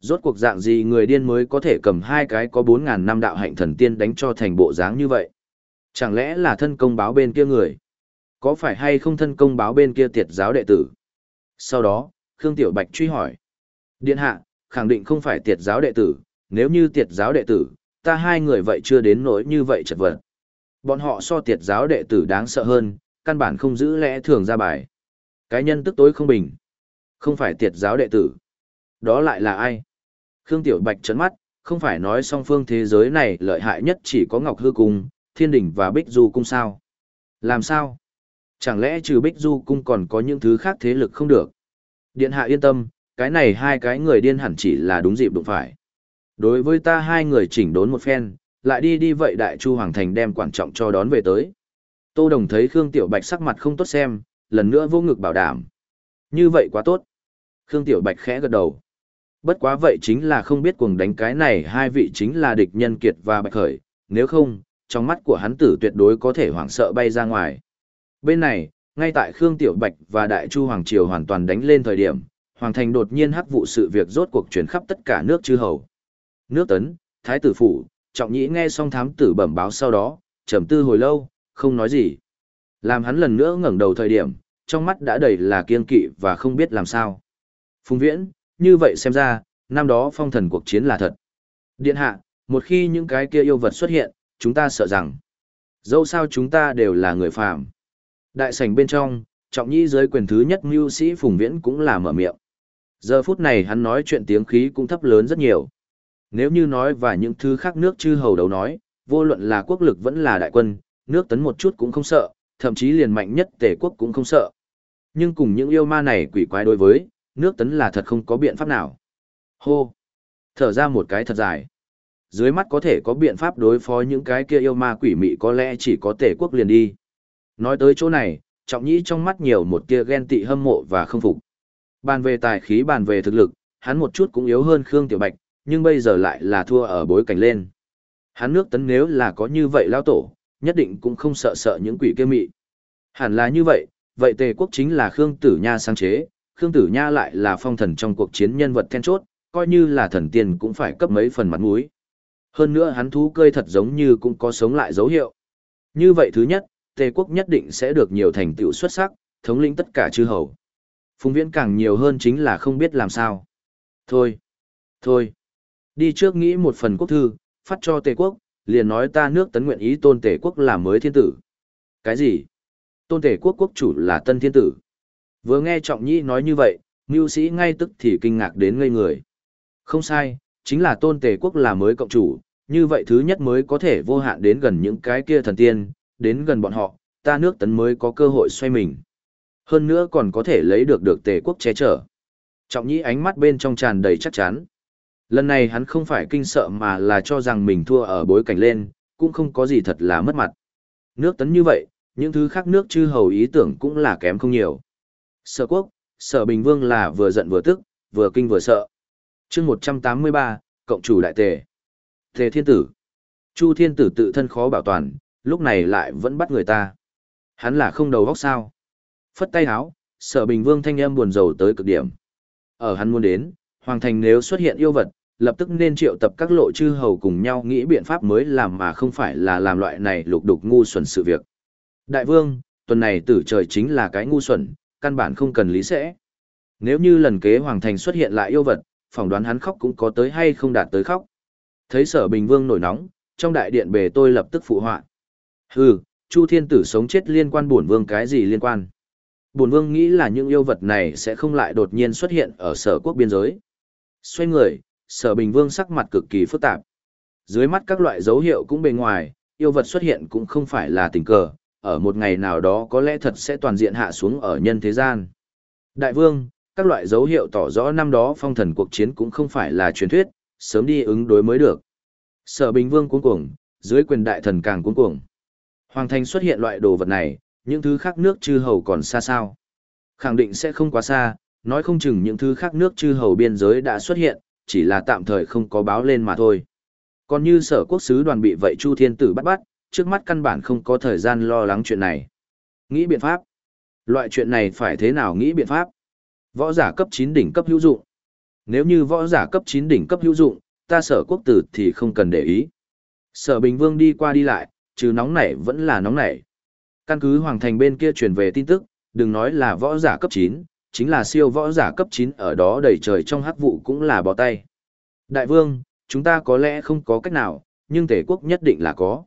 Rốt cuộc dạng gì người điên mới có thể cầm hai cái có bốn ngàn năm đạo hạnh thần tiên đánh cho thành bộ dáng như vậy? Chẳng lẽ là thân công báo bên kia người? Có phải hay không thân công báo bên kia tiệt giáo đệ tử? Sau đó, Khương Tiểu Bạch truy hỏi. Điện hạ, khẳng định không phải tiệt giáo đệ tử, nếu như tiệt giáo đệ tử, ta hai người vậy chưa đến nỗi như vậy chật vật. Bọn họ so tiệt giáo đệ tử đáng sợ hơn, căn bản không giữ lẽ thường ra bài. Cái nhân tức tối không bình. Không phải tiệt giáo đệ tử. Đó lại là ai? Khương Tiểu Bạch trấn mắt, không phải nói song phương thế giới này lợi hại nhất chỉ có Ngọc Hư Cung, Thiên Đỉnh và Bích Du Cung sao? Làm sao? Chẳng lẽ trừ Bích Du Cung còn có những thứ khác thế lực không được? Điện hạ yên tâm, cái này hai cái người điên hẳn chỉ là đúng dịp đụng phải. Đối với ta hai người chỉnh đốn một phen, lại đi đi vậy Đại Chu Hoàng Thành đem quan trọng cho đón về tới. Tô Đồng thấy Khương Tiểu Bạch sắc mặt không tốt xem, lần nữa vô ngực bảo đảm. Như vậy quá tốt. Khương Tiểu Bạch khẽ gật đầu. Bất quá vậy chính là không biết cuồng đánh cái này hai vị chính là địch nhân kiệt và bạch khởi, nếu không, trong mắt của hắn tử tuyệt đối có thể hoảng sợ bay ra ngoài. Bên này, ngay tại Khương Tiểu Bạch và Đại Chu Hoàng Triều hoàn toàn đánh lên thời điểm, Hoàng Thành đột nhiên hắc vụ sự việc rốt cuộc chuyển khắp tất cả nước chư hầu. Nước tấn, Thái tử phủ, trọng nhĩ nghe xong thám tử bẩm báo sau đó, trầm tư hồi lâu, không nói gì. Làm hắn lần nữa ngẩng đầu thời điểm, trong mắt đã đầy là kiên kỵ và không biết làm sao. Phùng viễn, như vậy xem ra, năm đó phong thần cuộc chiến là thật. Điện hạ, một khi những cái kia yêu vật xuất hiện, chúng ta sợ rằng, dẫu sao chúng ta đều là người phàm. Đại sảnh bên trong, trọng nhĩ dưới quyền thứ nhất mưu sĩ Phùng Viễn cũng là mở miệng. Giờ phút này hắn nói chuyện tiếng khí cũng thấp lớn rất nhiều. Nếu như nói và những thứ khác nước chư hầu đầu nói, vô luận là quốc lực vẫn là đại quân, nước tấn một chút cũng không sợ, thậm chí liền mạnh nhất tể quốc cũng không sợ. Nhưng cùng những yêu ma này quỷ quái đối với, nước tấn là thật không có biện pháp nào. Hô! Thở ra một cái thật dài. Dưới mắt có thể có biện pháp đối phó những cái kia yêu ma quỷ mị có lẽ chỉ có tể quốc liền đi. Nói tới chỗ này, trọng nhĩ trong mắt nhiều một tia ghen tị hâm mộ và không phục. Bàn về tài khí bàn về thực lực, hắn một chút cũng yếu hơn Khương Tiểu Bạch, nhưng bây giờ lại là thua ở bối cảnh lên. Hắn nước tấn nếu là có như vậy lao tổ, nhất định cũng không sợ sợ những quỷ kia mị. Hẳn là như vậy, vậy tề quốc chính là Khương Tử Nha sáng chế, Khương Tử Nha lại là phong thần trong cuộc chiến nhân vật then chốt, coi như là thần tiên cũng phải cấp mấy phần mặt mũi. Hơn nữa hắn thú cơi thật giống như cũng có sống lại dấu hiệu. Như vậy thứ nhất, Tề quốc nhất định sẽ được nhiều thành tựu xuất sắc, thống lĩnh tất cả chư hầu. Phùng Viễn càng nhiều hơn chính là không biết làm sao. Thôi, thôi, đi trước nghĩ một phần quốc thư, phát cho Tề quốc, liền nói ta nước tấn nguyện ý tôn Tề quốc là mới thiên tử. Cái gì? Tôn Tề quốc quốc chủ là tân thiên tử. Vừa nghe Trọng Nhĩ nói như vậy, mưu sĩ ngay tức thì kinh ngạc đến ngây người. Không sai, chính là tôn Tề quốc là mới cộng chủ, như vậy thứ nhất mới có thể vô hạn đến gần những cái kia thần tiên, đến gần bọn họ, ta nước tấn mới có cơ hội xoay mình. Hơn nữa còn có thể lấy được được tề quốc che chở. Trọng nhĩ ánh mắt bên trong tràn đầy chắc chắn. Lần này hắn không phải kinh sợ mà là cho rằng mình thua ở bối cảnh lên, cũng không có gì thật là mất mặt. Nước tấn như vậy, những thứ khác nước chư hầu ý tưởng cũng là kém không nhiều. Sở quốc, sở bình vương là vừa giận vừa tức, vừa kinh vừa sợ. chương 183, cộng chủ đại tề. Tề thiên tử. Chu thiên tử tự thân khó bảo toàn, lúc này lại vẫn bắt người ta. Hắn là không đầu góc sao. Phất tay háo, sở bình vương thanh âm buồn rầu tới cực điểm. Ở hắn muốn đến, hoàng thành nếu xuất hiện yêu vật, lập tức nên triệu tập các lộ chư hầu cùng nhau nghĩ biện pháp mới làm mà không phải là làm loại này lục đục ngu xuẩn sự việc. Đại vương, tuần này tử trời chính là cái ngu xuẩn, căn bản không cần lý sẽ. Nếu như lần kế hoàng thành xuất hiện lại yêu vật, phỏng đoán hắn khóc cũng có tới hay không đạt tới khóc. Thấy sở bình vương nổi nóng, trong đại điện bề tôi lập tức phụ họa. Hừ, Chu Thiên Tử sống chết liên quan bổn vương cái gì liên quan? Bổn vương nghĩ là những yêu vật này sẽ không lại đột nhiên xuất hiện ở sở quốc biên giới. Xoay người, sở bình vương sắc mặt cực kỳ phức tạp. Dưới mắt các loại dấu hiệu cũng bề ngoài, yêu vật xuất hiện cũng không phải là tình cờ, ở một ngày nào đó có lẽ thật sẽ toàn diện hạ xuống ở nhân thế gian. Đại vương, các loại dấu hiệu tỏ rõ năm đó phong thần cuộc chiến cũng không phải là truyền thuyết, sớm đi ứng đối mới được. Sở Bình Vương cuống cuồng, dưới quyền đại thần càng cuống cuồng. Hoàng thành xuất hiện loại đồ vật này, những thứ khác nước chư hầu còn xa sao. Khẳng định sẽ không quá xa, nói không chừng những thứ khác nước chư hầu biên giới đã xuất hiện, chỉ là tạm thời không có báo lên mà thôi. Còn như sở quốc sứ đoàn bị vậy Chu Thiên Tử bắt bắt, trước mắt căn bản không có thời gian lo lắng chuyện này. Nghĩ biện pháp. Loại chuyện này phải thế nào nghĩ biện pháp? Võ giả cấp 9 đỉnh cấp hữu dụng. Nếu như võ giả cấp 9 đỉnh cấp hữu dụng, ta sở quốc tử thì không cần để ý. Sở Bình Vương đi qua đi lại, trừ nóng nảy vẫn là nóng nảy. Căn cứ Hoàng Thành bên kia truyền về tin tức, đừng nói là võ giả cấp 9, chính là siêu võ giả cấp 9 ở đó đầy trời trong hắc vụ cũng là bỏ tay. Đại vương, chúng ta có lẽ không có cách nào, nhưng tề quốc nhất định là có.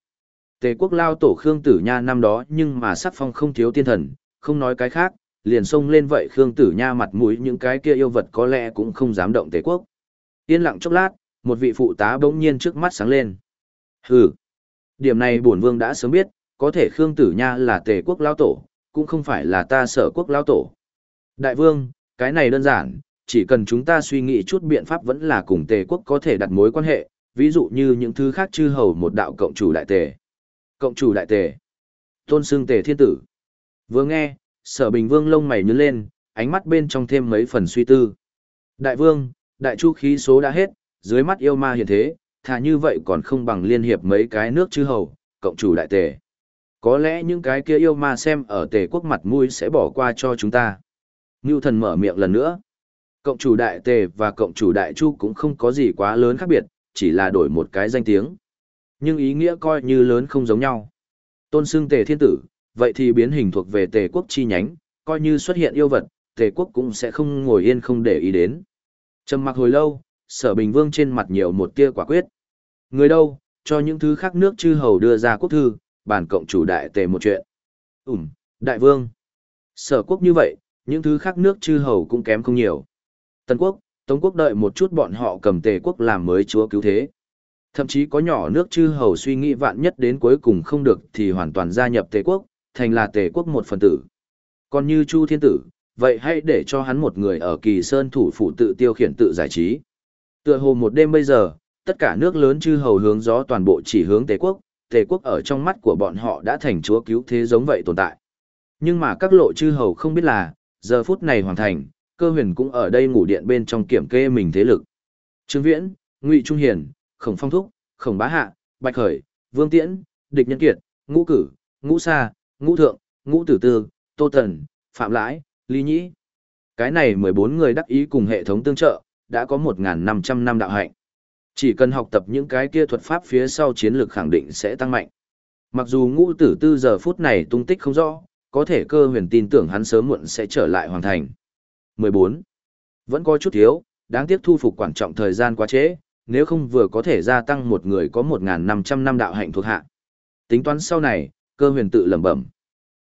Tề quốc lao tổ Khương Tử Nha năm đó nhưng mà sắc phong không thiếu tiên thần, không nói cái khác, liền xông lên vậy Khương Tử Nha mặt mũi những cái kia yêu vật có lẽ cũng không dám động Tề quốc. Yên lặng chốc lát, một vị phụ tá bỗng nhiên trước mắt sáng lên. Hừ, điểm này bổn vương đã sớm biết, có thể Khương Tử Nha là Tề quốc lao tổ, cũng không phải là ta sở quốc lao tổ. Đại vương, cái này đơn giản, chỉ cần chúng ta suy nghĩ chút biện pháp vẫn là cùng Tề quốc có thể đặt mối quan hệ, ví dụ như những thứ khác chư hầu một đạo cộng chủ đại tề. Cộng chủ đại tề. Tôn xưng tề thiên tử. Vừa nghe, sở bình vương lông mày nhướng lên, ánh mắt bên trong thêm mấy phần suy tư. Đại vương, đại chu khí số đã hết, dưới mắt yêu ma hiện thế, thà như vậy còn không bằng liên hiệp mấy cái nước chư hầu, cộng chủ đại tề. Có lẽ những cái kia yêu ma xem ở tề quốc mặt mũi sẽ bỏ qua cho chúng ta. Ngưu thần mở miệng lần nữa. Cộng chủ đại tề và cộng chủ đại chu cũng không có gì quá lớn khác biệt, chỉ là đổi một cái danh tiếng. Nhưng ý nghĩa coi như lớn không giống nhau. Tôn xưng tề thiên tử, vậy thì biến hình thuộc về tề quốc chi nhánh, coi như xuất hiện yêu vật, tề quốc cũng sẽ không ngồi yên không để ý đến. Trầm mặc hồi lâu, sở bình vương trên mặt nhiều một tia quả quyết. Người đâu, cho những thứ khác nước chư hầu đưa ra quốc thư, bản cộng chủ đại tề một chuyện. Ừm, đại vương. Sở quốc như vậy, những thứ khác nước chư hầu cũng kém không nhiều. Tân quốc, Tống quốc đợi một chút bọn họ cầm tề quốc làm mới chúa cứu thế. Thậm chí có nhỏ nước chư hầu suy nghĩ vạn nhất đến cuối cùng không được thì hoàn toàn gia nhập tề quốc, thành là tề quốc một phần tử. Còn như Chu Thiên Tử, vậy hãy để cho hắn một người ở kỳ sơn thủ phủ tự tiêu khiển tự giải trí. Tựa hồ một đêm bây giờ, tất cả nước lớn chư hầu hướng gió toàn bộ chỉ hướng tề quốc, tề quốc ở trong mắt của bọn họ đã thành chúa cứu thế giống vậy tồn tại. Nhưng mà các lộ chư hầu không biết là, giờ phút này hoàn thành, cơ huyền cũng ở đây ngủ điện bên trong kiểm kê mình thế lực. Trương Viễn, Ngụy Trung Hiền, Khổng Phong Thúc, Khổng Bá Hạ, Bạch Khởi, Vương Tiễn, Địch Nhân Kiệt, Ngũ Cử, Ngũ Sa, Ngũ Thượng, Ngũ Tử Tư, Tô Tần, Phạm Lãi, Lý Nhĩ. Cái này 14 người đắc ý cùng hệ thống tương trợ, đã có 1.500 năm đạo hạnh. Chỉ cần học tập những cái kia thuật pháp phía sau chiến lược khẳng định sẽ tăng mạnh. Mặc dù ngũ tử tư giờ phút này tung tích không rõ, có thể cơ huyền tin tưởng hắn sớm muộn sẽ trở lại hoàn thành. 14. Vẫn có chút thiếu, đáng tiếc thu phục quan trọng thời gian quá trễ, nếu không vừa có thể gia tăng một người có 1.500 năm đạo hạnh thuộc hạ. Tính toán sau này, cơ huyền tự lẩm bẩm.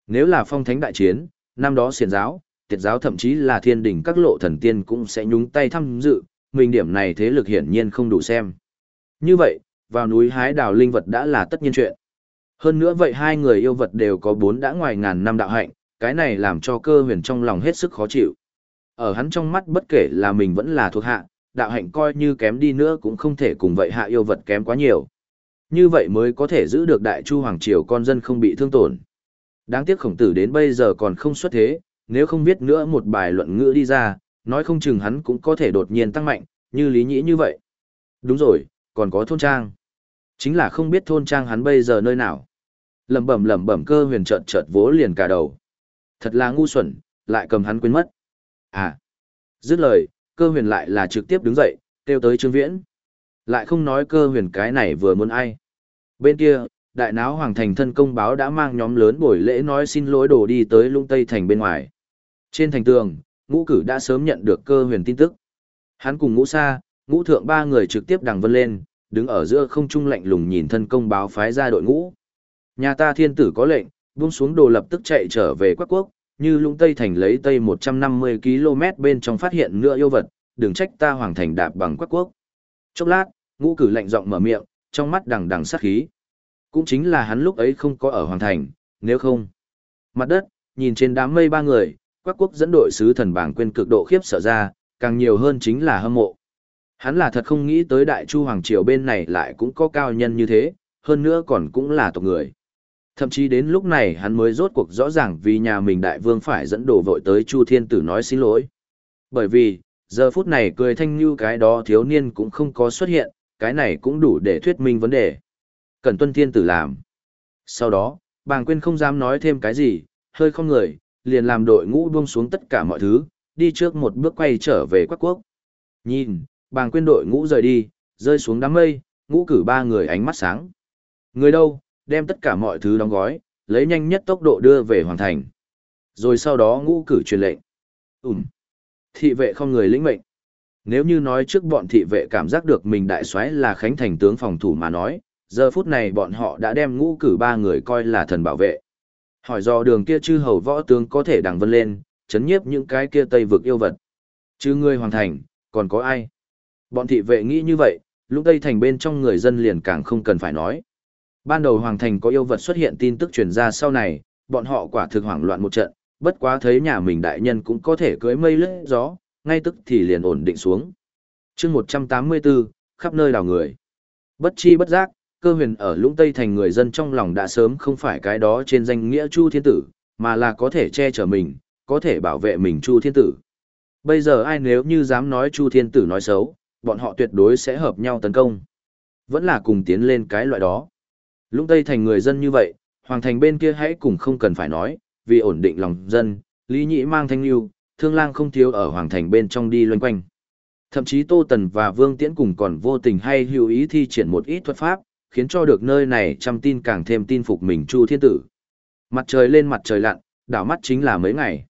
Nếu là phong thánh đại chiến, năm đó xiển giáo, tiệt giáo thậm chí là thiên đình các lộ thần tiên cũng sẽ nhúng tay tham dự, mình điểm này thế lực hiển nhiên không đủ xem. Như vậy, vào núi hái đào linh vật đã là tất nhiên chuyện. Hơn nữa vậy hai người yêu vật đều có bốn đã ngoài ngàn năm đạo hạnh, cái này làm cho cơ huyền trong lòng hết sức khó chịu. Ở hắn trong mắt bất kể là mình vẫn là thuộc hạ, đạo hạnh coi như kém đi nữa cũng không thể cùng vậy hạ yêu vật kém quá nhiều. Như vậy mới có thể giữ được đại chu hoàng triều con dân không bị thương tổn. Đáng tiếc khổng tử đến bây giờ còn không xuất thế, nếu không biết nữa một bài luận ngữ đi ra, nói không chừng hắn cũng có thể đột nhiên tăng mạnh, như lý nhĩ như vậy. Đúng rồi, còn có thôn trang. Chính là không biết thôn trang hắn bây giờ nơi nào. Lẩm bẩm lẩm bẩm cơ huyền chợt chợt vỗ liền cả đầu. Thật là ngu xuẩn, lại cầm hắn quên mất. À. Dứt lời, cơ huyền lại là trực tiếp đứng dậy, kêu tới Trương Viễn. Lại không nói cơ huyền cái này vừa muốn ai. Bên kia, đại náo hoàng thành thân công báo đã mang nhóm lớn buổi lễ nói xin lỗi đổ đi tới lung tây thành bên ngoài. Trên thành tường, ngũ cử đã sớm nhận được cơ huyền tin tức. Hắn cùng ngũ sa, ngũ thượng ba người trực tiếp đằng vân lên, đứng ở giữa không trung lạnh lùng nhìn thân công báo phái ra đội ngũ. Nhà ta thiên tử có lệnh, buông xuống đồ lập tức chạy trở về quắc quốc, như lũng tây thành lấy tây 150 km bên trong phát hiện nửa yêu vật, đừng trách ta hoàng thành đạp bằng quắc quốc. Chốc lát, ngũ cử lạnh giọng mở miệng, trong mắt đằng đằng sát khí. Cũng chính là hắn lúc ấy không có ở hoàng thành, nếu không. Mặt đất, nhìn trên đám mây ba người, quắc quốc dẫn đội sứ thần bảng quên cực độ khiếp sợ ra, càng nhiều hơn chính là hâm mộ. Hắn là thật không nghĩ tới đại chu hoàng triều bên này lại cũng có cao nhân như thế, hơn nữa còn cũng là tộc người. Thậm chí đến lúc này hắn mới rốt cuộc rõ ràng vì nhà mình đại vương phải dẫn đồ vội tới Chu Thiên Tử nói xin lỗi. Bởi vì, giờ phút này cười thanh như cái đó thiếu niên cũng không có xuất hiện, cái này cũng đủ để thuyết minh vấn đề. Cần tuân thiên tử làm. Sau đó, bàng quyên không dám nói thêm cái gì, hơi không người, liền làm đội ngũ buông xuống tất cả mọi thứ, đi trước một bước quay trở về quắc quốc. Nhìn, bàng quyên đội ngũ rời đi, rơi xuống đám mây, ngũ cử ba người ánh mắt sáng. Người đâu, đem tất cả mọi thứ đóng gói, lấy nhanh nhất tốc độ đưa về hoàn thành. Rồi sau đó ngũ cử truyền lệnh. Ừm. Thị vệ không người lĩnh mệnh. Nếu như nói trước bọn thị vệ cảm giác được mình đại soái là khánh thành tướng phòng thủ mà nói, giờ phút này bọn họ đã đem ngũ cử ba người coi là thần bảo vệ. Hỏi do đường kia chư hầu võ tướng có thể đằng vân lên, chấn nhiếp những cái kia tây vực yêu vật. Chứ ngươi hoàng thành, còn có ai? Bọn thị vệ nghĩ như vậy, lúc tây thành bên trong người dân liền càng không cần phải nói. Ban đầu hoàng thành có yêu vật xuất hiện tin tức truyền ra sau này, bọn họ quả thực hoảng loạn một trận, bất quá thấy nhà mình đại nhân cũng có thể cưới mây lướt gió, ngay tức thì liền ổn định xuống. chương 184, khắp nơi đào người. Bất chi bất giác, cơ huyền ở lũng Tây thành người dân trong lòng đã sớm không phải cái đó trên danh nghĩa Chu Thiên Tử, mà là có thể che chở mình, có thể bảo vệ mình Chu Thiên Tử. Bây giờ ai nếu như dám nói Chu Thiên Tử nói xấu, bọn họ tuyệt đối sẽ hợp nhau tấn công. Vẫn là cùng tiến lên cái loại đó. Lũng Tây thành người dân như vậy, Hoàng thành bên kia hãy cùng không cần phải nói, vì ổn định lòng dân, Lý Nhĩ mang thanh lưu, thương lang không thiếu ở Hoàng thành bên trong đi loanh quanh. Thậm chí Tô Tần và Vương Tiễn cùng còn vô tình hay hữu ý thi triển một ít thuật pháp, khiến cho được nơi này trăm tin càng thêm tin phục mình Chu Thiên Tử. Mặt trời lên mặt trời lặn, đảo mắt chính là mấy ngày.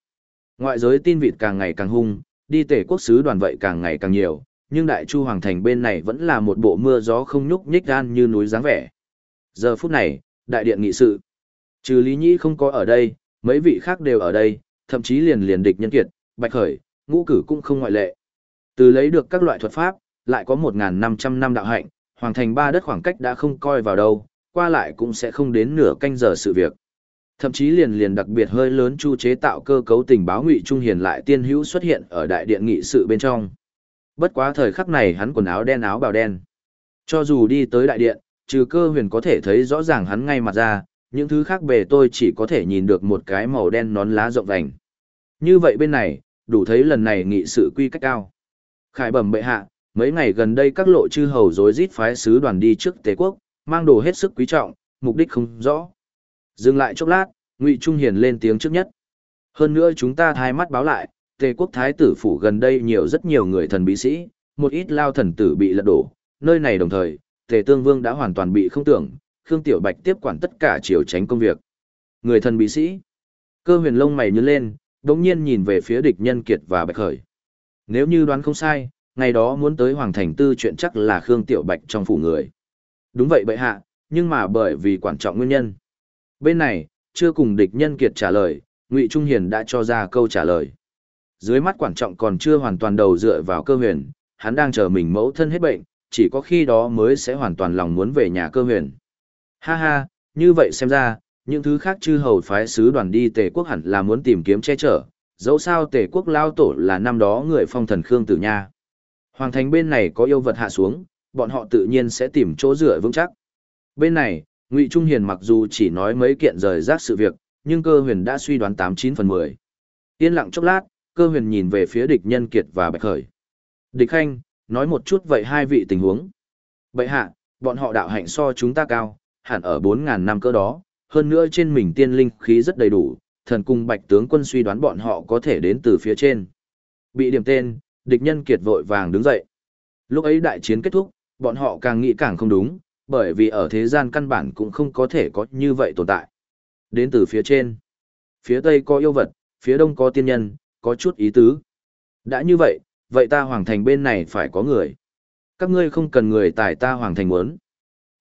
Ngoại giới tin vịt càng ngày càng hung, đi tể quốc sứ đoàn vậy càng ngày càng nhiều, nhưng Đại Chu Hoàng Thành bên này vẫn là một bộ mưa gió không nhúc nhích gan như núi dáng vẻ. Giờ phút này, đại điện nghị sự. Trừ Lý Nhĩ không có ở đây, mấy vị khác đều ở đây, thậm chí liền liền địch nhân kiệt, bạch khởi, ngũ cử cũng không ngoại lệ. Từ lấy được các loại thuật pháp, lại có 1.500 năm đạo hạnh, hoàng thành ba đất khoảng cách đã không coi vào đâu, qua lại cũng sẽ không đến nửa canh giờ sự việc. Thậm chí liền liền đặc biệt hơi lớn chu chế tạo cơ cấu tình báo ngụy trung hiền lại tiên hữu xuất hiện ở đại điện nghị sự bên trong. Bất quá thời khắc này hắn quần áo đen áo bào đen. Cho dù đi tới đại điện, trừ cơ huyền có thể thấy rõ ràng hắn ngay mặt ra, những thứ khác bề tôi chỉ có thể nhìn được một cái màu đen nón lá rộng vành. Như vậy bên này, đủ thấy lần này nghị sự quy cách cao. Khải bẩm bệ hạ, mấy ngày gần đây các lộ chư hầu rối rít phái sứ đoàn đi trước Tề quốc, mang đồ hết sức quý trọng, mục đích không rõ. Dừng lại chốc lát, Ngụy Trung Hiền lên tiếng trước nhất. Hơn nữa chúng ta thay mắt báo lại, Tề quốc thái tử phủ gần đây nhiều rất nhiều người thần bí sĩ, một ít lao thần tử bị lật đổ, nơi này đồng thời, Tề Tương Vương đã hoàn toàn bị không tưởng, Khương Tiểu Bạch tiếp quản tất cả chiều tránh công việc. Người thần bí sĩ. Cơ huyền lông mày nhướng lên, đống nhiên nhìn về phía địch nhân kiệt và Bạch Khởi. Nếu như đoán không sai, ngày đó muốn tới Hoàng Thành Tư chuyện chắc là Khương Tiểu Bạch trong phủ người. Đúng vậy bệ hạ, nhưng mà bởi vì quan trọng nguyên nhân. Bên này, chưa cùng địch nhân kiệt trả lời, Ngụy Trung Hiền đã cho ra câu trả lời. Dưới mắt quan trọng còn chưa hoàn toàn đầu dựa vào cơ huyền, hắn đang chờ mình mẫu thân hết bệnh, chỉ có khi đó mới sẽ hoàn toàn lòng muốn về nhà cơ huyền. Ha ha, như vậy xem ra, những thứ khác chư hầu phái sứ đoàn đi tề quốc hẳn là muốn tìm kiếm che chở, dẫu sao tề quốc lao tổ là năm đó người phong thần Khương Tử Nha. Hoàng thành bên này có yêu vật hạ xuống, bọn họ tự nhiên sẽ tìm chỗ rửa vững chắc. Bên này, Ngụy Trung Hiền mặc dù chỉ nói mấy kiện rời rác sự việc, nhưng cơ huyền đã suy đoán tám chín phần mười. Yên lặng chốc lát, cơ huyền nhìn về phía địch nhân kiệt và bạch khởi. Địch khanh, nói một chút vậy hai vị tình huống. Bậy hạ, bọn họ đạo hạnh so chúng ta cao, hẳn ở 4.000 năm cơ đó, hơn nữa trên mình tiên linh khí rất đầy đủ, thần cung bạch tướng quân suy đoán bọn họ có thể đến từ phía trên. Bị điểm tên, địch nhân kiệt vội vàng đứng dậy. Lúc ấy đại chiến kết thúc, bọn họ càng nghĩ càng không đúng, bởi vì ở thế gian căn bản cũng không có thể có như vậy tồn tại. Đến từ phía trên. Phía tây có yêu vật, phía đông có tiên nhân, có chút ý tứ. Đã như vậy, vậy ta hoàng thành bên này phải có người. Các ngươi không cần người tài ta hoàng thành muốn.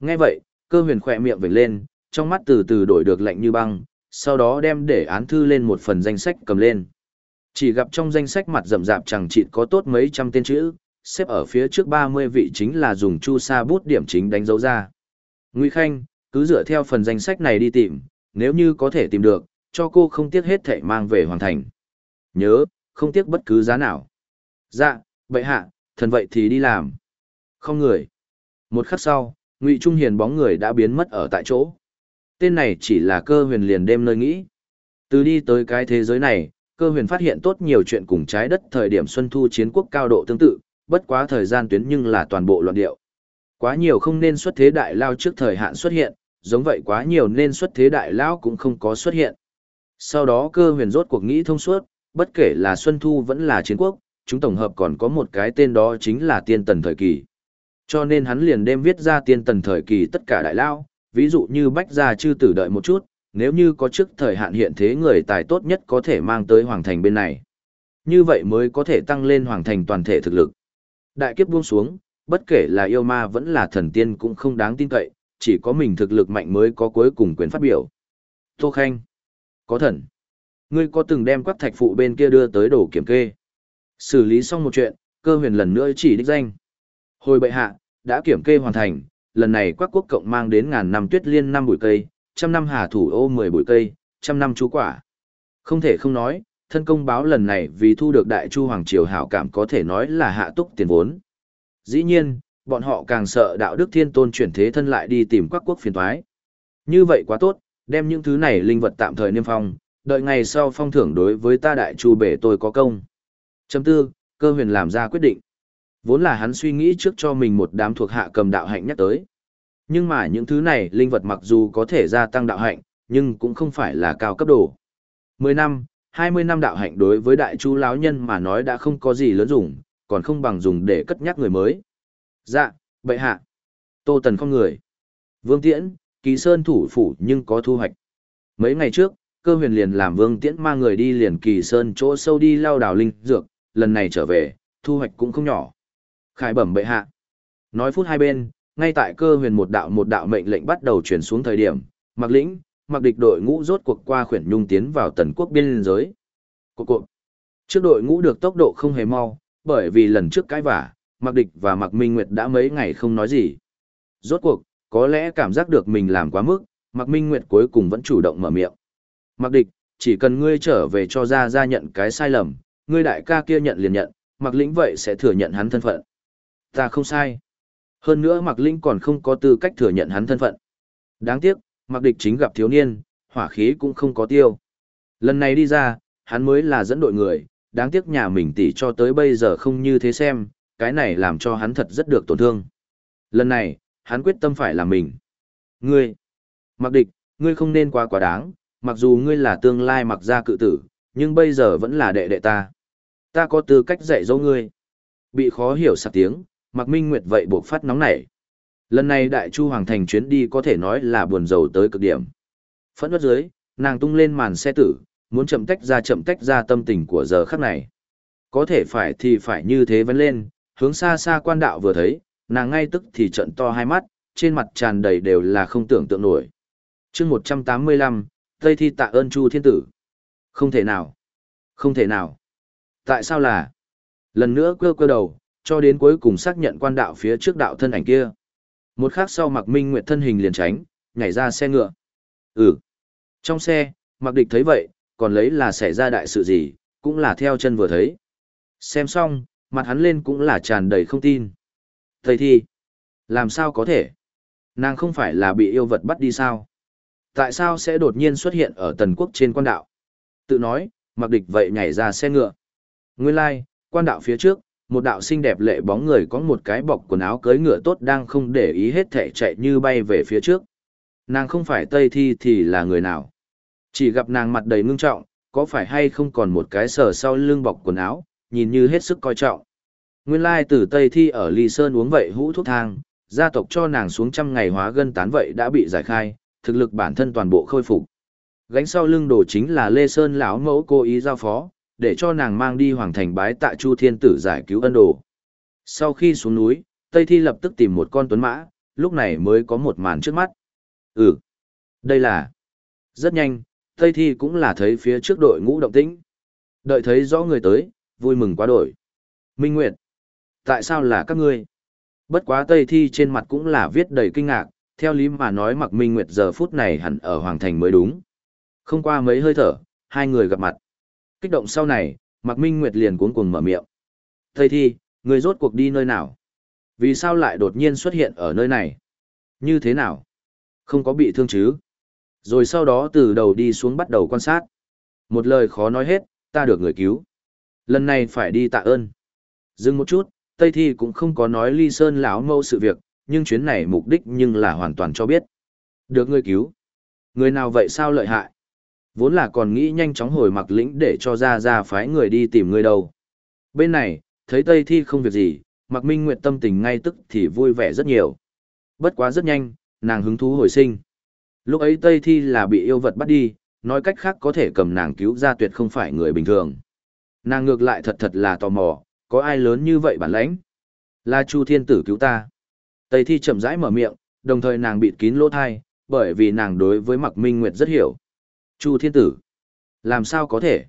Nghe vậy, cơ huyền khỏe miệng vểnh lên, trong mắt từ từ đổi được lạnh như băng, sau đó đem để án thư lên một phần danh sách cầm lên. Chỉ gặp trong danh sách mặt rậm rạp chẳng chịt có tốt mấy trăm tên chữ, xếp ở phía trước 30 vị chính là dùng chu sa bút điểm chính đánh dấu ra. Nguy Khanh, cứ dựa theo phần danh sách này đi tìm, nếu như có thể tìm được, cho cô không tiếc hết thảy mang về hoàn thành. Nhớ, không tiếc bất cứ giá nào. Dạ, vậy hạ, thần vậy thì đi làm. Không người. Một khắc sau, Ngụy Trung Hiền bóng người đã biến mất ở tại chỗ. Tên này chỉ là cơ huyền liền đêm nơi nghĩ. Từ đi tới cái thế giới này, cơ huyền phát hiện tốt nhiều chuyện cùng trái đất thời điểm xuân thu chiến quốc cao độ tương tự, bất quá thời gian tuyến nhưng là toàn bộ loạn điệu. Quá nhiều không nên xuất thế đại lao trước thời hạn xuất hiện, giống vậy quá nhiều nên xuất thế đại lao cũng không có xuất hiện. Sau đó cơ huyền rốt cuộc nghĩ thông suốt, bất kể là xuân thu vẫn là chiến quốc, chúng tổng hợp còn có một cái tên đó chính là tiên tần thời kỳ. Cho nên hắn liền đêm viết ra tiên tần thời kỳ tất cả đại lao, ví dụ như bách gia chư tử đợi một chút, nếu như có trước thời hạn hiện thế người tài tốt nhất có thể mang tới hoàng thành bên này. Như vậy mới có thể tăng lên hoàng thành toàn thể thực lực. Đại kiếp buông xuống, bất kể là yêu ma vẫn là thần tiên cũng không đáng tin cậy, chỉ có mình thực lực mạnh mới có cuối cùng quyền phát biểu. Tô Khanh, có thần. Ngươi có từng đem quắc thạch phụ bên kia đưa tới đổ kiểm kê. Xử lý xong một chuyện, cơ huyền lần nữa chỉ đích danh. Hồi bệ hạ, đã kiểm kê hoàn thành, lần này quắc quốc cộng mang đến ngàn năm tuyết liên năm bụi cây, trăm năm hà thủ ô mười bụi cây, trăm năm chú quả. Không thể không nói, thân công báo lần này vì thu được đại chu hoàng triều hảo cảm có thể nói là hạ túc tiền vốn. Dĩ nhiên, bọn họ càng sợ đạo đức thiên tôn chuyển thế thân lại đi tìm các quốc phiền toái. Như vậy quá tốt, đem những thứ này linh vật tạm thời niêm phong, đợi ngày sau phong thưởng đối với ta đại chu bể tôi có công. Chấm tư, cơ huyền làm ra quyết định. Vốn là hắn suy nghĩ trước cho mình một đám thuộc hạ cầm đạo hạnh nhắc tới. Nhưng mà những thứ này linh vật mặc dù có thể gia tăng đạo hạnh, nhưng cũng không phải là cao cấp độ. 10 năm, 20 năm đạo hạnh đối với đại chu lão nhân mà nói đã không có gì lớn dùng, còn không bằng dùng để cất nhắc người mới. Dạ, bệ hạ. Tô Tần không người. Vương Tiễn, Kỳ Sơn thủ phủ nhưng có thu hoạch. Mấy ngày trước, cơ huyền liền làm Vương Tiễn mang người đi liền Kỳ Sơn chỗ sâu đi lao đào linh dược, lần này trở về, thu hoạch cũng không nhỏ. Khải bẩm bệ hạ. Nói phút hai bên, ngay tại cơ huyền một đạo một đạo mệnh lệnh bắt đầu chuyển xuống thời điểm, mặc lĩnh, mặc địch đội ngũ rốt cuộc qua khuyển nhung tiến vào tần quốc biên giới. Cộp cuộc Trước đội ngũ được tốc độ không hề mau, bởi vì lần trước cái vả, mặc địch và mặc minh nguyệt đã mấy ngày không nói gì. Rốt cuộc, có lẽ cảm giác được mình làm quá mức, mặc minh nguyệt cuối cùng vẫn chủ động mở miệng. Mặc địch, chỉ cần ngươi trở về cho ra ra nhận cái sai lầm, ngươi đại ca kia nhận liền nhận, mặc lĩnh vậy sẽ thừa nhận hắn thân phận. Ta không sai. Hơn nữa mặc linh còn không có tư cách thừa nhận hắn thân phận. Đáng tiếc, mặc địch chính gặp thiếu niên, hỏa khí cũng không có tiêu. Lần này đi ra, hắn mới là dẫn đội người, đáng tiếc nhà mình tỷ cho tới bây giờ không như thế xem, cái này làm cho hắn thật rất được tổn thương. Lần này, hắn quyết tâm phải là mình. Ngươi, mặc địch, ngươi không nên quá quá đáng, mặc dù ngươi là tương lai mặc gia cự tử, nhưng bây giờ vẫn là đệ đệ ta. Ta có tư cách dạy dỗ ngươi. Bị khó hiểu sạc tiếng, Mạc minh nguyệt vậy buộc phát nóng nảy. Lần này đại chu hoàng thành chuyến đi có thể nói là buồn rầu tới cực điểm. Phẫn nộ dưới, nàng tung lên màn xe tử, muốn chậm tách ra chậm tách ra tâm tình của giờ khắc này. Có thể phải thì phải như thế vẫn lên, hướng xa xa quan đạo vừa thấy, nàng ngay tức thì trận to hai mắt, trên mặt tràn đầy đều là không tưởng tượng nổi. chương 185, Tây Thi tạ ơn Chu Thiên Tử. Không thể nào. Không thể nào. Tại sao là? Lần nữa cơ cơ đầu, cho đến cuối cùng xác nhận quan đạo phía trước đạo thân ảnh kia. Một khắc sau Mạc Minh Nguyệt thân hình liền tránh, nhảy ra xe ngựa. Ừ. Trong xe, Mạc Địch thấy vậy, còn lấy là xảy ra đại sự gì, cũng là theo chân vừa thấy. Xem xong, mặt hắn lên cũng là tràn đầy không tin. Thầy thi, làm sao có thể? Nàng không phải là bị yêu vật bắt đi sao? Tại sao sẽ đột nhiên xuất hiện ở tần quốc trên quan đạo? Tự nói, mặc địch vậy nhảy ra xe ngựa. Nguyên lai, like, quan đạo phía trước, một đạo xinh đẹp lệ bóng người có một cái bọc quần áo cưới ngựa tốt đang không để ý hết thể chạy như bay về phía trước. Nàng không phải Tây Thi thì là người nào? Chỉ gặp nàng mặt đầy ngưng trọng, có phải hay không còn một cái sờ sau lưng bọc quần áo, nhìn như hết sức coi trọng. Nguyên lai từ Tây Thi ở Ly Sơn uống vậy hũ thuốc thang, gia tộc cho nàng xuống trăm ngày hóa gân tán vậy đã bị giải khai, thực lực bản thân toàn bộ khôi phục. Gánh sau lưng đồ chính là Lê Sơn lão mẫu cố ý giao phó, để cho nàng mang đi hoàng thành bái tạ Chu Thiên Tử giải cứu ân đồ. Sau khi xuống núi, Tây Thi lập tức tìm một con tuấn mã, lúc này mới có một màn trước mắt. Ừ, đây là... Rất nhanh, Tây Thi cũng là thấy phía trước đội ngũ động tĩnh. Đợi thấy rõ người tới, vui mừng quá đổi. Minh Nguyệt, tại sao là các ngươi? Bất quá Tây Thi trên mặt cũng là viết đầy kinh ngạc, theo lý mà nói mặc Minh Nguyệt giờ phút này hẳn ở Hoàng Thành mới đúng. Không qua mấy hơi thở, hai người gặp mặt. Kích động sau này, mặc Minh Nguyệt liền cuống cuồng mở miệng. Tây Thi, người rốt cuộc đi nơi nào? Vì sao lại đột nhiên xuất hiện ở nơi này? Như thế nào? Không có bị thương chứ? Rồi sau đó từ đầu đi xuống bắt đầu quan sát. Một lời khó nói hết, ta được người cứu. Lần này phải đi tạ ơn. Dừng một chút, Tây Thi cũng không có nói ly sơn lão mâu sự việc, nhưng chuyến này mục đích nhưng là hoàn toàn cho biết. Được người cứu. Người nào vậy sao lợi hại? Vốn là còn nghĩ nhanh chóng hồi mặc lĩnh để cho ra ra phái người đi tìm người đâu. Bên này, thấy Tây Thi không việc gì, mặc minh nguyện tâm tình ngay tức thì vui vẻ rất nhiều. Bất quá rất nhanh, nàng hứng thú hồi sinh. Lúc ấy Tây Thi là bị yêu vật bắt đi, nói cách khác có thể cầm nàng cứu ra tuyệt không phải người bình thường. Nàng ngược lại thật thật là tò mò, có ai lớn như vậy bản lãnh? Là Chu Thiên Tử cứu ta. Tây Thi chậm rãi mở miệng, đồng thời nàng bịt kín lỗ thai, bởi vì nàng đối với Mạc Minh Nguyệt rất hiểu. Chu Thiên Tử. Làm sao có thể?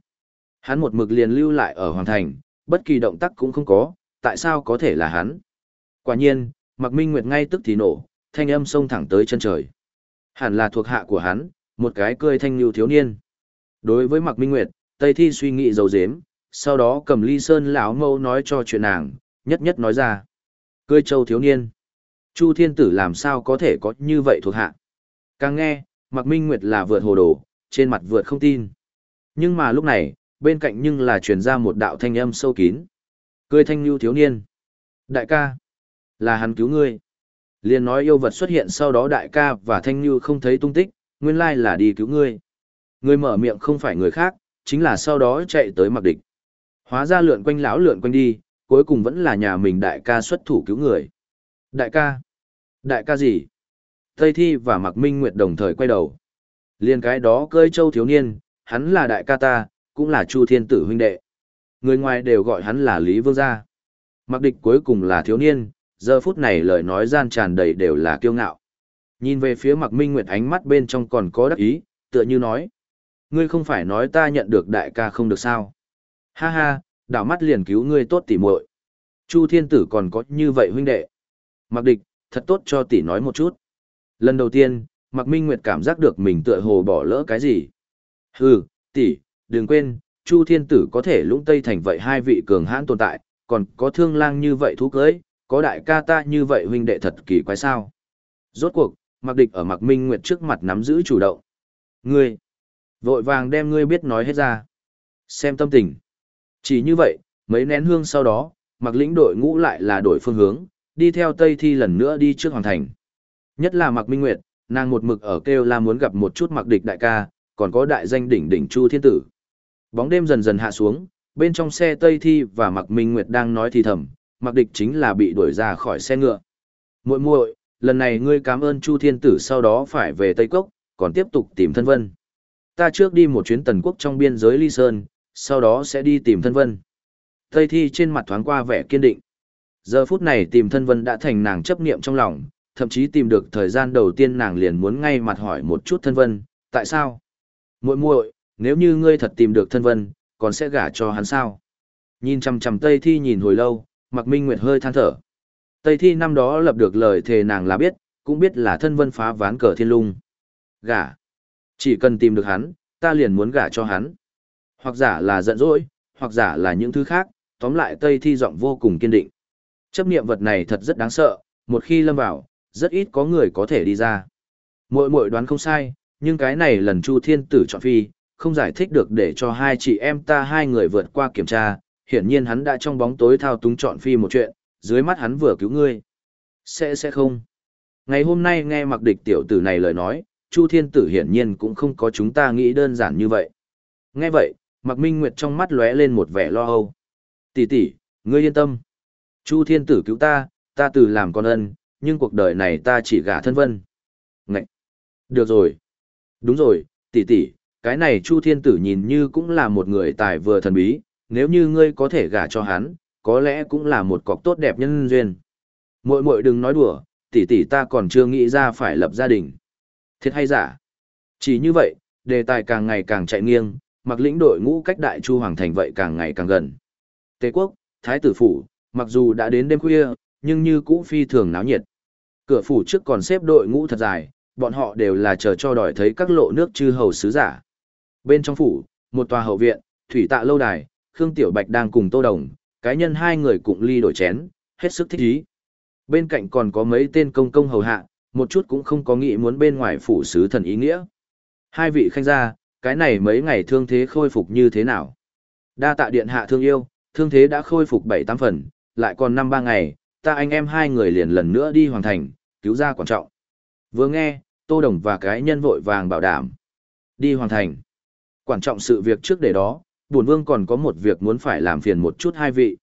Hắn một mực liền lưu lại ở Hoàng Thành, bất kỳ động tác cũng không có, tại sao có thể là hắn? Quả nhiên, Mạc Minh Nguyệt ngay tức thì nổ, thanh âm xông thẳng tới chân trời. Hẳn là thuộc hạ của hắn, một cái cười thanh lưu thiếu niên. Đối với Mạc Minh Nguyệt, Tây Thi suy nghĩ dầu dếm, sau đó cầm ly sơn lão mâu nói cho chuyện nàng, nhất nhất nói ra. Cười châu thiếu niên. Chu thiên tử làm sao có thể có như vậy thuộc hạ. Càng nghe, Mạc Minh Nguyệt là vượt hồ đồ, trên mặt vượt không tin. Nhưng mà lúc này, bên cạnh nhưng là truyền ra một đạo thanh âm sâu kín. Cười thanh lưu thiếu niên. Đại ca. Là hắn cứu ngươi. Liền nói yêu vật xuất hiện sau đó đại ca và thanh lưu không thấy tung tích, nguyên lai là đi cứu ngươi. Ngươi mở miệng không phải người khác, chính là sau đó chạy tới mặc địch. Hóa ra lượn quanh lão lượn quanh đi, cuối cùng vẫn là nhà mình đại ca xuất thủ cứu người. Đại ca? Đại ca gì? Tây Thi và Mạc Minh Nguyệt đồng thời quay đầu. Liên cái đó cơi châu thiếu niên, hắn là đại ca ta, cũng là Chu Thiên Tử huynh đệ. Người ngoài đều gọi hắn là Lý Vương gia. Mặc địch cuối cùng là thiếu niên, giờ phút này lời nói gian tràn đầy đều là kiêu ngạo. Nhìn về phía Mạc Minh Nguyệt ánh mắt bên trong còn có đắc ý, tựa như nói. Ngươi không phải nói ta nhận được đại ca không được sao. Ha ha, đảo mắt liền cứu ngươi tốt tỉ muội. Chu Thiên Tử còn có như vậy huynh đệ. Mặc địch, thật tốt cho tỷ nói một chút. Lần đầu tiên, Mạc Minh Nguyệt cảm giác được mình tựa hồ bỏ lỡ cái gì. Hừ, tỷ, đừng quên, Chu Thiên Tử có thể lũng tây thành vậy hai vị cường hãn tồn tại, còn có thương lang như vậy thú cưới, có đại ca ta như vậy huynh đệ thật kỳ quái sao. Rốt cuộc, Mạc Địch ở Mạc Minh Nguyệt trước mặt nắm giữ chủ động. Ngươi, vội vàng đem ngươi biết nói hết ra. Xem tâm tình. Chỉ như vậy, mấy nén hương sau đó, Mạc Lĩnh đội ngũ lại là đổi phương hướng, đi theo Tây Thi lần nữa đi trước Hoàng Thành. Nhất là Mạc Minh Nguyệt, nàng một mực ở kêu la muốn gặp một chút Mặc Địch đại ca, còn có đại danh đỉnh đỉnh Chu Thiên Tử. Bóng đêm dần dần hạ xuống, bên trong xe Tây Thi và Mạc Minh Nguyệt đang nói thì thầm, Mạc Địch chính là bị đuổi ra khỏi xe ngựa. Muội muội, lần này ngươi cảm ơn Chu Thiên Tử sau đó phải về Tây Cốc, còn tiếp tục tìm thân vân. Ta trước đi một chuyến tần quốc trong biên giới Ly Sơn, sau đó sẽ đi tìm thân vân. Tây Thi trên mặt thoáng qua vẻ kiên định. Giờ phút này tìm thân vân đã thành nàng chấp niệm trong lòng, thậm chí tìm được thời gian đầu tiên nàng liền muốn ngay mặt hỏi một chút thân vân, tại sao? muội muội nếu như ngươi thật tìm được thân vân, còn sẽ gả cho hắn sao? Nhìn chằm chằm Tây Thi nhìn hồi lâu, Mạc Minh Nguyệt hơi than thở. Tây Thi năm đó lập được lời thề nàng là biết, cũng biết là thân vân phá ván cờ thiên lung. Gả. Chỉ cần tìm được hắn, ta liền muốn gả cho hắn. Hoặc giả là giận dỗi, hoặc giả là những thứ khác, tóm lại Tây Thi giọng vô cùng kiên định. Chấp niệm vật này thật rất đáng sợ, một khi lâm vào, rất ít có người có thể đi ra. Mội mội đoán không sai, nhưng cái này lần Chu Thiên Tử chọn phi, không giải thích được để cho hai chị em ta hai người vượt qua kiểm tra, hiển nhiên hắn đã trong bóng tối thao túng chọn phi một chuyện, dưới mắt hắn vừa cứu ngươi. Sẽ sẽ không. Ngày hôm nay nghe mặc địch tiểu tử này lời nói, Chu Thiên Tử hiển nhiên cũng không có chúng ta nghĩ đơn giản như vậy. Nghe vậy, Mặc Minh Nguyệt trong mắt lóe lên một vẻ lo âu. Tỷ tỷ, ngươi yên tâm. Chu Thiên Tử cứu ta, ta từ làm con ân, nhưng cuộc đời này ta chỉ gả thân vân. Ngậy! Được rồi. Đúng rồi, tỷ tỷ, cái này Chu Thiên Tử nhìn như cũng là một người tài vừa thần bí, nếu như ngươi có thể gả cho hắn, có lẽ cũng là một cọc tốt đẹp nhân duyên. Muội muội đừng nói đùa, tỷ tỷ ta còn chưa nghĩ ra phải lập gia đình. Thiệt hay giả? Chỉ như vậy, đề tài càng ngày càng chạy nghiêng, mặc lĩnh đội ngũ cách đại chu hoàng thành vậy càng ngày càng gần. Tề quốc, thái tử phủ, mặc dù đã đến đêm khuya, nhưng như cũ phi thường náo nhiệt. Cửa phủ trước còn xếp đội ngũ thật dài, bọn họ đều là chờ cho đòi thấy các lộ nước chư hầu sứ giả. Bên trong phủ, một tòa hậu viện, thủy tạ lâu đài, Khương Tiểu Bạch đang cùng Tô Đồng, cái nhân hai người cùng ly đổi chén, hết sức thích ý. Bên cạnh còn có mấy tên công công hầu hạ, một chút cũng không có nghĩ muốn bên ngoài phủ sứ thần ý nghĩa. Hai vị khanh gia, cái này mấy ngày thương thế khôi phục như thế nào? Đa tạ điện hạ thương yêu, thương thế đã khôi phục bảy tám phần, lại còn năm ba ngày, ta anh em hai người liền lần nữa đi hoàn thành, cứu ra quan trọng. Vừa nghe, Tô Đồng và cái nhân vội vàng bảo đảm. Đi hoàn thành. Quan trọng sự việc trước để đó, bổn vương còn có một việc muốn phải làm phiền một chút hai vị.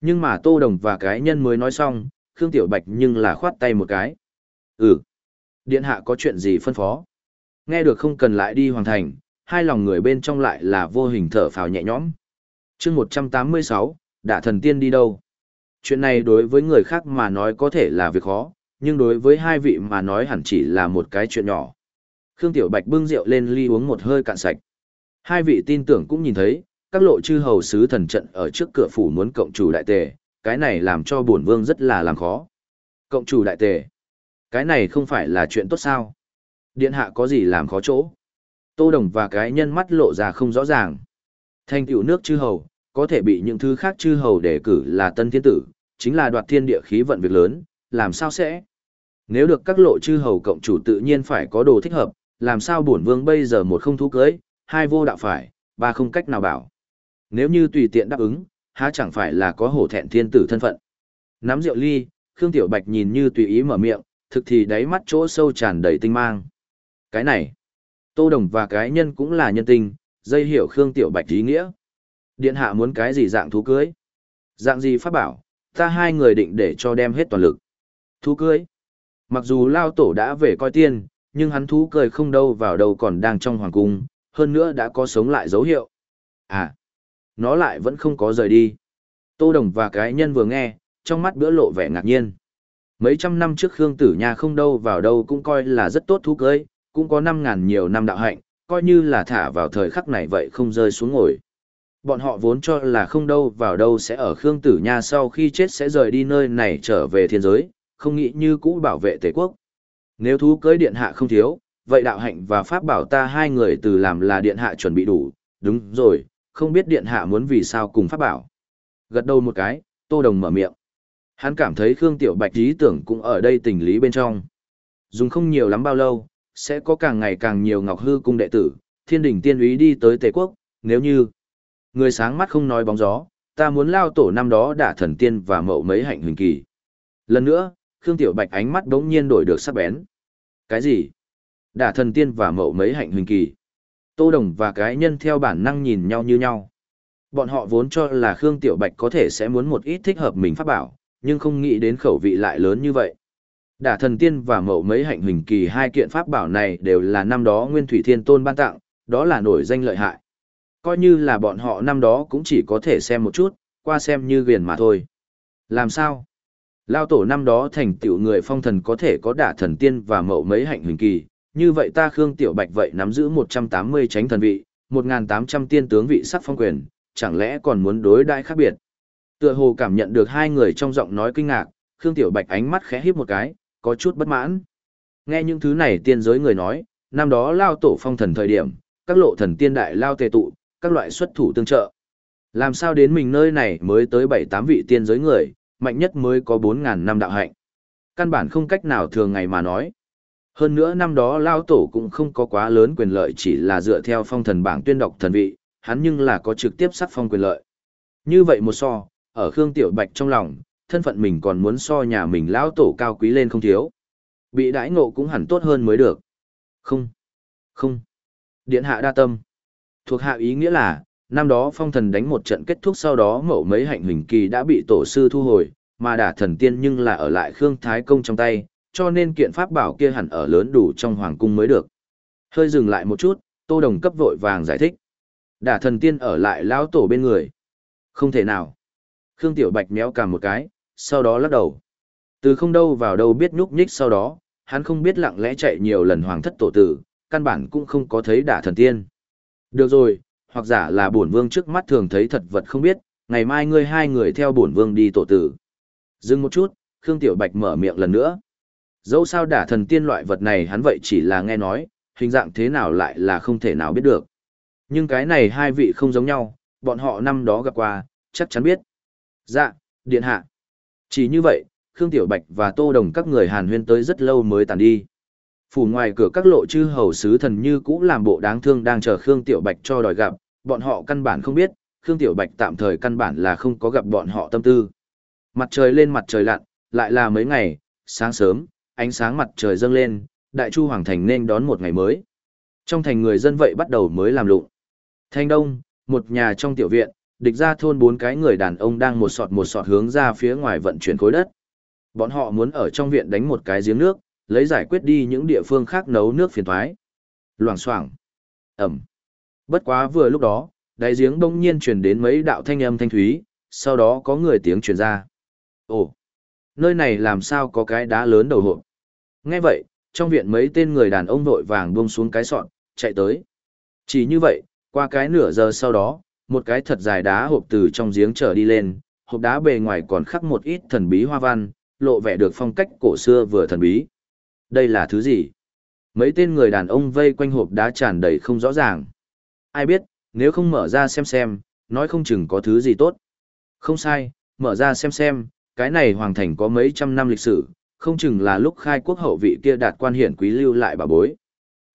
Nhưng mà Tô Đồng và cái nhân mới nói xong, Khương Tiểu Bạch nhưng là khoát tay một cái. Ừ. Điện hạ có chuyện gì phân phó? Nghe được không cần lại đi hoàn thành, hai lòng người bên trong lại là vô hình thở phào nhẹ nhõm. chương 186, đã thần tiên đi đâu? Chuyện này đối với người khác mà nói có thể là việc khó, nhưng đối với hai vị mà nói hẳn chỉ là một cái chuyện nhỏ. Khương Tiểu Bạch bưng rượu lên ly uống một hơi cạn sạch. Hai vị tin tưởng cũng nhìn thấy, các lộ chư hầu sứ thần trận ở trước cửa phủ muốn cộng chủ đại tề, cái này làm cho bổn vương rất là làm khó. Cộng chủ đại tề, cái này không phải là chuyện tốt sao? Điện hạ có gì làm khó chỗ? Tô Đồng và cái nhân mắt lộ ra không rõ ràng. Thanh tiểu nước chư hầu, có thể bị những thứ khác chư hầu đề cử là tân thiên tử, chính là đoạt thiên địa khí vận việc lớn, làm sao sẽ? Nếu được các lộ chư hầu cộng chủ tự nhiên phải có đồ thích hợp, làm sao bổn vương bây giờ một không thú cưới, hai vô đạo phải, ba không cách nào bảo. Nếu như tùy tiện đáp ứng, há chẳng phải là có hổ thẹn thiên tử thân phận. Nắm rượu ly, Khương Tiểu Bạch nhìn như tùy ý mở miệng, thực thì đáy mắt chỗ sâu tràn đầy tinh mang. Cái này, Tô Đồng và cái nhân cũng là nhân tình, dây hiểu Khương Tiểu Bạch ý nghĩa. Điện hạ muốn cái gì dạng thú cưới? Dạng gì pháp bảo, ta hai người định để cho đem hết toàn lực. Thú cưới. Mặc dù Lao Tổ đã về coi tiên, nhưng hắn thú cười không đâu vào đâu còn đang trong hoàng cung, hơn nữa đã có sống lại dấu hiệu. À, nó lại vẫn không có rời đi. Tô Đồng và cái nhân vừa nghe, trong mắt bữa lộ vẻ ngạc nhiên. Mấy trăm năm trước Khương Tử Nha không đâu vào đâu cũng coi là rất tốt thú cưới, cũng có năm ngàn nhiều năm đạo hạnh, coi như là thả vào thời khắc này vậy không rơi xuống ngồi. Bọn họ vốn cho là không đâu vào đâu sẽ ở Khương Tử Nha sau khi chết sẽ rời đi nơi này trở về thiên giới, không nghĩ như cũ bảo vệ Tề quốc. Nếu thú cưới điện hạ không thiếu, vậy đạo hạnh và pháp bảo ta hai người từ làm là điện hạ chuẩn bị đủ, đúng rồi, không biết điện hạ muốn vì sao cùng pháp bảo. Gật đầu một cái, Tô Đồng mở miệng. Hắn cảm thấy Khương Tiểu Bạch ý tưởng cũng ở đây tình lý bên trong. Dùng không nhiều lắm bao lâu, sẽ có càng ngày càng nhiều Ngọc Hư cung đệ tử, thiên đỉnh tiên úy đi tới Tề Quốc, nếu như người sáng mắt không nói bóng gió, ta muốn lao tổ năm đó đả thần tiên và mậu mấy hạnh huỳnh kỳ. Lần nữa, Khương Tiểu Bạch ánh mắt đống nhiên đổi được sắc bén. Cái gì? Đả thần tiên và mậu mấy hạnh huỳnh kỳ. Tô Đồng và cái nhân theo bản năng nhìn nhau như nhau. Bọn họ vốn cho là Khương Tiểu Bạch có thể sẽ muốn một ít thích hợp mình pháp bảo, nhưng không nghĩ đến khẩu vị lại lớn như vậy. Đả thần tiên và mậu mấy hạnh huỳnh kỳ hai kiện pháp bảo này đều là năm đó Nguyên Thủy Thiên Tôn ban tặng, đó là nổi danh lợi hại. Coi như là bọn họ năm đó cũng chỉ có thể xem một chút, qua xem như ghiền mà thôi. Làm sao? Lao tổ năm đó thành tựu người phong thần có thể có đả thần tiên và mậu mấy hạnh huỳnh kỳ, như vậy ta Khương Tiểu Bạch vậy nắm giữ 180 tránh thần vị, 1.800 tiên tướng vị sắc phong quyền, chẳng lẽ còn muốn đối đãi khác biệt. Tựa hồ cảm nhận được hai người trong giọng nói kinh ngạc, Khương Tiểu Bạch ánh mắt khẽ híp một cái, có chút bất mãn. Nghe những thứ này tiên giới người nói, năm đó lao tổ phong thần thời điểm, các lộ thần tiên đại lao tề tụ, các loại xuất thủ tương trợ. Làm sao đến mình nơi này mới tới 7-8 vị tiên giới người, mạnh nhất mới có 4.000 năm đạo hạnh. Căn bản không cách nào thường ngày mà nói. Hơn nữa năm đó Lao Tổ cũng không có quá lớn quyền lợi chỉ là dựa theo phong thần bảng tuyên đọc thần vị, hắn nhưng là có trực tiếp sắc phong quyền lợi. Như vậy một so, ở Khương Tiểu Bạch trong lòng, thân phận mình còn muốn so nhà mình Lão Tổ cao quý lên không thiếu. Bị đãi ngộ cũng hẳn tốt hơn mới được. Không, không. Điện hạ đa tâm. Thuộc hạ ý nghĩa là, năm đó phong thần đánh một trận kết thúc sau đó mẫu mấy hạnh huỳnh kỳ đã bị tổ sư thu hồi, mà đả thần tiên nhưng là ở lại Khương Thái Công trong tay, cho nên kiện pháp bảo kia hẳn ở lớn đủ trong hoàng cung mới được. Hơi dừng lại một chút, Tô Đồng cấp vội vàng giải thích. Đả thần tiên ở lại lão tổ bên người. Không thể nào. Khương Tiểu Bạch méo cả một cái, sau đó lắc đầu. Từ không đâu vào đâu biết nhúc nhích sau đó, hắn không biết lặng lẽ chạy nhiều lần hoàng thất tổ tử, căn bản cũng không có thấy đả thần tiên. Được rồi, hoặc giả là bổn vương trước mắt thường thấy thật vật không biết, ngày mai ngươi hai người theo bổn vương đi tổ tử. Dừng một chút, Khương Tiểu Bạch mở miệng lần nữa. Dẫu sao đả thần tiên loại vật này hắn vậy chỉ là nghe nói, hình dạng thế nào lại là không thể nào biết được. Nhưng cái này hai vị không giống nhau, bọn họ năm đó gặp qua, chắc chắn biết. Dạ, điện hạ. Chỉ như vậy, Khương Tiểu Bạch và Tô Đồng các người hàn huyên tới rất lâu mới tàn đi. Phủ ngoài cửa các lộ chư hầu sứ thần như cũ làm bộ đáng thương đang chờ Khương Tiểu Bạch cho đòi gặp, bọn họ căn bản không biết, Khương Tiểu Bạch tạm thời căn bản là không có gặp bọn họ tâm tư. Mặt trời lên mặt trời lặn, lại là mấy ngày, sáng sớm, ánh sáng mặt trời dâng lên, Đại Chu Hoàng Thành nên đón một ngày mới. Trong thành người dân vậy bắt đầu mới làm lụng. Thanh Đông, một nhà trong tiểu viện, địch ra thôn bốn cái người đàn ông đang một sọt một sọt hướng ra phía ngoài vận chuyển khối đất. Bọn họ muốn ở trong viện đánh một cái giếng nước, lấy giải quyết đi những địa phương khác nấu nước phiền thoái. Loảng xoảng ẩm. Bất quá vừa lúc đó, đáy giếng đông nhiên truyền đến mấy đạo thanh âm thanh thúy, sau đó có người tiếng truyền ra. Ồ, nơi này làm sao có cái đá lớn đầu hộp. Nghe vậy, trong viện mấy tên người đàn ông vội vàng buông xuống cái sọn, chạy tới. Chỉ như vậy, qua cái nửa giờ sau đó, một cái thật dài đá hộp từ trong giếng trở đi lên, hộp đá bề ngoài còn khắc một ít thần bí hoa văn, lộ vẻ được phong cách cổ xưa vừa thần bí. Đây là thứ gì? Mấy tên người đàn ông vây quanh hộp đá tràn đầy không rõ ràng. Ai biết, nếu không mở ra xem xem, nói không chừng có thứ gì tốt. Không sai, mở ra xem xem, cái này hoàng thành có mấy trăm năm lịch sử, không chừng là lúc khai quốc hậu vị kia đạt quan hiển quý lưu lại bà bối.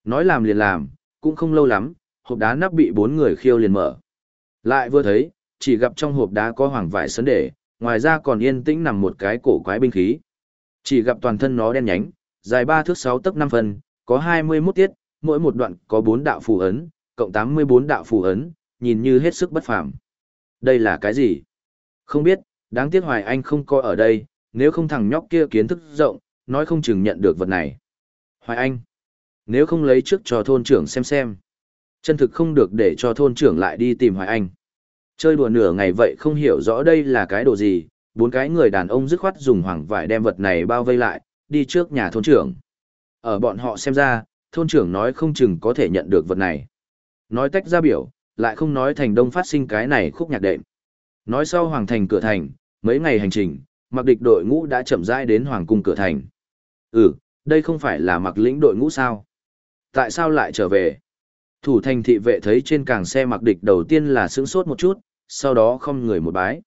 Nói làm liền làm, cũng không lâu lắm, hộp đá nắp bị bốn người khiêu liền mở. Lại vừa thấy, chỉ gặp trong hộp đá có hoàng vải sấn để, ngoài ra còn yên tĩnh nằm một cái cổ quái binh khí. Chỉ gặp toàn thân nó đen nhánh, dài 3 thước 6 tấc 5 phần, có 21 tiết, mỗi một đoạn có 4 đạo phù ấn, cộng 84 đạo phù ấn, nhìn như hết sức bất phàm. Đây là cái gì? Không biết, đáng tiếc Hoài Anh không coi ở đây, nếu không thằng nhóc kia kiến thức rộng, nói không chừng nhận được vật này. Hoài Anh, nếu không lấy trước cho thôn trưởng xem xem. Chân thực không được để cho thôn trưởng lại đi tìm Hoài Anh. Chơi đùa nửa ngày vậy không hiểu rõ đây là cái đồ gì, bốn cái người đàn ông dứt khoát dùng hoàng vải đem vật này bao vây lại, đi trước nhà thôn trưởng. Ở bọn họ xem ra, thôn trưởng nói không chừng có thể nhận được vật này. Nói tách ra biểu, lại không nói thành đông phát sinh cái này khúc nhạc đệm. Nói sau hoàng thành cửa thành, mấy ngày hành trình, mặc địch đội ngũ đã chậm rãi đến hoàng cung cửa thành. Ừ, đây không phải là mặc lĩnh đội ngũ sao? Tại sao lại trở về? Thủ thành thị vệ thấy trên càng xe mặc địch đầu tiên là sững sốt một chút, sau đó không người một bái.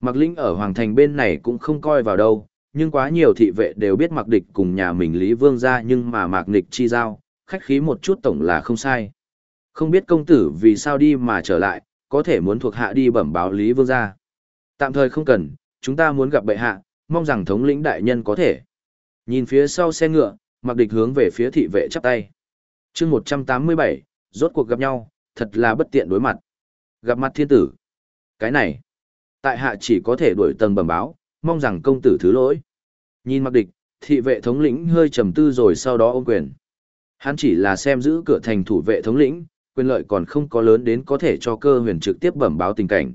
Mặc lĩnh ở hoàng thành bên này cũng không coi vào đâu, nhưng quá nhiều thị vệ đều biết mặc địch cùng nhà mình Lý Vương ra nhưng mà mạc địch chi giao, khách khí một chút tổng là không sai. Không biết công tử vì sao đi mà trở lại, có thể muốn thuộc hạ đi bẩm báo Lý Vương ra. Tạm thời không cần, chúng ta muốn gặp bệ hạ, mong rằng thống lĩnh đại nhân có thể. Nhìn phía sau xe ngựa, mặc địch hướng về phía thị vệ chắp tay. chương 187, rốt cuộc gặp nhau, thật là bất tiện đối mặt. Gặp mặt thiên tử. Cái này, tại hạ chỉ có thể đuổi tầng bẩm báo, mong rằng công tử thứ lỗi. Nhìn mặc địch, thị vệ thống lĩnh hơi trầm tư rồi sau đó ôm quyền. Hắn chỉ là xem giữ cửa thành thủ vệ thống lĩnh, quyền lợi còn không có lớn đến có thể cho cơ huyền trực tiếp bẩm báo tình cảnh.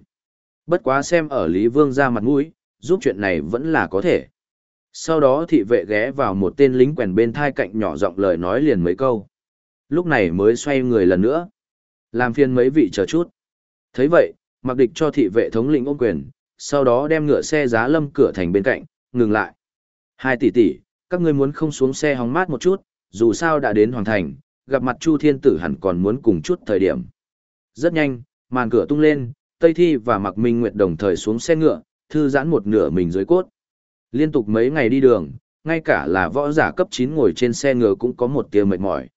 Bất quá xem ở Lý Vương ra mặt mũi, giúp chuyện này vẫn là có thể. Sau đó thị vệ ghé vào một tên lính quèn bên thai cạnh nhỏ giọng lời nói liền mấy câu. Lúc này mới xoay người lần nữa. Làm phiền mấy vị chờ chút. thấy vậy, mặc địch cho thị vệ thống lĩnh ôm quyền, sau đó đem ngựa xe giá lâm cửa thành bên cạnh, ngừng lại. Hai tỷ tỷ, các ngươi muốn không xuống xe hóng mát một chút, dù sao đã đến hoàng thành, gặp mặt Chu Thiên Tử hẳn còn muốn cùng chút thời điểm. Rất nhanh, màn cửa tung lên, Tây Thi và Mạc Minh Nguyệt đồng thời xuống xe ngựa, thư giãn một nửa mình dưới cốt. Liên tục mấy ngày đi đường, ngay cả là võ giả cấp 9 ngồi trên xe ngựa cũng có một tia mệt mỏi.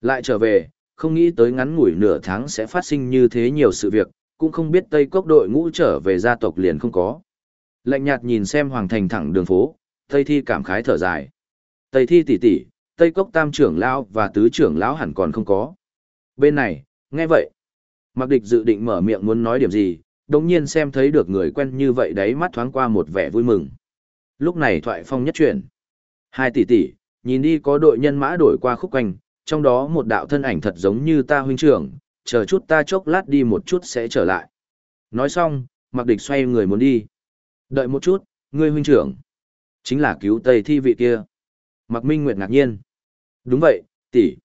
Lại trở về, không nghĩ tới ngắn ngủi nửa tháng sẽ phát sinh như thế nhiều sự việc, cũng không biết Tây Cốc đội ngũ trở về gia tộc liền không có. Lạnh nhạt nhìn xem hoàng thành thẳng đường phố, Tây Thi cảm khái thở dài. Tây Thi tỷ tỷ, Tây Cốc tam trưởng lão và tứ trưởng lão hẳn còn không có. Bên này, nghe vậy. Mặc địch dự định mở miệng muốn nói điểm gì, đồng nhiên xem thấy được người quen như vậy đấy mắt thoáng qua một vẻ vui mừng. Lúc này thoại phong nhất chuyển. Hai tỷ tỷ, nhìn đi có đội nhân mã đổi qua khúc quanh, trong đó một đạo thân ảnh thật giống như ta huynh trưởng, chờ chút ta chốc lát đi một chút sẽ trở lại. Nói xong, mặc địch xoay người muốn đi. Đợi một chút, ngươi huynh trưởng. Chính là cứu tây thi vị kia. Mặc Minh Nguyệt ngạc nhiên. Đúng vậy, tỷ.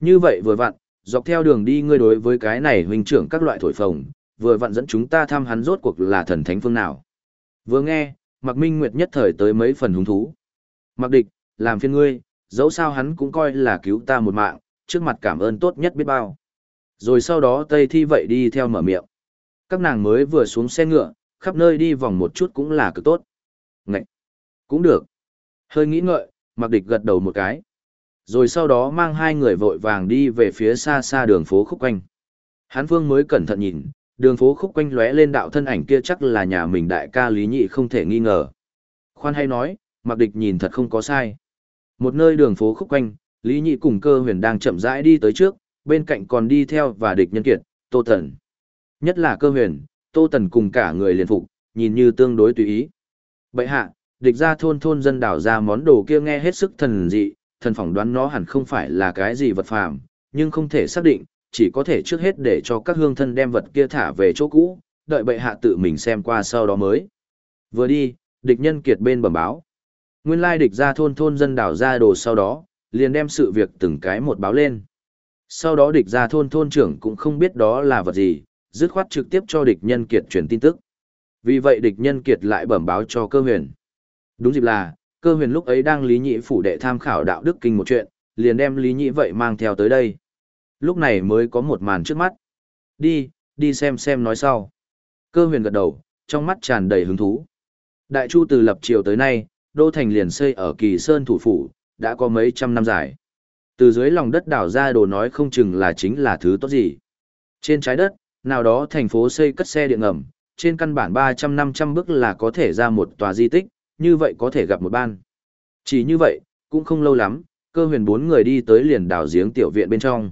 Như vậy vừa vặn, dọc theo đường đi ngươi đối với cái này huynh trưởng các loại thổi phồng, vừa vặn dẫn chúng ta thăm hắn rốt cuộc là thần thánh phương nào. Vừa nghe, Mặc Minh Nguyệt nhất thời tới mấy phần hứng thú. Mặc địch, làm phiên ngươi, dẫu sao hắn cũng coi là cứu ta một mạng, trước mặt cảm ơn tốt nhất biết bao. Rồi sau đó Tây Thi vậy đi theo mở miệng. Các nàng mới vừa xuống xe ngựa, khắp nơi đi vòng một chút cũng là cực tốt. Ngậy! Cũng được. Hơi nghĩ ngợi, Mặc Địch gật đầu một cái. Rồi sau đó mang hai người vội vàng đi về phía xa xa đường phố khúc quanh. Hán Phương mới cẩn thận nhìn, đường phố khúc quanh lóe lên đạo thân ảnh kia chắc là nhà mình đại ca Lý Nhị không thể nghi ngờ. Khoan hay nói, Mặc Địch nhìn thật không có sai. Một nơi đường phố khúc quanh, Lý Nhị cùng cơ huyền đang chậm rãi đi tới trước, bên cạnh còn đi theo và địch nhân kiệt, Tô Tần. Nhất là cơ huyền, Tô Tần cùng cả người liền phục, nhìn như tương đối tùy ý. Bậy hạ, địch ra thôn thôn dân đảo ra món đồ kia nghe hết sức thần dị, thần phỏng đoán nó hẳn không phải là cái gì vật phàm, nhưng không thể xác định, chỉ có thể trước hết để cho các hương thân đem vật kia thả về chỗ cũ, đợi bệ hạ tự mình xem qua sau đó mới. Vừa đi, địch nhân kiệt bên bẩm báo. Nguyên lai địch ra thôn thôn dân đảo ra đồ sau đó, liền đem sự việc từng cái một báo lên. Sau đó địch ra thôn thôn trưởng cũng không biết đó là vật gì, dứt khoát trực tiếp cho địch nhân kiệt truyền tin tức. Vì vậy địch nhân kiệt lại bẩm báo cho cơ huyền. Đúng dịp là, cơ huyền lúc ấy đang lý nhị phủ đệ tham khảo đạo đức kinh một chuyện, liền đem lý nhị vậy mang theo tới đây. Lúc này mới có một màn trước mắt. Đi, đi xem xem nói sau. Cơ huyền gật đầu, trong mắt tràn đầy hứng thú. Đại Chu từ lập triều tới nay, đô thành liền xây ở Kỳ Sơn thủ phủ, đã có mấy trăm năm dài. Từ dưới lòng đất đảo ra đồ nói không chừng là chính là thứ tốt gì. Trên trái đất, nào đó thành phố xây cất xe điện ngầm, trên căn bản 300-500 bước là có thể ra một tòa di tích, như vậy có thể gặp một ban. Chỉ như vậy, cũng không lâu lắm, cơ huyền bốn người đi tới liền đảo giếng tiểu viện bên trong.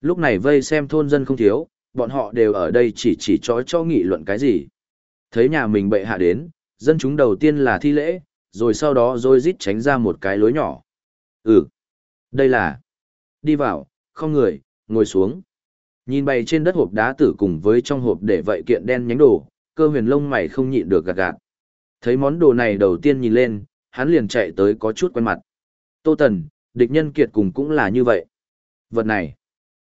Lúc này vây xem thôn dân không thiếu, bọn họ đều ở đây chỉ chỉ cho cho nghị luận cái gì. Thấy nhà mình bệ hạ đến, dân chúng đầu tiên là thi lễ, rồi sau đó rồi rít tránh ra một cái lối nhỏ. Ừ, đây là... Đi vào, không người, ngồi xuống. Nhìn bày trên đất hộp đá tử cùng với trong hộp để vậy kiện đen nhánh đồ, cơ huyền lông mày không nhịn được gạt gạt. Thấy món đồ này đầu tiên nhìn lên, hắn liền chạy tới có chút quen mặt. Tô Tần, địch nhân kiệt cùng cũng là như vậy. Vật này,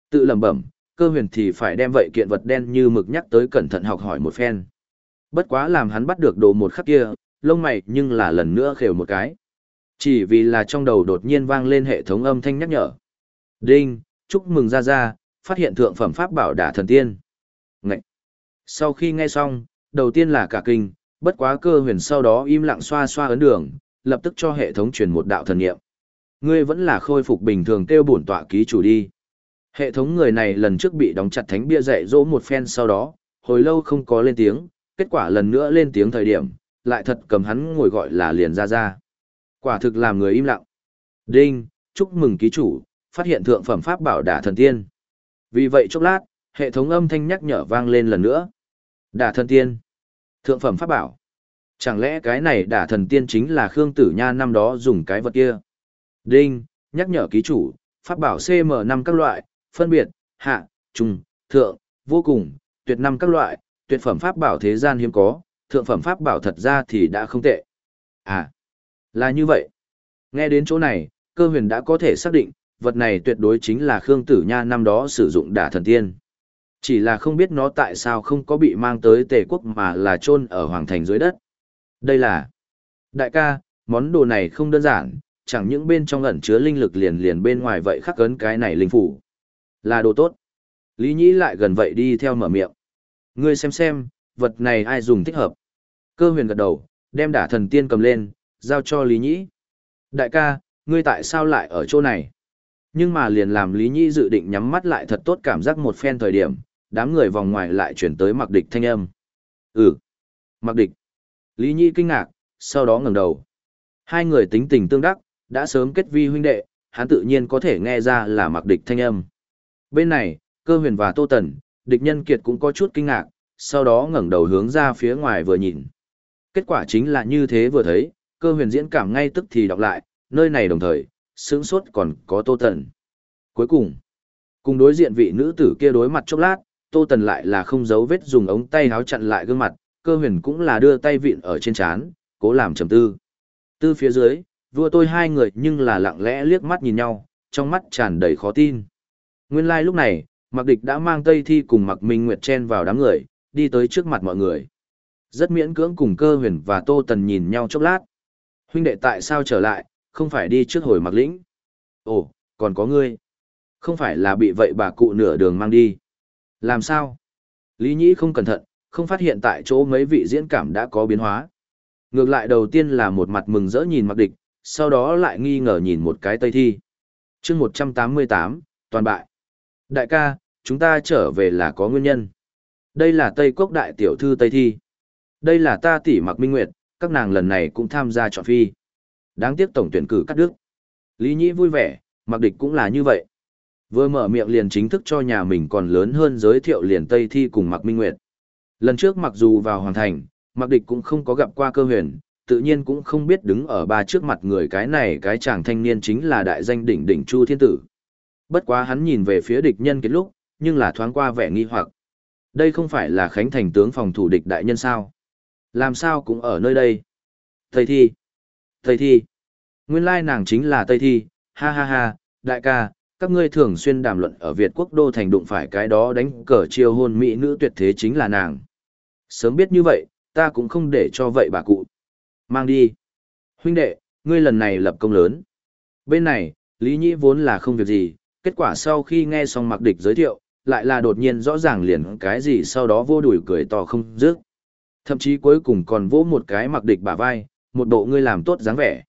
tự lẩm bẩm, cơ huyền thì phải đem vậy kiện vật đen như mực nhắc tới cẩn thận học hỏi một phen. Bất quá làm hắn bắt được đồ một khắc kia, lông mày nhưng là lần nữa khều một cái. Chỉ vì là trong đầu đột nhiên vang lên hệ thống âm thanh nhắc nhở. Đinh, chúc mừng ra ra, phát hiện thượng phẩm pháp bảo đả thần tiên. Ngậy! Sau khi nghe xong, đầu tiên là cả kinh, bất quá cơ huyền sau đó im lặng xoa xoa ấn đường, lập tức cho hệ thống truyền một đạo thần nghiệm. Ngươi vẫn là khôi phục bình thường kêu bổn tọa ký chủ đi. Hệ thống người này lần trước bị đóng chặt thánh bia dạy dỗ một phen sau đó, hồi lâu không có lên tiếng, kết quả lần nữa lên tiếng thời điểm, lại thật cầm hắn ngồi gọi là liền ra ra. Quả thực làm người im lặng. Đinh, chúc mừng ký chủ, phát hiện thượng phẩm pháp bảo đả thần tiên. Vì vậy chốc lát, hệ thống âm thanh nhắc nhở vang lên lần nữa. Đả thần tiên. Thượng phẩm pháp bảo. Chẳng lẽ cái này đả thần tiên chính là Khương Tử Nha năm đó dùng cái vật kia? Đinh, nhắc nhở ký chủ, pháp bảo CM5 các loại, phân biệt, hạ, trung, thượng, vô cùng, tuyệt năm các loại, tuyệt phẩm pháp bảo thế gian hiếm có, thượng phẩm pháp bảo thật ra thì đã không tệ. À, là như vậy. Nghe đến chỗ này, cơ huyền đã có thể xác định, vật này tuyệt đối chính là Khương Tử Nha năm đó sử dụng đả thần tiên. Chỉ là không biết nó tại sao không có bị mang tới tề quốc mà là chôn ở hoàng thành dưới đất. Đây là... Đại ca, món đồ này không đơn giản, chẳng những bên trong ẩn chứa linh lực liền liền bên ngoài vậy khắc cấn cái này linh phủ. Là đồ tốt. Lý Nhĩ lại gần vậy đi theo mở miệng. Ngươi xem xem, vật này ai dùng thích hợp. Cơ huyền gật đầu, đem đả thần tiên cầm lên, giao cho Lý Nhĩ. Đại ca, ngươi tại sao lại ở chỗ này? Nhưng mà liền làm Lý Nhĩ dự định nhắm mắt lại thật tốt cảm giác một phen thời điểm, đám người vòng ngoài lại chuyển tới mặc địch thanh âm. Ừ, mặc địch. Lý Nhĩ kinh ngạc, sau đó ngẩng đầu. Hai người tính tình tương đắc, đã sớm kết vi huynh đệ, hắn tự nhiên có thể nghe ra là mặc địch thanh âm. Bên này, cơ huyền và tô tần, địch nhân kiệt cũng có chút kinh ngạc, sau đó ngẩng đầu hướng ra phía ngoài vừa nhìn. Kết quả chính là như thế vừa thấy, cơ huyền diễn cảm ngay tức thì đọc lại, nơi này đồng thời, sướng sốt còn có tô tần. Cuối cùng, cùng đối diện vị nữ tử kia đối mặt chốc lát, tô tần lại là không giấu vết dùng ống tay háo chặn lại gương mặt, cơ huyền cũng là đưa tay vịn ở trên chán, cố làm trầm tư. Tư phía dưới, vua tôi hai người nhưng là lặng lẽ liếc mắt nhìn nhau, trong mắt tràn đầy khó tin. Nguyên lai like lúc này, Mạc Địch đã mang Tây Thi cùng Mạc Minh Nguyệt chen vào đám người, đi tới trước mặt mọi người. Rất miễn cưỡng cùng cơ huyền và Tô Tần nhìn nhau chốc lát. Huynh đệ tại sao trở lại, không phải đi trước hồi mặc Lĩnh? Ồ, còn có ngươi. Không phải là bị vậy bà cụ nửa đường mang đi. Làm sao? Lý Nhĩ không cẩn thận, không phát hiện tại chỗ mấy vị diễn cảm đã có biến hóa. Ngược lại đầu tiên là một mặt mừng rỡ nhìn mặc Địch, sau đó lại nghi ngờ nhìn một cái Tây Thi. chương 188, toàn bại. Đại ca, chúng ta trở về là có nguyên nhân. Đây là Tây Quốc đại tiểu thư Tây Thi. Đây là ta tỷ mặc minh nguyệt, các nàng lần này cũng tham gia chọn phi. Đáng tiếc tổng tuyển cử cắt đứt. Lý Nhĩ vui vẻ, mặc địch cũng là như vậy. Vừa mở miệng liền chính thức cho nhà mình còn lớn hơn giới thiệu liền Tây Thi cùng Mặc Minh Nguyệt. Lần trước mặc dù vào hoàn thành, Mặc Địch cũng không có gặp qua cơ huyền, tự nhiên cũng không biết đứng ở ba trước mặt người cái này cái chàng thanh niên chính là đại danh đỉnh đỉnh Chu Thiên Tử. Bất quá hắn nhìn về phía địch nhân kết lúc, nhưng là thoáng qua vẻ nghi hoặc. Đây không phải là Khánh Thành tướng phòng thủ địch đại nhân sao? Làm sao cũng ở nơi đây? Tây Thi. Tây Thi. Nguyên lai nàng chính là Tây Thi, ha ha ha, đại ca, các ngươi thường xuyên đàm luận ở Việt quốc đô thành đụng phải cái đó đánh cờ chiêu hôn mỹ nữ tuyệt thế chính là nàng. Sớm biết như vậy, ta cũng không để cho vậy bà cụ. Mang đi. Huynh đệ, ngươi lần này lập công lớn. Bên này, Lý Nhĩ vốn là không việc gì, kết quả sau khi nghe xong mặc địch giới thiệu, lại là đột nhiên rõ ràng liền cái gì sau đó vô đuổi cười to không dứt. Thậm chí cuối cùng còn vỗ một cái mặc địch bả vai, một bộ ngươi làm tốt dáng vẻ.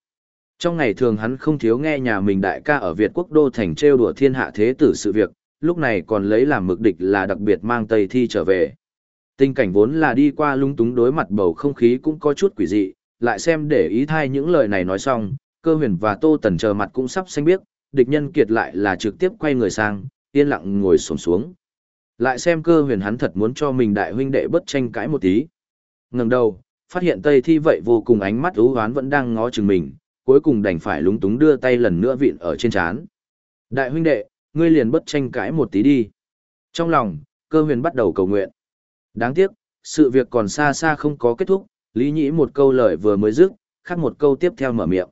Trong ngày thường hắn không thiếu nghe nhà mình đại ca ở Việt quốc đô thành trêu đùa thiên hạ thế tử sự việc, lúc này còn lấy làm mực địch là đặc biệt mang Tây Thi trở về. Tình cảnh vốn là đi qua lung túng đối mặt bầu không khí cũng có chút quỷ dị, lại xem để ý thai những lời này nói xong, cơ huyền và tô tần chờ mặt cũng sắp xanh biếc, địch nhân kiệt lại là trực tiếp quay người sang, yên lặng ngồi xuống xuống. Lại xem cơ huyền hắn thật muốn cho mình đại huynh đệ bất tranh cãi một tí ngừng đầu, phát hiện Tây Thi vậy vô cùng ánh mắt ú hoán vẫn đang ngó chừng mình, cuối cùng đành phải lúng túng đưa tay lần nữa vịn ở trên chán. Đại huynh đệ, ngươi liền bất tranh cãi một tí đi. Trong lòng, cơ huyền bắt đầu cầu nguyện. Đáng tiếc, sự việc còn xa xa không có kết thúc, Lý Nhĩ một câu lời vừa mới dứt, khác một câu tiếp theo mở miệng.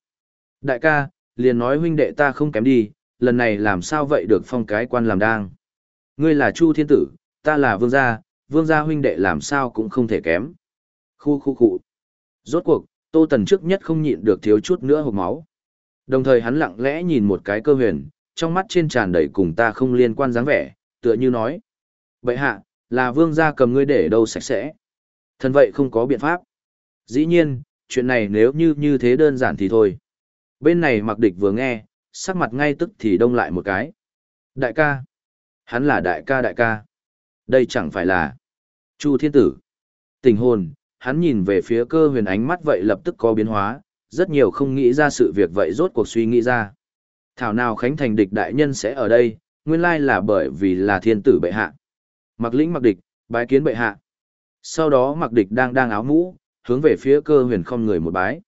Đại ca, liền nói huynh đệ ta không kém đi, lần này làm sao vậy được phong cái quan làm đang. Ngươi là Chu Thiên Tử, ta là Vương Gia, Vương Gia huynh đệ làm sao cũng không thể kém. Khu khu khu. Rốt cuộc, Tô Tần trước nhất không nhịn được thiếu chút nữa hộp máu. Đồng thời hắn lặng lẽ nhìn một cái cơ huyền, trong mắt trên tràn đầy cùng ta không liên quan dáng vẻ, tựa như nói. Vậy hạ, là vương gia cầm ngươi để đâu sạch sẽ. Thần vậy không có biện pháp. Dĩ nhiên, chuyện này nếu như như thế đơn giản thì thôi. Bên này mặc địch vừa nghe, sắc mặt ngay tức thì đông lại một cái. Đại ca. Hắn là đại ca đại ca. Đây chẳng phải là Chu Thiên Tử. Tình hồn, hắn nhìn về phía cơ huyền ánh mắt vậy lập tức có biến hóa, rất nhiều không nghĩ ra sự việc vậy rốt cuộc suy nghĩ ra. Thảo nào Khánh Thành địch đại nhân sẽ ở đây, nguyên lai là bởi vì là thiên tử bệ hạ. Mặc lĩnh mặc địch, bái kiến bệ hạ. Sau đó mặc địch đang đang áo mũ, hướng về phía cơ huyền không người một bái.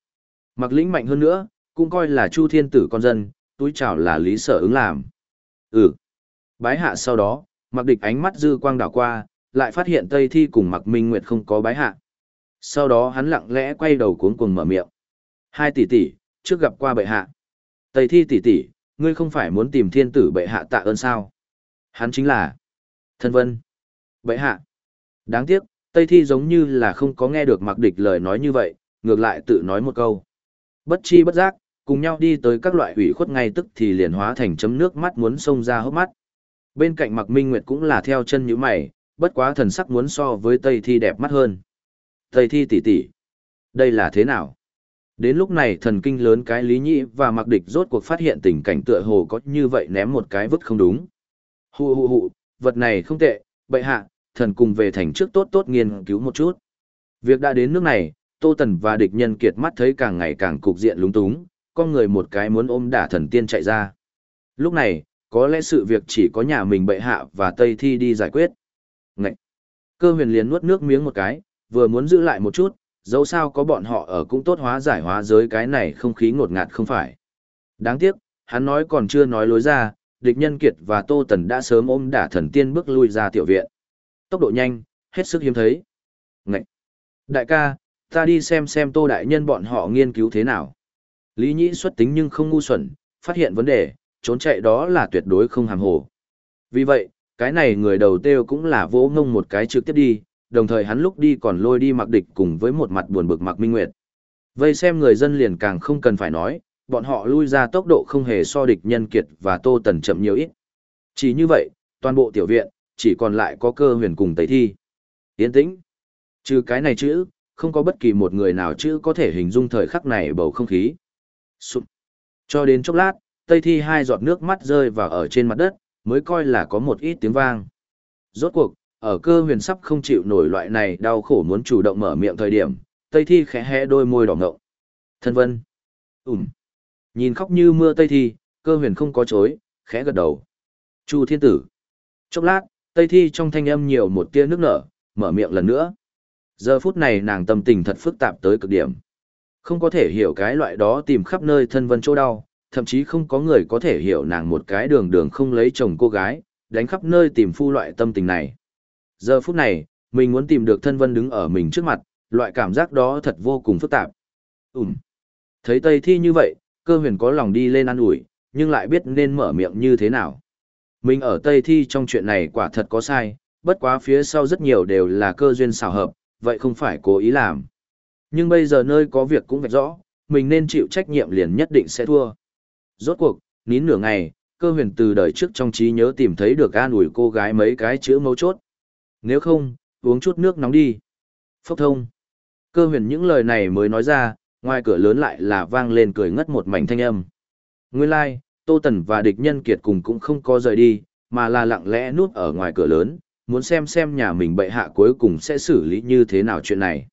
Mặc lĩnh mạnh hơn nữa, cũng coi là chu thiên tử con dân, túi chào là lý sở ứng làm. Ừ. Bái hạ sau đó, mặc địch ánh mắt dư quang đảo qua, lại phát hiện Tây Thi cùng mặc Minh Nguyệt không có bái hạ. Sau đó hắn lặng lẽ quay đầu cuống cuồng mở miệng. Hai tỷ tỷ, trước gặp qua bệ hạ. Tây Thi tỷ tỷ, ngươi không phải muốn tìm thiên tử bệ hạ tạ ơn sao? Hắn chính là Thân Vân. Bệ hạ. Đáng tiếc, Tây Thi giống như là không có nghe được mặc địch lời nói như vậy, ngược lại tự nói một câu. Bất chi bất giác, cùng nhau đi tới các loại hủy khuất ngay tức thì liền hóa thành chấm nước mắt muốn xông ra hốc mắt. Bên cạnh mặc minh nguyệt cũng là theo chân như mày, bất quá thần sắc muốn so với Tây Thi đẹp mắt hơn. Tây Thi tỷ tỷ, đây là thế nào? Đến lúc này thần kinh lớn cái lý Nhĩ và mặc địch rốt cuộc phát hiện tình cảnh tựa hồ có như vậy ném một cái vứt không đúng. Hù hù hù, vật này không tệ, bệ hạ, thần cùng về thành trước tốt tốt nghiên cứu một chút. Việc đã đến nước này, Tô Tần và địch nhân kiệt mắt thấy càng ngày càng cục diện lúng túng, con người một cái muốn ôm đả thần tiên chạy ra. Lúc này, có lẽ sự việc chỉ có nhà mình bệ hạ và Tây Thi đi giải quyết. Ngậy! Cơ huyền liền nuốt nước miếng một cái, vừa muốn giữ lại một chút, dẫu sao có bọn họ ở cũng tốt hóa giải hóa giới cái này không khí ngột ngạt không phải. Đáng tiếc, hắn nói còn chưa nói lối ra, địch nhân kiệt và Tô Tần đã sớm ôm đả thần tiên bước lui ra tiểu viện. Tốc độ nhanh, hết sức hiếm thấy. Ngậy! Đại ca, ta đi xem xem Tô Đại Nhân bọn họ nghiên cứu thế nào. Lý Nhĩ xuất tính nhưng không ngu xuẩn, phát hiện vấn đề, trốn chạy đó là tuyệt đối không hàm hồ. Vì vậy, cái này người đầu tiêu cũng là vỗ ngông một cái trực tiếp đi, đồng thời hắn lúc đi còn lôi đi mặc địch cùng với một mặt buồn bực mặc minh nguyệt. Vây xem người dân liền càng không cần phải nói, bọn họ lui ra tốc độ không hề so địch nhân kiệt và tô tần chậm nhiều ít. Chỉ như vậy, toàn bộ tiểu viện, chỉ còn lại có cơ huyền cùng tẩy thi. Yên tĩnh. Trừ cái này chữ, không có bất kỳ một người nào chữ có thể hình dung thời khắc này bầu không khí. Sụp. Cho đến chốc lát, tây thi hai giọt nước mắt rơi vào ở trên mặt đất, mới coi là có một ít tiếng vang. Rốt cuộc, ở cơ huyền sắp không chịu nổi loại này đau khổ muốn chủ động mở miệng thời điểm, tây thi khẽ hé đôi môi đỏ ngậu. Thân vân. Ừm. Nhìn khóc như mưa tây thi, cơ huyền không có chối, khẽ gật đầu. Chu thiên tử. Chốc lát, tây thi trong thanh âm nhiều một tia nước nở, mở miệng lần nữa. Giờ phút này nàng tâm tình thật phức tạp tới cực điểm. Không có thể hiểu cái loại đó tìm khắp nơi thân vân chỗ đau, thậm chí không có người có thể hiểu nàng một cái đường đường không lấy chồng cô gái, đánh khắp nơi tìm phu loại tâm tình này. Giờ phút này, mình muốn tìm được thân vân đứng ở mình trước mặt, loại cảm giác đó thật vô cùng phức tạp. Ừm. Thấy Tây Thi như vậy, cơ huyền có lòng đi lên ăn ủi, nhưng lại biết nên mở miệng như thế nào. Mình ở Tây Thi trong chuyện này quả thật có sai, bất quá phía sau rất nhiều đều là cơ duyên xào hợp, vậy không phải cố ý làm. Nhưng bây giờ nơi có việc cũng vạch rõ, mình nên chịu trách nhiệm liền nhất định sẽ thua. Rốt cuộc, nín nửa ngày, cơ huyền từ đời trước trong trí nhớ tìm thấy được an ủi cô gái mấy cái chữ mấu chốt. Nếu không, uống chút nước nóng đi. Phốc thông. Cơ huyền những lời này mới nói ra, ngoài cửa lớn lại là vang lên cười ngất một mảnh thanh âm. Nguyên lai, like, Tô Tần và địch nhân kiệt cùng cũng không có rời đi, mà là lặng lẽ núp ở ngoài cửa lớn, muốn xem xem nhà mình bệ hạ cuối cùng sẽ xử lý như thế nào chuyện này.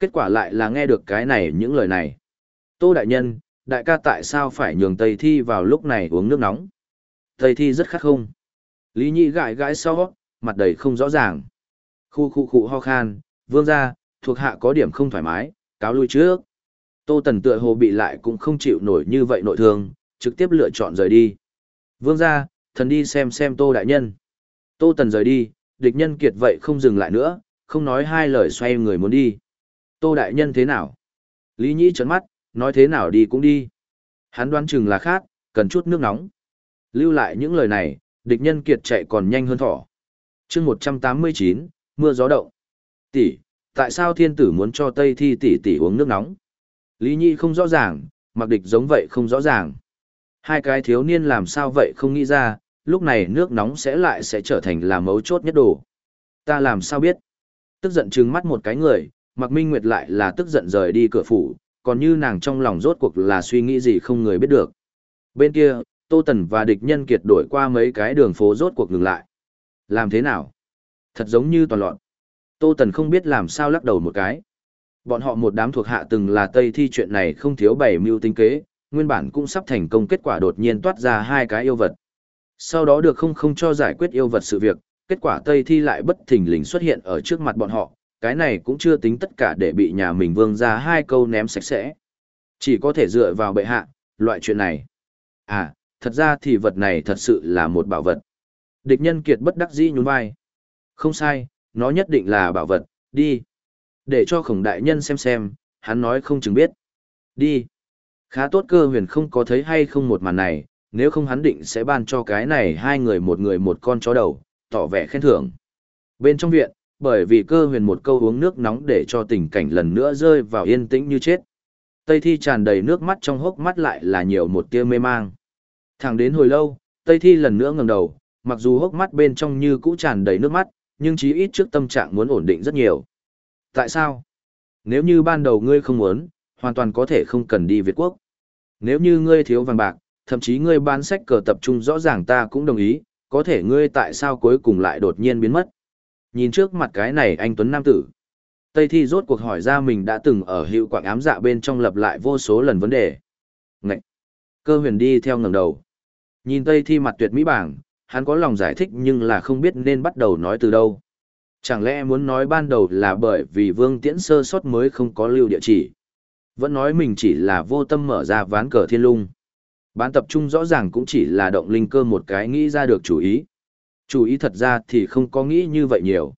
Kết quả lại là nghe được cái này những lời này. Tô Đại Nhân, đại ca tại sao phải nhường Tây Thi vào lúc này uống nước nóng? Tây Thi rất khát không? Lý Nhị gãi gãi sau, mặt đầy không rõ ràng. Khu khu khu ho khan, vương ra, thuộc hạ có điểm không thoải mái, cáo lui trước. Tô Tần tựa hồ bị lại cũng không chịu nổi như vậy nội thương, trực tiếp lựa chọn rời đi. Vương ra, thần đi xem xem Tô Đại Nhân. Tô Tần rời đi, địch nhân kiệt vậy không dừng lại nữa, không nói hai lời xoay người muốn đi. Tô Đại Nhân thế nào? Lý Nhĩ trấn mắt, nói thế nào đi cũng đi. Hắn đoán chừng là khát, cần chút nước nóng. Lưu lại những lời này, địch nhân kiệt chạy còn nhanh hơn thỏ chương 189, mưa gió động. Tỷ, tại sao thiên tử muốn cho Tây Thi tỷ tỷ uống nước nóng? Lý Nhi không rõ ràng, mặc địch giống vậy không rõ ràng. Hai cái thiếu niên làm sao vậy không nghĩ ra, lúc này nước nóng sẽ lại sẽ trở thành là mấu chốt nhất đồ. Ta làm sao biết? Tức giận trừng mắt một cái người, Mặc Minh Nguyệt lại là tức giận rời đi cửa phủ, còn như nàng trong lòng rốt cuộc là suy nghĩ gì không người biết được. Bên kia, Tô Tần và địch nhân kiệt đổi qua mấy cái đường phố rốt cuộc ngừng lại. Làm thế nào? Thật giống như toàn loạn. Tô Tần không biết làm sao lắc đầu một cái. Bọn họ một đám thuộc hạ từng là Tây thi chuyện này không thiếu bảy mưu tinh kế, nguyên bản cũng sắp thành công kết quả đột nhiên toát ra hai cái yêu vật. Sau đó được không không cho giải quyết yêu vật sự việc, kết quả Tây thi lại bất thình lình xuất hiện ở trước mặt bọn họ, cái này cũng chưa tính tất cả để bị nhà mình vương ra hai câu ném sạch sẽ. Chỉ có thể dựa vào bệ hạ, loại chuyện này. À, thật ra thì vật này thật sự là một bảo vật. Địch nhân kiệt bất đắc dĩ nhún vai. Không sai, nó nhất định là bảo vật, đi. Để cho khổng đại nhân xem xem, hắn nói không chừng biết. Đi. Khá tốt cơ huyền không có thấy hay không một màn này, nếu không hắn định sẽ ban cho cái này hai người một người một con chó đầu, tỏ vẻ khen thưởng. Bên trong viện, bởi vì cơ huyền một câu uống nước nóng để cho tình cảnh lần nữa rơi vào yên tĩnh như chết. Tây Thi tràn đầy nước mắt trong hốc mắt lại là nhiều một tia mê mang. Thẳng đến hồi lâu, Tây Thi lần nữa ngẩng đầu, mặc dù hốc mắt bên trong như cũ tràn đầy nước mắt, nhưng chí ít trước tâm trạng muốn ổn định rất nhiều. Tại sao? Nếu như ban đầu ngươi không muốn, hoàn toàn có thể không cần đi Việt Quốc. Nếu như ngươi thiếu vàng bạc, thậm chí ngươi bán sách cờ tập trung rõ ràng ta cũng đồng ý, có thể ngươi tại sao cuối cùng lại đột nhiên biến mất. Nhìn trước mặt cái này anh Tuấn Nam Tử. Tây Thi rốt cuộc hỏi ra mình đã từng ở hiệu quảng ám dạ bên trong lập lại vô số lần vấn đề. Ngậy! Cơ huyền đi theo ngẩng đầu. Nhìn Tây Thi mặt tuyệt mỹ bảng, hắn có lòng giải thích nhưng là không biết nên bắt đầu nói từ đâu. Chẳng lẽ muốn nói ban đầu là bởi vì Vương Tiễn sơ sót mới không có lưu địa chỉ. Vẫn nói mình chỉ là vô tâm mở ra ván cờ thiên lung. Bán tập trung rõ ràng cũng chỉ là động linh cơ một cái nghĩ ra được chủ ý. Chủ ý thật ra thì không có nghĩ như vậy nhiều.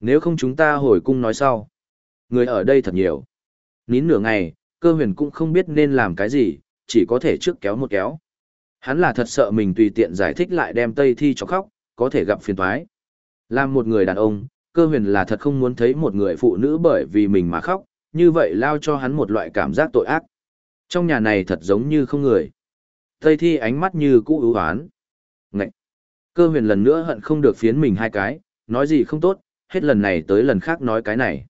Nếu không chúng ta hồi cung nói sau. Người ở đây thật nhiều. Nín nửa ngày, cơ huyền cũng không biết nên làm cái gì, chỉ có thể trước kéo một kéo. Hắn là thật sợ mình tùy tiện giải thích lại đem Tây Thi cho khóc, có thể gặp phiền toái. Làm một người đàn ông, cơ huyền là thật không muốn thấy một người phụ nữ bởi vì mình mà khóc, như vậy lao cho hắn một loại cảm giác tội ác. Trong nhà này thật giống như không người. Tây Thi ánh mắt như cũ ưu hoán. Ngậy! Cơ huyền lần nữa hận không được phiến mình hai cái, nói gì không tốt, hết lần này tới lần khác nói cái này.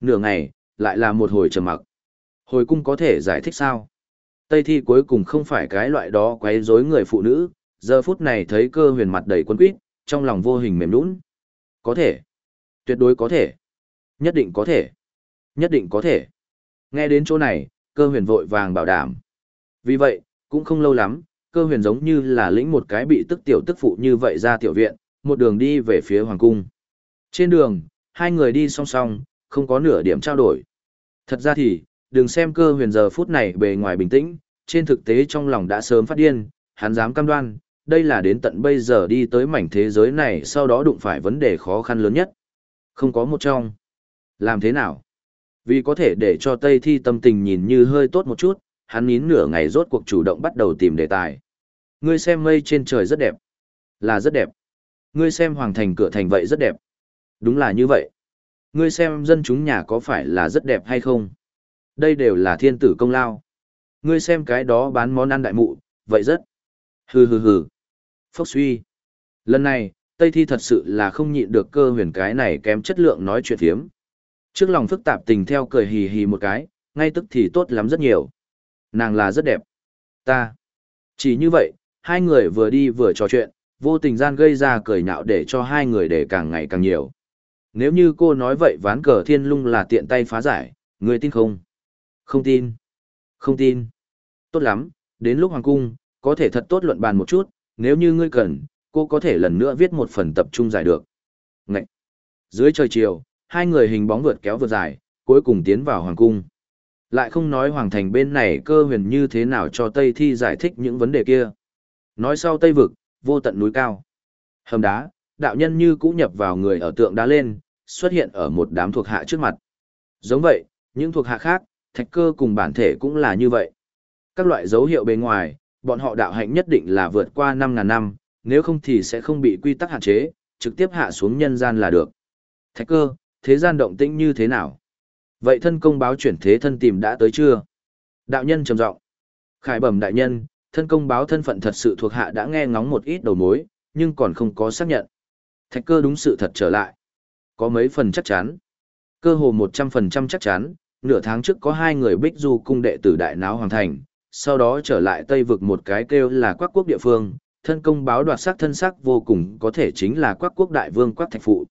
Nửa ngày, lại là một hồi trầm mặc. Hồi cung có thể giải thích sao? Tây thi cuối cùng không phải cái loại đó quấy rối người phụ nữ, giờ phút này thấy cơ huyền mặt đầy quân quýt, trong lòng vô hình mềm nũng. Có thể. Tuyệt đối có thể. Nhất định có thể. Nhất định có thể. Nghe đến chỗ này, cơ huyền vội vàng bảo đảm. Vì vậy, cũng không lâu lắm, cơ huyền giống như là lĩnh một cái bị tức tiểu tức phụ như vậy ra tiểu viện, một đường đi về phía hoàng cung. Trên đường, hai người đi song song, không có nửa điểm trao đổi. Thật ra thì, đừng xem cơ huyền giờ phút này bề ngoài bình tĩnh, trên thực tế trong lòng đã sớm phát điên, hắn dám cam đoan, đây là đến tận bây giờ đi tới mảnh thế giới này sau đó đụng phải vấn đề khó khăn lớn nhất. Không có một trong. Làm thế nào? Vì có thể để cho Tây Thi tâm tình nhìn như hơi tốt một chút, hắn nín nửa ngày rốt cuộc chủ động bắt đầu tìm đề tài. Ngươi xem mây trên trời rất đẹp. Là rất đẹp. Ngươi xem hoàng thành cửa thành vậy rất đẹp. Đúng là như vậy. Ngươi xem dân chúng nhà có phải là rất đẹp hay không? Đây đều là thiên tử công lao. Ngươi xem cái đó bán món ăn đại mụ, vậy rất. Hừ hừ hừ. Phốc suy. Lần này, Tây Thi thật sự là không nhịn được cơ huyền cái này kém chất lượng nói chuyện thiếm. Trước lòng phức tạp tình theo cười hì hì một cái, ngay tức thì tốt lắm rất nhiều. Nàng là rất đẹp. Ta. Chỉ như vậy, hai người vừa đi vừa trò chuyện, vô tình gian gây ra cười nhạo để cho hai người để càng ngày càng nhiều. Nếu như cô nói vậy ván cờ thiên lung là tiện tay phá giải, người tin không? Không tin. Không tin. Tốt lắm, đến lúc hoàng cung, có thể thật tốt luận bàn một chút, nếu như ngươi cần, cô có thể lần nữa viết một phần tập trung giải được. Ngậy! Dưới trời chiều, hai người hình bóng vượt kéo vượt dài, cuối cùng tiến vào hoàng cung. Lại không nói hoàng thành bên này cơ huyền như thế nào cho Tây Thi giải thích những vấn đề kia. Nói sau Tây Vực, vô tận núi cao. Hầm đá, đạo nhân như cũ nhập vào người ở tượng đá lên, xuất hiện ở một đám thuộc hạ trước mặt. Giống vậy, những thuộc hạ khác, thạch cơ cùng bản thể cũng là như vậy. Các loại dấu hiệu bề ngoài, bọn họ đạo hạnh nhất định là vượt qua 5.000 năm, nếu không thì sẽ không bị quy tắc hạn chế, trực tiếp hạ xuống nhân gian là được. Thạch cơ, thế gian động tĩnh như thế nào? Vậy thân công báo chuyển thế thân tìm đã tới chưa? Đạo nhân trầm giọng. Khải bẩm đại nhân, thân công báo thân phận thật sự thuộc hạ đã nghe ngóng một ít đầu mối, nhưng còn không có xác nhận. Thạch cơ đúng sự thật trở lại. Có mấy phần chắc chắn. Cơ hồ 100% chắc chắn, nửa tháng trước có hai người bích du cung đệ tử đại náo hoàng thành, sau đó trở lại Tây vực một cái kêu là quắc quốc địa phương, thân công báo đoạt sắc thân sắc vô cùng có thể chính là quắc quốc đại vương quắc thạch phụ.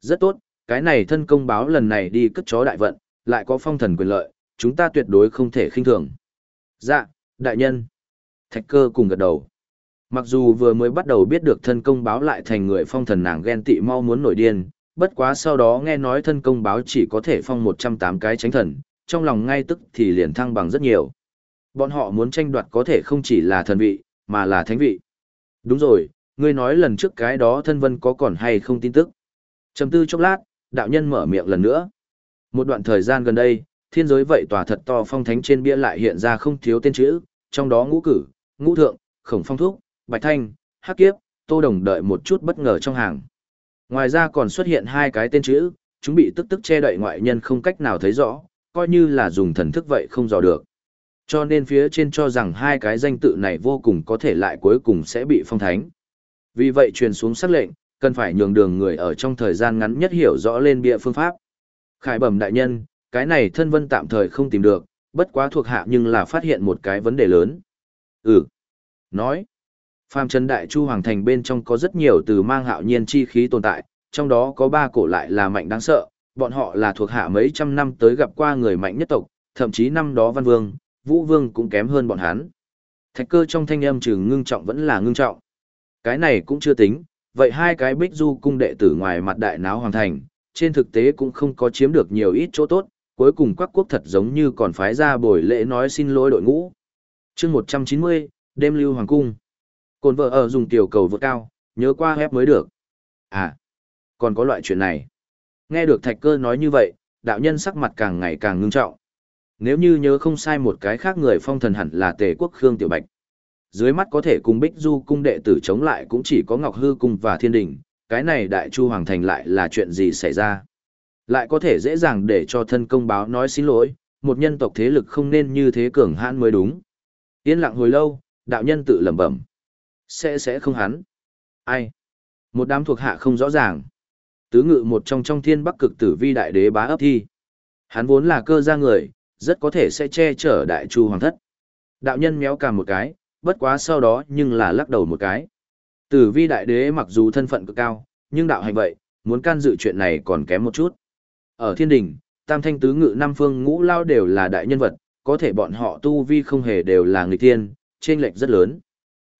Rất tốt, cái này thân công báo lần này đi cất chó đại vận, lại có phong thần quyền lợi, chúng ta tuyệt đối không thể khinh thường. Dạ, đại nhân. Thạch cơ cùng gật đầu. Mặc dù vừa mới bắt đầu biết được thân công báo lại thành người phong thần nàng ghen tị mau muốn nổi điên, bất quá sau đó nghe nói thân công báo chỉ có thể phong 108 cái tránh thần, trong lòng ngay tức thì liền thăng bằng rất nhiều. Bọn họ muốn tranh đoạt có thể không chỉ là thần vị, mà là thánh vị. Đúng rồi, ngươi nói lần trước cái đó thân vân có còn hay không tin tức. Chầm tư chốc lát, đạo nhân mở miệng lần nữa. Một đoạn thời gian gần đây, thiên giới vậy tòa thật to phong thánh trên bia lại hiện ra không thiếu tên chữ, trong đó ngũ cử, ngũ thượng, khổng phong thúc, bạch thanh, hắc kiếp, tô đồng đợi một chút bất ngờ trong hàng. Ngoài ra còn xuất hiện hai cái tên chữ, chúng bị tức tức che đậy ngoại nhân không cách nào thấy rõ, coi như là dùng thần thức vậy không dò được. Cho nên phía trên cho rằng hai cái danh tự này vô cùng có thể lại cuối cùng sẽ bị phong thánh. Vì vậy truyền xuống sắc lệnh, cần phải nhường đường người ở trong thời gian ngắn nhất hiểu rõ lên bịa phương pháp. Khải bẩm đại nhân, cái này thân vân tạm thời không tìm được, bất quá thuộc hạ nhưng là phát hiện một cái vấn đề lớn. Ừ. Nói. Phàm Trần Đại Chu Hoàng Thành bên trong có rất nhiều từ mang hạo nhiên chi khí tồn tại, trong đó có ba cổ lại là mạnh đáng sợ, bọn họ là thuộc hạ mấy trăm năm tới gặp qua người mạnh nhất tộc, thậm chí năm đó Văn Vương, Vũ Vương cũng kém hơn bọn hắn. Thạch cơ trong thanh âm trừ ngưng trọng vẫn là ngưng trọng. Cái này cũng chưa tính, vậy hai cái bích du cung đệ tử ngoài mặt đại náo hoàng thành, trên thực tế cũng không có chiếm được nhiều ít chỗ tốt, cuối cùng các quốc thật giống như còn phái ra buổi lễ nói xin lỗi đội ngũ. chương 190, đêm lưu hoàng cung. Cồn vợ ở dùng tiểu cầu vượt cao, nhớ qua hép mới được. À, còn có loại chuyện này. Nghe được thạch cơ nói như vậy, đạo nhân sắc mặt càng ngày càng ngưng trọng. Nếu như nhớ không sai một cái khác người phong thần hẳn là tề quốc Khương Tiểu Bạch. Dưới mắt có thể cùng Bích Du cung đệ tử chống lại cũng chỉ có Ngọc Hư cung và Thiên Đình, cái này đại chu hoàng thành lại là chuyện gì xảy ra. Lại có thể dễ dàng để cho thân công báo nói xin lỗi, một nhân tộc thế lực không nên như thế cường hãn mới đúng. Yên lặng hồi lâu, đạo nhân tự lẩm bẩm. Sẽ sẽ không hắn. Ai? Một đám thuộc hạ không rõ ràng. Tứ ngự một trong trong thiên bắc cực tử vi đại đế bá ấp thi. Hắn vốn là cơ gia người, rất có thể sẽ che chở đại chu hoàng thất. Đạo nhân méo cả một cái, bất quá sau đó nhưng là lắc đầu một cái. Tử vi đại đế mặc dù thân phận cực cao, nhưng đạo hành vậy, muốn can dự chuyện này còn kém một chút. Ở thiên đình, tam thanh tứ ngự năm phương ngũ lao đều là đại nhân vật, có thể bọn họ tu vi không hề đều là người tiên, trên lệch rất lớn.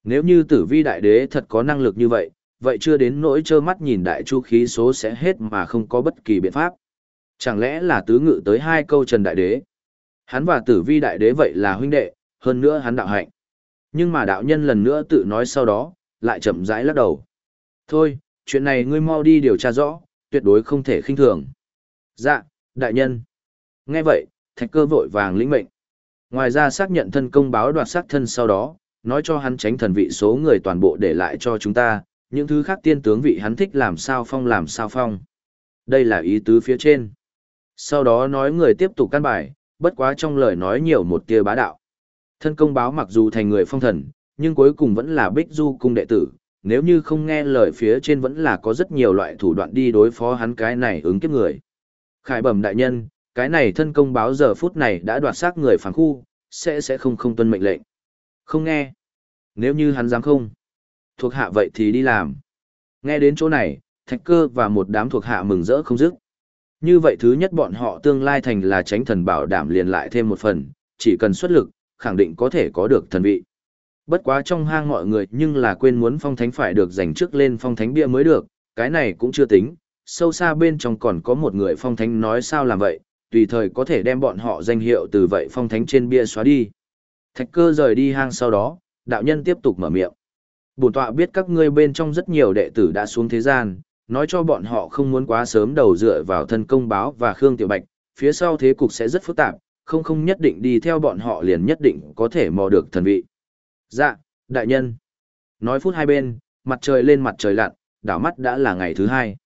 Nếu như tử vi đại đế thật có năng lực như vậy, vậy chưa đến nỗi trơ mắt nhìn đại chu khí số sẽ hết mà không có bất kỳ biện pháp. Chẳng lẽ là tứ ngự tới hai câu trần đại đế? Hắn và tử vi đại đế vậy là huynh đệ, hơn nữa hắn đạo hạnh. Nhưng mà đạo nhân lần nữa tự nói sau đó, lại chậm rãi lắc đầu. Thôi, chuyện này ngươi mau đi điều tra rõ, tuyệt đối không thể khinh thường. Dạ, đại nhân. Nghe vậy, thạch cơ vội vàng lĩnh mệnh. Ngoài ra xác nhận thân công báo đoạt xác thân sau đó, nói cho hắn tránh thần vị số người toàn bộ để lại cho chúng ta, những thứ khác tiên tướng vị hắn thích làm sao phong làm sao phong. Đây là ý tứ phía trên. Sau đó nói người tiếp tục căn bài, bất quá trong lời nói nhiều một tia bá đạo. Thân công báo mặc dù thành người phong thần, nhưng cuối cùng vẫn là bích du cung đệ tử, nếu như không nghe lời phía trên vẫn là có rất nhiều loại thủ đoạn đi đối phó hắn cái này ứng kiếp người. Khải bẩm đại nhân, cái này thân công báo giờ phút này đã đoạt xác người phản khu, sẽ sẽ không không tuân mệnh lệnh. Không nghe. Nếu như hắn dám không, thuộc hạ vậy thì đi làm. Nghe đến chỗ này, thạch cơ và một đám thuộc hạ mừng rỡ không dứt. Như vậy thứ nhất bọn họ tương lai thành là tránh thần bảo đảm liền lại thêm một phần, chỉ cần xuất lực, khẳng định có thể có được thần vị. Bất quá trong hang mọi người nhưng là quên muốn phong thánh phải được giành trước lên phong thánh bia mới được, cái này cũng chưa tính, sâu xa bên trong còn có một người phong thánh nói sao làm vậy, tùy thời có thể đem bọn họ danh hiệu từ vậy phong thánh trên bia xóa đi. Thạch cơ rời đi hang sau đó, đạo nhân tiếp tục mở miệng. Bổn tọa biết các ngươi bên trong rất nhiều đệ tử đã xuống thế gian, nói cho bọn họ không muốn quá sớm đầu dựa vào thân công báo và Khương Tiểu Bạch, phía sau thế cục sẽ rất phức tạp, không không nhất định đi theo bọn họ liền nhất định có thể mò được thần vị. Dạ, đại nhân. Nói phút hai bên, mặt trời lên mặt trời lặn, đảo mắt đã là ngày thứ hai.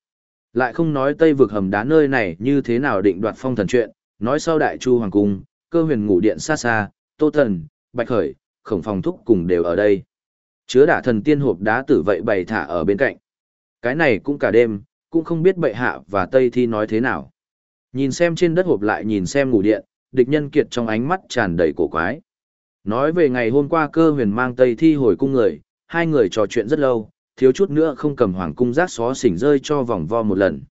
Lại không nói Tây vực hầm đá nơi này như thế nào định đoạt phong thần chuyện, nói sau đại chu hoàng cung, cơ huyền ngủ điện xa xa, tô thần, bạch khởi, khổng phòng thúc cùng đều ở đây. Chứa đả thần tiên hộp đá tử vậy bày thả ở bên cạnh. Cái này cũng cả đêm, cũng không biết bệ hạ và Tây Thi nói thế nào. Nhìn xem trên đất hộp lại nhìn xem ngủ điện, địch nhân kiệt trong ánh mắt tràn đầy cổ quái. Nói về ngày hôm qua cơ huyền mang Tây Thi hồi cung người, hai người trò chuyện rất lâu, thiếu chút nữa không cầm hoàng cung rác xó xỉnh rơi cho vòng vo một lần.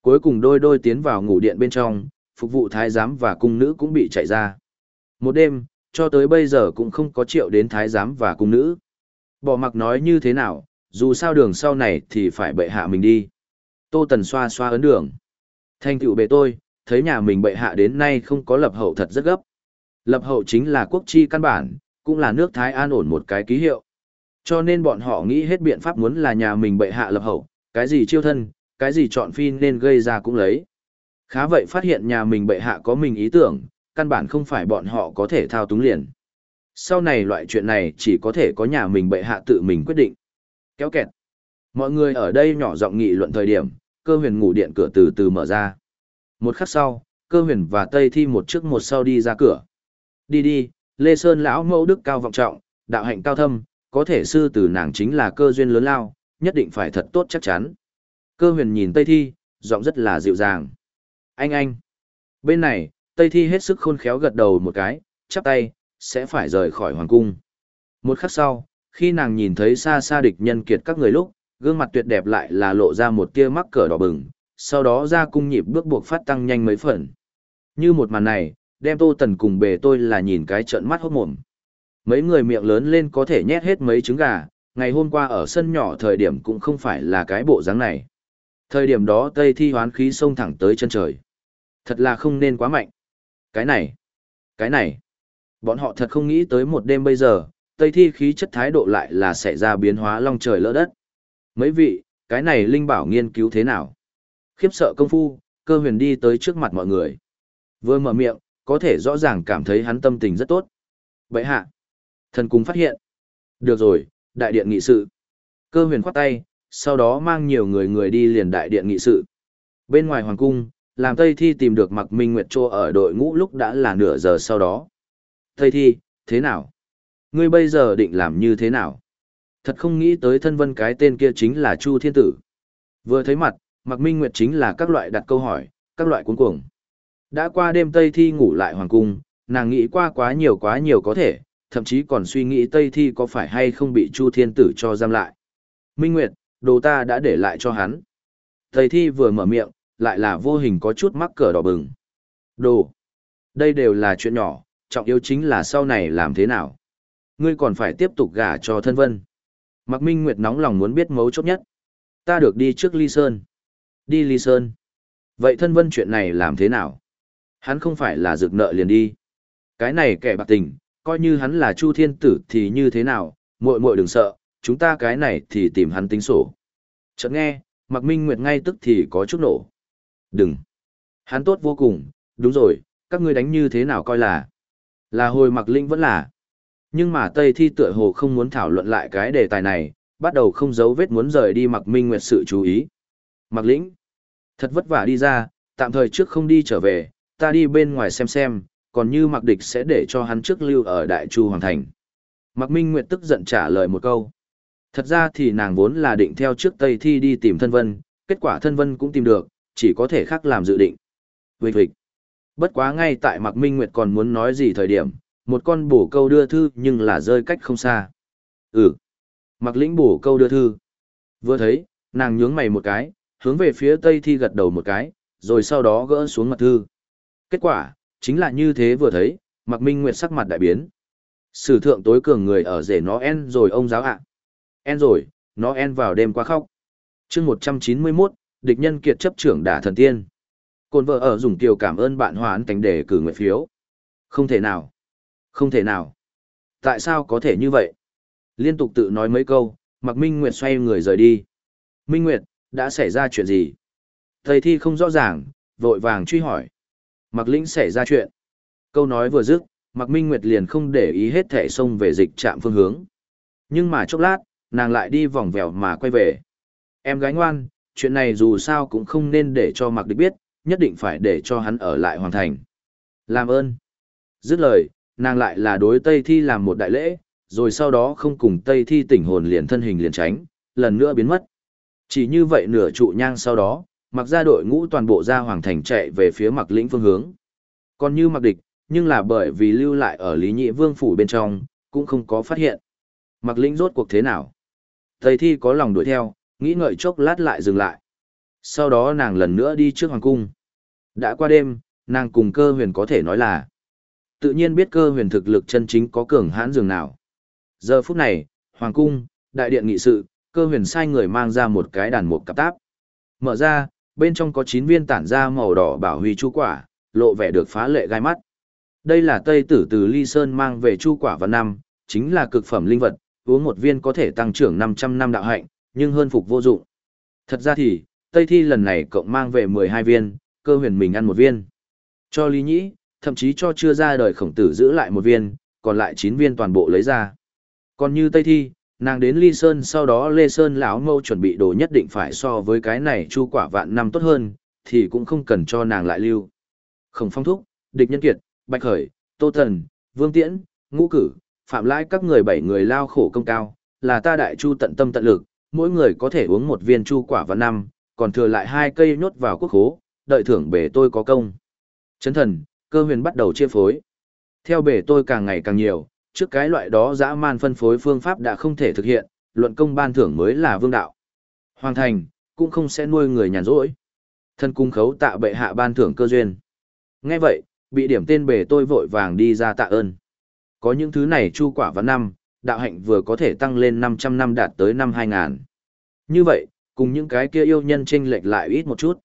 Cuối cùng đôi đôi tiến vào ngủ điện bên trong, phục vụ thái giám và cung nữ cũng bị chạy ra. Một đêm, cho tới bây giờ cũng không có triệu đến thái giám và cung nữ. Bỏ mặc nói như thế nào, dù sao đường sau này thì phải bệ hạ mình đi. Tô Tần xoa xoa ấn đường. Thanh tựu bệ tôi, thấy nhà mình bệ hạ đến nay không có lập hậu thật rất gấp. Lập hậu chính là quốc chi căn bản, cũng là nước Thái an ổn một cái ký hiệu. Cho nên bọn họ nghĩ hết biện pháp muốn là nhà mình bệ hạ lập hậu, cái gì chiêu thân, cái gì chọn phi nên gây ra cũng lấy. Khá vậy phát hiện nhà mình bệ hạ có mình ý tưởng, căn bản không phải bọn họ có thể thao túng liền. Sau này loại chuyện này chỉ có thể có nhà mình bệ hạ tự mình quyết định. Kéo kẹt. Mọi người ở đây nhỏ giọng nghị luận thời điểm, cơ huyền ngủ điện cửa từ từ mở ra. Một khắc sau, cơ huyền và Tây Thi một trước một sau đi ra cửa. Đi đi, Lê Sơn lão mẫu đức cao vọng trọng, đạo hạnh cao thâm, có thể sư tử nàng chính là cơ duyên lớn lao, nhất định phải thật tốt chắc chắn. Cơ huyền nhìn Tây Thi, giọng rất là dịu dàng. Anh anh. Bên này, Tây Thi hết sức khôn khéo gật đầu một cái, chắp tay, sẽ phải rời khỏi hoàng cung. Một khắc sau, khi nàng nhìn thấy xa xa địch nhân kiệt các người lúc, gương mặt tuyệt đẹp lại là lộ ra một tia mắc cỡ đỏ bừng, sau đó ra cung nhịp bước buộc phát tăng nhanh mấy phần. Như một màn này, đem Tô Tần cùng bề tôi là nhìn cái trận mắt hốt mồm. Mấy người miệng lớn lên có thể nhét hết mấy trứng gà, ngày hôm qua ở sân nhỏ thời điểm cũng không phải là cái bộ dáng này. Thời điểm đó Tây Thi hoán khí xông thẳng tới chân trời. Thật là không nên quá mạnh. Cái này, cái này. Bọn họ thật không nghĩ tới một đêm bây giờ, Tây Thi khí chất thái độ lại là sẽ ra biến hóa long trời lỡ đất. Mấy vị, cái này Linh Bảo nghiên cứu thế nào? Khiếp sợ công phu, cơ huyền đi tới trước mặt mọi người. Vừa mở miệng, có thể rõ ràng cảm thấy hắn tâm tình rất tốt. Vậy hạ, thần cung phát hiện. Được rồi, đại điện nghị sự. Cơ huyền khoát tay, sau đó mang nhiều người người đi liền đại điện nghị sự. Bên ngoài hoàng cung, làm Tây Thi tìm được Mặc Minh Nguyệt Trô ở đội ngũ lúc đã là nửa giờ sau đó. Tây Thi, thế nào? Ngươi bây giờ định làm như thế nào? Thật không nghĩ tới thân vân cái tên kia chính là Chu Thiên Tử. Vừa thấy mặt, Mặc Minh Nguyệt chính là các loại đặt câu hỏi, các loại cuốn cuồng. Đã qua đêm Tây Thi ngủ lại hoàng cung, nàng nghĩ qua quá nhiều quá nhiều có thể, thậm chí còn suy nghĩ Tây Thi có phải hay không bị Chu Thiên Tử cho giam lại. Minh Nguyệt, đồ ta đã để lại cho hắn. Tây Thi vừa mở miệng, lại là vô hình có chút mắc cỡ đỏ bừng. Đồ. Đây đều là chuyện nhỏ, trọng yếu chính là sau này làm thế nào. Ngươi còn phải tiếp tục gả cho thân vân. Mạc Minh Nguyệt nóng lòng muốn biết mấu chốt nhất. Ta được đi trước Ly Sơn. Đi Ly Sơn. Vậy thân vân chuyện này làm thế nào? Hắn không phải là rực nợ liền đi. Cái này kẻ bạc tình, coi như hắn là Chu Thiên Tử thì như thế nào, muội muội đừng sợ, chúng ta cái này thì tìm hắn tính sổ. Chợt nghe, Mạc Minh Nguyệt ngay tức thì có chút nổ. Đừng. Hắn tốt vô cùng, đúng rồi, các ngươi đánh như thế nào coi là? Là hồi mặc linh vẫn là. Nhưng mà Tây Thi tựa hồ không muốn thảo luận lại cái đề tài này, bắt đầu không giấu vết muốn rời đi mặc minh nguyệt sự chú ý. Mặc lĩnh, thật vất vả đi ra, tạm thời trước không đi trở về, ta đi bên ngoài xem xem, còn như mặc địch sẽ để cho hắn trước lưu ở Đại Chu Hoàng Thành. Mặc Minh Nguyệt tức giận trả lời một câu. Thật ra thì nàng vốn là định theo trước Tây Thi đi tìm thân vân, kết quả thân vân cũng tìm được, chỉ có thể khác làm dự định. Vịnh vịnh. Bất quá ngay tại Mặc Minh Nguyệt còn muốn nói gì thời điểm, một con bổ câu đưa thư nhưng là rơi cách không xa. Ừ. Mặc lĩnh bổ câu đưa thư. Vừa thấy, nàng nhướng mày một cái, hướng về phía Tây Thi gật đầu một cái, rồi sau đó gỡ xuống mặt thư. Kết quả, chính là như thế vừa thấy, Mặc Minh Nguyệt sắc mặt đại biến. Sử thượng tối cường người ở rể nó en rồi ông giáo ạ. En rồi, nó en vào đêm qua khóc. chương 191, địch nhân kiệt chấp trưởng đả thần tiên. Côn vợ ở dùng kiều cảm ơn bạn hoán cảnh để cử nguyện phiếu. Không thể nào. Không thể nào. Tại sao có thể như vậy? Liên tục tự nói mấy câu, Mặc Minh Nguyệt xoay người rời đi. Minh Nguyệt, đã xảy ra chuyện gì? Thầy thi không rõ ràng, vội vàng truy hỏi. Mặc Lĩnh xảy ra chuyện. Câu nói vừa dứt, Mặc Minh Nguyệt liền không để ý hết thể xông về dịch trạm phương hướng. Nhưng mà chốc lát, nàng lại đi vòng vèo mà quay về. Em gái ngoan, chuyện này dù sao cũng không nên để cho Mặc Địch biết, nhất định phải để cho hắn ở lại hoàn thành. Làm ơn. Dứt lời, nàng lại là đối Tây Thi làm một đại lễ, rồi sau đó không cùng Tây Thi tỉnh hồn liền thân hình liền tránh, lần nữa biến mất. Chỉ như vậy nửa trụ nhang sau đó, mặc ra đội ngũ toàn bộ ra hoàng thành chạy về phía mặc lĩnh phương hướng. Còn như mặc địch, nhưng là bởi vì lưu lại ở Lý Nhị Vương phủ bên trong, cũng không có phát hiện. Mặc lĩnh rốt cuộc thế nào? Tây Thi có lòng đuổi theo, nghĩ ngợi chốc lát lại dừng lại. Sau đó nàng lần nữa đi trước hoàng cung. Đã qua đêm, nàng cùng cơ huyền có thể nói là tự nhiên biết cơ huyền thực lực chân chính có cường hãn dường nào. Giờ phút này, hoàng cung, đại điện nghị sự, cơ huyền sai người mang ra một cái đàn mục cặp táp. Mở ra, bên trong có 9 viên tản ra màu đỏ bảo huy chu quả, lộ vẻ được phá lệ gai mắt. Đây là Tây tử từ Ly Sơn mang về chu quả vào năm, chính là cực phẩm linh vật, uống một viên có thể tăng trưởng 500 năm đạo hạnh, nhưng hơn phục vô dụng. Thật ra thì, Tây Thi lần này cộng mang về 12 viên, cơ huyền mình ăn một viên. Cho Lý Nhĩ, thậm chí cho chưa ra đời khổng tử giữ lại một viên, còn lại 9 viên toàn bộ lấy ra. Còn như Tây Thi, nàng đến Ly Sơn sau đó Lê Sơn lão mâu chuẩn bị đồ nhất định phải so với cái này chu quả vạn năm tốt hơn, thì cũng không cần cho nàng lại lưu. Khổng phong thúc, địch nhân kiệt, bạch khởi, tô thần, vương tiễn, ngũ cử, phạm lãi các người bảy người lao khổ công cao, là ta đại chu tận tâm tận lực, mỗi người có thể uống một viên chu quả vạn năm, còn thừa lại hai cây nhốt vào quốc hố, đợi thưởng bể tôi có công. Chấn thần, cơ huyền bắt đầu chia phối. Theo bể tôi càng ngày càng nhiều, trước cái loại đó dã man phân phối phương pháp đã không thể thực hiện, luận công ban thưởng mới là vương đạo. Hoàng thành, cũng không sẽ nuôi người nhàn rỗi. Thân cung khấu tạ bệ hạ ban thưởng cơ duyên. Nghe vậy, bị điểm tên bể tôi vội vàng đi ra tạ ơn. Có những thứ này chu quả và năm, đạo hạnh vừa có thể tăng lên 500 năm đạt tới năm 2000. Như vậy, cùng những cái kia yêu nhân chênh lệch lại ít một chút.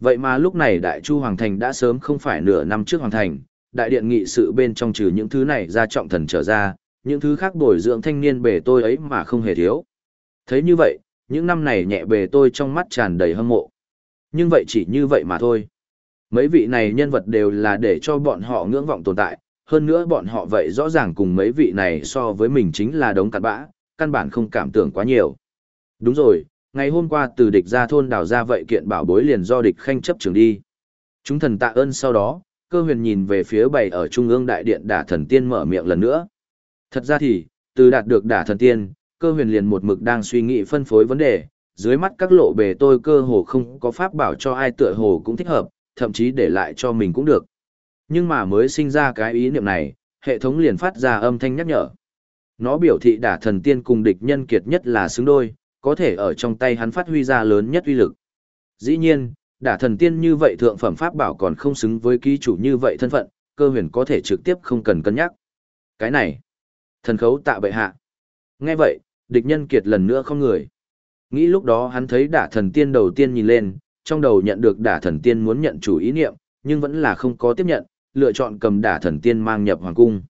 Vậy mà lúc này Đại Chu Hoàng Thành đã sớm không phải nửa năm trước Hoàng Thành, đại điện nghị sự bên trong trừ những thứ này ra trọng thần trở ra, những thứ khác bồi dưỡng thanh niên bề tôi ấy mà không hề thiếu. Thấy như vậy, những năm này nhẹ bề tôi trong mắt tràn đầy hâm mộ. Nhưng vậy chỉ như vậy mà thôi. Mấy vị này nhân vật đều là để cho bọn họ ngưỡng vọng tồn tại, hơn nữa bọn họ vậy rõ ràng cùng mấy vị này so với mình chính là đống cặn bã, căn bản không cảm tưởng quá nhiều. Đúng rồi, ngày hôm qua từ địch ra thôn đào ra vậy kiện bảo bối liền do địch khanh chấp trường đi. Chúng thần tạ ơn sau đó, cơ huyền nhìn về phía bày ở trung ương đại điện đả thần tiên mở miệng lần nữa. Thật ra thì, từ đạt được đả thần tiên, cơ huyền liền một mực đang suy nghĩ phân phối vấn đề, dưới mắt các lộ bề tôi cơ hồ không có pháp bảo cho ai tựa hồ cũng thích hợp, thậm chí để lại cho mình cũng được. Nhưng mà mới sinh ra cái ý niệm này, hệ thống liền phát ra âm thanh nhắc nhở. Nó biểu thị đả thần tiên cùng địch nhân kiệt nhất là xứng đôi, có thể ở trong tay hắn phát huy ra lớn nhất uy lực. Dĩ nhiên, đả thần tiên như vậy thượng phẩm pháp bảo còn không xứng với ký chủ như vậy thân phận, cơ huyền có thể trực tiếp không cần cân nhắc. Cái này, thần khấu tạ bệ hạ. Nghe vậy, địch nhân kiệt lần nữa không người. Nghĩ lúc đó hắn thấy đả thần tiên đầu tiên nhìn lên, trong đầu nhận được đả thần tiên muốn nhận chủ ý niệm, nhưng vẫn là không có tiếp nhận, lựa chọn cầm đả thần tiên mang nhập hoàng cung.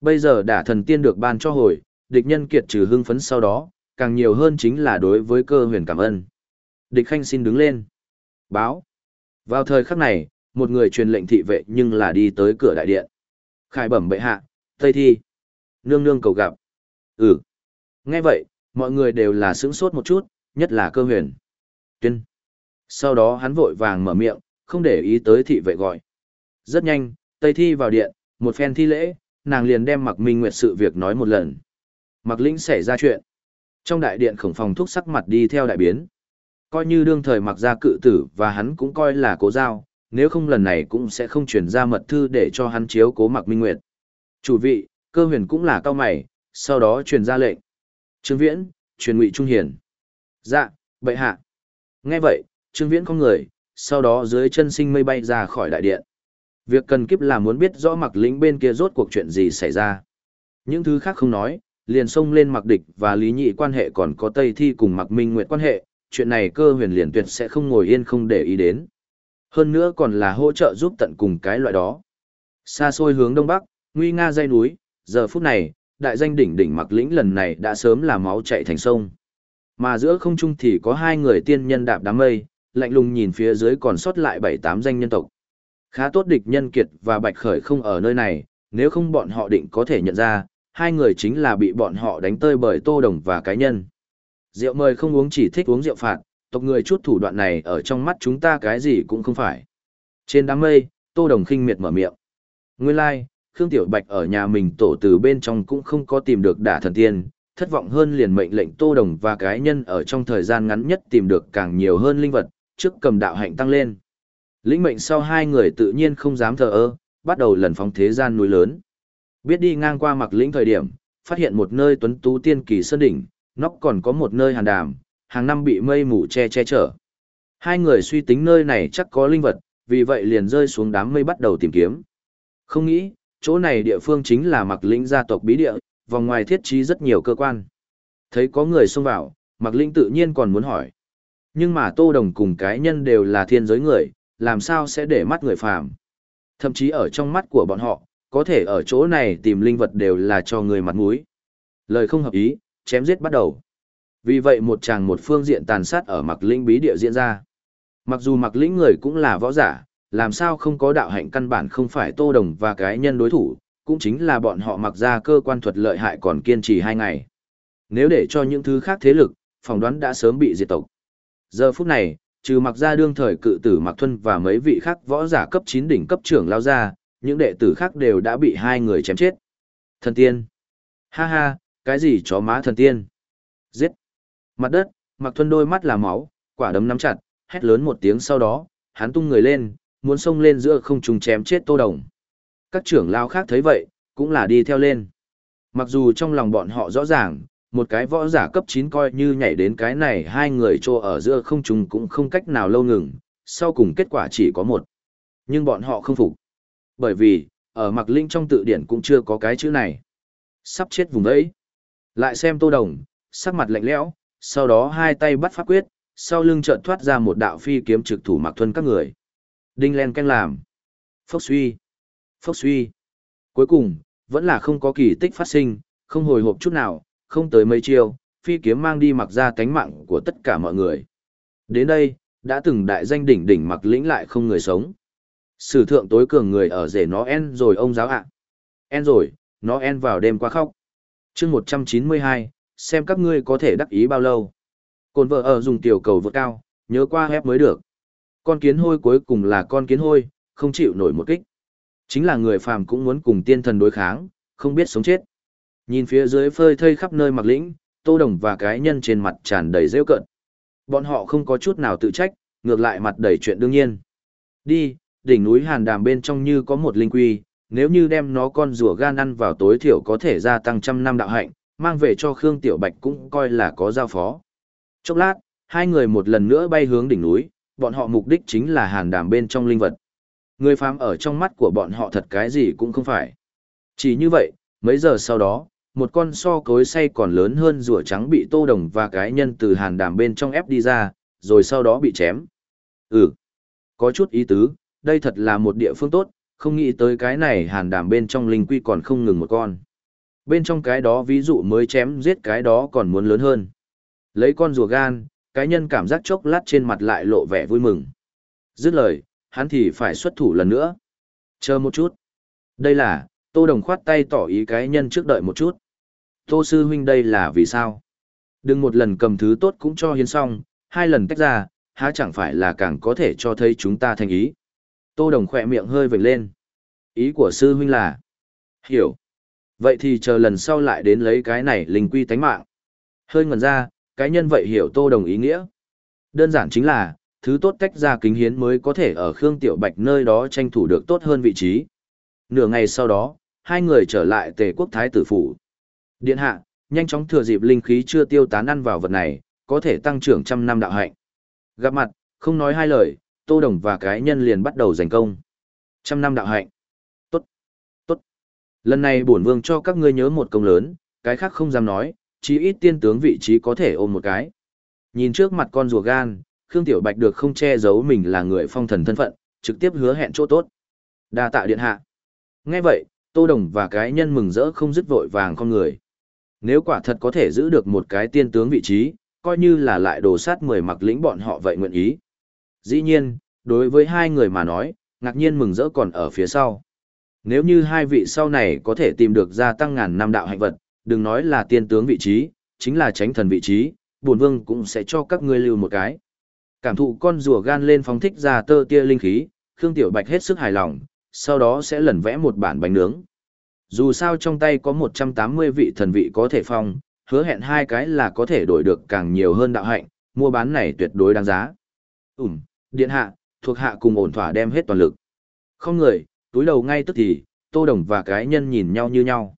Bây giờ đả thần tiên được ban cho hồi, địch nhân kiệt trừ hưng phấn sau đó, càng nhiều hơn chính là đối với cơ huyền cảm ơn. Địch khanh xin đứng lên. Báo. Vào thời khắc này, một người truyền lệnh thị vệ nhưng là đi tới cửa đại điện. Khải bẩm bệ hạ, Tây Thi. Nương nương cầu gặp. Ừ. Nghe vậy, mọi người đều là sững sốt một chút, nhất là cơ huyền. Tuyên. Sau đó hắn vội vàng mở miệng, không để ý tới thị vệ gọi. Rất nhanh, Tây Thi vào điện, một phen thi lễ, nàng liền đem Mạc Minh Nguyệt sự việc nói một lần. Mạc Lĩnh xảy ra chuyện. Trong đại điện khổng phòng thúc sắc mặt đi theo đại biến. Coi như đương thời mặc gia cự tử và hắn cũng coi là cố giao, nếu không lần này cũng sẽ không chuyển ra mật thư để cho hắn chiếu cố Mạc Minh Nguyệt. Chủ vị, cơ huyền cũng là cao mày, sau đó truyền ra lệnh. Trương Viễn, truyền ngụy Trung Hiền. Dạ, bệ hạ. Nghe vậy, Trương Viễn không người, sau đó dưới chân sinh mây bay ra khỏi đại điện. Việc cần kiếp là muốn biết rõ mặc lĩnh bên kia rốt cuộc chuyện gì xảy ra. Những thứ khác không nói, liền xông lên mặc địch và lý nhị quan hệ còn có Tây Thi cùng mặc minh nguyện quan hệ, chuyện này cơ huyền liền tuyệt sẽ không ngồi yên không để ý đến. Hơn nữa còn là hỗ trợ giúp tận cùng cái loại đó. Xa xôi hướng đông bắc, nguy nga dây núi, giờ phút này, đại danh đỉnh đỉnh mặc lĩnh lần này đã sớm là máu chạy thành sông. Mà giữa không trung thì có hai người tiên nhân đạp đám mây, lạnh lùng nhìn phía dưới còn sót lại bảy tám danh nhân tộc. Khá tốt địch nhân kiệt và bạch khởi không ở nơi này, nếu không bọn họ định có thể nhận ra, hai người chính là bị bọn họ đánh tơi bởi tô đồng và cái nhân. Rượu mời không uống chỉ thích uống rượu phạt, tộc người chút thủ đoạn này ở trong mắt chúng ta cái gì cũng không phải. Trên đám mây, tô đồng khinh miệt mở miệng. Nguyên lai, like, Khương Tiểu Bạch ở nhà mình tổ từ bên trong cũng không có tìm được đả thần tiên, thất vọng hơn liền mệnh lệnh Tô Đồng và cái nhân ở trong thời gian ngắn nhất tìm được càng nhiều hơn linh vật, trước cầm đạo hạnh tăng lên. Lĩnh mệnh sau hai người tự nhiên không dám thờ ơ, bắt đầu lần phóng thế gian núi lớn. Biết đi ngang qua mặc lĩnh thời điểm, phát hiện một nơi tuấn tú tiên kỳ sơn đỉnh, nóc còn có một nơi hàn đàm, hàng năm bị mây mù che che chở. Hai người suy tính nơi này chắc có linh vật, vì vậy liền rơi xuống đám mây bắt đầu tìm kiếm. Không nghĩ, chỗ này địa phương chính là mặc lĩnh gia tộc bí địa, vòng ngoài thiết trí rất nhiều cơ quan. Thấy có người xông vào, mặc lĩnh tự nhiên còn muốn hỏi. Nhưng mà Tô Đồng cùng cái nhân đều là thiên giới người, làm sao sẽ để mắt người phàm. Thậm chí ở trong mắt của bọn họ, có thể ở chỗ này tìm linh vật đều là cho người mặt mũi. Lời không hợp ý, chém giết bắt đầu. Vì vậy một chàng một phương diện tàn sát ở mặc linh bí địa diễn ra. Mặc dù mặc lĩnh người cũng là võ giả, làm sao không có đạo hạnh căn bản không phải tô đồng và cái nhân đối thủ, cũng chính là bọn họ mặc ra cơ quan thuật lợi hại còn kiên trì hai ngày. Nếu để cho những thứ khác thế lực, phỏng đoán đã sớm bị diệt tộc. Giờ phút này, trừ mặc ra đương thời cự tử mặc thuân và mấy vị khác võ giả cấp 9 đỉnh cấp trưởng lao ra, những đệ tử khác đều đã bị hai người chém chết. Thần tiên. Ha ha, cái gì chó má thần tiên. Giết. Mặt đất, mặc thuân đôi mắt là máu, quả đấm nắm chặt, hét lớn một tiếng sau đó, hắn tung người lên, muốn xông lên giữa không trùng chém chết Tô Đồng. Các trưởng lao khác thấy vậy, cũng là đi theo lên. Mặc dù trong lòng bọn họ rõ ràng, một cái võ giả cấp 9 coi như nhảy đến cái này hai người trô ở giữa không trùng cũng không cách nào lâu ngừng, sau cùng kết quả chỉ có một. Nhưng bọn họ không phục. Bởi vì, ở mặc linh trong tự điển cũng chưa có cái chữ này. Sắp chết vùng đấy. Lại xem tô đồng, sắc mặt lạnh lẽo, sau đó hai tay bắt pháp quyết, sau lưng chợt thoát ra một đạo phi kiếm trực thủ mặc thuần các người. Đinh len canh làm. Phốc suy. Phốc suy. Cuối cùng, vẫn là không có kỳ tích phát sinh, không hồi hộp chút nào, không tới mấy chiêu, phi kiếm mang đi mặc ra cánh mạng của tất cả mọi người. Đến đây, đã từng đại danh đỉnh đỉnh mặc lĩnh lại không người sống. Sử thượng tối cường người ở rể nó en rồi ông giáo ạ. En rồi, nó en vào đêm qua khóc. chương 192, xem các ngươi có thể đắc ý bao lâu. Cồn vợ ở dùng tiểu cầu vượt cao, nhớ qua hép mới được. Con kiến hôi cuối cùng là con kiến hôi, không chịu nổi một kích. Chính là người phàm cũng muốn cùng tiên thần đối kháng, không biết sống chết. Nhìn phía dưới phơi thây khắp nơi mặc lĩnh, tô đồng và cái nhân trên mặt tràn đầy rêu cận. Bọn họ không có chút nào tự trách, ngược lại mặt đầy chuyện đương nhiên. Đi, đỉnh núi hàn đàm bên trong như có một linh quy, nếu như đem nó con rùa gan ăn vào tối thiểu có thể gia tăng trăm năm đạo hạnh, mang về cho Khương Tiểu Bạch cũng coi là có giao phó. Chốc lát, hai người một lần nữa bay hướng đỉnh núi, bọn họ mục đích chính là hàn đàm bên trong linh vật. Người phàm ở trong mắt của bọn họ thật cái gì cũng không phải. Chỉ như vậy, mấy giờ sau đó, một con so cối say còn lớn hơn rùa trắng bị tô đồng và cái nhân từ hàn đàm bên trong ép đi ra, rồi sau đó bị chém. Ừ, có chút ý tứ, đây thật là một địa phương tốt, không nghĩ tới cái này hàn đàm bên trong linh quy còn không ngừng một con. Bên trong cái đó ví dụ mới chém giết cái đó còn muốn lớn hơn. Lấy con rùa gan, cái nhân cảm giác chốc lát trên mặt lại lộ vẻ vui mừng. Dứt lời, hắn thì phải xuất thủ lần nữa. Chờ một chút. Đây là, Tô Đồng khoát tay tỏ ý cái nhân trước đợi một chút. Tô Sư Huynh đây là vì sao? Đừng một lần cầm thứ tốt cũng cho hiến xong, hai lần tách ra, há chẳng phải là càng có thể cho thấy chúng ta thành ý. Tô Đồng khỏe miệng hơi vểnh lên. Ý của Sư Huynh là... Hiểu. Vậy thì chờ lần sau lại đến lấy cái này linh quy tánh mạng. Hơi ngần ra, cái nhân vậy hiểu Tô Đồng ý nghĩa. Đơn giản chính là, thứ tốt tách ra kính hiến mới có thể ở Khương Tiểu Bạch nơi đó tranh thủ được tốt hơn vị trí. Nửa ngày sau đó, hai người trở lại tề quốc thái tử phủ. Điện hạ, nhanh chóng thừa dịp linh khí chưa tiêu tán ăn vào vật này, có thể tăng trưởng trăm năm đạo hạnh. Gặp mặt, không nói hai lời, Tô Đồng và cái nhân liền bắt đầu giành công. Trăm năm đạo hạnh. Tốt, tốt. Lần này bổn vương cho các ngươi nhớ một công lớn, cái khác không dám nói, chỉ ít tiên tướng vị trí có thể ôm một cái. Nhìn trước mặt con rùa gan, Khương Tiểu Bạch được không che giấu mình là người phong thần thân phận, trực tiếp hứa hẹn chỗ tốt. Đa tạ điện hạ. Nghe vậy, Tô Đồng và cái nhân mừng rỡ không dứt vội vàng con người. Nếu quả thật có thể giữ được một cái tiên tướng vị trí, coi như là lại đồ sát mười mặc lĩnh bọn họ vậy nguyện ý. Dĩ nhiên, đối với hai người mà nói, ngạc nhiên mừng rỡ còn ở phía sau. Nếu như hai vị sau này có thể tìm được gia tăng ngàn năm đạo hạnh vật, đừng nói là tiên tướng vị trí, chính là tránh thần vị trí, bổn vương cũng sẽ cho các ngươi lưu một cái. Cảm thụ con rùa gan lên phóng thích ra tơ tia linh khí, Khương Tiểu Bạch hết sức hài lòng, sau đó sẽ lần vẽ một bản bánh nướng. Dù sao trong tay có 180 vị thần vị có thể phong, hứa hẹn hai cái là có thể đổi được càng nhiều hơn đạo hạnh, mua bán này tuyệt đối đáng giá. Ừm, điện hạ, thuộc hạ cùng ổn thỏa đem hết toàn lực. Không người, túi đầu ngay tức thì, Tô Đồng và cái nhân nhìn nhau như nhau.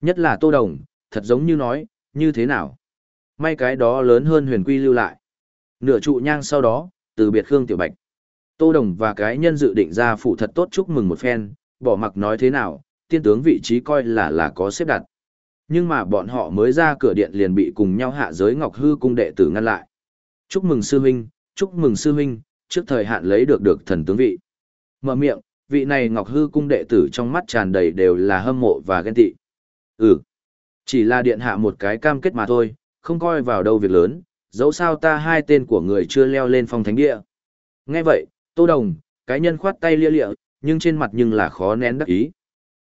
Nhất là Tô Đồng, thật giống như nói, như thế nào? May cái đó lớn hơn huyền quy lưu lại. Nửa trụ nhang sau đó, từ biệt Khương Tiểu Bạch. Tô Đồng và cái nhân dự định ra phụ thật tốt chúc mừng một phen, bỏ mặc nói thế nào, tiên tướng vị trí coi là là có xếp đặt. Nhưng mà bọn họ mới ra cửa điện liền bị cùng nhau hạ giới Ngọc Hư cung đệ tử ngăn lại. Chúc mừng sư huynh, chúc mừng sư huynh, trước thời hạn lấy được được thần tướng vị. Mở miệng, vị này Ngọc Hư cung đệ tử trong mắt tràn đầy đều là hâm mộ và ghen tị. Ừ, chỉ là điện hạ một cái cam kết mà thôi, không coi vào đâu việc lớn, dẫu sao ta hai tên của người chưa leo lên phong thánh địa. Nghe vậy, Tô Đồng, cái nhân khoát tay lia lịa, nhưng trên mặt nhưng là khó nén đắc ý.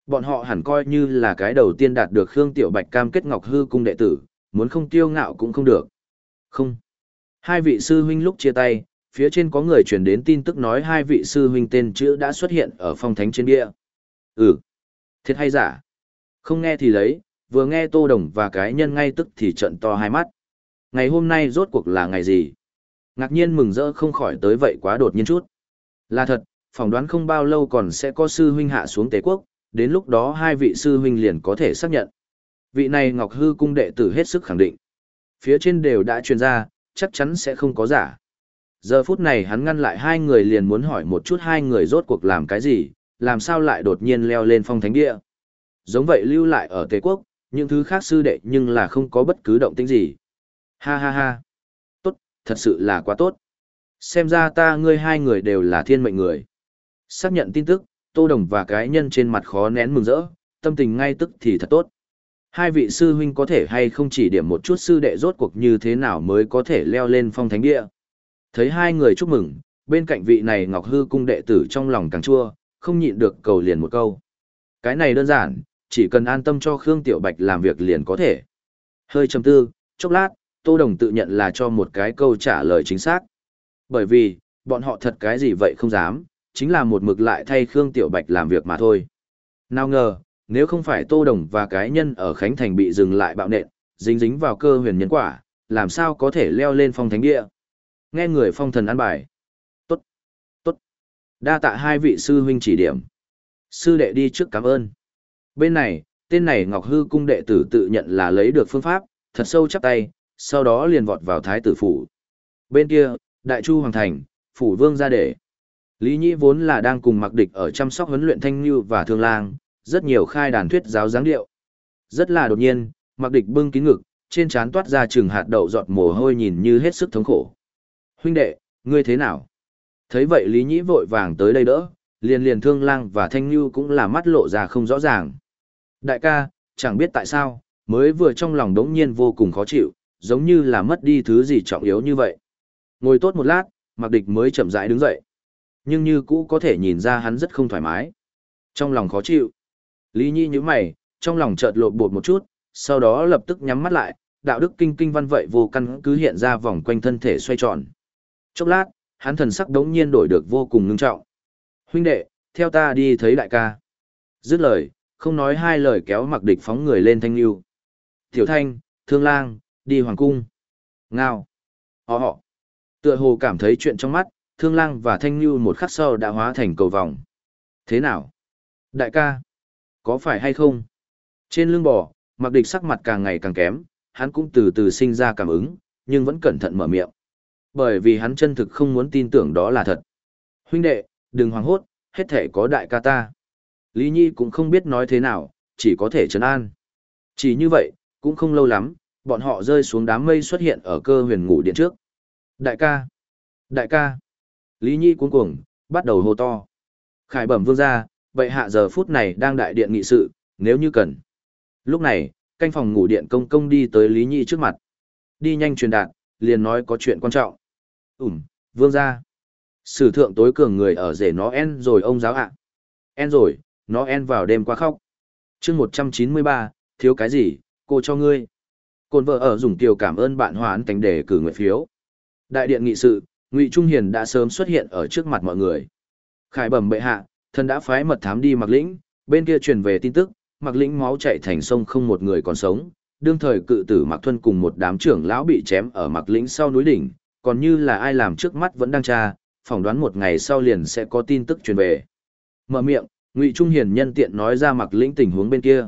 Bọn họ hẳn coi như là cái đầu tiên đạt được Khương Tiểu Bạch cam kết Ngọc Hư cung đệ tử, muốn không tiêu ngạo cũng không được. Không. Hai vị sư huynh lúc chia tay, phía trên có người truyền đến tin tức nói hai vị sư huynh tên chữ đã xuất hiện ở phong thánh trên bia. Ừ. Thiệt hay giả? Không nghe thì lấy, vừa nghe Tô Đồng và cái nhân ngay tức thì trận to hai mắt. Ngày hôm nay rốt cuộc là ngày gì? Ngạc nhiên mừng rỡ không khỏi tới vậy quá đột nhiên chút. Là thật, phỏng đoán không bao lâu còn sẽ có sư huynh hạ xuống tế quốc, đến lúc đó hai vị sư huynh liền có thể xác nhận. Vị này Ngọc Hư cung đệ tử hết sức khẳng định. Phía trên đều đã truyền ra, chắc chắn sẽ không có giả. Giờ phút này hắn ngăn lại hai người liền muốn hỏi một chút hai người rốt cuộc làm cái gì, làm sao lại đột nhiên leo lên phong thánh địa. Giống vậy lưu lại ở Tề Quốc, những thứ khác sư đệ nhưng là không có bất cứ động tĩnh gì. Ha ha ha. Tốt, thật sự là quá tốt. Xem ra ta ngươi hai người đều là thiên mệnh người. Xác nhận tin tức, Tô Đồng và cái nhân trên mặt khó nén mừng rỡ, tâm tình ngay tức thì thật tốt. Hai vị sư huynh có thể hay không chỉ điểm một chút sư đệ rốt cuộc như thế nào mới có thể leo lên phong thánh địa. Thấy hai người chúc mừng, bên cạnh vị này Ngọc Hư cung đệ tử trong lòng càng chua, không nhịn được cầu liền một câu. Cái này đơn giản, chỉ cần an tâm cho Khương Tiểu Bạch làm việc liền có thể. Hơi trầm tư, chốc lát, Tô Đồng tự nhận là cho một cái câu trả lời chính xác. Bởi vì, bọn họ thật cái gì vậy không dám, chính là một mực lại thay Khương Tiểu Bạch làm việc mà thôi. Nào ngờ, nếu không phải Tô Đồng và cái nhân ở Khánh Thành bị dừng lại bạo nện, dính dính vào cơ huyền nhân quả, làm sao có thể leo lên phong thánh địa. Nghe người phong thần ăn bài. Tốt, tốt. Đa tạ hai vị sư huynh chỉ điểm. Sư đệ đi trước cảm ơn. Bên này, tên này Ngọc Hư cung đệ tử tự nhận là lấy được phương pháp, thật sâu chắp tay, sau đó liền vọt vào thái tử phủ. Bên kia, Đại Chu Hoàng Thành, phủ vương ra để. Lý Nhĩ vốn là đang cùng mặc địch ở chăm sóc huấn luyện thanh như và thương lang, rất nhiều khai đàn thuyết giáo dáng điệu. Rất là đột nhiên, mặc địch bưng kín ngực, trên trán toát ra chừng hạt đậu giọt mồ hôi nhìn như hết sức thống khổ. Huynh đệ, ngươi thế nào? Thấy vậy Lý Nhĩ vội vàng tới đây đỡ, liền liền thương lang và thanh như cũng là mắt lộ ra không rõ ràng. Đại ca, chẳng biết tại sao, mới vừa trong lòng đống nhiên vô cùng khó chịu, giống như là mất đi thứ gì trọng yếu như vậy. Ngồi tốt một lát, mặc địch mới chậm rãi đứng dậy. Nhưng như cũ có thể nhìn ra hắn rất không thoải mái. Trong lòng khó chịu. Lý Nhi nhíu mày, trong lòng chợt lột bột một chút, sau đó lập tức nhắm mắt lại, đạo đức kinh kinh văn vậy vô căn cứ hiện ra vòng quanh thân thể xoay tròn. Chốc lát, hắn thần sắc đống nhiên đổi được vô cùng ngưng trọng. Huynh đệ, theo ta đi thấy đại ca. Dứt lời, không nói hai lời kéo mặc địch phóng người lên thanh lưu. Tiểu thanh, thương lang, đi hoàng cung. Ngao. Họ họ. Tựa hồ cảm thấy chuyện trong mắt, thương lang và thanh như một khắc sau đã hóa thành cầu vòng. Thế nào? Đại ca. Có phải hay không? Trên lưng bò, mặc địch sắc mặt càng ngày càng kém, hắn cũng từ từ sinh ra cảm ứng, nhưng vẫn cẩn thận mở miệng. Bởi vì hắn chân thực không muốn tin tưởng đó là thật. Huynh đệ, đừng hoảng hốt, hết thể có đại ca ta. Lý Nhi cũng không biết nói thế nào, chỉ có thể trấn an. Chỉ như vậy, cũng không lâu lắm, bọn họ rơi xuống đám mây xuất hiện ở cơ huyền ngủ điện trước. Đại ca! Đại ca! Lý Nhi cuống cuồng, bắt đầu hô to. Khải bẩm vương ra, vậy hạ giờ phút này đang đại điện nghị sự, nếu như cần. Lúc này, canh phòng ngủ điện công công đi tới Lý Nhi trước mặt. Đi nhanh truyền đạt, liền nói có chuyện quan trọng. Ừm, vương ra. Sử thượng tối cường người ở rể nó en rồi ông giáo ạ. En rồi, nó en vào đêm qua khóc. chương 193, thiếu cái gì, cô cho ngươi. Côn vợ ở dùng tiểu cảm ơn bạn hoán cánh để cử nguyện phiếu. Đại điện nghị sự, Ngụy Trung Hiền đã sớm xuất hiện ở trước mặt mọi người. Khải bẩm bệ hạ, thần đã phái mật thám đi mặc lĩnh, bên kia truyền về tin tức, mặc lĩnh máu chảy thành sông không một người còn sống. Đương thời cự tử Mặc Thuân cùng một đám trưởng lão bị chém ở mặc lĩnh sau núi đỉnh, còn như là ai làm trước mắt vẫn đang tra, phỏng đoán một ngày sau liền sẽ có tin tức truyền về. Mở miệng, Ngụy Trung Hiền nhân tiện nói ra mặc lĩnh tình huống bên kia.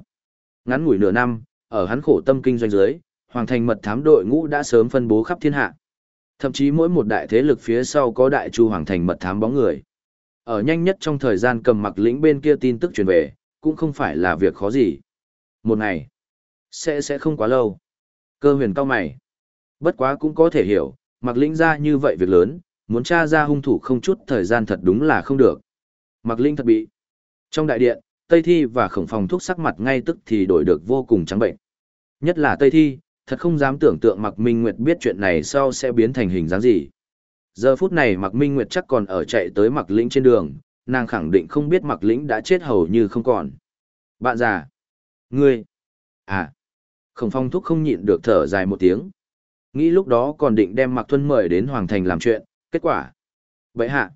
Ngắn ngủi nửa năm, ở hắn khổ tâm kinh doanh dưới, hoàng thành mật thám đội ngũ đã sớm phân bố khắp thiên hạ. Thậm chí mỗi một đại thế lực phía sau có đại chu hoàng thành mật thám bóng người. Ở nhanh nhất trong thời gian cầm mặc lĩnh bên kia tin tức truyền về, cũng không phải là việc khó gì. Một ngày, sẽ sẽ không quá lâu. Cơ huyền cao mày. Bất quá cũng có thể hiểu, mặc lĩnh ra như vậy việc lớn, muốn tra ra hung thủ không chút thời gian thật đúng là không được. Mặc lĩnh thật bị. Trong đại điện, Tây Thi và khổng phòng thuốc sắc mặt ngay tức thì đổi được vô cùng trắng bệnh. Nhất là Tây Thi, thật không dám tưởng tượng Mạc Minh Nguyệt biết chuyện này sau sẽ biến thành hình dáng gì. Giờ phút này Mạc Minh Nguyệt chắc còn ở chạy tới Mạc Lĩnh trên đường, nàng khẳng định không biết Mạc Lĩnh đã chết hầu như không còn. Bạn già. Ngươi. À. Khổng phong thúc không nhịn được thở dài một tiếng. Nghĩ lúc đó còn định đem Mạc Thuân mời đến Hoàng Thành làm chuyện, kết quả. Vậy hạ.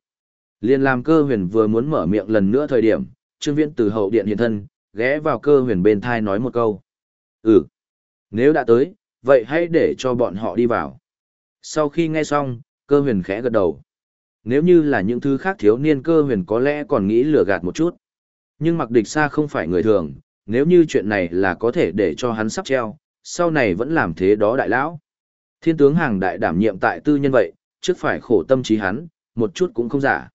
Liên làm cơ huyền vừa muốn mở miệng lần nữa thời điểm, Trương Viễn từ hậu điện hiện thân, ghé vào cơ huyền bên thai nói một câu. Ừ. Nếu đã tới, vậy hãy để cho bọn họ đi vào. Sau khi nghe xong, cơ huyền khẽ gật đầu. Nếu như là những thứ khác thiếu niên cơ huyền có lẽ còn nghĩ lừa gạt một chút. Nhưng mặc địch xa không phải người thường, nếu như chuyện này là có thể để cho hắn sắp treo, sau này vẫn làm thế đó đại lão. Thiên tướng hàng đại đảm nhiệm tại tư nhân vậy, trước phải khổ tâm trí hắn, một chút cũng không giả.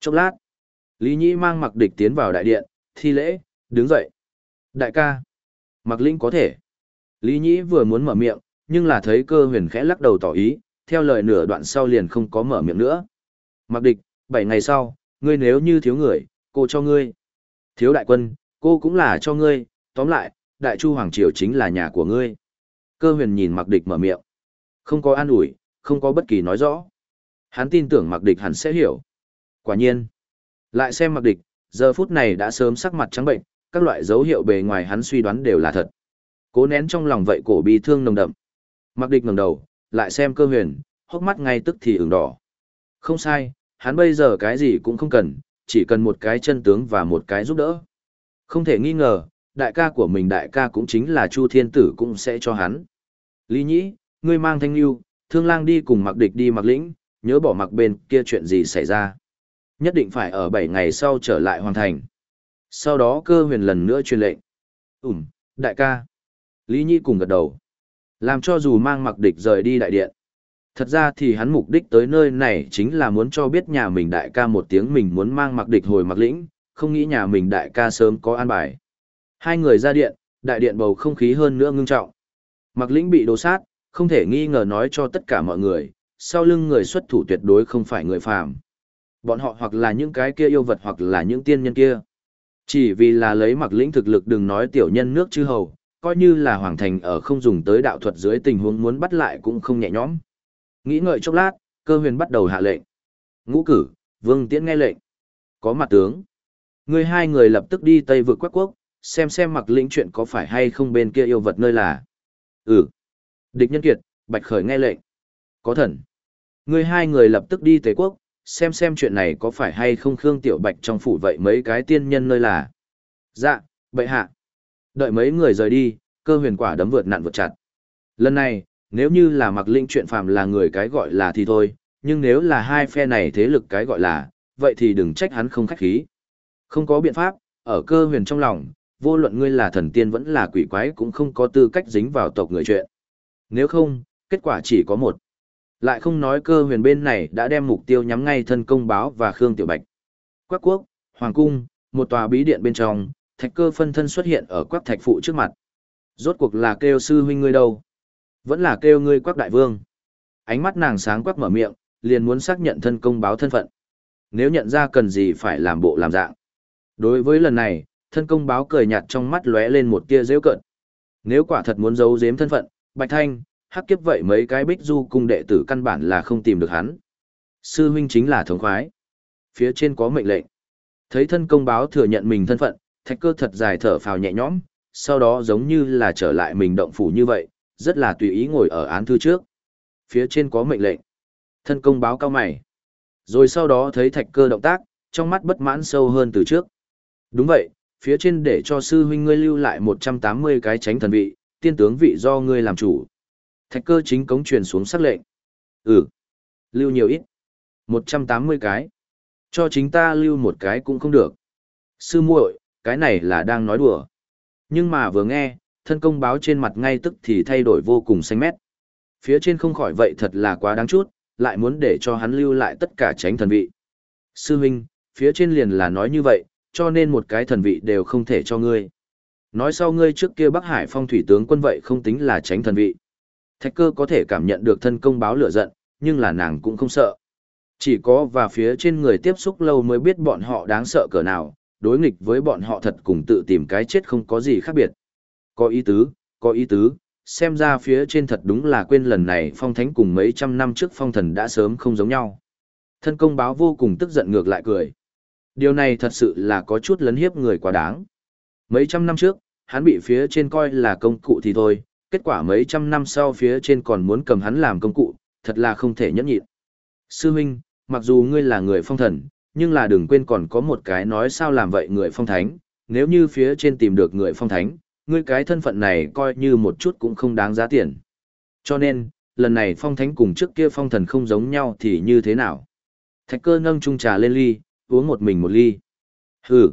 Chốc lát, Lý Nhĩ mang mặc địch tiến vào đại điện, thi lễ, đứng dậy. Đại ca, mặc linh có thể. Lý Nhĩ vừa muốn mở miệng, nhưng là thấy cơ huyền khẽ lắc đầu tỏ ý, theo lời nửa đoạn sau liền không có mở miệng nữa. Mặc địch, bảy ngày sau, ngươi nếu như thiếu người, cô cho ngươi. Thiếu đại quân, cô cũng là cho ngươi, tóm lại, đại chu hoàng triều chính là nhà của ngươi. Cơ huyền nhìn mặc địch mở miệng. Không có an ủi, không có bất kỳ nói rõ. Hắn tin tưởng mặc địch hẳn sẽ hiểu. Quả nhiên. Lại xem mặc địch, giờ phút này đã sớm sắc mặt trắng bệnh, các loại dấu hiệu bề ngoài hắn suy đoán đều là thật. Cố nén trong lòng vậy cổ bi thương nồng đậm. Mặc địch ngẩng đầu, lại xem cơ huyền, hốc mắt ngay tức thì ửng đỏ. Không sai, hắn bây giờ cái gì cũng không cần, chỉ cần một cái chân tướng và một cái giúp đỡ. Không thể nghi ngờ, đại ca của mình đại ca cũng chính là Chu Thiên Tử cũng sẽ cho hắn. Lý Nhĩ, ngươi mang thanh lưu, thương lang đi cùng mặc địch đi mặc lĩnh, nhớ bỏ mặc bên kia chuyện gì xảy ra. Nhất định phải ở 7 ngày sau trở lại hoàn thành. Sau đó cơ huyền lần nữa truyền lệnh. Ừm, đại ca. Lý Nhi cùng gật đầu. Làm cho dù mang mặc địch rời đi đại điện. Thật ra thì hắn mục đích tới nơi này chính là muốn cho biết nhà mình đại ca một tiếng mình muốn mang mặc địch hồi mặc lĩnh, không nghĩ nhà mình đại ca sớm có an bài. Hai người ra điện, đại điện bầu không khí hơn nữa ngưng trọng. Mặc lĩnh bị đồ sát, không thể nghi ngờ nói cho tất cả mọi người, sau lưng người xuất thủ tuyệt đối không phải người phàm. Bọn họ hoặc là những cái kia yêu vật hoặc là những tiên nhân kia. Chỉ vì là lấy mặc lĩnh thực lực đừng nói tiểu nhân nước chư hầu, coi như là hoàng thành ở không dùng tới đạo thuật dưới tình huống muốn bắt lại cũng không nhẹ nhõm. Nghĩ ngợi chốc lát, cơ huyền bắt đầu hạ lệnh. Ngũ cử, Vương Tiễn nghe lệnh. Có mặt tướng. Người hai người lập tức đi Tây vượt quét quốc, xem xem mặc lĩnh chuyện có phải hay không bên kia yêu vật nơi là. Ừ. Địch nhân kiệt, Bạch Khởi nghe lệnh. Có thần. Người hai người lập tức đi Tây quốc, xem xem chuyện này có phải hay không Khương Tiểu Bạch trong phủ vậy mấy cái tiên nhân nơi là. Dạ, bệ hạ. Đợi mấy người rời đi, cơ huyền quả đấm vượt nặn vượt chặt. Lần này, nếu như là mặc linh chuyện phàm là người cái gọi là thì thôi, nhưng nếu là hai phe này thế lực cái gọi là, vậy thì đừng trách hắn không khách khí. Không có biện pháp, ở cơ huyền trong lòng, vô luận ngươi là thần tiên vẫn là quỷ quái cũng không có tư cách dính vào tộc người chuyện. Nếu không, kết quả chỉ có một. Lại không nói cơ huyền bên này đã đem mục tiêu nhắm ngay thân công báo và Khương Tiểu Bạch. Quắc quốc, Hoàng cung, một tòa bí điện bên trong, thạch cơ phân thân xuất hiện ở quắc thạch phụ trước mặt. Rốt cuộc là kêu sư huynh ngươi đâu? Vẫn là kêu ngươi quắc đại vương. Ánh mắt nàng sáng quắc mở miệng, liền muốn xác nhận thân công báo thân phận. Nếu nhận ra cần gì phải làm bộ làm dạng. Đối với lần này, thân công báo cười nhạt trong mắt lóe lên một tia rêu cợt. Nếu quả thật muốn giấu giếm thân phận, Bạch Thanh, hắc kiếp vậy mấy cái bích du cung đệ tử căn bản là không tìm được hắn. Sư huynh chính là thống khoái. Phía trên có mệnh lệnh. Thấy thân công báo thừa nhận mình thân phận, thạch cơ thật dài thở phào nhẹ nhõm, sau đó giống như là trở lại mình động phủ như vậy, rất là tùy ý ngồi ở án thư trước. Phía trên có mệnh lệnh. Thân công báo cao mày. Rồi sau đó thấy thạch cơ động tác, trong mắt bất mãn sâu hơn từ trước. Đúng vậy, phía trên để cho sư huynh ngươi lưu lại 180 cái tránh thần vị, tiên tướng vị do ngươi làm chủ. Thạch cơ chính cống truyền xuống sắc lệnh. Ừ, lưu nhiều ít. 180 cái. Cho chính ta lưu một cái cũng không được. Sư muội, cái này là đang nói đùa. Nhưng mà vừa nghe, thân công báo trên mặt ngay tức thì thay đổi vô cùng xanh mét. Phía trên không khỏi vậy thật là quá đáng chút, lại muốn để cho hắn lưu lại tất cả tránh thần vị. Sư huynh, phía trên liền là nói như vậy, cho nên một cái thần vị đều không thể cho ngươi. Nói sau ngươi trước kia Bắc Hải phong thủy tướng quân vậy không tính là tránh thần vị. Thạch cơ có thể cảm nhận được thân công báo lửa giận, nhưng là nàng cũng không sợ. Chỉ có và phía trên người tiếp xúc lâu mới biết bọn họ đáng sợ cỡ nào, đối nghịch với bọn họ thật cùng tự tìm cái chết không có gì khác biệt. Có ý tứ, có ý tứ, xem ra phía trên thật đúng là quên lần này phong thánh cùng mấy trăm năm trước phong thần đã sớm không giống nhau. Thân công báo vô cùng tức giận ngược lại cười. Điều này thật sự là có chút lấn hiếp người quá đáng. Mấy trăm năm trước, hắn bị phía trên coi là công cụ thì thôi, kết quả mấy trăm năm sau phía trên còn muốn cầm hắn làm công cụ, thật là không thể nhẫn nhịn. Sư huynh, mặc dù ngươi là người phong thần, nhưng là đừng quên còn có một cái nói sao làm vậy người phong thánh, nếu như phía trên tìm được người phong thánh, ngươi cái thân phận này coi như một chút cũng không đáng giá tiền. Cho nên, lần này phong thánh cùng trước kia phong thần không giống nhau thì như thế nào? Thạch cơ nâng chung trà lên ly, uống một mình một ly. Hừ,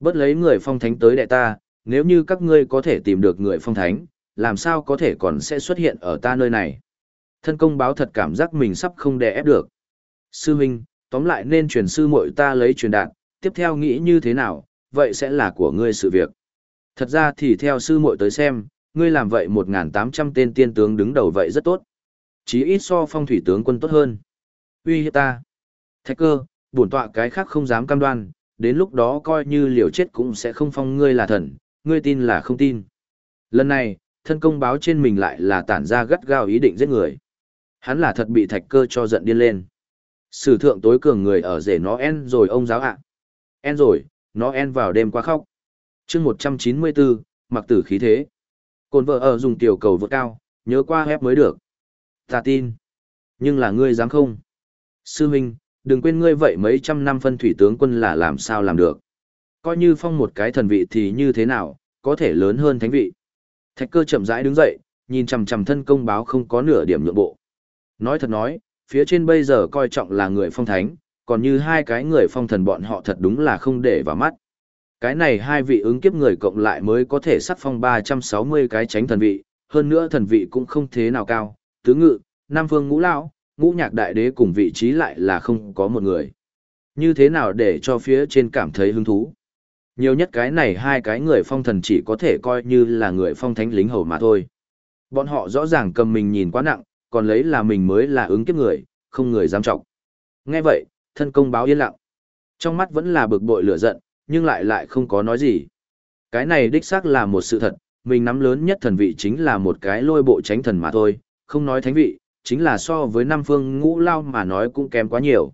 bớt lấy người phong thánh tới đại ta, nếu như các ngươi có thể tìm được người phong thánh, làm sao có thể còn sẽ xuất hiện ở ta nơi này. Thân công báo thật cảm giác mình sắp không đè ép được. Sư huynh, tóm lại nên truyền sư muội ta lấy truyền đạt, tiếp theo nghĩ như thế nào, vậy sẽ là của ngươi sự việc. Thật ra thì theo sư muội tới xem, ngươi làm vậy 1.800 tên tiên tướng đứng đầu vậy rất tốt. Chí ít so phong thủy tướng quân tốt hơn. Uy hiếp ta. Thạch cơ, bổn tọa cái khác không dám cam đoan, đến lúc đó coi như liều chết cũng sẽ không phong ngươi là thần, ngươi tin là không tin. Lần này, thân công báo trên mình lại là tản ra gắt gao ý định giết người. Hắn là thật bị thạch cơ cho giận điên lên. Sử thượng tối cường người ở rể nó en rồi ông giáo ạ. En rồi, nó en vào đêm qua khóc. chương 194, mặc tử khí thế. Cồn vợ ở dùng tiểu cầu vượt cao, nhớ qua hép mới được. Ta tin. Nhưng là ngươi dám không? Sư Minh, đừng quên ngươi vậy mấy trăm năm phân thủy tướng quân là làm sao làm được. Coi như phong một cái thần vị thì như thế nào, có thể lớn hơn thánh vị. Thạch cơ chậm rãi đứng dậy, nhìn chằm chằm thân công báo không có nửa điểm nhượng bộ. Nói thật nói, phía trên bây giờ coi trọng là người phong thánh, còn như hai cái người phong thần bọn họ thật đúng là không để vào mắt. Cái này hai vị ứng kiếp người cộng lại mới có thể sắc phong 360 cái tránh thần vị, hơn nữa thần vị cũng không thế nào cao, tứ ngự, nam phương ngũ lão, ngũ nhạc đại đế cùng vị trí lại là không có một người. Như thế nào để cho phía trên cảm thấy hứng thú? Nhiều nhất cái này hai cái người phong thần chỉ có thể coi như là người phong thánh lính hầu mà thôi. Bọn họ rõ ràng cầm mình nhìn quá nặng, còn lấy là mình mới là ứng kiếp người, không người dám trọng. Nghe vậy, thân công báo yên lặng. Trong mắt vẫn là bực bội lửa giận, nhưng lại lại không có nói gì. Cái này đích xác là một sự thật, mình nắm lớn nhất thần vị chính là một cái lôi bộ tránh thần mà thôi, không nói thánh vị, chính là so với năm phương ngũ lao mà nói cũng kém quá nhiều.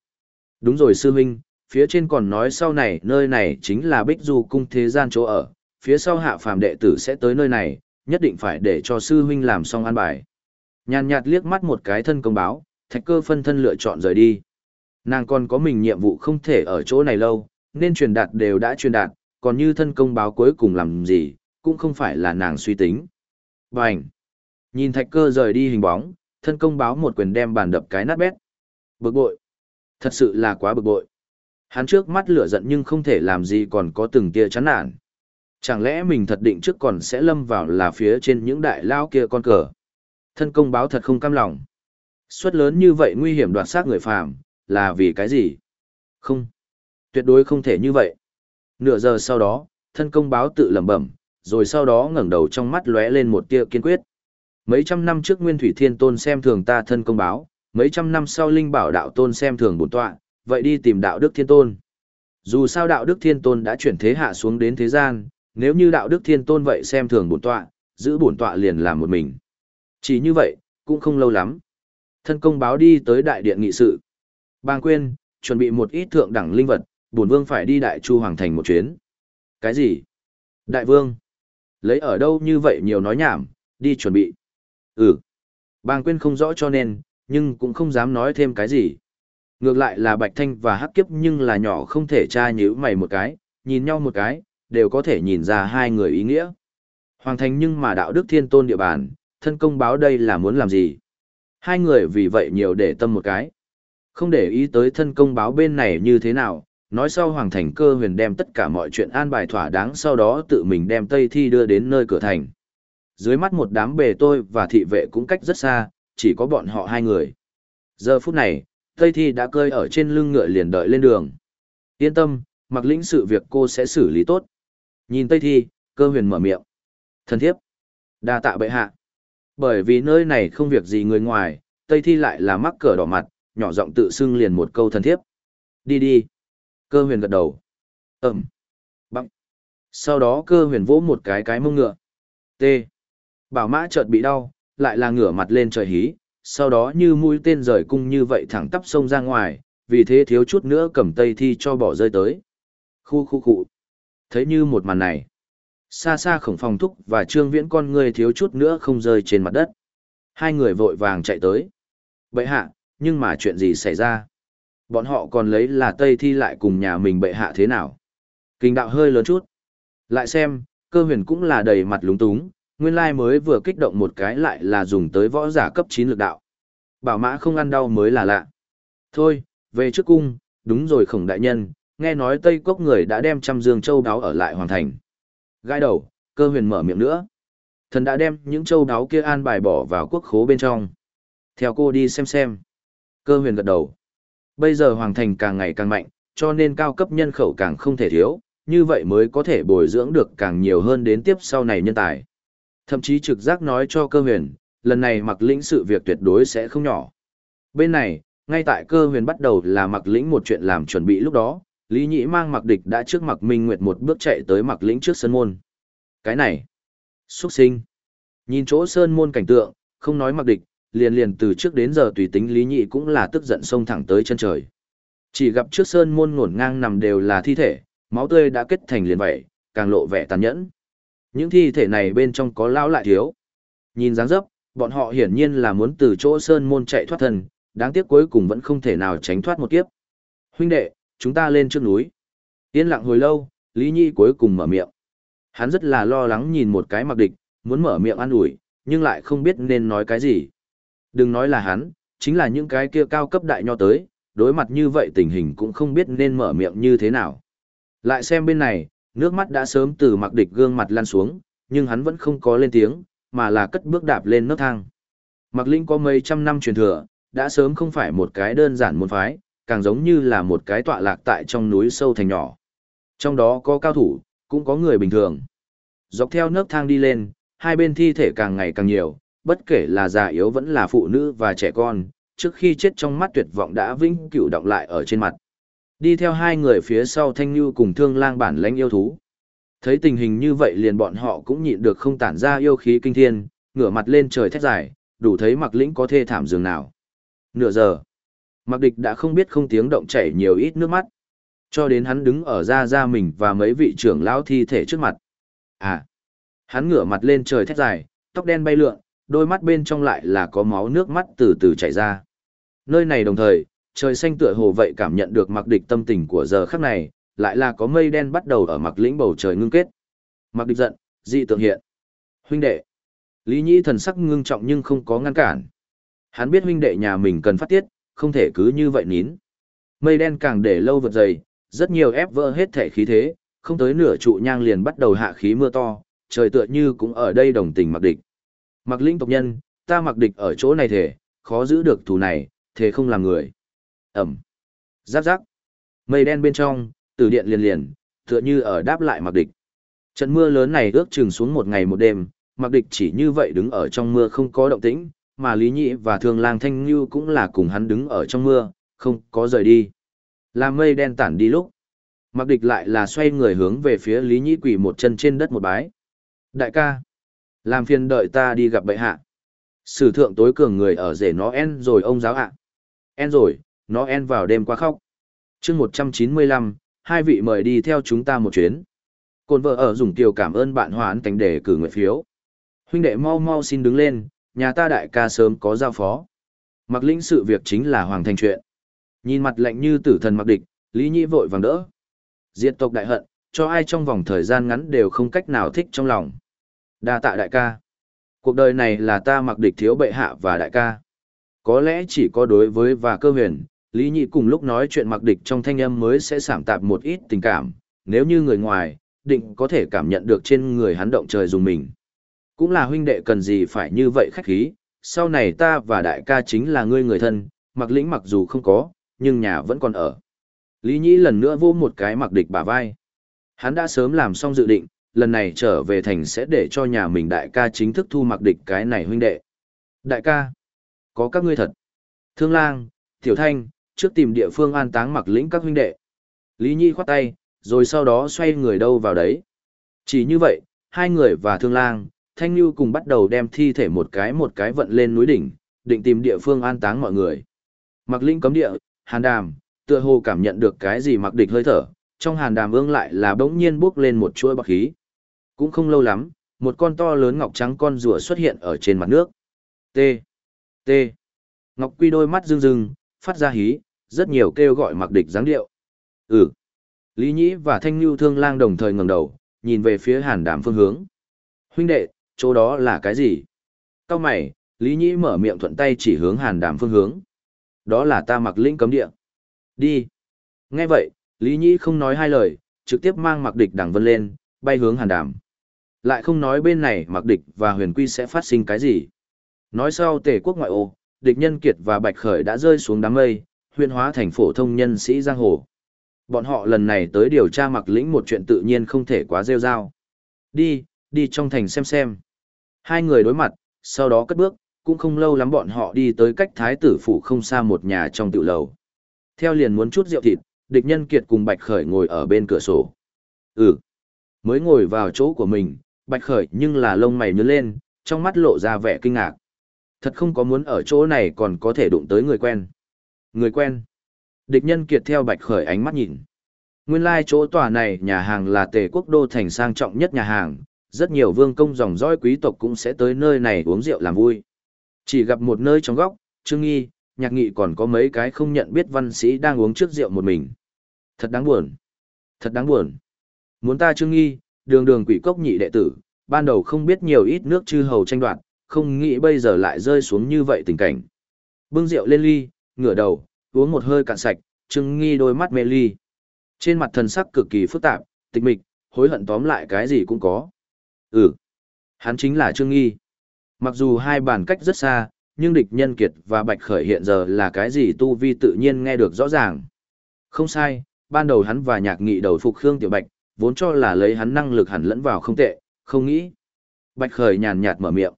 Đúng rồi sư huynh, phía trên còn nói sau này nơi này chính là Bích Du cung thế gian chỗ ở, phía sau hạ phàm đệ tử sẽ tới nơi này, nhất định phải để cho sư huynh làm xong an bài. Nhàn nhạt liếc mắt một cái thân công báo, thạch cơ phân thân lựa chọn rời đi. Nàng còn có mình nhiệm vụ không thể ở chỗ này lâu, nên truyền đạt đều đã truyền đạt, còn như thân công báo cuối cùng làm gì, cũng không phải là nàng suy tính. Bành! Nhìn thạch cơ rời đi hình bóng, thân công báo một quyền đem bàn đập cái nát bét. Bực bội! Thật sự là quá bực bội. Hắn trước mắt lửa giận nhưng không thể làm gì còn có từng tia chán nản. Chẳng lẽ mình thật định trước còn sẽ lâm vào là phía trên những đại lao kia con cờ. Thân công báo thật không cam lòng. Suất lớn như vậy nguy hiểm đoạt xác người phàm, là vì cái gì? Không. Tuyệt đối không thể như vậy. Nửa giờ sau đó, thân công báo tự lẩm bẩm, rồi sau đó ngẩng đầu trong mắt lóe lên một tia kiên quyết. Mấy trăm năm trước Nguyên Thủy Thiên Tôn xem thường ta thân công báo, mấy trăm năm sau Linh Bảo Đạo Tôn xem thường bổn tọa, vậy đi tìm Đạo Đức Thiên Tôn. Dù sao Đạo Đức Thiên Tôn đã chuyển thế hạ xuống đến thế gian, nếu như Đạo Đức Thiên Tôn vậy xem thường bổn tọa, giữ bổn tọa liền làm một mình. Chỉ như vậy, cũng không lâu lắm. Thân công báo đi tới đại điện nghị sự. Bang quên, chuẩn bị một ít thượng đẳng linh vật, bổn vương phải đi đại chu hoàng thành một chuyến. Cái gì? Đại vương? Lấy ở đâu như vậy nhiều nói nhảm, đi chuẩn bị. Ừ. Bang quên không rõ cho nên, nhưng cũng không dám nói thêm cái gì. Ngược lại là Bạch Thanh và Hắc Kiếp nhưng là nhỏ không thể tra nhữ mày một cái, nhìn nhau một cái, đều có thể nhìn ra hai người ý nghĩa. Hoàng thành nhưng mà đạo đức thiên tôn địa bàn, thân công báo đây là muốn làm gì? Hai người vì vậy nhiều để tâm một cái. Không để ý tới thân công báo bên này như thế nào, nói sau Hoàng Thành cơ huyền đem tất cả mọi chuyện an bài thỏa đáng sau đó tự mình đem Tây Thi đưa đến nơi cửa thành. Dưới mắt một đám bề tôi và thị vệ cũng cách rất xa, chỉ có bọn họ hai người. Giờ phút này, Tây Thi đã cơi ở trên lưng ngựa liền đợi lên đường. Yên tâm, mặc lĩnh sự việc cô sẽ xử lý tốt. Nhìn Tây Thi, cơ huyền mở miệng. Thân thiếp. đa tạ bệ hạ. Bởi vì nơi này không việc gì người ngoài, Tây Thi lại là mắc cờ đỏ mặt, nhỏ giọng tự xưng liền một câu thân thiếp. Đi đi. Cơ huyền gật đầu. Ẩm. Bằng. Sau đó cơ huyền vỗ một cái cái mông ngựa. T. Bảo mã chợt bị đau, lại là ngửa mặt lên trời hí, sau đó như mũi tên rời cung như vậy thẳng tắp sông ra ngoài, vì thế thiếu chút nữa cầm tây thi cho bỏ rơi tới. Khu khu khu. Thấy như một màn này. Xa xa khổng phòng thúc và trương viễn con người thiếu chút nữa không rơi trên mặt đất. Hai người vội vàng chạy tới. Bệ hạ, nhưng mà chuyện gì xảy ra? Bọn họ còn lấy là Tây Thi lại cùng nhà mình bệ hạ thế nào? Kinh đạo hơi lớn chút. Lại xem, cơ huyền cũng là đầy mặt lúng túng, nguyên lai mới vừa kích động một cái lại là dùng tới võ giả cấp chín lực đạo. Bảo mã không ăn đau mới là lạ. Thôi, về trước cung, đúng rồi khổng đại nhân, nghe nói Tây Cốc người đã đem trăm dương châu đáo ở lại hoàn thành. Gai đầu, cơ huyền mở miệng nữa. Thần đã đem những châu đáo kia an bài bỏ vào quốc khố bên trong. Theo cô đi xem xem. Cơ huyền gật đầu. Bây giờ hoàng thành càng ngày càng mạnh, cho nên cao cấp nhân khẩu càng không thể thiếu, như vậy mới có thể bồi dưỡng được càng nhiều hơn đến tiếp sau này nhân tài. Thậm chí trực giác nói cho cơ huyền, lần này mặc lĩnh sự việc tuyệt đối sẽ không nhỏ. Bên này, ngay tại cơ huyền bắt đầu là mặc lĩnh một chuyện làm chuẩn bị lúc đó, Lý Nhĩ mang mặc địch đã trước mặc Minh Nguyệt một bước chạy tới mặc lĩnh trước sân môn. Cái này, xuất sinh. Nhìn chỗ sơn môn cảnh tượng, không nói mặc địch, liền liền từ trước đến giờ tùy tính Lý Nhĩ cũng là tức giận xông thẳng tới chân trời. Chỉ gặp trước sơn môn ngổn ngang nằm đều là thi thể, máu tươi đã kết thành liền vậy, càng lộ vẻ tàn nhẫn. Những thi thể này bên trong có lão lại thiếu. Nhìn dáng dấp, bọn họ hiển nhiên là muốn từ chỗ sơn môn chạy thoát thân, đáng tiếc cuối cùng vẫn không thể nào tránh thoát một kiếp. Huynh đệ, chúng ta lên trước núi. Yên lặng hồi lâu, Lý Nhi cuối cùng mở miệng. Hắn rất là lo lắng nhìn một cái mặc địch, muốn mở miệng ăn ủi, nhưng lại không biết nên nói cái gì. Đừng nói là hắn, chính là những cái kia cao cấp đại nho tới, đối mặt như vậy tình hình cũng không biết nên mở miệng như thế nào. Lại xem bên này, nước mắt đã sớm từ mặc địch gương mặt lan xuống, nhưng hắn vẫn không có lên tiếng, mà là cất bước đạp lên nấc thang. Mặc Linh có mấy trăm năm truyền thừa, đã sớm không phải một cái đơn giản môn phái, càng giống như là một cái tọa lạc tại trong núi sâu thành nhỏ. Trong đó có cao thủ, cũng có người bình thường. Dọc theo nấc thang đi lên, hai bên thi thể càng ngày càng nhiều, bất kể là già yếu vẫn là phụ nữ và trẻ con, trước khi chết trong mắt tuyệt vọng đã vĩnh cửu động lại ở trên mặt. Đi theo hai người phía sau Thanh Nhu cùng Thương Lang bản lãnh yêu thú. Thấy tình hình như vậy liền bọn họ cũng nhịn được không tản ra yêu khí kinh thiên, ngửa mặt lên trời thét dài, đủ thấy mặc lĩnh có thê thảm dường nào. Nửa giờ. Mặc địch đã không biết không tiếng động chảy nhiều ít nước mắt. Cho đến hắn đứng ở ra ra mình và mấy vị trưởng lão thi thể trước mặt. À! Hắn ngửa mặt lên trời thét dài, tóc đen bay lượn, đôi mắt bên trong lại là có máu nước mắt từ từ chảy ra. Nơi này đồng thời, trời xanh tựa hồ vậy cảm nhận được mặc địch tâm tình của giờ khắc này, lại là có mây đen bắt đầu ở mặc lĩnh bầu trời ngưng kết. Mặc địch giận, dị tượng hiện. Huynh đệ. Lý Nhĩ thần sắc ngưng trọng nhưng không có ngăn cản. Hắn biết huynh đệ nhà mình cần phát tiết, không thể cứ như vậy nín. Mây đen càng để lâu vượt dày, rất nhiều ép vỡ hết thể khí thế, không tới nửa trụ nhang liền bắt đầu hạ khí mưa to, trời tựa như cũng ở đây đồng tình mặc địch. Mặc linh tộc nhân, ta mặc địch ở chỗ này thể, khó giữ được thù này, thế không làm người. Ẩm. Giáp giáp. Mây đen bên trong, từ điện liền liền, tựa như ở đáp lại mặc địch. Trận mưa lớn này ước chừng xuống một ngày một đêm, mặc địch chỉ như vậy đứng ở trong mưa không có động tĩnh, mà Lý Nhị và Thường Lang Thanh Như cũng là cùng hắn đứng ở trong mưa, không có rời đi. Làm mây đen tản đi lúc. Mặc địch lại là xoay người hướng về phía Lý Nhị quỳ một chân trên đất một bái. Đại ca, làm phiền đợi ta đi gặp bệ hạ. Sử thượng tối cường người ở rể nó en rồi ông giáo ạ. En rồi, nó en vào đêm qua khóc. chương 195, hai vị mời đi theo chúng ta một chuyến. Côn vợ ở dùng tiểu cảm ơn bạn hoán tánh để cử nguyện phiếu. Huynh đệ mau mau xin đứng lên, nhà ta đại ca sớm có giao phó. Mặc lĩnh sự việc chính là hoàng thành chuyện. Nhìn mặt lạnh như tử thần mặc địch, Lý Nhĩ vội vàng đỡ. Diệt tộc đại hận, cho ai trong vòng thời gian ngắn đều không cách nào thích trong lòng. Đa tạ đại ca. Cuộc đời này là ta mặc địch thiếu bệ hạ và đại ca. Có lẽ chỉ có đối với và cơ huyền, Lý Nhị cùng lúc nói chuyện mặc địch trong thanh âm mới sẽ giảm tạp một ít tình cảm, nếu như người ngoài, định có thể cảm nhận được trên người hắn động trời dùng mình. Cũng là huynh đệ cần gì phải như vậy khách khí, sau này ta và đại ca chính là ngươi người thân, mặc lĩnh mặc dù không có, nhưng nhà vẫn còn ở. Lý Nhĩ lần nữa vô một cái mặc địch bả vai. Hắn đã sớm làm xong dự định, lần này trở về thành sẽ để cho nhà mình đại ca chính thức thu mặc địch cái này huynh đệ. Đại ca, có các ngươi thật. Thương lang, tiểu thanh, trước tìm địa phương an táng mặc lĩnh các huynh đệ. Lý Nhi khoát tay, rồi sau đó xoay người đâu vào đấy. Chỉ như vậy, hai người và thương lang, thanh Nhu cùng bắt đầu đem thi thể một cái một cái vận lên núi đỉnh, định tìm địa phương an táng mọi người. Mặc Linh cấm địa, hàn đàm, tựa hồ cảm nhận được cái gì mặc địch hơi thở, trong hàn đàm ương lại là bỗng nhiên bước lên một chuỗi bạc khí. Cũng không lâu lắm, một con to lớn ngọc trắng con rùa xuất hiện ở trên mặt nước. T. T. Ngọc Quy đôi mắt rưng rưng, phát ra hí, rất nhiều kêu gọi mặc địch dáng điệu. Ừ. Lý Nhĩ và Thanh Nhu Thương Lang đồng thời ngẩng đầu, nhìn về phía hàn đàm phương hướng. Huynh đệ, chỗ đó là cái gì? Cao mày, Lý Nhĩ mở miệng thuận tay chỉ hướng hàn đàm phương hướng. Đó là ta mặc lĩnh cấm địa. Đi. Nghe vậy, Lý Nhĩ không nói hai lời, trực tiếp mang mặc địch đằng vân lên, bay hướng hàn đàm. Lại không nói bên này mặc địch và huyền quy sẽ phát sinh cái gì. Nói sau tề quốc ngoại ô, địch nhân kiệt và bạch khởi đã rơi xuống đám mây, huyền hóa thành phổ thông nhân sĩ giang hồ. Bọn họ lần này tới điều tra mặc lĩnh một chuyện tự nhiên không thể quá rêu rao. Đi, đi trong thành xem xem. Hai người đối mặt, sau đó cất bước, cũng không lâu lắm bọn họ đi tới cách thái tử phủ không xa một nhà trong tiểu lầu. Theo liền muốn chút rượu thịt, địch nhân kiệt cùng bạch khởi ngồi ở bên cửa sổ. Ừ, mới ngồi vào chỗ của mình, bạch khởi nhưng là lông mày nhớ lên, trong mắt lộ ra vẻ kinh ngạc. Thật không có muốn ở chỗ này còn có thể đụng tới người quen. Người quen. Địch nhân kiệt theo bạch khởi ánh mắt nhìn. Nguyên lai chỗ tòa này nhà hàng là tề quốc đô thành sang trọng nhất nhà hàng, rất nhiều vương công dòng dõi quý tộc cũng sẽ tới nơi này uống rượu làm vui. Chỉ gặp một nơi trong góc, Trương Nghi, nhạc nghị còn có mấy cái không nhận biết văn sĩ đang uống trước rượu một mình. Thật đáng buồn. Thật đáng buồn. Muốn ta Trương Nghi, đường đường quỷ cốc nhị đệ tử, ban đầu không biết nhiều ít nước chư hầu tranh đoạt, không nghĩ bây giờ lại rơi xuống như vậy tình cảnh. Bưng rượu lên ly, ngửa đầu, uống một hơi cạn sạch, Trương Nghi đôi mắt mê ly. Trên mặt thần sắc cực kỳ phức tạp, tịch mịch, hối hận tóm lại cái gì cũng có. Ừ, hắn chính là Trương Nghi. Mặc dù hai bản cách rất xa, nhưng địch nhân kiệt và bạch khởi hiện giờ là cái gì tu vi tự nhiên nghe được rõ ràng. Không sai, ban đầu hắn và nhạc nghị đầu phục Khương Tiểu Bạch, vốn cho là lấy hắn năng lực hẳn lẫn vào không tệ, không nghĩ. Bạch khởi nhàn nhạt mở miệng.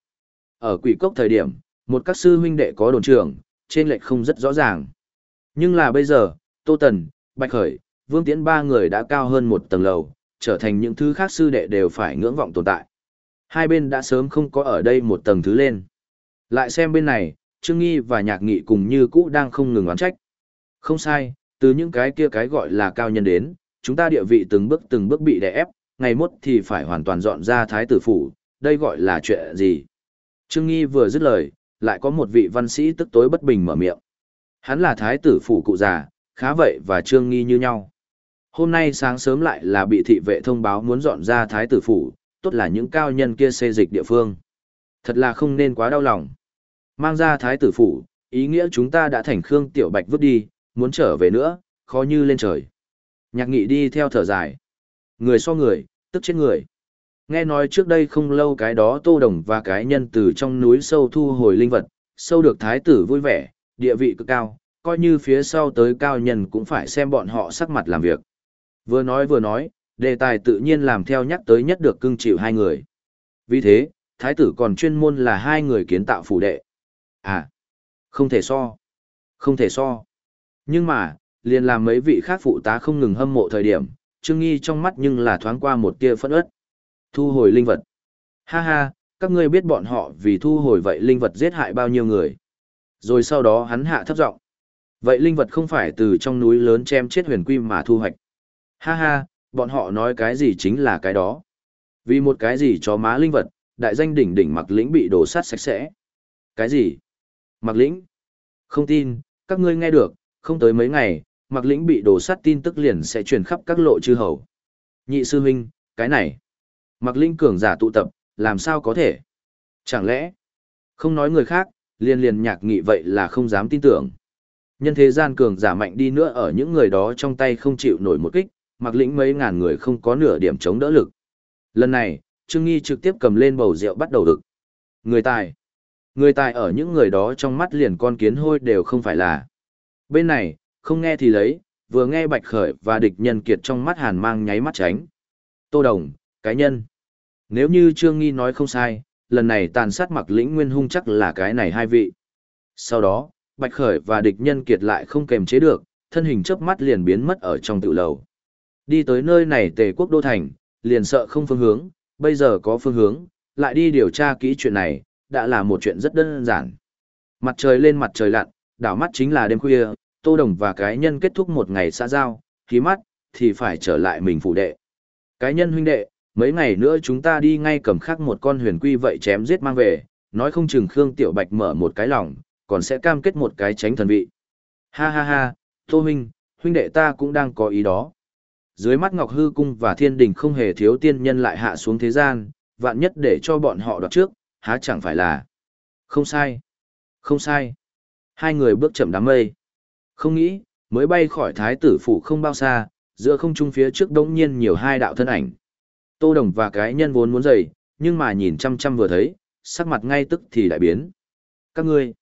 Ở quỷ cốc thời điểm, một các sư huynh đệ có đồn trưởng, trên lệch không rất rõ ràng. Nhưng là bây giờ, Tô Tần, Bạch Khởi, Vương Tiễn ba người đã cao hơn một tầng lầu, trở thành những thứ khác sư đệ đều phải ngưỡng vọng tồn tại. Hai bên đã sớm không có ở đây một tầng thứ lên. Lại xem bên này, Trương Nghi và Nhạc Nghị cùng như cũ đang không ngừng oán trách. Không sai, từ những cái kia cái gọi là cao nhân đến, chúng ta địa vị từng bước từng bước bị đè ép, ngày mốt thì phải hoàn toàn dọn ra thái tử phủ, đây gọi là chuyện gì? Trương Nghi vừa dứt lời, lại có một vị văn sĩ tức tối bất bình mở miệng. Hắn là thái tử phủ cụ già, khá vậy và Trương Nghi như nhau. Hôm nay sáng sớm lại là bị thị vệ thông báo muốn dọn ra thái tử phủ, tốt là những cao nhân kia xê dịch địa phương. Thật là không nên quá đau lòng. Mang ra thái tử phủ, ý nghĩa chúng ta đã thành Khương Tiểu Bạch vứt đi, muốn trở về nữa, khó như lên trời. Nhạc nghị đi theo thở dài. Người so người, tức chết người. Nghe nói trước đây không lâu cái đó tô đồng và cái nhân từ trong núi sâu thu hồi linh vật, sâu được thái tử vui vẻ, địa vị cực cao, coi như phía sau tới cao nhân cũng phải xem bọn họ sắc mặt làm việc. Vừa nói vừa nói, đề tài tự nhiên làm theo nhắc tới nhất được cưng chịu hai người. Vì thế, thái tử còn chuyên môn là hai người kiến tạo phủ đệ. À, không thể so. Không thể so. Nhưng mà, liền làm mấy vị khác phụ tá không ngừng hâm mộ thời điểm, Trương Nghi trong mắt nhưng là thoáng qua một tia phẫn ớt. Thu hồi linh vật. Ha ha, các ngươi biết bọn họ vì thu hồi vậy linh vật giết hại bao nhiêu người. Rồi sau đó hắn hạ thấp giọng. Vậy linh vật không phải từ trong núi lớn chém chết huyền quy mà thu hoạch. Ha ha, bọn họ nói cái gì chính là cái đó. Vì một cái gì cho má linh vật, đại danh đỉnh đỉnh mặc lĩnh bị đổ sát sạch sẽ. Cái gì? Mặc lĩnh? Không tin, các ngươi nghe được, không tới mấy ngày, mặc lĩnh bị đổ sát tin tức liền sẽ truyền khắp các lộ chư hầu. Nhị sư huynh, cái này. Mặc lĩnh cường giả tụ tập, làm sao có thể? Chẳng lẽ, không nói người khác, liền liền nhạc nghị vậy là không dám tin tưởng. Nhân thế gian cường giả mạnh đi nữa ở những người đó trong tay không chịu nổi một kích, mặc lĩnh mấy ngàn người không có nửa điểm chống đỡ lực. Lần này, Trương Nghi trực tiếp cầm lên bầu rượu bắt đầu đực. Người tài. Người tài ở những người đó trong mắt liền con kiến hôi đều không phải là. Bên này, không nghe thì lấy, vừa nghe Bạch Khởi và địch nhân kiệt trong mắt hàn mang nháy mắt tránh. Tô Đồng, cái nhân. Nếu như Trương Nghi nói không sai, lần này tàn sát mặc lĩnh nguyên hung chắc là cái này hai vị. Sau đó, Bạch Khởi và địch nhân kiệt lại không kềm chế được, thân hình chớp mắt liền biến mất ở trong tự lầu. Đi tới nơi này tề quốc đô thành, liền sợ không phương hướng, bây giờ có phương hướng, lại đi điều tra kỹ chuyện này, đã là một chuyện rất đơn giản. Mặt trời lên mặt trời lặn, đảo mắt chính là đêm khuya, Tô Đồng và cái nhân kết thúc một ngày xã giao, khí mắt, thì phải trở lại mình phụ đệ. Cái nhân huynh đệ, mấy ngày nữa chúng ta đi ngay cầm khắc một con huyền quy vậy chém giết mang về, nói không chừng Khương Tiểu Bạch mở một cái lòng, còn sẽ cam kết một cái tránh thần vị. Ha ha ha, Tô huynh, huynh đệ ta cũng đang có ý đó. Dưới mắt Ngọc Hư Cung và Thiên Đình không hề thiếu tiên nhân lại hạ xuống thế gian, vạn nhất để cho bọn họ đoạt trước, há chẳng phải là. Không sai. Không sai. Hai người bước chậm đám mây. Không nghĩ, mới bay khỏi thái tử phủ không bao xa, giữa không trung phía trước đống nhiên nhiều hai đạo thân ảnh. Tô Đồng và cái nhân vốn muốn dậy, nhưng mà nhìn chăm chăm vừa thấy, sắc mặt ngay tức thì đại biến. Các ngươi,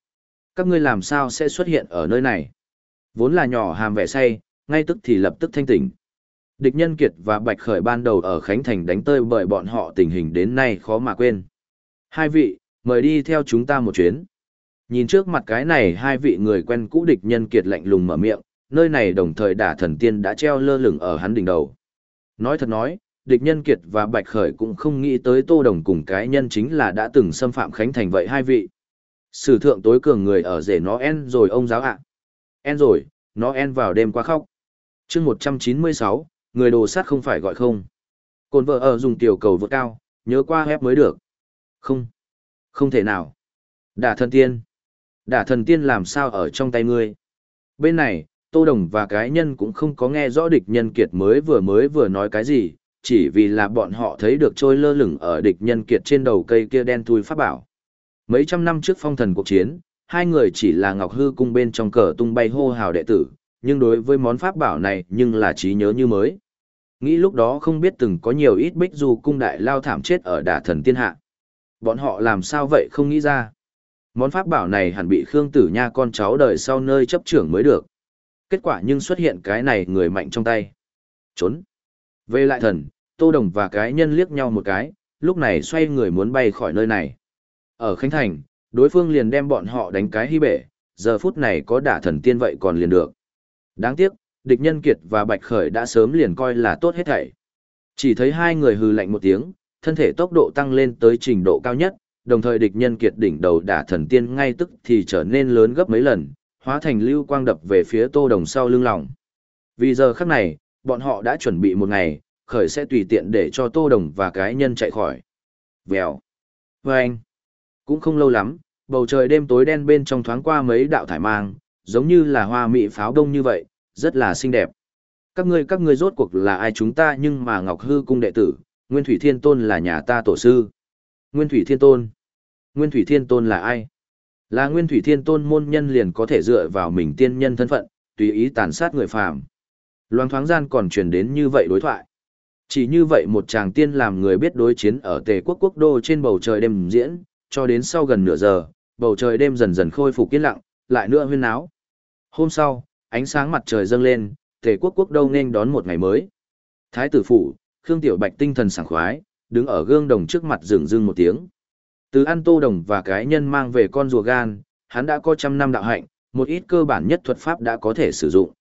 các ngươi làm sao sẽ xuất hiện ở nơi này? Vốn là nhỏ hàm vẻ say, ngay tức thì lập tức thanh tỉnh. Địch nhân kiệt và Bạch Khởi ban đầu ở Khánh Thành đánh tơi bởi bọn họ tình hình đến nay khó mà quên. Hai vị, mời đi theo chúng ta một chuyến. Nhìn trước mặt cái này hai vị người quen cũ địch nhân kiệt lạnh lùng mở miệng, nơi này đồng thời đả thần tiên đã treo lơ lửng ở hắn đỉnh đầu. Nói thật nói, địch nhân kiệt và Bạch Khởi cũng không nghĩ tới Tô Đồng cùng cái nhân chính là đã từng xâm phạm Khánh Thành vậy hai vị. Sử thượng tối cường người ở rể nó en rồi ông giáo ạ. En rồi, nó en vào đêm qua khóc. chương 196, người đồ sát không phải gọi không. Cồn vợ ở dùng tiểu cầu vượt cao, nhớ qua hép mới được. Không, không thể nào. Đả thần tiên. Đả thần tiên làm sao ở trong tay ngươi. Bên này, Tô Đồng và cái nhân cũng không có nghe rõ địch nhân kiệt mới vừa mới vừa nói cái gì, chỉ vì là bọn họ thấy được trôi lơ lửng ở địch nhân kiệt trên đầu cây kia đen thui pháp bảo. Mấy trăm năm trước phong thần cuộc chiến, hai người chỉ là Ngọc Hư cung bên trong cờ tung bay hô hào đệ tử, nhưng đối với món pháp bảo này nhưng là trí nhớ như mới. Nghĩ lúc đó không biết từng có nhiều ít bích du cung đại lao thảm chết ở đả thần tiên hạ. Bọn họ làm sao vậy không nghĩ ra. Món pháp bảo này hẳn bị Khương Tử Nha con cháu đời sau nơi chấp trưởng mới được. Kết quả nhưng xuất hiện cái này người mạnh trong tay. Trốn. Về lại thần, Tô Đồng và cái nhân liếc nhau một cái, lúc này xoay người muốn bay khỏi nơi này. Ở Khánh Thành, đối phương liền đem bọn họ đánh cái hy bể, giờ phút này có đả thần tiên vậy còn liền được. Đáng tiếc, địch nhân kiệt và bạch khởi đã sớm liền coi là tốt hết thảy. Chỉ thấy hai người hừ lạnh một tiếng, thân thể tốc độ tăng lên tới trình độ cao nhất, đồng thời địch nhân kiệt đỉnh đầu đả thần tiên ngay tức thì trở nên lớn gấp mấy lần, hóa thành lưu quang đập về phía tô đồng sau lưng lòng. Vì giờ khắc này, bọn họ đã chuẩn bị một ngày, khởi sẽ tùy tiện để cho tô đồng và cái nhân chạy khỏi. Vèo. Vâng. Cũng không lâu lắm, bầu trời đêm tối đen bên trong thoáng qua mấy đạo thải mang, giống như là hoa mị pháo đông như vậy, rất là xinh đẹp. Các ngươi các ngươi rốt cuộc là ai chúng ta nhưng mà Ngọc Hư cung đệ tử, Nguyên Thủy Thiên Tôn là nhà ta tổ sư. Nguyên Thủy Thiên Tôn. Nguyên Thủy Thiên Tôn là ai? Là Nguyên Thủy Thiên Tôn môn nhân liền có thể dựa vào mình tiên nhân thân phận, tùy ý tàn sát người phàm. loan thoáng gian còn truyền đến như vậy đối thoại. Chỉ như vậy một chàng tiên làm người biết đối chiến ở tề quốc quốc đô trên bầu trời đêm diễn, cho đến sau gần nửa giờ, bầu trời đêm dần dần khôi phục yên lặng, lại nữa huyên náo. Hôm sau, ánh sáng mặt trời dâng lên, tề quốc quốc đô nên đón một ngày mới. Thái tử phủ, Khương Tiểu Bạch tinh thần sảng khoái, đứng ở gương đồng trước mặt rừng rưng một tiếng. Từ ăn tô đồng và cái nhân mang về con rùa gan, hắn đã có trăm năm đạo hạnh, một ít cơ bản nhất thuật pháp đã có thể sử dụng.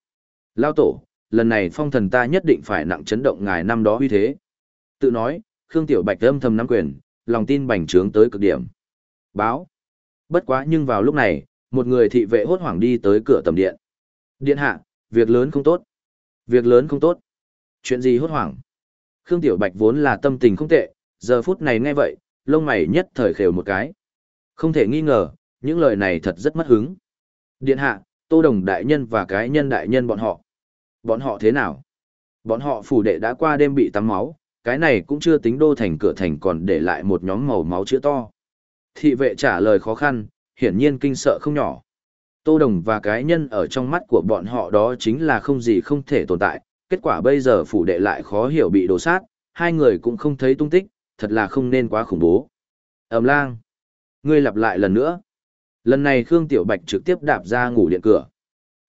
Lao tổ, lần này phong thần ta nhất định phải nặng chấn động ngài năm đó huy thế. Tự nói, Khương Tiểu Bạch âm thầm nắm quyền, lòng tin bành trướng tới cực điểm. Báo. Bất quá nhưng vào lúc này, một người thị vệ hốt hoảng đi tới cửa tầm điện. Điện hạ, việc lớn không tốt. Việc lớn không tốt. Chuyện gì hốt hoảng? Khương Tiểu Bạch vốn là tâm tình không tệ, giờ phút này nghe vậy, lông mày nhất thời khều một cái. Không thể nghi ngờ, những lời này thật rất mất hứng. Điện hạ, Tô Đồng đại nhân và cái nhân đại nhân bọn họ. Bọn họ thế nào? Bọn họ phủ đệ đã qua đêm bị tắm máu, cái này cũng chưa tính đô thành cửa thành còn để lại một nhóm màu máu chữa to. Thị vệ trả lời khó khăn, hiển nhiên kinh sợ không nhỏ. Tô Đồng và cái nhân ở trong mắt của bọn họ đó chính là không gì không thể tồn tại, kết quả bây giờ phủ đệ lại khó hiểu bị đổ sát, hai người cũng không thấy tung tích, thật là không nên quá khủng bố. Ẩm lang. Ngươi lặp lại lần nữa. Lần này Khương Tiểu Bạch trực tiếp đạp ra ngủ điện cửa.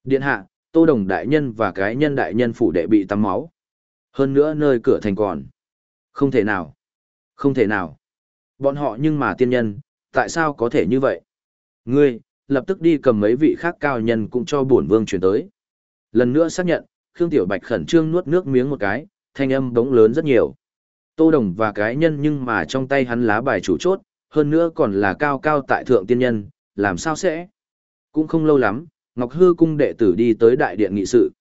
Điện hạ, Tô Đồng đại nhân và cái nhân đại nhân phủ đệ bị tắm máu. Hơn nữa nơi cửa thành còn. Không thể nào. Không thể nào. Bọn họ nhưng mà tiên nhân, tại sao có thể như vậy? Ngươi, lập tức đi cầm mấy vị khác cao nhân cũng cho bổn vương chuyển tới. Lần nữa xác nhận, Khương Tiểu Bạch khẩn trương nuốt nước miếng một cái, thanh âm bỗng lớn rất nhiều. Tô Đồng và cái nhân nhưng mà trong tay hắn lá bài chủ chốt, hơn nữa còn là cao cao tại thượng tiên nhân, làm sao sẽ? Cũng không lâu lắm, Ngọc Hư cung đệ tử đi tới đại điện nghị sự.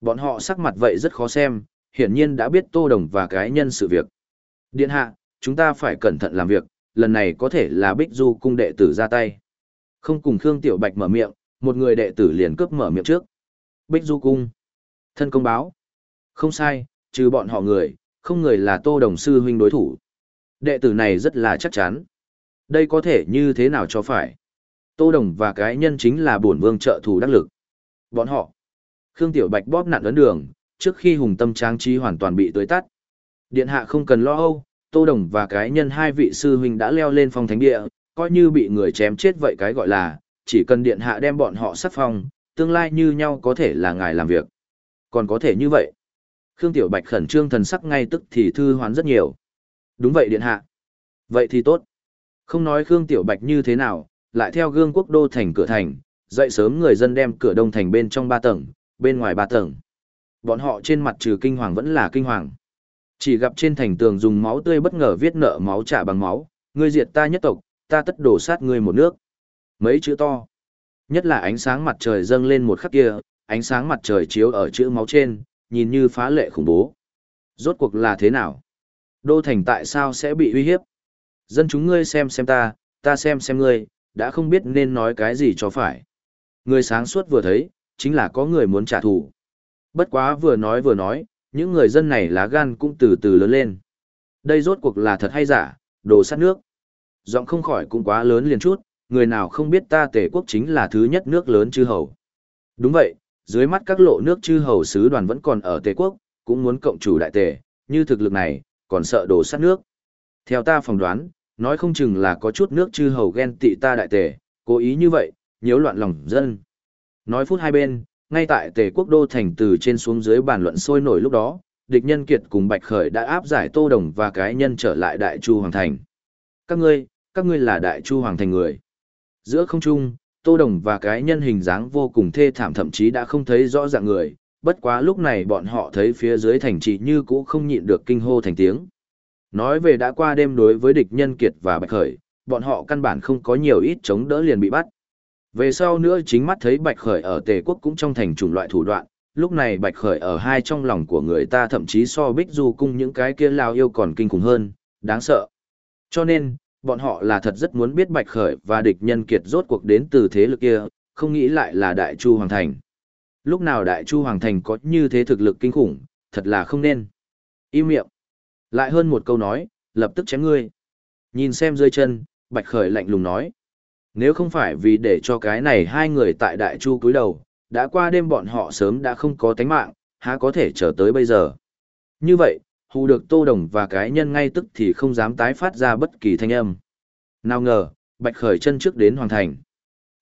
Bọn họ sắc mặt vậy rất khó xem, hiển nhiên đã biết Tô Đồng và cái nhân sự việc. Điện hạ, chúng ta phải cẩn thận làm việc, lần này có thể là Bích Du cung đệ tử ra tay. Không cùng Khương Tiểu Bạch mở miệng, một người đệ tử liền cướp mở miệng trước. Bích Du cung. Thân công báo. Không sai, trừ bọn họ người, không người là Tô Đồng sư huynh đối thủ. Đệ tử này rất là chắc chắn. Đây có thể như thế nào cho phải. Tô Đồng và cái nhân chính là bổn vương trợ thủ đắc lực. Bọn họ. Khương Tiểu Bạch bóp nặn ấn đường, trước khi hùng tâm trang trí hoàn toàn bị tưới tắt. Điện hạ không cần lo âu, Tô Đồng và cái nhân hai vị sư huynh đã leo lên phong thánh địa, coi như bị người chém chết vậy cái gọi là, chỉ cần điện hạ đem bọn họ sát phong, tương lai như nhau có thể là ngài làm việc. Còn có thể như vậy. Khương Tiểu Bạch khẩn trương thần sắc ngay tức thì thư hoán rất nhiều. Đúng vậy điện hạ. Vậy thì tốt. Không nói Khương Tiểu Bạch như thế nào, lại theo gương quốc đô thành cửa thành, dậy sớm người dân đem cửa đông thành bên trong ba tầng, bên ngoài ba tầng. Bọn họ trên mặt trừ kinh hoàng vẫn là kinh hoàng. Chỉ gặp trên thành tường dùng máu tươi bất ngờ viết nợ máu trả bằng máu, ngươi diệt ta nhất tộc, ta tất đổ sát ngươi một nước. Mấy chữ to. Nhất là ánh sáng mặt trời dâng lên một khắc kia, ánh sáng mặt trời chiếu ở chữ máu trên, nhìn như phá lệ khủng bố. Rốt cuộc là thế nào? Đô thành tại sao sẽ bị uy hiếp? Dân chúng ngươi xem xem ta, ta xem xem ngươi, đã không biết nên nói cái gì cho phải. Người sáng suốt vừa thấy, chính là có người muốn trả thù. Bất quá vừa nói vừa nói, những người dân này lá gan cũng từ từ lớn lên. Đây rốt cuộc là thật hay giả, đồ sát nước. Giọng không khỏi cũng quá lớn liền chút, người nào không biết ta tể quốc chính là thứ nhất nước lớn chư hầu. Đúng vậy, dưới mắt các lộ nước chư hầu sứ đoàn vẫn còn ở tề quốc, cũng muốn cộng chủ đại tề, như thực lực này, còn sợ đổ sát nước. Theo ta phỏng đoán, nói không chừng là có chút nước chư hầu ghen tị ta đại tề, cố ý như vậy, nhiễu loạn lòng dân. Nói phút hai bên, ngay tại tề quốc đô thành từ trên xuống dưới bàn luận sôi nổi lúc đó, địch nhân kiệt cùng Bạch Khởi đã áp giải Tô Đồng và cái nhân trở lại Đại Chu Hoàng Thành. Các ngươi, các ngươi là Đại Chu Hoàng Thành người. Giữa không trung, Tô Đồng và cái nhân hình dáng vô cùng thê thảm thậm chí đã không thấy rõ ràng người, bất quá lúc này bọn họ thấy phía dưới thành trì như cũ không nhịn được kinh hô thành tiếng. Nói về đã qua đêm đối với địch nhân kiệt và bạch khởi, bọn họ căn bản không có nhiều ít chống đỡ liền bị bắt. Về sau nữa chính mắt thấy Bạch Khởi ở Tề quốc cũng trong thành chủng loại thủ đoạn, lúc này Bạch Khởi ở hai trong lòng của người ta thậm chí so Bích Du cung những cái kia lao yêu còn kinh khủng hơn, đáng sợ. Cho nên, bọn họ là thật rất muốn biết Bạch Khởi và địch nhân kiệt rốt cuộc đến từ thế lực kia, không nghĩ lại là Đại Chu Hoàng Thành. Lúc nào Đại Chu Hoàng Thành có như thế thực lực kinh khủng, thật là không nên. Im miệng. Lại hơn một câu nói, lập tức chém ngươi. Nhìn xem dưới chân, Bạch Khởi lạnh lùng nói. Nếu không phải vì để cho cái này hai người tại Đại Chu cúi đầu, đã qua đêm bọn họ sớm đã không có tánh mạng, há có thể chờ tới bây giờ. Như vậy, hù được Tô Đồng và cái nhân ngay tức thì không dám tái phát ra bất kỳ thanh âm. Nào ngờ, Bạch Khởi chân trước đến Hoàng Thành.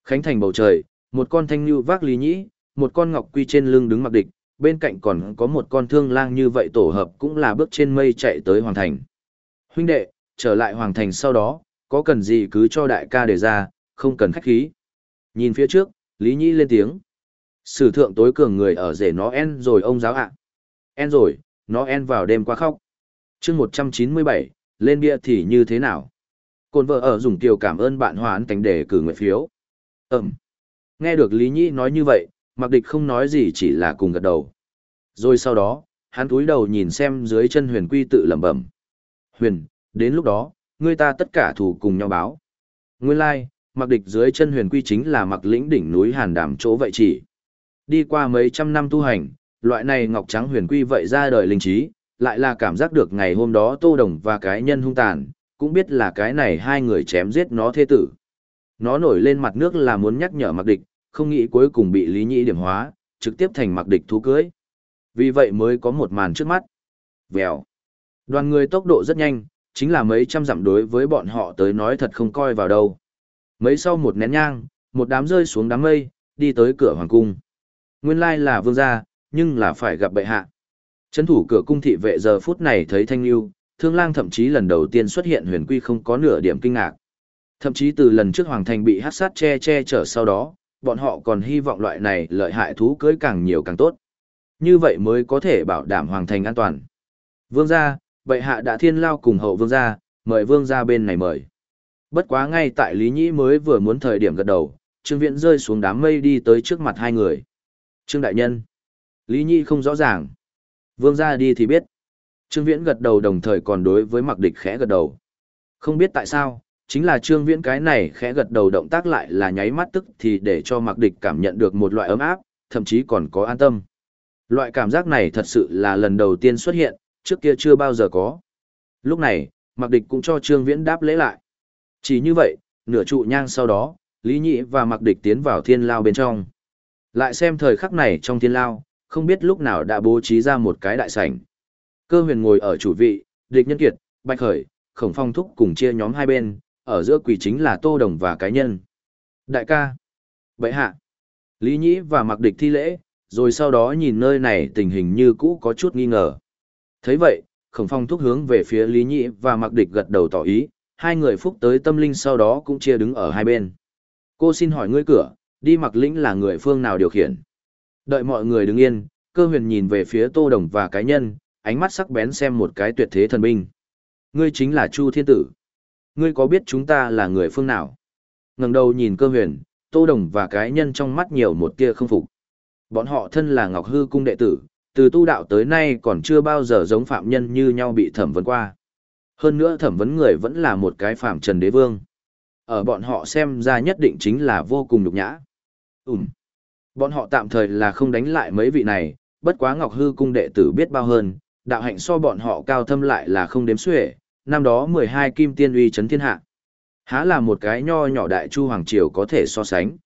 Khánh Thành bầu trời, một con thanh lưu vác lý nhĩ, một con ngọc quy trên lưng đứng mặc địch, bên cạnh còn có một con thương lang như vậy tổ hợp cũng là bước trên mây chạy tới Hoàng Thành. Huynh đệ, trở lại Hoàng Thành sau đó, có cần gì cứ cho đại ca để ra, không cần khách khí. Nhìn phía trước, Lý Nhĩ lên tiếng. Sử thượng tối cường người ở rể nó en rồi ông giáo ạ. En rồi, nó en vào đêm qua khóc. chương 197, lên bia thì như thế nào? Côn vợ ở dùng kiều cảm ơn bạn hoán tánh để cử nguyện phiếu. Ừm. Nghe được Lý Nhĩ nói như vậy, mặc địch không nói gì chỉ là cùng gật đầu. Rồi sau đó, hắn túi đầu nhìn xem dưới chân huyền quy tự lẩm bẩm. Huyền, đến lúc đó, người ta tất cả thủ cùng nhau báo. Nguyên lai, like, mặc địch dưới chân huyền quy chính là mặc lĩnh đỉnh núi hàn đàm chỗ vậy chỉ. Đi qua mấy trăm năm tu hành, loại này ngọc trắng huyền quy vậy ra đời linh trí, lại là cảm giác được ngày hôm đó tô đồng và cái nhân hung tàn, cũng biết là cái này hai người chém giết nó thế tử. Nó nổi lên mặt nước là muốn nhắc nhở mặc địch, không nghĩ cuối cùng bị lý nhĩ điểm hóa, trực tiếp thành mặc địch thú cưới. Vì vậy mới có một màn trước mắt. Vèo. Đoàn người tốc độ rất nhanh, chính là mấy trăm dặm đối với bọn họ tới nói thật không coi vào đâu. Mấy sau một nén nhang, một đám rơi xuống đám mây, đi tới cửa hoàng cung. Nguyên lai là vương gia, nhưng là phải gặp bệ hạ. Trấn thủ cửa cung thị vệ giờ phút này thấy thanh lưu, thương lang thậm chí lần đầu tiên xuất hiện huyền quy không có nửa điểm kinh ngạc. Thậm chí từ lần trước hoàng thành bị hát sát che che chở sau đó, bọn họ còn hy vọng loại này lợi hại thú cưới càng nhiều càng tốt. Như vậy mới có thể bảo đảm hoàng thành an toàn. Vương gia, bệ hạ đã thiên lao cùng hậu vương gia, mời vương gia bên này mời. Bất quá ngay tại Lý Nhĩ mới vừa muốn thời điểm gật đầu, Trương Viễn rơi xuống đám mây đi tới trước mặt hai người. Trương Đại Nhân. Lý Nhĩ không rõ ràng. Vương gia đi thì biết. Trương Viễn gật đầu đồng thời còn đối với mặc địch khẽ gật đầu. Không biết tại sao, chính là Trương Viễn cái này khẽ gật đầu động tác lại là nháy mắt tức thì để cho mặc địch cảm nhận được một loại ấm áp, thậm chí còn có an tâm. Loại cảm giác này thật sự là lần đầu tiên xuất hiện, trước kia chưa bao giờ có. Lúc này, mặc địch cũng cho Trương Viễn đáp lễ lại. Chỉ như vậy, nửa trụ nhang sau đó, Lý Nhị và mặc địch tiến vào thiên lao bên trong. Lại xem thời khắc này trong thiên lao, không biết lúc nào đã bố trí ra một cái đại sảnh. Cơ huyền ngồi ở chủ vị, địch nhân kiệt, bạch khởi, khổng phong thúc cùng chia nhóm hai bên, ở giữa quỷ chính là tô đồng và cái nhân. Đại ca, bệ hạ, Lý Nhĩ và mặc địch thi lễ, rồi sau đó nhìn nơi này tình hình như cũ có chút nghi ngờ. thấy vậy, khổng phong thúc hướng về phía Lý Nhĩ và mặc địch gật đầu tỏ ý, hai người phúc tới tâm linh sau đó cũng chia đứng ở hai bên. Cô xin hỏi ngươi cửa, đi mặc lĩnh là người phương nào điều khiển. Đợi mọi người đứng yên, cơ huyền nhìn về phía tô đồng và cái nhân, ánh mắt sắc bén xem một cái tuyệt thế thần binh. Ngươi chính là Chu Thiên Tử. Ngươi có biết chúng ta là người phương nào? ngẩng đầu nhìn cơ huyền, tô đồng và cái nhân trong mắt nhiều một tia không phục. Bọn họ thân là Ngọc Hư Cung đệ tử, từ tu đạo tới nay còn chưa bao giờ giống phạm nhân như nhau bị thẩm vấn qua. Hơn nữa thẩm vấn người vẫn là một cái phạm trần đế vương. Ở bọn họ xem ra nhất định chính là vô cùng nhục nhã. Ừm. Bọn họ tạm thời là không đánh lại mấy vị này, bất quá Ngọc Hư cung đệ tử biết bao hơn, đạo hạnh so bọn họ cao thâm lại là không đếm xuể, năm đó 12 kim tiên uy chấn thiên hạ. Há là một cái nho nhỏ đại chu hoàng triều có thể so sánh.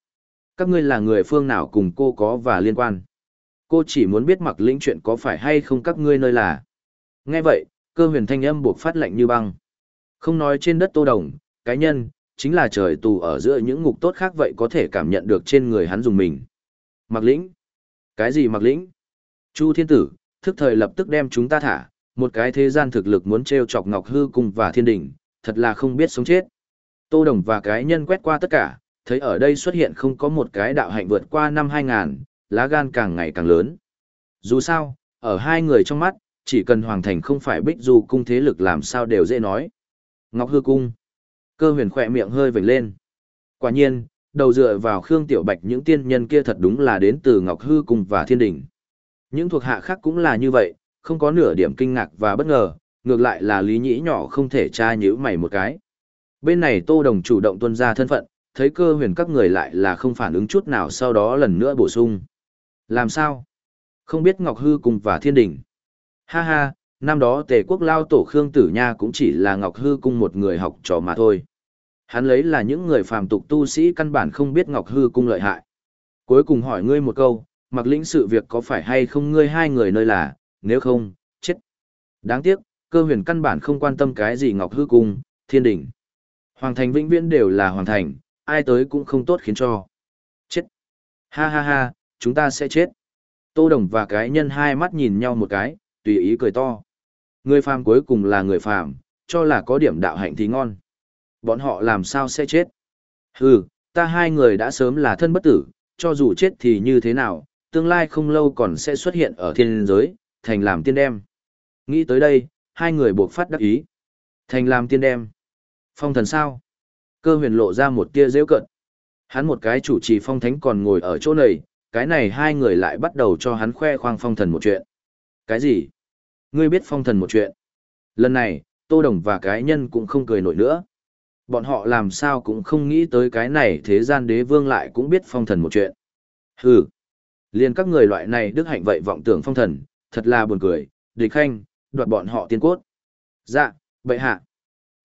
Các ngươi là người phương nào cùng cô có và liên quan. Cô chỉ muốn biết mặc lĩnh chuyện có phải hay không các ngươi nơi là. Nghe vậy, cơ huyền thanh âm buộc phát lạnh như băng. Không nói trên đất tô đồng, cái nhân, chính là trời tù ở giữa những ngục tốt khác vậy có thể cảm nhận được trên người hắn dùng mình. Mặc lĩnh? Cái gì mặc lĩnh? Chu thiên tử, thức thời lập tức đem chúng ta thả, một cái thế gian thực lực muốn treo chọc Ngọc Hư Cung và thiên đỉnh, thật là không biết sống chết. Tô Đồng và cái nhân quét qua tất cả, thấy ở đây xuất hiện không có một cái đạo hạnh vượt qua năm 2000, lá gan càng ngày càng lớn. Dù sao, ở hai người trong mắt, chỉ cần hoàng thành không phải bích du cung thế lực làm sao đều dễ nói. Ngọc Hư Cung. Cơ huyền khỏe miệng hơi vểnh lên. Quả nhiên, đầu dựa vào Khương Tiểu Bạch những tiên nhân kia thật đúng là đến từ Ngọc Hư Cung và Thiên Đình. Những thuộc hạ khác cũng là như vậy, không có nửa điểm kinh ngạc và bất ngờ, ngược lại là Lý Nhĩ nhỏ không thể tra nhữ mày một cái. Bên này Tô Đồng chủ động tuân ra thân phận, thấy cơ huyền các người lại là không phản ứng chút nào sau đó lần nữa bổ sung. Làm sao? Không biết Ngọc Hư Cung và Thiên Đình. Ha ha, năm đó tề quốc lao tổ Khương Tử Nha cũng chỉ là Ngọc Hư Cung một người học trò mà thôi. Hắn lấy là những người phàm tục tu sĩ căn bản không biết Ngọc Hư Cung lợi hại. Cuối cùng hỏi ngươi một câu, mặc lĩnh sự việc có phải hay không ngươi hai người nơi là, nếu không, chết. Đáng tiếc, cơ huyền căn bản không quan tâm cái gì Ngọc Hư Cung, Thiên Đình. Hoàng thành vĩnh viễn đều là hoàng thành, ai tới cũng không tốt khiến cho. Chết. Ha ha ha, chúng ta sẽ chết. Tô Đồng và cái nhân hai mắt nhìn nhau một cái, tùy ý cười to. Người phàm cuối cùng là người phàm, cho là có điểm đạo hạnh thì ngon. Bọn họ làm sao sẽ chết? Hừ, ta hai người đã sớm là thân bất tử, cho dù chết thì như thế nào, tương lai không lâu còn sẽ xuất hiện ở thiên giới, thành làm tiên đem. Nghĩ tới đây, hai người buộc phát đắc ý. Thành làm tiên đem. Phong thần sao? Cơ huyền lộ ra một tia rêu cận. Hắn một cái chủ trì phong thánh còn ngồi ở chỗ này, cái này hai người lại bắt đầu cho hắn khoe khoang phong thần một chuyện. Cái gì? Ngươi biết phong thần một chuyện. Lần này, Tô Đồng và cái nhân cũng không cười nổi nữa. Bọn họ làm sao cũng không nghĩ tới cái này thế gian đế vương lại cũng biết phong thần một chuyện. Hừ. Liên các người loại này đức hạnh vậy vọng tưởng phong thần, thật là buồn cười, địch khanh, đoạt bọn họ tiên cốt. Dạ, vậy hạ.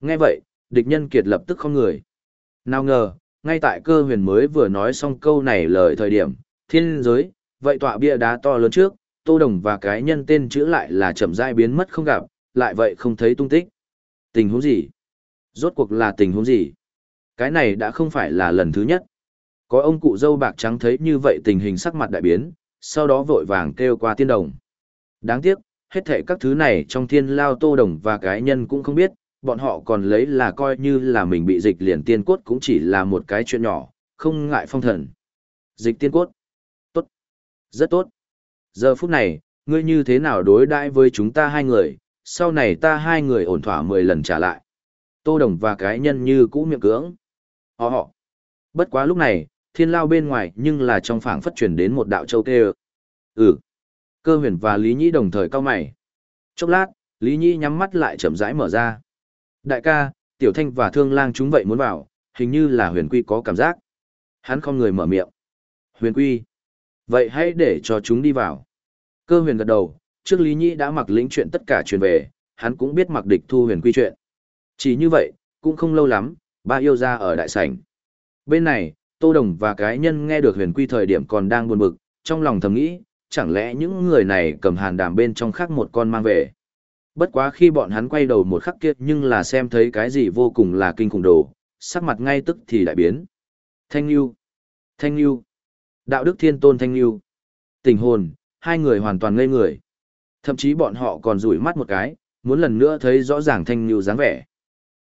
Nghe vậy, địch nhân kiệt lập tức không người. Nào ngờ, ngay tại cơ huyền mới vừa nói xong câu này lời thời điểm, thiên giới, vậy tọa bia đá to lớn trước, tô đồng và cái nhân tên chữ lại là chậm rãi biến mất không gặp, lại vậy không thấy tung tích. Tình huống gì? Rốt cuộc là tình huống gì? Cái này đã không phải là lần thứ nhất. Có ông cụ dâu bạc trắng thấy như vậy tình hình sắc mặt đại biến, sau đó vội vàng kêu qua tiên đồng. Đáng tiếc, hết thệ các thứ này trong thiên lao tô đồng và cái nhân cũng không biết, bọn họ còn lấy là coi như là mình bị dịch liền tiên cốt cũng chỉ là một cái chuyện nhỏ, không ngại phong thần. Dịch tiên cốt. Tốt. Rất tốt. Giờ phút này, ngươi như thế nào đối đãi với chúng ta hai người, sau này ta hai người ổn thỏa mười lần trả lại. Tô Đồng và cái nhân như cũ miệng cưỡng. Họ họ. Bất quá lúc này, thiên lao bên ngoài nhưng là trong phảng phất truyền đến một đạo châu tê Ừ. Cơ huyền và Lý Nhĩ đồng thời cao mày. Chốc lát, Lý Nhĩ nhắm mắt lại chậm rãi mở ra. Đại ca, Tiểu Thanh và Thương Lang chúng vậy muốn vào, hình như là huyền quy có cảm giác. Hắn không người mở miệng. Huyền quy. Vậy hãy để cho chúng đi vào. Cơ huyền gật đầu, trước Lý Nhĩ đã mặc lĩnh chuyện tất cả truyền về, hắn cũng biết mặc địch thu huyền quy chuyện. Chỉ như vậy, cũng không lâu lắm, ba yêu ra ở đại sảnh. Bên này, Tô Đồng và cái nhân nghe được huyền quy thời điểm còn đang buồn bực, trong lòng thầm nghĩ, chẳng lẽ những người này cầm hàn đàm bên trong khác một con mang về. Bất quá khi bọn hắn quay đầu một khắc kiệt nhưng là xem thấy cái gì vô cùng là kinh khủng đồ, sắc mặt ngay tức thì đại biến. Thanh Nhu! Thanh Nhu! Đạo đức thiên tôn Thanh Nhu! Tình hồn, hai người hoàn toàn ngây người. Thậm chí bọn họ còn rủi mắt một cái, muốn lần nữa thấy rõ ràng Thanh Nhu dáng vẻ.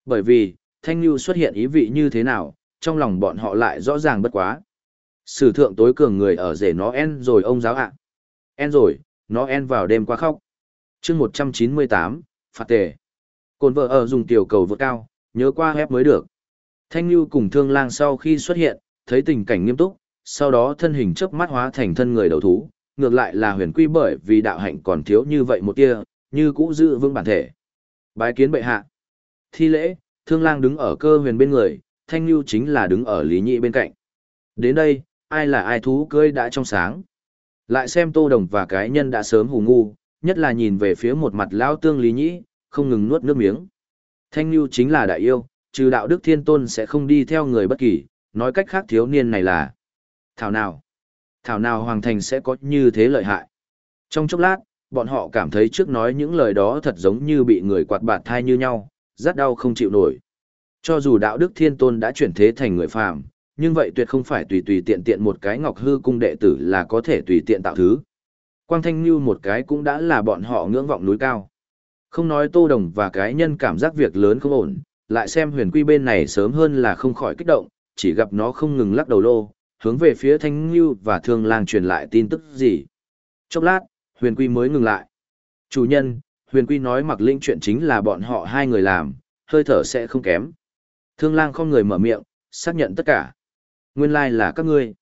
Bởi vì, Thanh Nhu xuất hiện ý vị như thế nào, trong lòng bọn họ lại rõ ràng bất quá. Sử thượng tối cường người ở rể nó en rồi ông giáo ạ. En rồi, nó en vào đêm qua khóc. chương 198, phạt tề. Cồn vợ ở dùng tiểu cầu vượt cao, nhớ qua hép mới được. Thanh Nhu cùng thương lang sau khi xuất hiện, thấy tình cảnh nghiêm túc, sau đó thân hình chớp mắt hóa thành thân người đầu thú, ngược lại là huyền quy bởi vì đạo hạnh còn thiếu như vậy một tia, như cũ giữ vững bản thể. Bái kiến bệ hạ. Thi lễ, thương lang đứng ở cơ huyền bên người, thanh lưu chính là đứng ở lý nhị bên cạnh. Đến đây, ai là ai thú cưới đã trong sáng. Lại xem tô đồng và cái nhân đã sớm hù ngu, nhất là nhìn về phía một mặt lão tương lý nhị, không ngừng nuốt nước miếng. Thanh lưu chính là đại yêu, trừ đạo đức thiên tôn sẽ không đi theo người bất kỳ, nói cách khác thiếu niên này là Thảo nào? Thảo nào hoàng thành sẽ có như thế lợi hại? Trong chốc lát, bọn họ cảm thấy trước nói những lời đó thật giống như bị người quạt bạt thai như nhau, rất đau không chịu nổi. Cho dù đạo đức thiên tôn đã chuyển thế thành người phàm, nhưng vậy tuyệt không phải tùy tùy tiện tiện một cái ngọc hư cung đệ tử là có thể tùy tiện tạo thứ. Quang Thanh Nhu một cái cũng đã là bọn họ ngưỡng vọng núi cao. Không nói Tô Đồng và cái nhân cảm giác việc lớn không ổn, lại xem huyền quy bên này sớm hơn là không khỏi kích động, chỉ gặp nó không ngừng lắc đầu lô, hướng về phía Thanh Nhu và Thương Lang truyền lại tin tức gì. Chốc lát, huyền quy mới ngừng lại. Chủ nhân, huyền quy nói mặc linh chuyện chính là bọn họ hai người làm, hơi thở sẽ không kém. Thương lang không người mở miệng, xác nhận tất cả. Nguyên lai là các ngươi.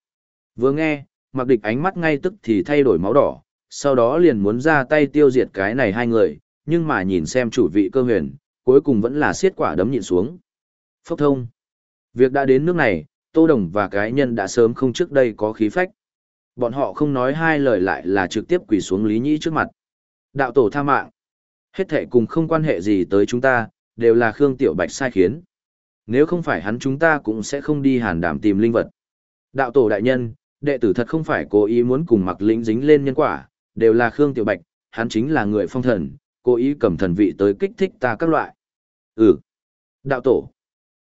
Vừa nghe, mặc địch ánh mắt ngay tức thì thay đổi máu đỏ, sau đó liền muốn ra tay tiêu diệt cái này hai người, nhưng mà nhìn xem chủ vị cơ huyền, cuối cùng vẫn là xiết quả đấm nhịn xuống. Phốc thông. Việc đã đến nước này, Tô Đồng và cái nhân đã sớm không trước đây có khí phách. Bọn họ không nói hai lời lại là trực tiếp quỳ xuống Lý Nhĩ trước mặt. Đạo tổ tha mạng. Hết thệ cùng không quan hệ gì tới chúng ta, đều là Khương Tiểu Bạch sai khiến. Nếu không phải hắn chúng ta cũng sẽ không đi hàn đảm tìm linh vật. Đạo tổ đại nhân, đệ tử thật không phải cố ý muốn cùng mặc lĩnh dính lên nhân quả, đều là Khương Tiểu Bạch, hắn chính là người phong thần, cố ý cầm thần vị tới kích thích ta các loại. Ừ. Đạo tổ.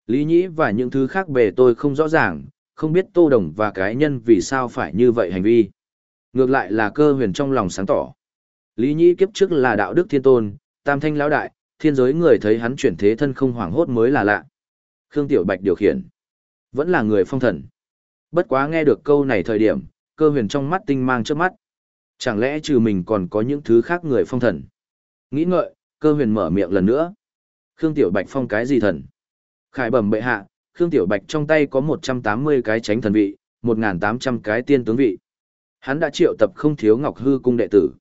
Lý Nhĩ và những thứ khác về tôi không rõ ràng, không biết Tô Đồng và cái nhân vì sao phải như vậy hành vi. Ngược lại là cơ huyền trong lòng sáng tỏ. Lý Nhĩ kiếp trước là đạo đức thiên tôn, tam thanh lão đại, thiên giới người thấy hắn chuyển thế thân không hoảng hốt mới là lạ. Khương Tiểu Bạch điều khiển. Vẫn là người phong thần. Bất quá nghe được câu này thời điểm, cơ huyền trong mắt tinh mang trước mắt. Chẳng lẽ trừ mình còn có những thứ khác người phong thần? Nghĩ ngợi, cơ huyền mở miệng lần nữa. Khương Tiểu Bạch phong cái gì thần? Khải bẩm bệ hạ, Khương Tiểu Bạch trong tay có 180 cái tránh thần vị, 1.800 cái tiên tướng vị. Hắn đã triệu tập không thiếu ngọc hư cung đệ tử.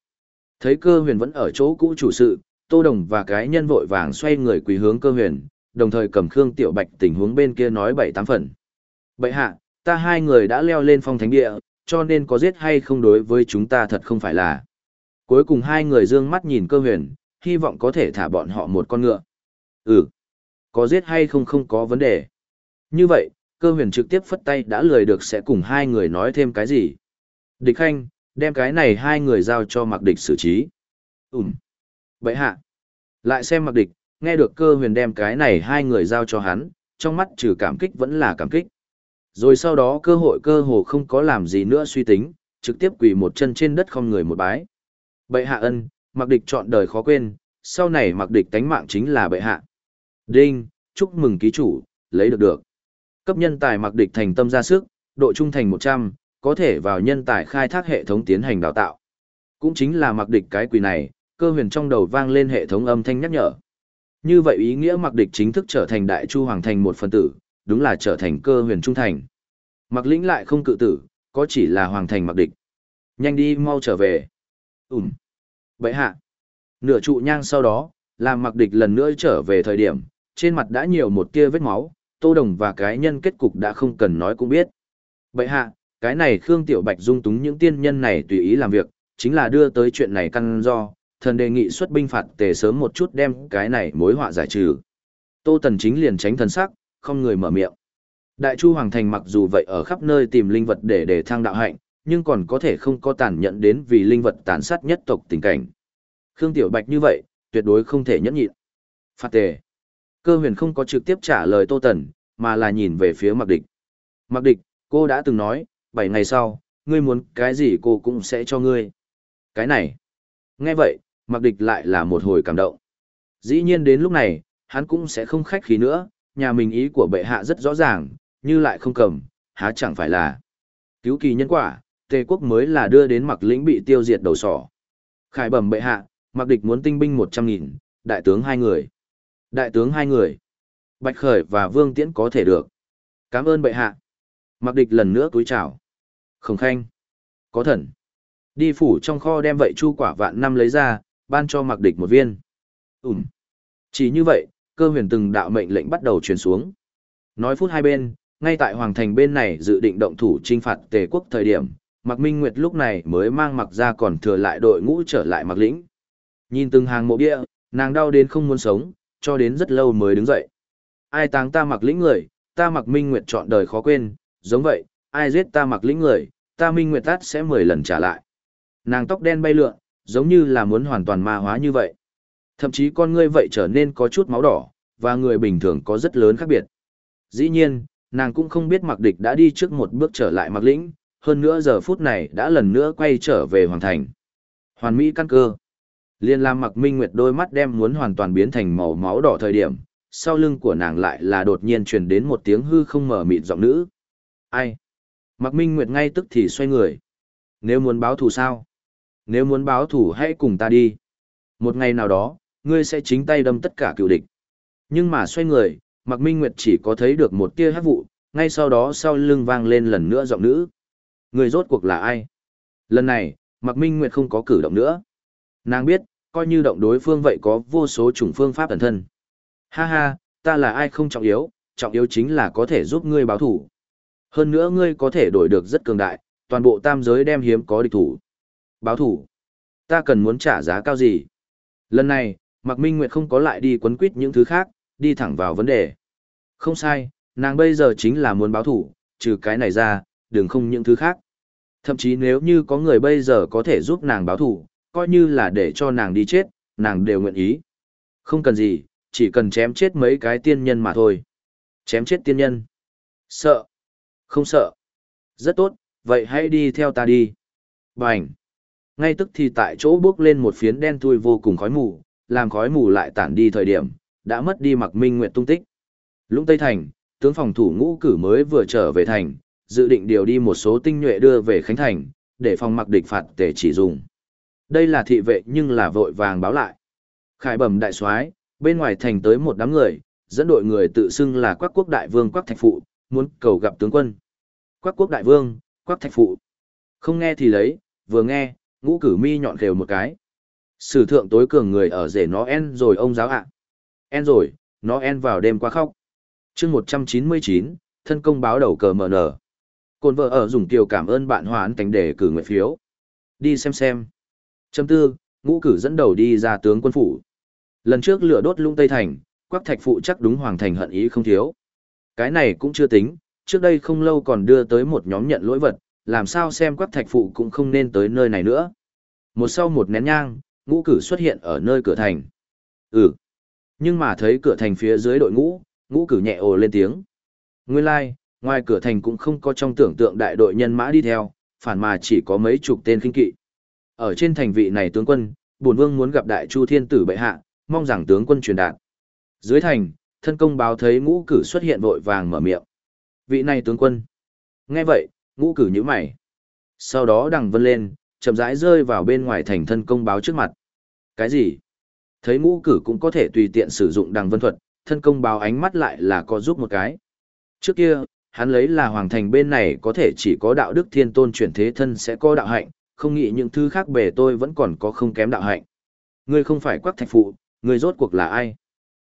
Thấy cơ huyền vẫn ở chỗ cũ chủ sự, Tô Đồng và cái nhân vội vàng xoay người quỳ hướng cơ huyền, đồng thời cầm Khương Tiểu Bạch tình huống bên kia nói bảy tám phần. Bệ hạ, ta hai người đã leo lên phong thánh địa, cho nên có giết hay không đối với chúng ta thật không phải là. Cuối cùng hai người dương mắt nhìn cơ huyền, hy vọng có thể thả bọn họ một con ngựa. Ừ, có giết hay không không có vấn đề. Như vậy, cơ huyền trực tiếp phất tay đã lười được sẽ cùng hai người nói thêm cái gì. Địch khanh, đem cái này hai người giao cho mặc địch xử trí. Ừm. Vậy hạ. Lại xem mặc địch, nghe được cơ huyền đem cái này hai người giao cho hắn, trong mắt trừ cảm kích vẫn là cảm kích. Rồi sau đó cơ hội cơ hồ không có làm gì nữa suy tính, trực tiếp quỳ một chân trên đất không người một bái. Bệ hạ ân, mặc địch chọn đời khó quên, sau này mặc địch tánh mạng chính là bệ hạ. Đinh, chúc mừng ký chủ, lấy được được. Cấp nhân tài mặc địch thành tâm ra sức, độ trung thành 100, có thể vào nhân tài khai thác hệ thống tiến hành đào tạo. Cũng chính là mặc địch cái quỳ này, cơ huyền trong đầu vang lên hệ thống âm thanh nhắc nhở. Như vậy ý nghĩa mặc địch chính thức trở thành đại chu hoàng thành một phần tử, đúng là trở thành cơ huyền trung thành. Mặc lĩnh lại không cự tử, có chỉ là hoàng thành mặc địch. Nhanh đi mau trở về. Ừm. Vậy hạ. Nửa trụ nhang sau đó, làm mặc địch lần nữa trở về thời điểm, trên mặt đã nhiều một tia vết máu, tô đồng và cái nhân kết cục đã không cần nói cũng biết. Vậy hạ, cái này Khương Tiểu Bạch dung túng những tiên nhân này tùy ý làm việc, chính là đưa tới chuyện này căn do, thần đề nghị xuất binh phạt tề sớm một chút đem cái này mối họa giải trừ. Tô Tần chính liền tránh thần sắc, không người mở miệng. Đại Chu Hoàng Thành mặc dù vậy ở khắp nơi tìm linh vật để để thăng đạo hạnh, nhưng còn có thể không có tàn nhẫn đến vì linh vật tàn sát nhất tộc tình cảnh. Khương Tiểu Bạch như vậy, tuyệt đối không thể nhẫn nhịn. Phạt tề. Cơ huyền không có trực tiếp trả lời Tô Tần, mà là nhìn về phía Mặc Địch. Mặc Địch, cô đã từng nói, Bảy ngày sau, ngươi muốn cái gì cô cũng sẽ cho ngươi. Cái này. Nghe vậy, Mặc Địch lại là một hồi cảm động. Dĩ nhiên đến lúc này, hắn cũng sẽ không khách khí nữa, nhà mình ý của bệ hạ rất rõ ràng, như lại không cầm, há chẳng phải là cứu kỳ nhân quả, tề quốc mới là đưa đến mặc lĩnh bị tiêu diệt đầu sỏ. Khải bẩm bệ hạ, mặc địch muốn tinh binh một trăm nghìn, đại tướng hai người. Đại tướng hai người. Bạch Khởi và Vương Tiễn có thể được. Cảm ơn bệ hạ. Mặc địch lần nữa túi chào. Khổng khanh. Có thần. Đi phủ trong kho đem vậy chu quả vạn năm lấy ra, ban cho mặc địch một viên. Ừm. Chỉ như vậy, cơ huyền từng đạo mệnh lệnh bắt đầu truyền xuống. Nói phút hai bên, ngay tại hoàng thành bên này dự định động thủ trinh phạt tề quốc thời điểm, Mạc Minh Nguyệt lúc này mới mang mặc ra còn thừa lại đội ngũ trở lại mặc lĩnh. Nhìn từng hàng mộ bia, nàng đau đến không muốn sống, cho đến rất lâu mới đứng dậy. Ai táng ta mặc lĩnh người, ta mặc Minh Nguyệt chọn đời khó quên, giống vậy, ai giết ta mặc lĩnh người, ta Minh Nguyệt tát sẽ mười lần trả lại. Nàng tóc đen bay lượn, giống như là muốn hoàn toàn ma hóa như vậy. Thậm chí con ngươi vậy trở nên có chút máu đỏ, và người bình thường có rất lớn khác biệt. Dĩ nhiên, nàng cũng không biết mặc địch đã đi trước một bước trở lại mặc lĩnh, hơn nữa giờ phút này đã lần nữa quay trở về hoàng thành. Hoàn mỹ căn cơ. Liên Lam mặc minh nguyệt đôi mắt đem muốn hoàn toàn biến thành màu máu đỏ thời điểm, sau lưng của nàng lại là đột nhiên truyền đến một tiếng hư không mở mịt giọng nữ. Ai? Mặc minh nguyệt ngay tức thì xoay người. Nếu muốn báo thù sao? Nếu muốn báo thù hãy cùng ta đi. Một ngày nào đó, ngươi sẽ chính tay đâm tất cả cựu địch. Nhưng mà xoay người, Mạc Minh Nguyệt chỉ có thấy được một tia hát vụ, ngay sau đó sau lưng vang lên lần nữa giọng nữ. Người rốt cuộc là ai? Lần này, Mạc Minh Nguyệt không có cử động nữa. Nàng biết, coi như động đối phương vậy có vô số chủng phương pháp ẩn thân. Ha ha, ta là ai không trọng yếu, trọng yếu chính là có thể giúp ngươi báo thủ. Hơn nữa ngươi có thể đổi được rất cường đại, toàn bộ tam giới đem hiếm có địch thủ. Báo thủ. Ta cần muốn trả giá cao gì? Lần này, Mạc Minh Nguyệt không có lại đi quấn quýt những thứ khác, đi thẳng vào vấn đề. Không sai, nàng bây giờ chính là muốn báo thủ, trừ cái này ra, đừng không những thứ khác. Thậm chí nếu như có người bây giờ có thể giúp nàng báo thủ, coi như là để cho nàng đi chết, nàng đều nguyện ý. Không cần gì, chỉ cần chém chết mấy cái tiên nhân mà thôi. Chém chết tiên nhân. Sợ. Không sợ. Rất tốt, vậy hãy đi theo ta đi. Bành. Ngay tức thì tại chỗ bước lên một phiến đen thui vô cùng khói mù, làm khói mù lại tản đi thời điểm, đã mất đi mặc minh nguyện tung tích. Lũng Tây Thành, tướng phòng thủ ngũ cử mới vừa trở về thành, dự định điều đi một số tinh nhuệ đưa về Khánh Thành, để phòng mặc địch phạt tể chỉ dùng. Đây là thị vệ nhưng là vội vàng báo lại. Khải bẩm đại soái, bên ngoài thành tới một đám người, dẫn đội người tự xưng là Quắc Quốc Đại Vương Quắc Thạch Phụ, muốn cầu gặp tướng quân. Quắc Quốc Đại Vương, Quắc Thạch Phụ. Không nghe thì lấy, vừa nghe, ngũ cử mi nhọn khều một cái. Sử thượng tối cường người ở rể nó en rồi ông giáo ạ. En rồi, nó en vào đêm qua khóc. chương 199, thân công báo đầu cờ mở nở. Côn vợ ở dùng tiểu cảm ơn bạn hoán thành để cử nguyện phiếu. Đi xem xem. Châm tư, ngũ cử dẫn đầu đi ra tướng quân phủ. Lần trước lửa đốt lung Tây Thành, quắc thạch phụ chắc đúng hoàng thành hận ý không thiếu. Cái này cũng chưa tính, trước đây không lâu còn đưa tới một nhóm nhận lỗi vật, làm sao xem quắc thạch phụ cũng không nên tới nơi này nữa. Một sau một nén nhang, ngũ cử xuất hiện ở nơi cửa thành. Ừ. Nhưng mà thấy cửa thành phía dưới đội ngũ, ngũ cử nhẹ ồ lên tiếng. Nguyên lai, like, ngoài cửa thành cũng không có trong tưởng tượng đại đội nhân mã đi theo, phản mà chỉ có mấy chục tên kinh kỵ. Ở trên thành vị này tướng quân, bổn vương muốn gặp đại chu thiên tử bệ hạ, mong rằng tướng quân truyền đạt. Dưới thành, thân công báo thấy ngũ cử xuất hiện vội vàng mở miệng. Vị này tướng quân. Nghe vậy, ngũ cử nhíu mày. Sau đó đằng vân lên, chậm rãi rơi vào bên ngoài thành thân công báo trước mặt. Cái gì? Thấy ngũ cử cũng có thể tùy tiện sử dụng đằng vân thuật, thân công báo ánh mắt lại là có giúp một cái. Trước kia, hắn lấy là hoàng thành bên này có thể chỉ có đạo đức thiên tôn chuyển thế thân sẽ có đạo hạnh, không nghĩ những thứ khác bề tôi vẫn còn có không kém đạo hạnh. Ngươi không phải quắc thạch phụ, ngươi rốt cuộc là ai?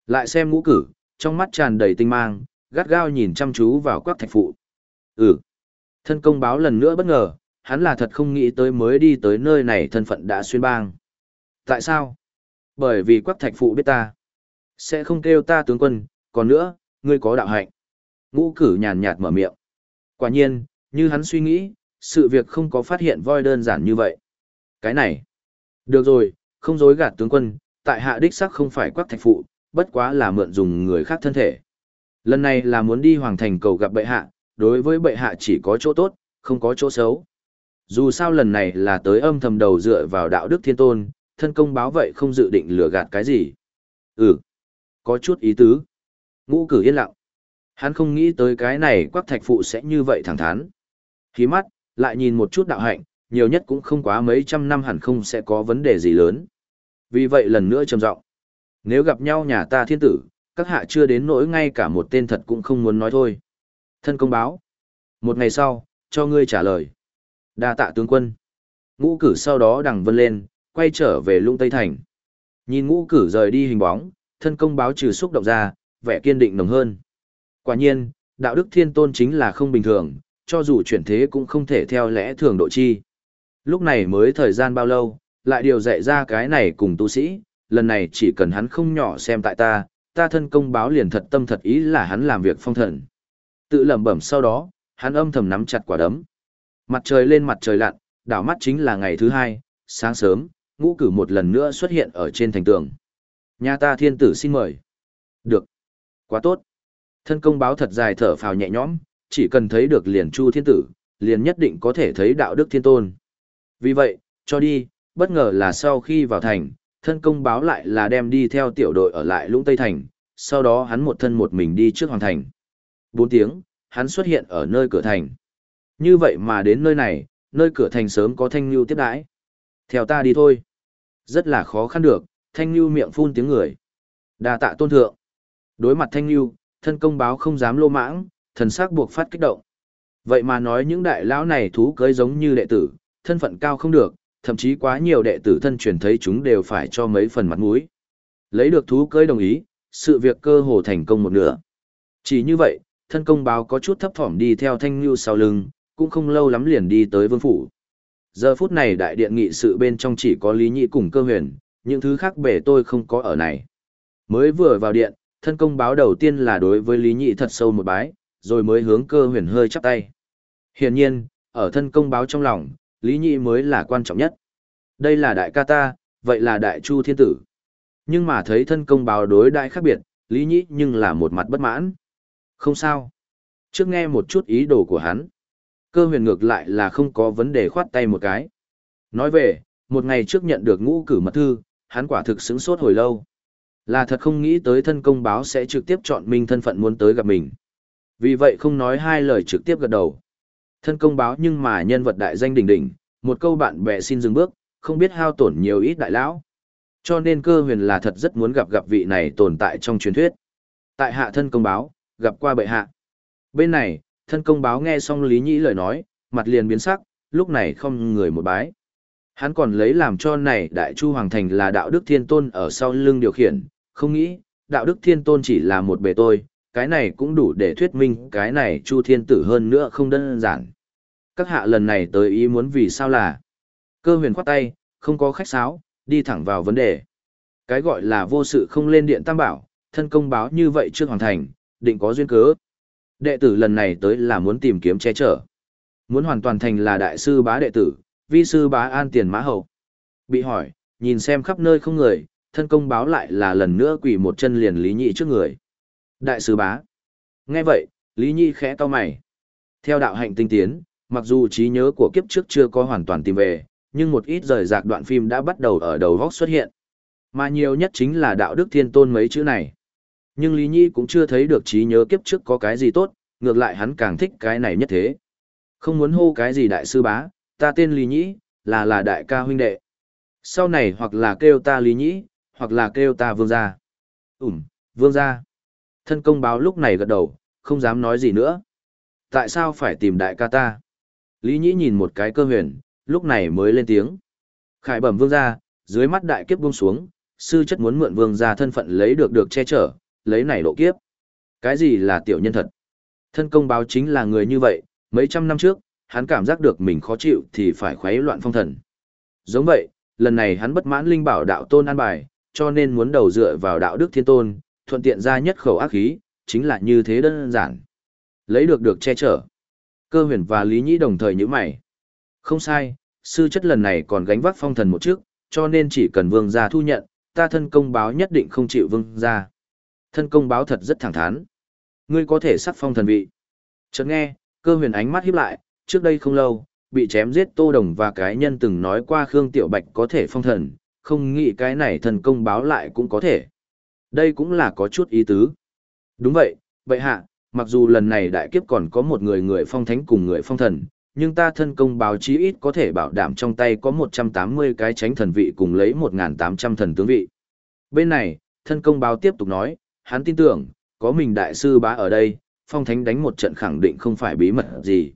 Lại xem ngũ cử, trong mắt tràn đầy tinh mang, gắt gao nhìn chăm chú vào quắc thạch phụ. Ừ. Thân công báo lần nữa bất ngờ, hắn là thật không nghĩ tới mới đi tới nơi này thân phận đã xuyên bang. Tại sao? Bởi vì quắc thạch phụ biết ta. Sẽ không kêu ta tướng quân, còn nữa, ngươi có đạo hạnh. Ngũ cử nhàn nhạt mở miệng. Quả nhiên, như hắn suy nghĩ, sự việc không có phát hiện voi đơn giản như vậy. Cái này. Được rồi, không dối gạt tướng quân, tại hạ đích sắc không phải quắc thạch phụ, bất quá là mượn dùng người khác thân thể. Lần này là muốn đi hoàng thành cầu gặp bệ hạ, đối với bệ hạ chỉ có chỗ tốt, không có chỗ xấu. Dù sao lần này là tới âm thầm đầu dựa vào đạo đức thiên tôn, thân công báo vậy không dự định lừa gạt cái gì. Ừ, có chút ý tứ. Ngũ cử yên lặng. Hắn không nghĩ tới cái này quắc thạch phụ sẽ như vậy thẳng thắn. Khí mắt, lại nhìn một chút đạo hạnh, nhiều nhất cũng không quá mấy trăm năm hẳn không sẽ có vấn đề gì lớn. Vì vậy lần nữa trầm giọng nếu gặp nhau nhà ta thiên tử, các hạ chưa đến nỗi ngay cả một tên thật cũng không muốn nói thôi. Thân công báo. Một ngày sau, cho ngươi trả lời. đa tạ tướng quân. Ngũ cử sau đó đằng vân lên, quay trở về lung Tây Thành. Nhìn ngũ cử rời đi hình bóng, thân công báo trừ xúc động ra, vẻ kiên định nồng hơn. Quả nhiên, đạo đức thiên tôn chính là không bình thường, cho dù chuyển thế cũng không thể theo lẽ thường độ chi. Lúc này mới thời gian bao lâu, lại điều dạy ra cái này cùng tu sĩ, lần này chỉ cần hắn không nhỏ xem tại ta, ta thân công báo liền thật tâm thật ý là hắn làm việc phong thần. Tự lẩm bẩm sau đó, hắn âm thầm nắm chặt quả đấm. Mặt trời lên mặt trời lặn, đảo mắt chính là ngày thứ hai, sáng sớm, ngũ cử một lần nữa xuất hiện ở trên thành tường. Nhà ta thiên tử xin mời. Được. Quá tốt. Thân công báo thật dài thở phào nhẹ nhõm, chỉ cần thấy được liền chu thiên tử, liền nhất định có thể thấy đạo đức thiên tôn. Vì vậy, cho đi, bất ngờ là sau khi vào thành, thân công báo lại là đem đi theo tiểu đội ở lại lũng Tây Thành, sau đó hắn một thân một mình đi trước hoàng thành. Bốn tiếng, hắn xuất hiện ở nơi cửa thành. Như vậy mà đến nơi này, nơi cửa thành sớm có thanh lưu tiếp đãi. Theo ta đi thôi. Rất là khó khăn được, thanh lưu miệng phun tiếng người. đa tạ tôn thượng. Đối mặt thanh lưu, thân công báo không dám lô mãng, thần sắc buộc phát kích động. Vậy mà nói những đại lão này thú cưới giống như đệ tử, thân phận cao không được, thậm chí quá nhiều đệ tử thân truyền thấy chúng đều phải cho mấy phần mặt mũi. Lấy được thú cưới đồng ý, sự việc cơ hồ thành công một nửa. Chỉ như vậy, thân công báo có chút thấp thỏm đi theo thanh lưu sau lưng, cũng không lâu lắm liền đi tới vương phủ. Giờ phút này đại điện nghị sự bên trong chỉ có Lý Nhị cùng cơ huyền, những thứ khác bể tôi không có ở này. Mới vừa vào điện, thân công báo đầu tiên là đối với Lý Nhị thật sâu một bái, rồi mới hướng cơ huyền hơi chắp tay. Hiển nhiên, ở thân công báo trong lòng, Lý Nhị mới là quan trọng nhất. Đây là đại ca ta, vậy là đại chu thiên tử. Nhưng mà thấy thân công báo đối đại khác biệt, Lý Nhị nhưng là một mặt bất mãn. Không sao. Trước nghe một chút ý đồ của hắn. Cơ huyền ngược lại là không có vấn đề khoát tay một cái. Nói về, một ngày trước nhận được ngũ cử mật thư, hắn quả thực xứng sốt hồi lâu. Là thật không nghĩ tới thân công báo sẽ trực tiếp chọn mình thân phận muốn tới gặp mình. Vì vậy không nói hai lời trực tiếp gật đầu. Thân công báo nhưng mà nhân vật đại danh đỉnh đỉnh, một câu bạn bè xin dừng bước, không biết hao tổn nhiều ít đại lão. Cho nên cơ huyền là thật rất muốn gặp gặp vị này tồn tại trong truyền thuyết. Tại hạ thân công báo, gặp qua bệ hạ. Bên này, thân công báo nghe xong Lý Nhĩ lời nói, mặt liền biến sắc, lúc này không người một bái. Hắn còn lấy làm cho này Đại Chu Hoàng Thành là đạo đức thiên tôn ở sau lưng điều khiển, không nghĩ, đạo đức thiên tôn chỉ là một bề tôi, cái này cũng đủ để thuyết minh cái này Chu Thiên Tử hơn nữa không đơn giản. Các hạ lần này tới ý muốn vì sao là cơ huyền khoát tay, không có khách sáo, đi thẳng vào vấn đề. Cái gọi là vô sự không lên điện tam bảo, thân công báo như vậy trước hoàn thành, định có duyên cớ. Đệ tử lần này tới là muốn tìm kiếm che chở. Muốn hoàn toàn thành là đại sư bá đệ tử, vi sư bá an tiền mã hậu. Bị hỏi, nhìn xem khắp nơi không người, thân công báo lại là lần nữa quỳ một chân liền Lý Nhị trước người. Đại sư bá. Nghe vậy, Lý Nhị khẽ to mày. Theo đạo hạnh tinh tiến, mặc dù trí nhớ của kiếp trước chưa có hoàn toàn tìm về, nhưng một ít rời rạc đoạn phim đã bắt đầu ở đầu góc xuất hiện. Mà nhiều nhất chính là đạo đức thiên tôn mấy chữ này. Nhưng Lý Nhi cũng chưa thấy được trí nhớ kiếp trước có cái gì tốt, ngược lại hắn càng thích cái này nhất thế. Không muốn hô cái gì đại sư bá, ta tên Lý Nhĩ, là là đại ca huynh đệ. Sau này hoặc là kêu ta Lý Nhĩ, hoặc là kêu ta vương gia. Ừm, vương gia. Thân công báo lúc này gật đầu, không dám nói gì nữa. Tại sao phải tìm đại ca ta? Lý Nhĩ nhìn một cái cơ huyền, lúc này mới lên tiếng. Khải bẩm vương gia, dưới mắt đại kiếp buông xuống, sư chất muốn mượn vương gia thân phận lấy được được che chở, lấy này độ kiếp. Cái gì là tiểu nhân thật? Thân công báo chính là người như vậy, mấy trăm năm trước, hắn cảm giác được mình khó chịu thì phải khuấy loạn phong thần. Giống vậy, lần này hắn bất mãn linh bảo đạo tôn an bài, cho nên muốn đầu dựa vào đạo đức thiên tôn, thuận tiện ra nhất khẩu ác khí, chính là như thế đơn giản. Lấy được được che chở. Cơ huyền và Lý Nhĩ đồng thời nhíu mày. Không sai, sư chất lần này còn gánh vác phong thần một trước, cho nên chỉ cần vương gia thu nhận, ta thân công báo nhất định không chịu vương gia. Thân công báo thật rất thẳng thắn. Ngươi có thể sắc phong thần vị. Chợt nghe, cơ huyền ánh mắt híp lại, trước đây không lâu, bị chém giết Tô Đồng và cái nhân từng nói qua Khương Tiểu Bạch có thể phong thần, không nghĩ cái này thần công báo lại cũng có thể. Đây cũng là có chút ý tứ. Đúng vậy, vậy hạ, mặc dù lần này đại kiếp còn có một người người phong thánh cùng người phong thần, nhưng ta thân công báo chí ít có thể bảo đảm trong tay có 180 cái tránh thần vị cùng lấy 1.800 thần tướng vị. Bên này, thân công báo tiếp tục nói, hắn tin tưởng, có mình đại sư bá ở đây, phong thánh đánh một trận khẳng định không phải bí mật gì.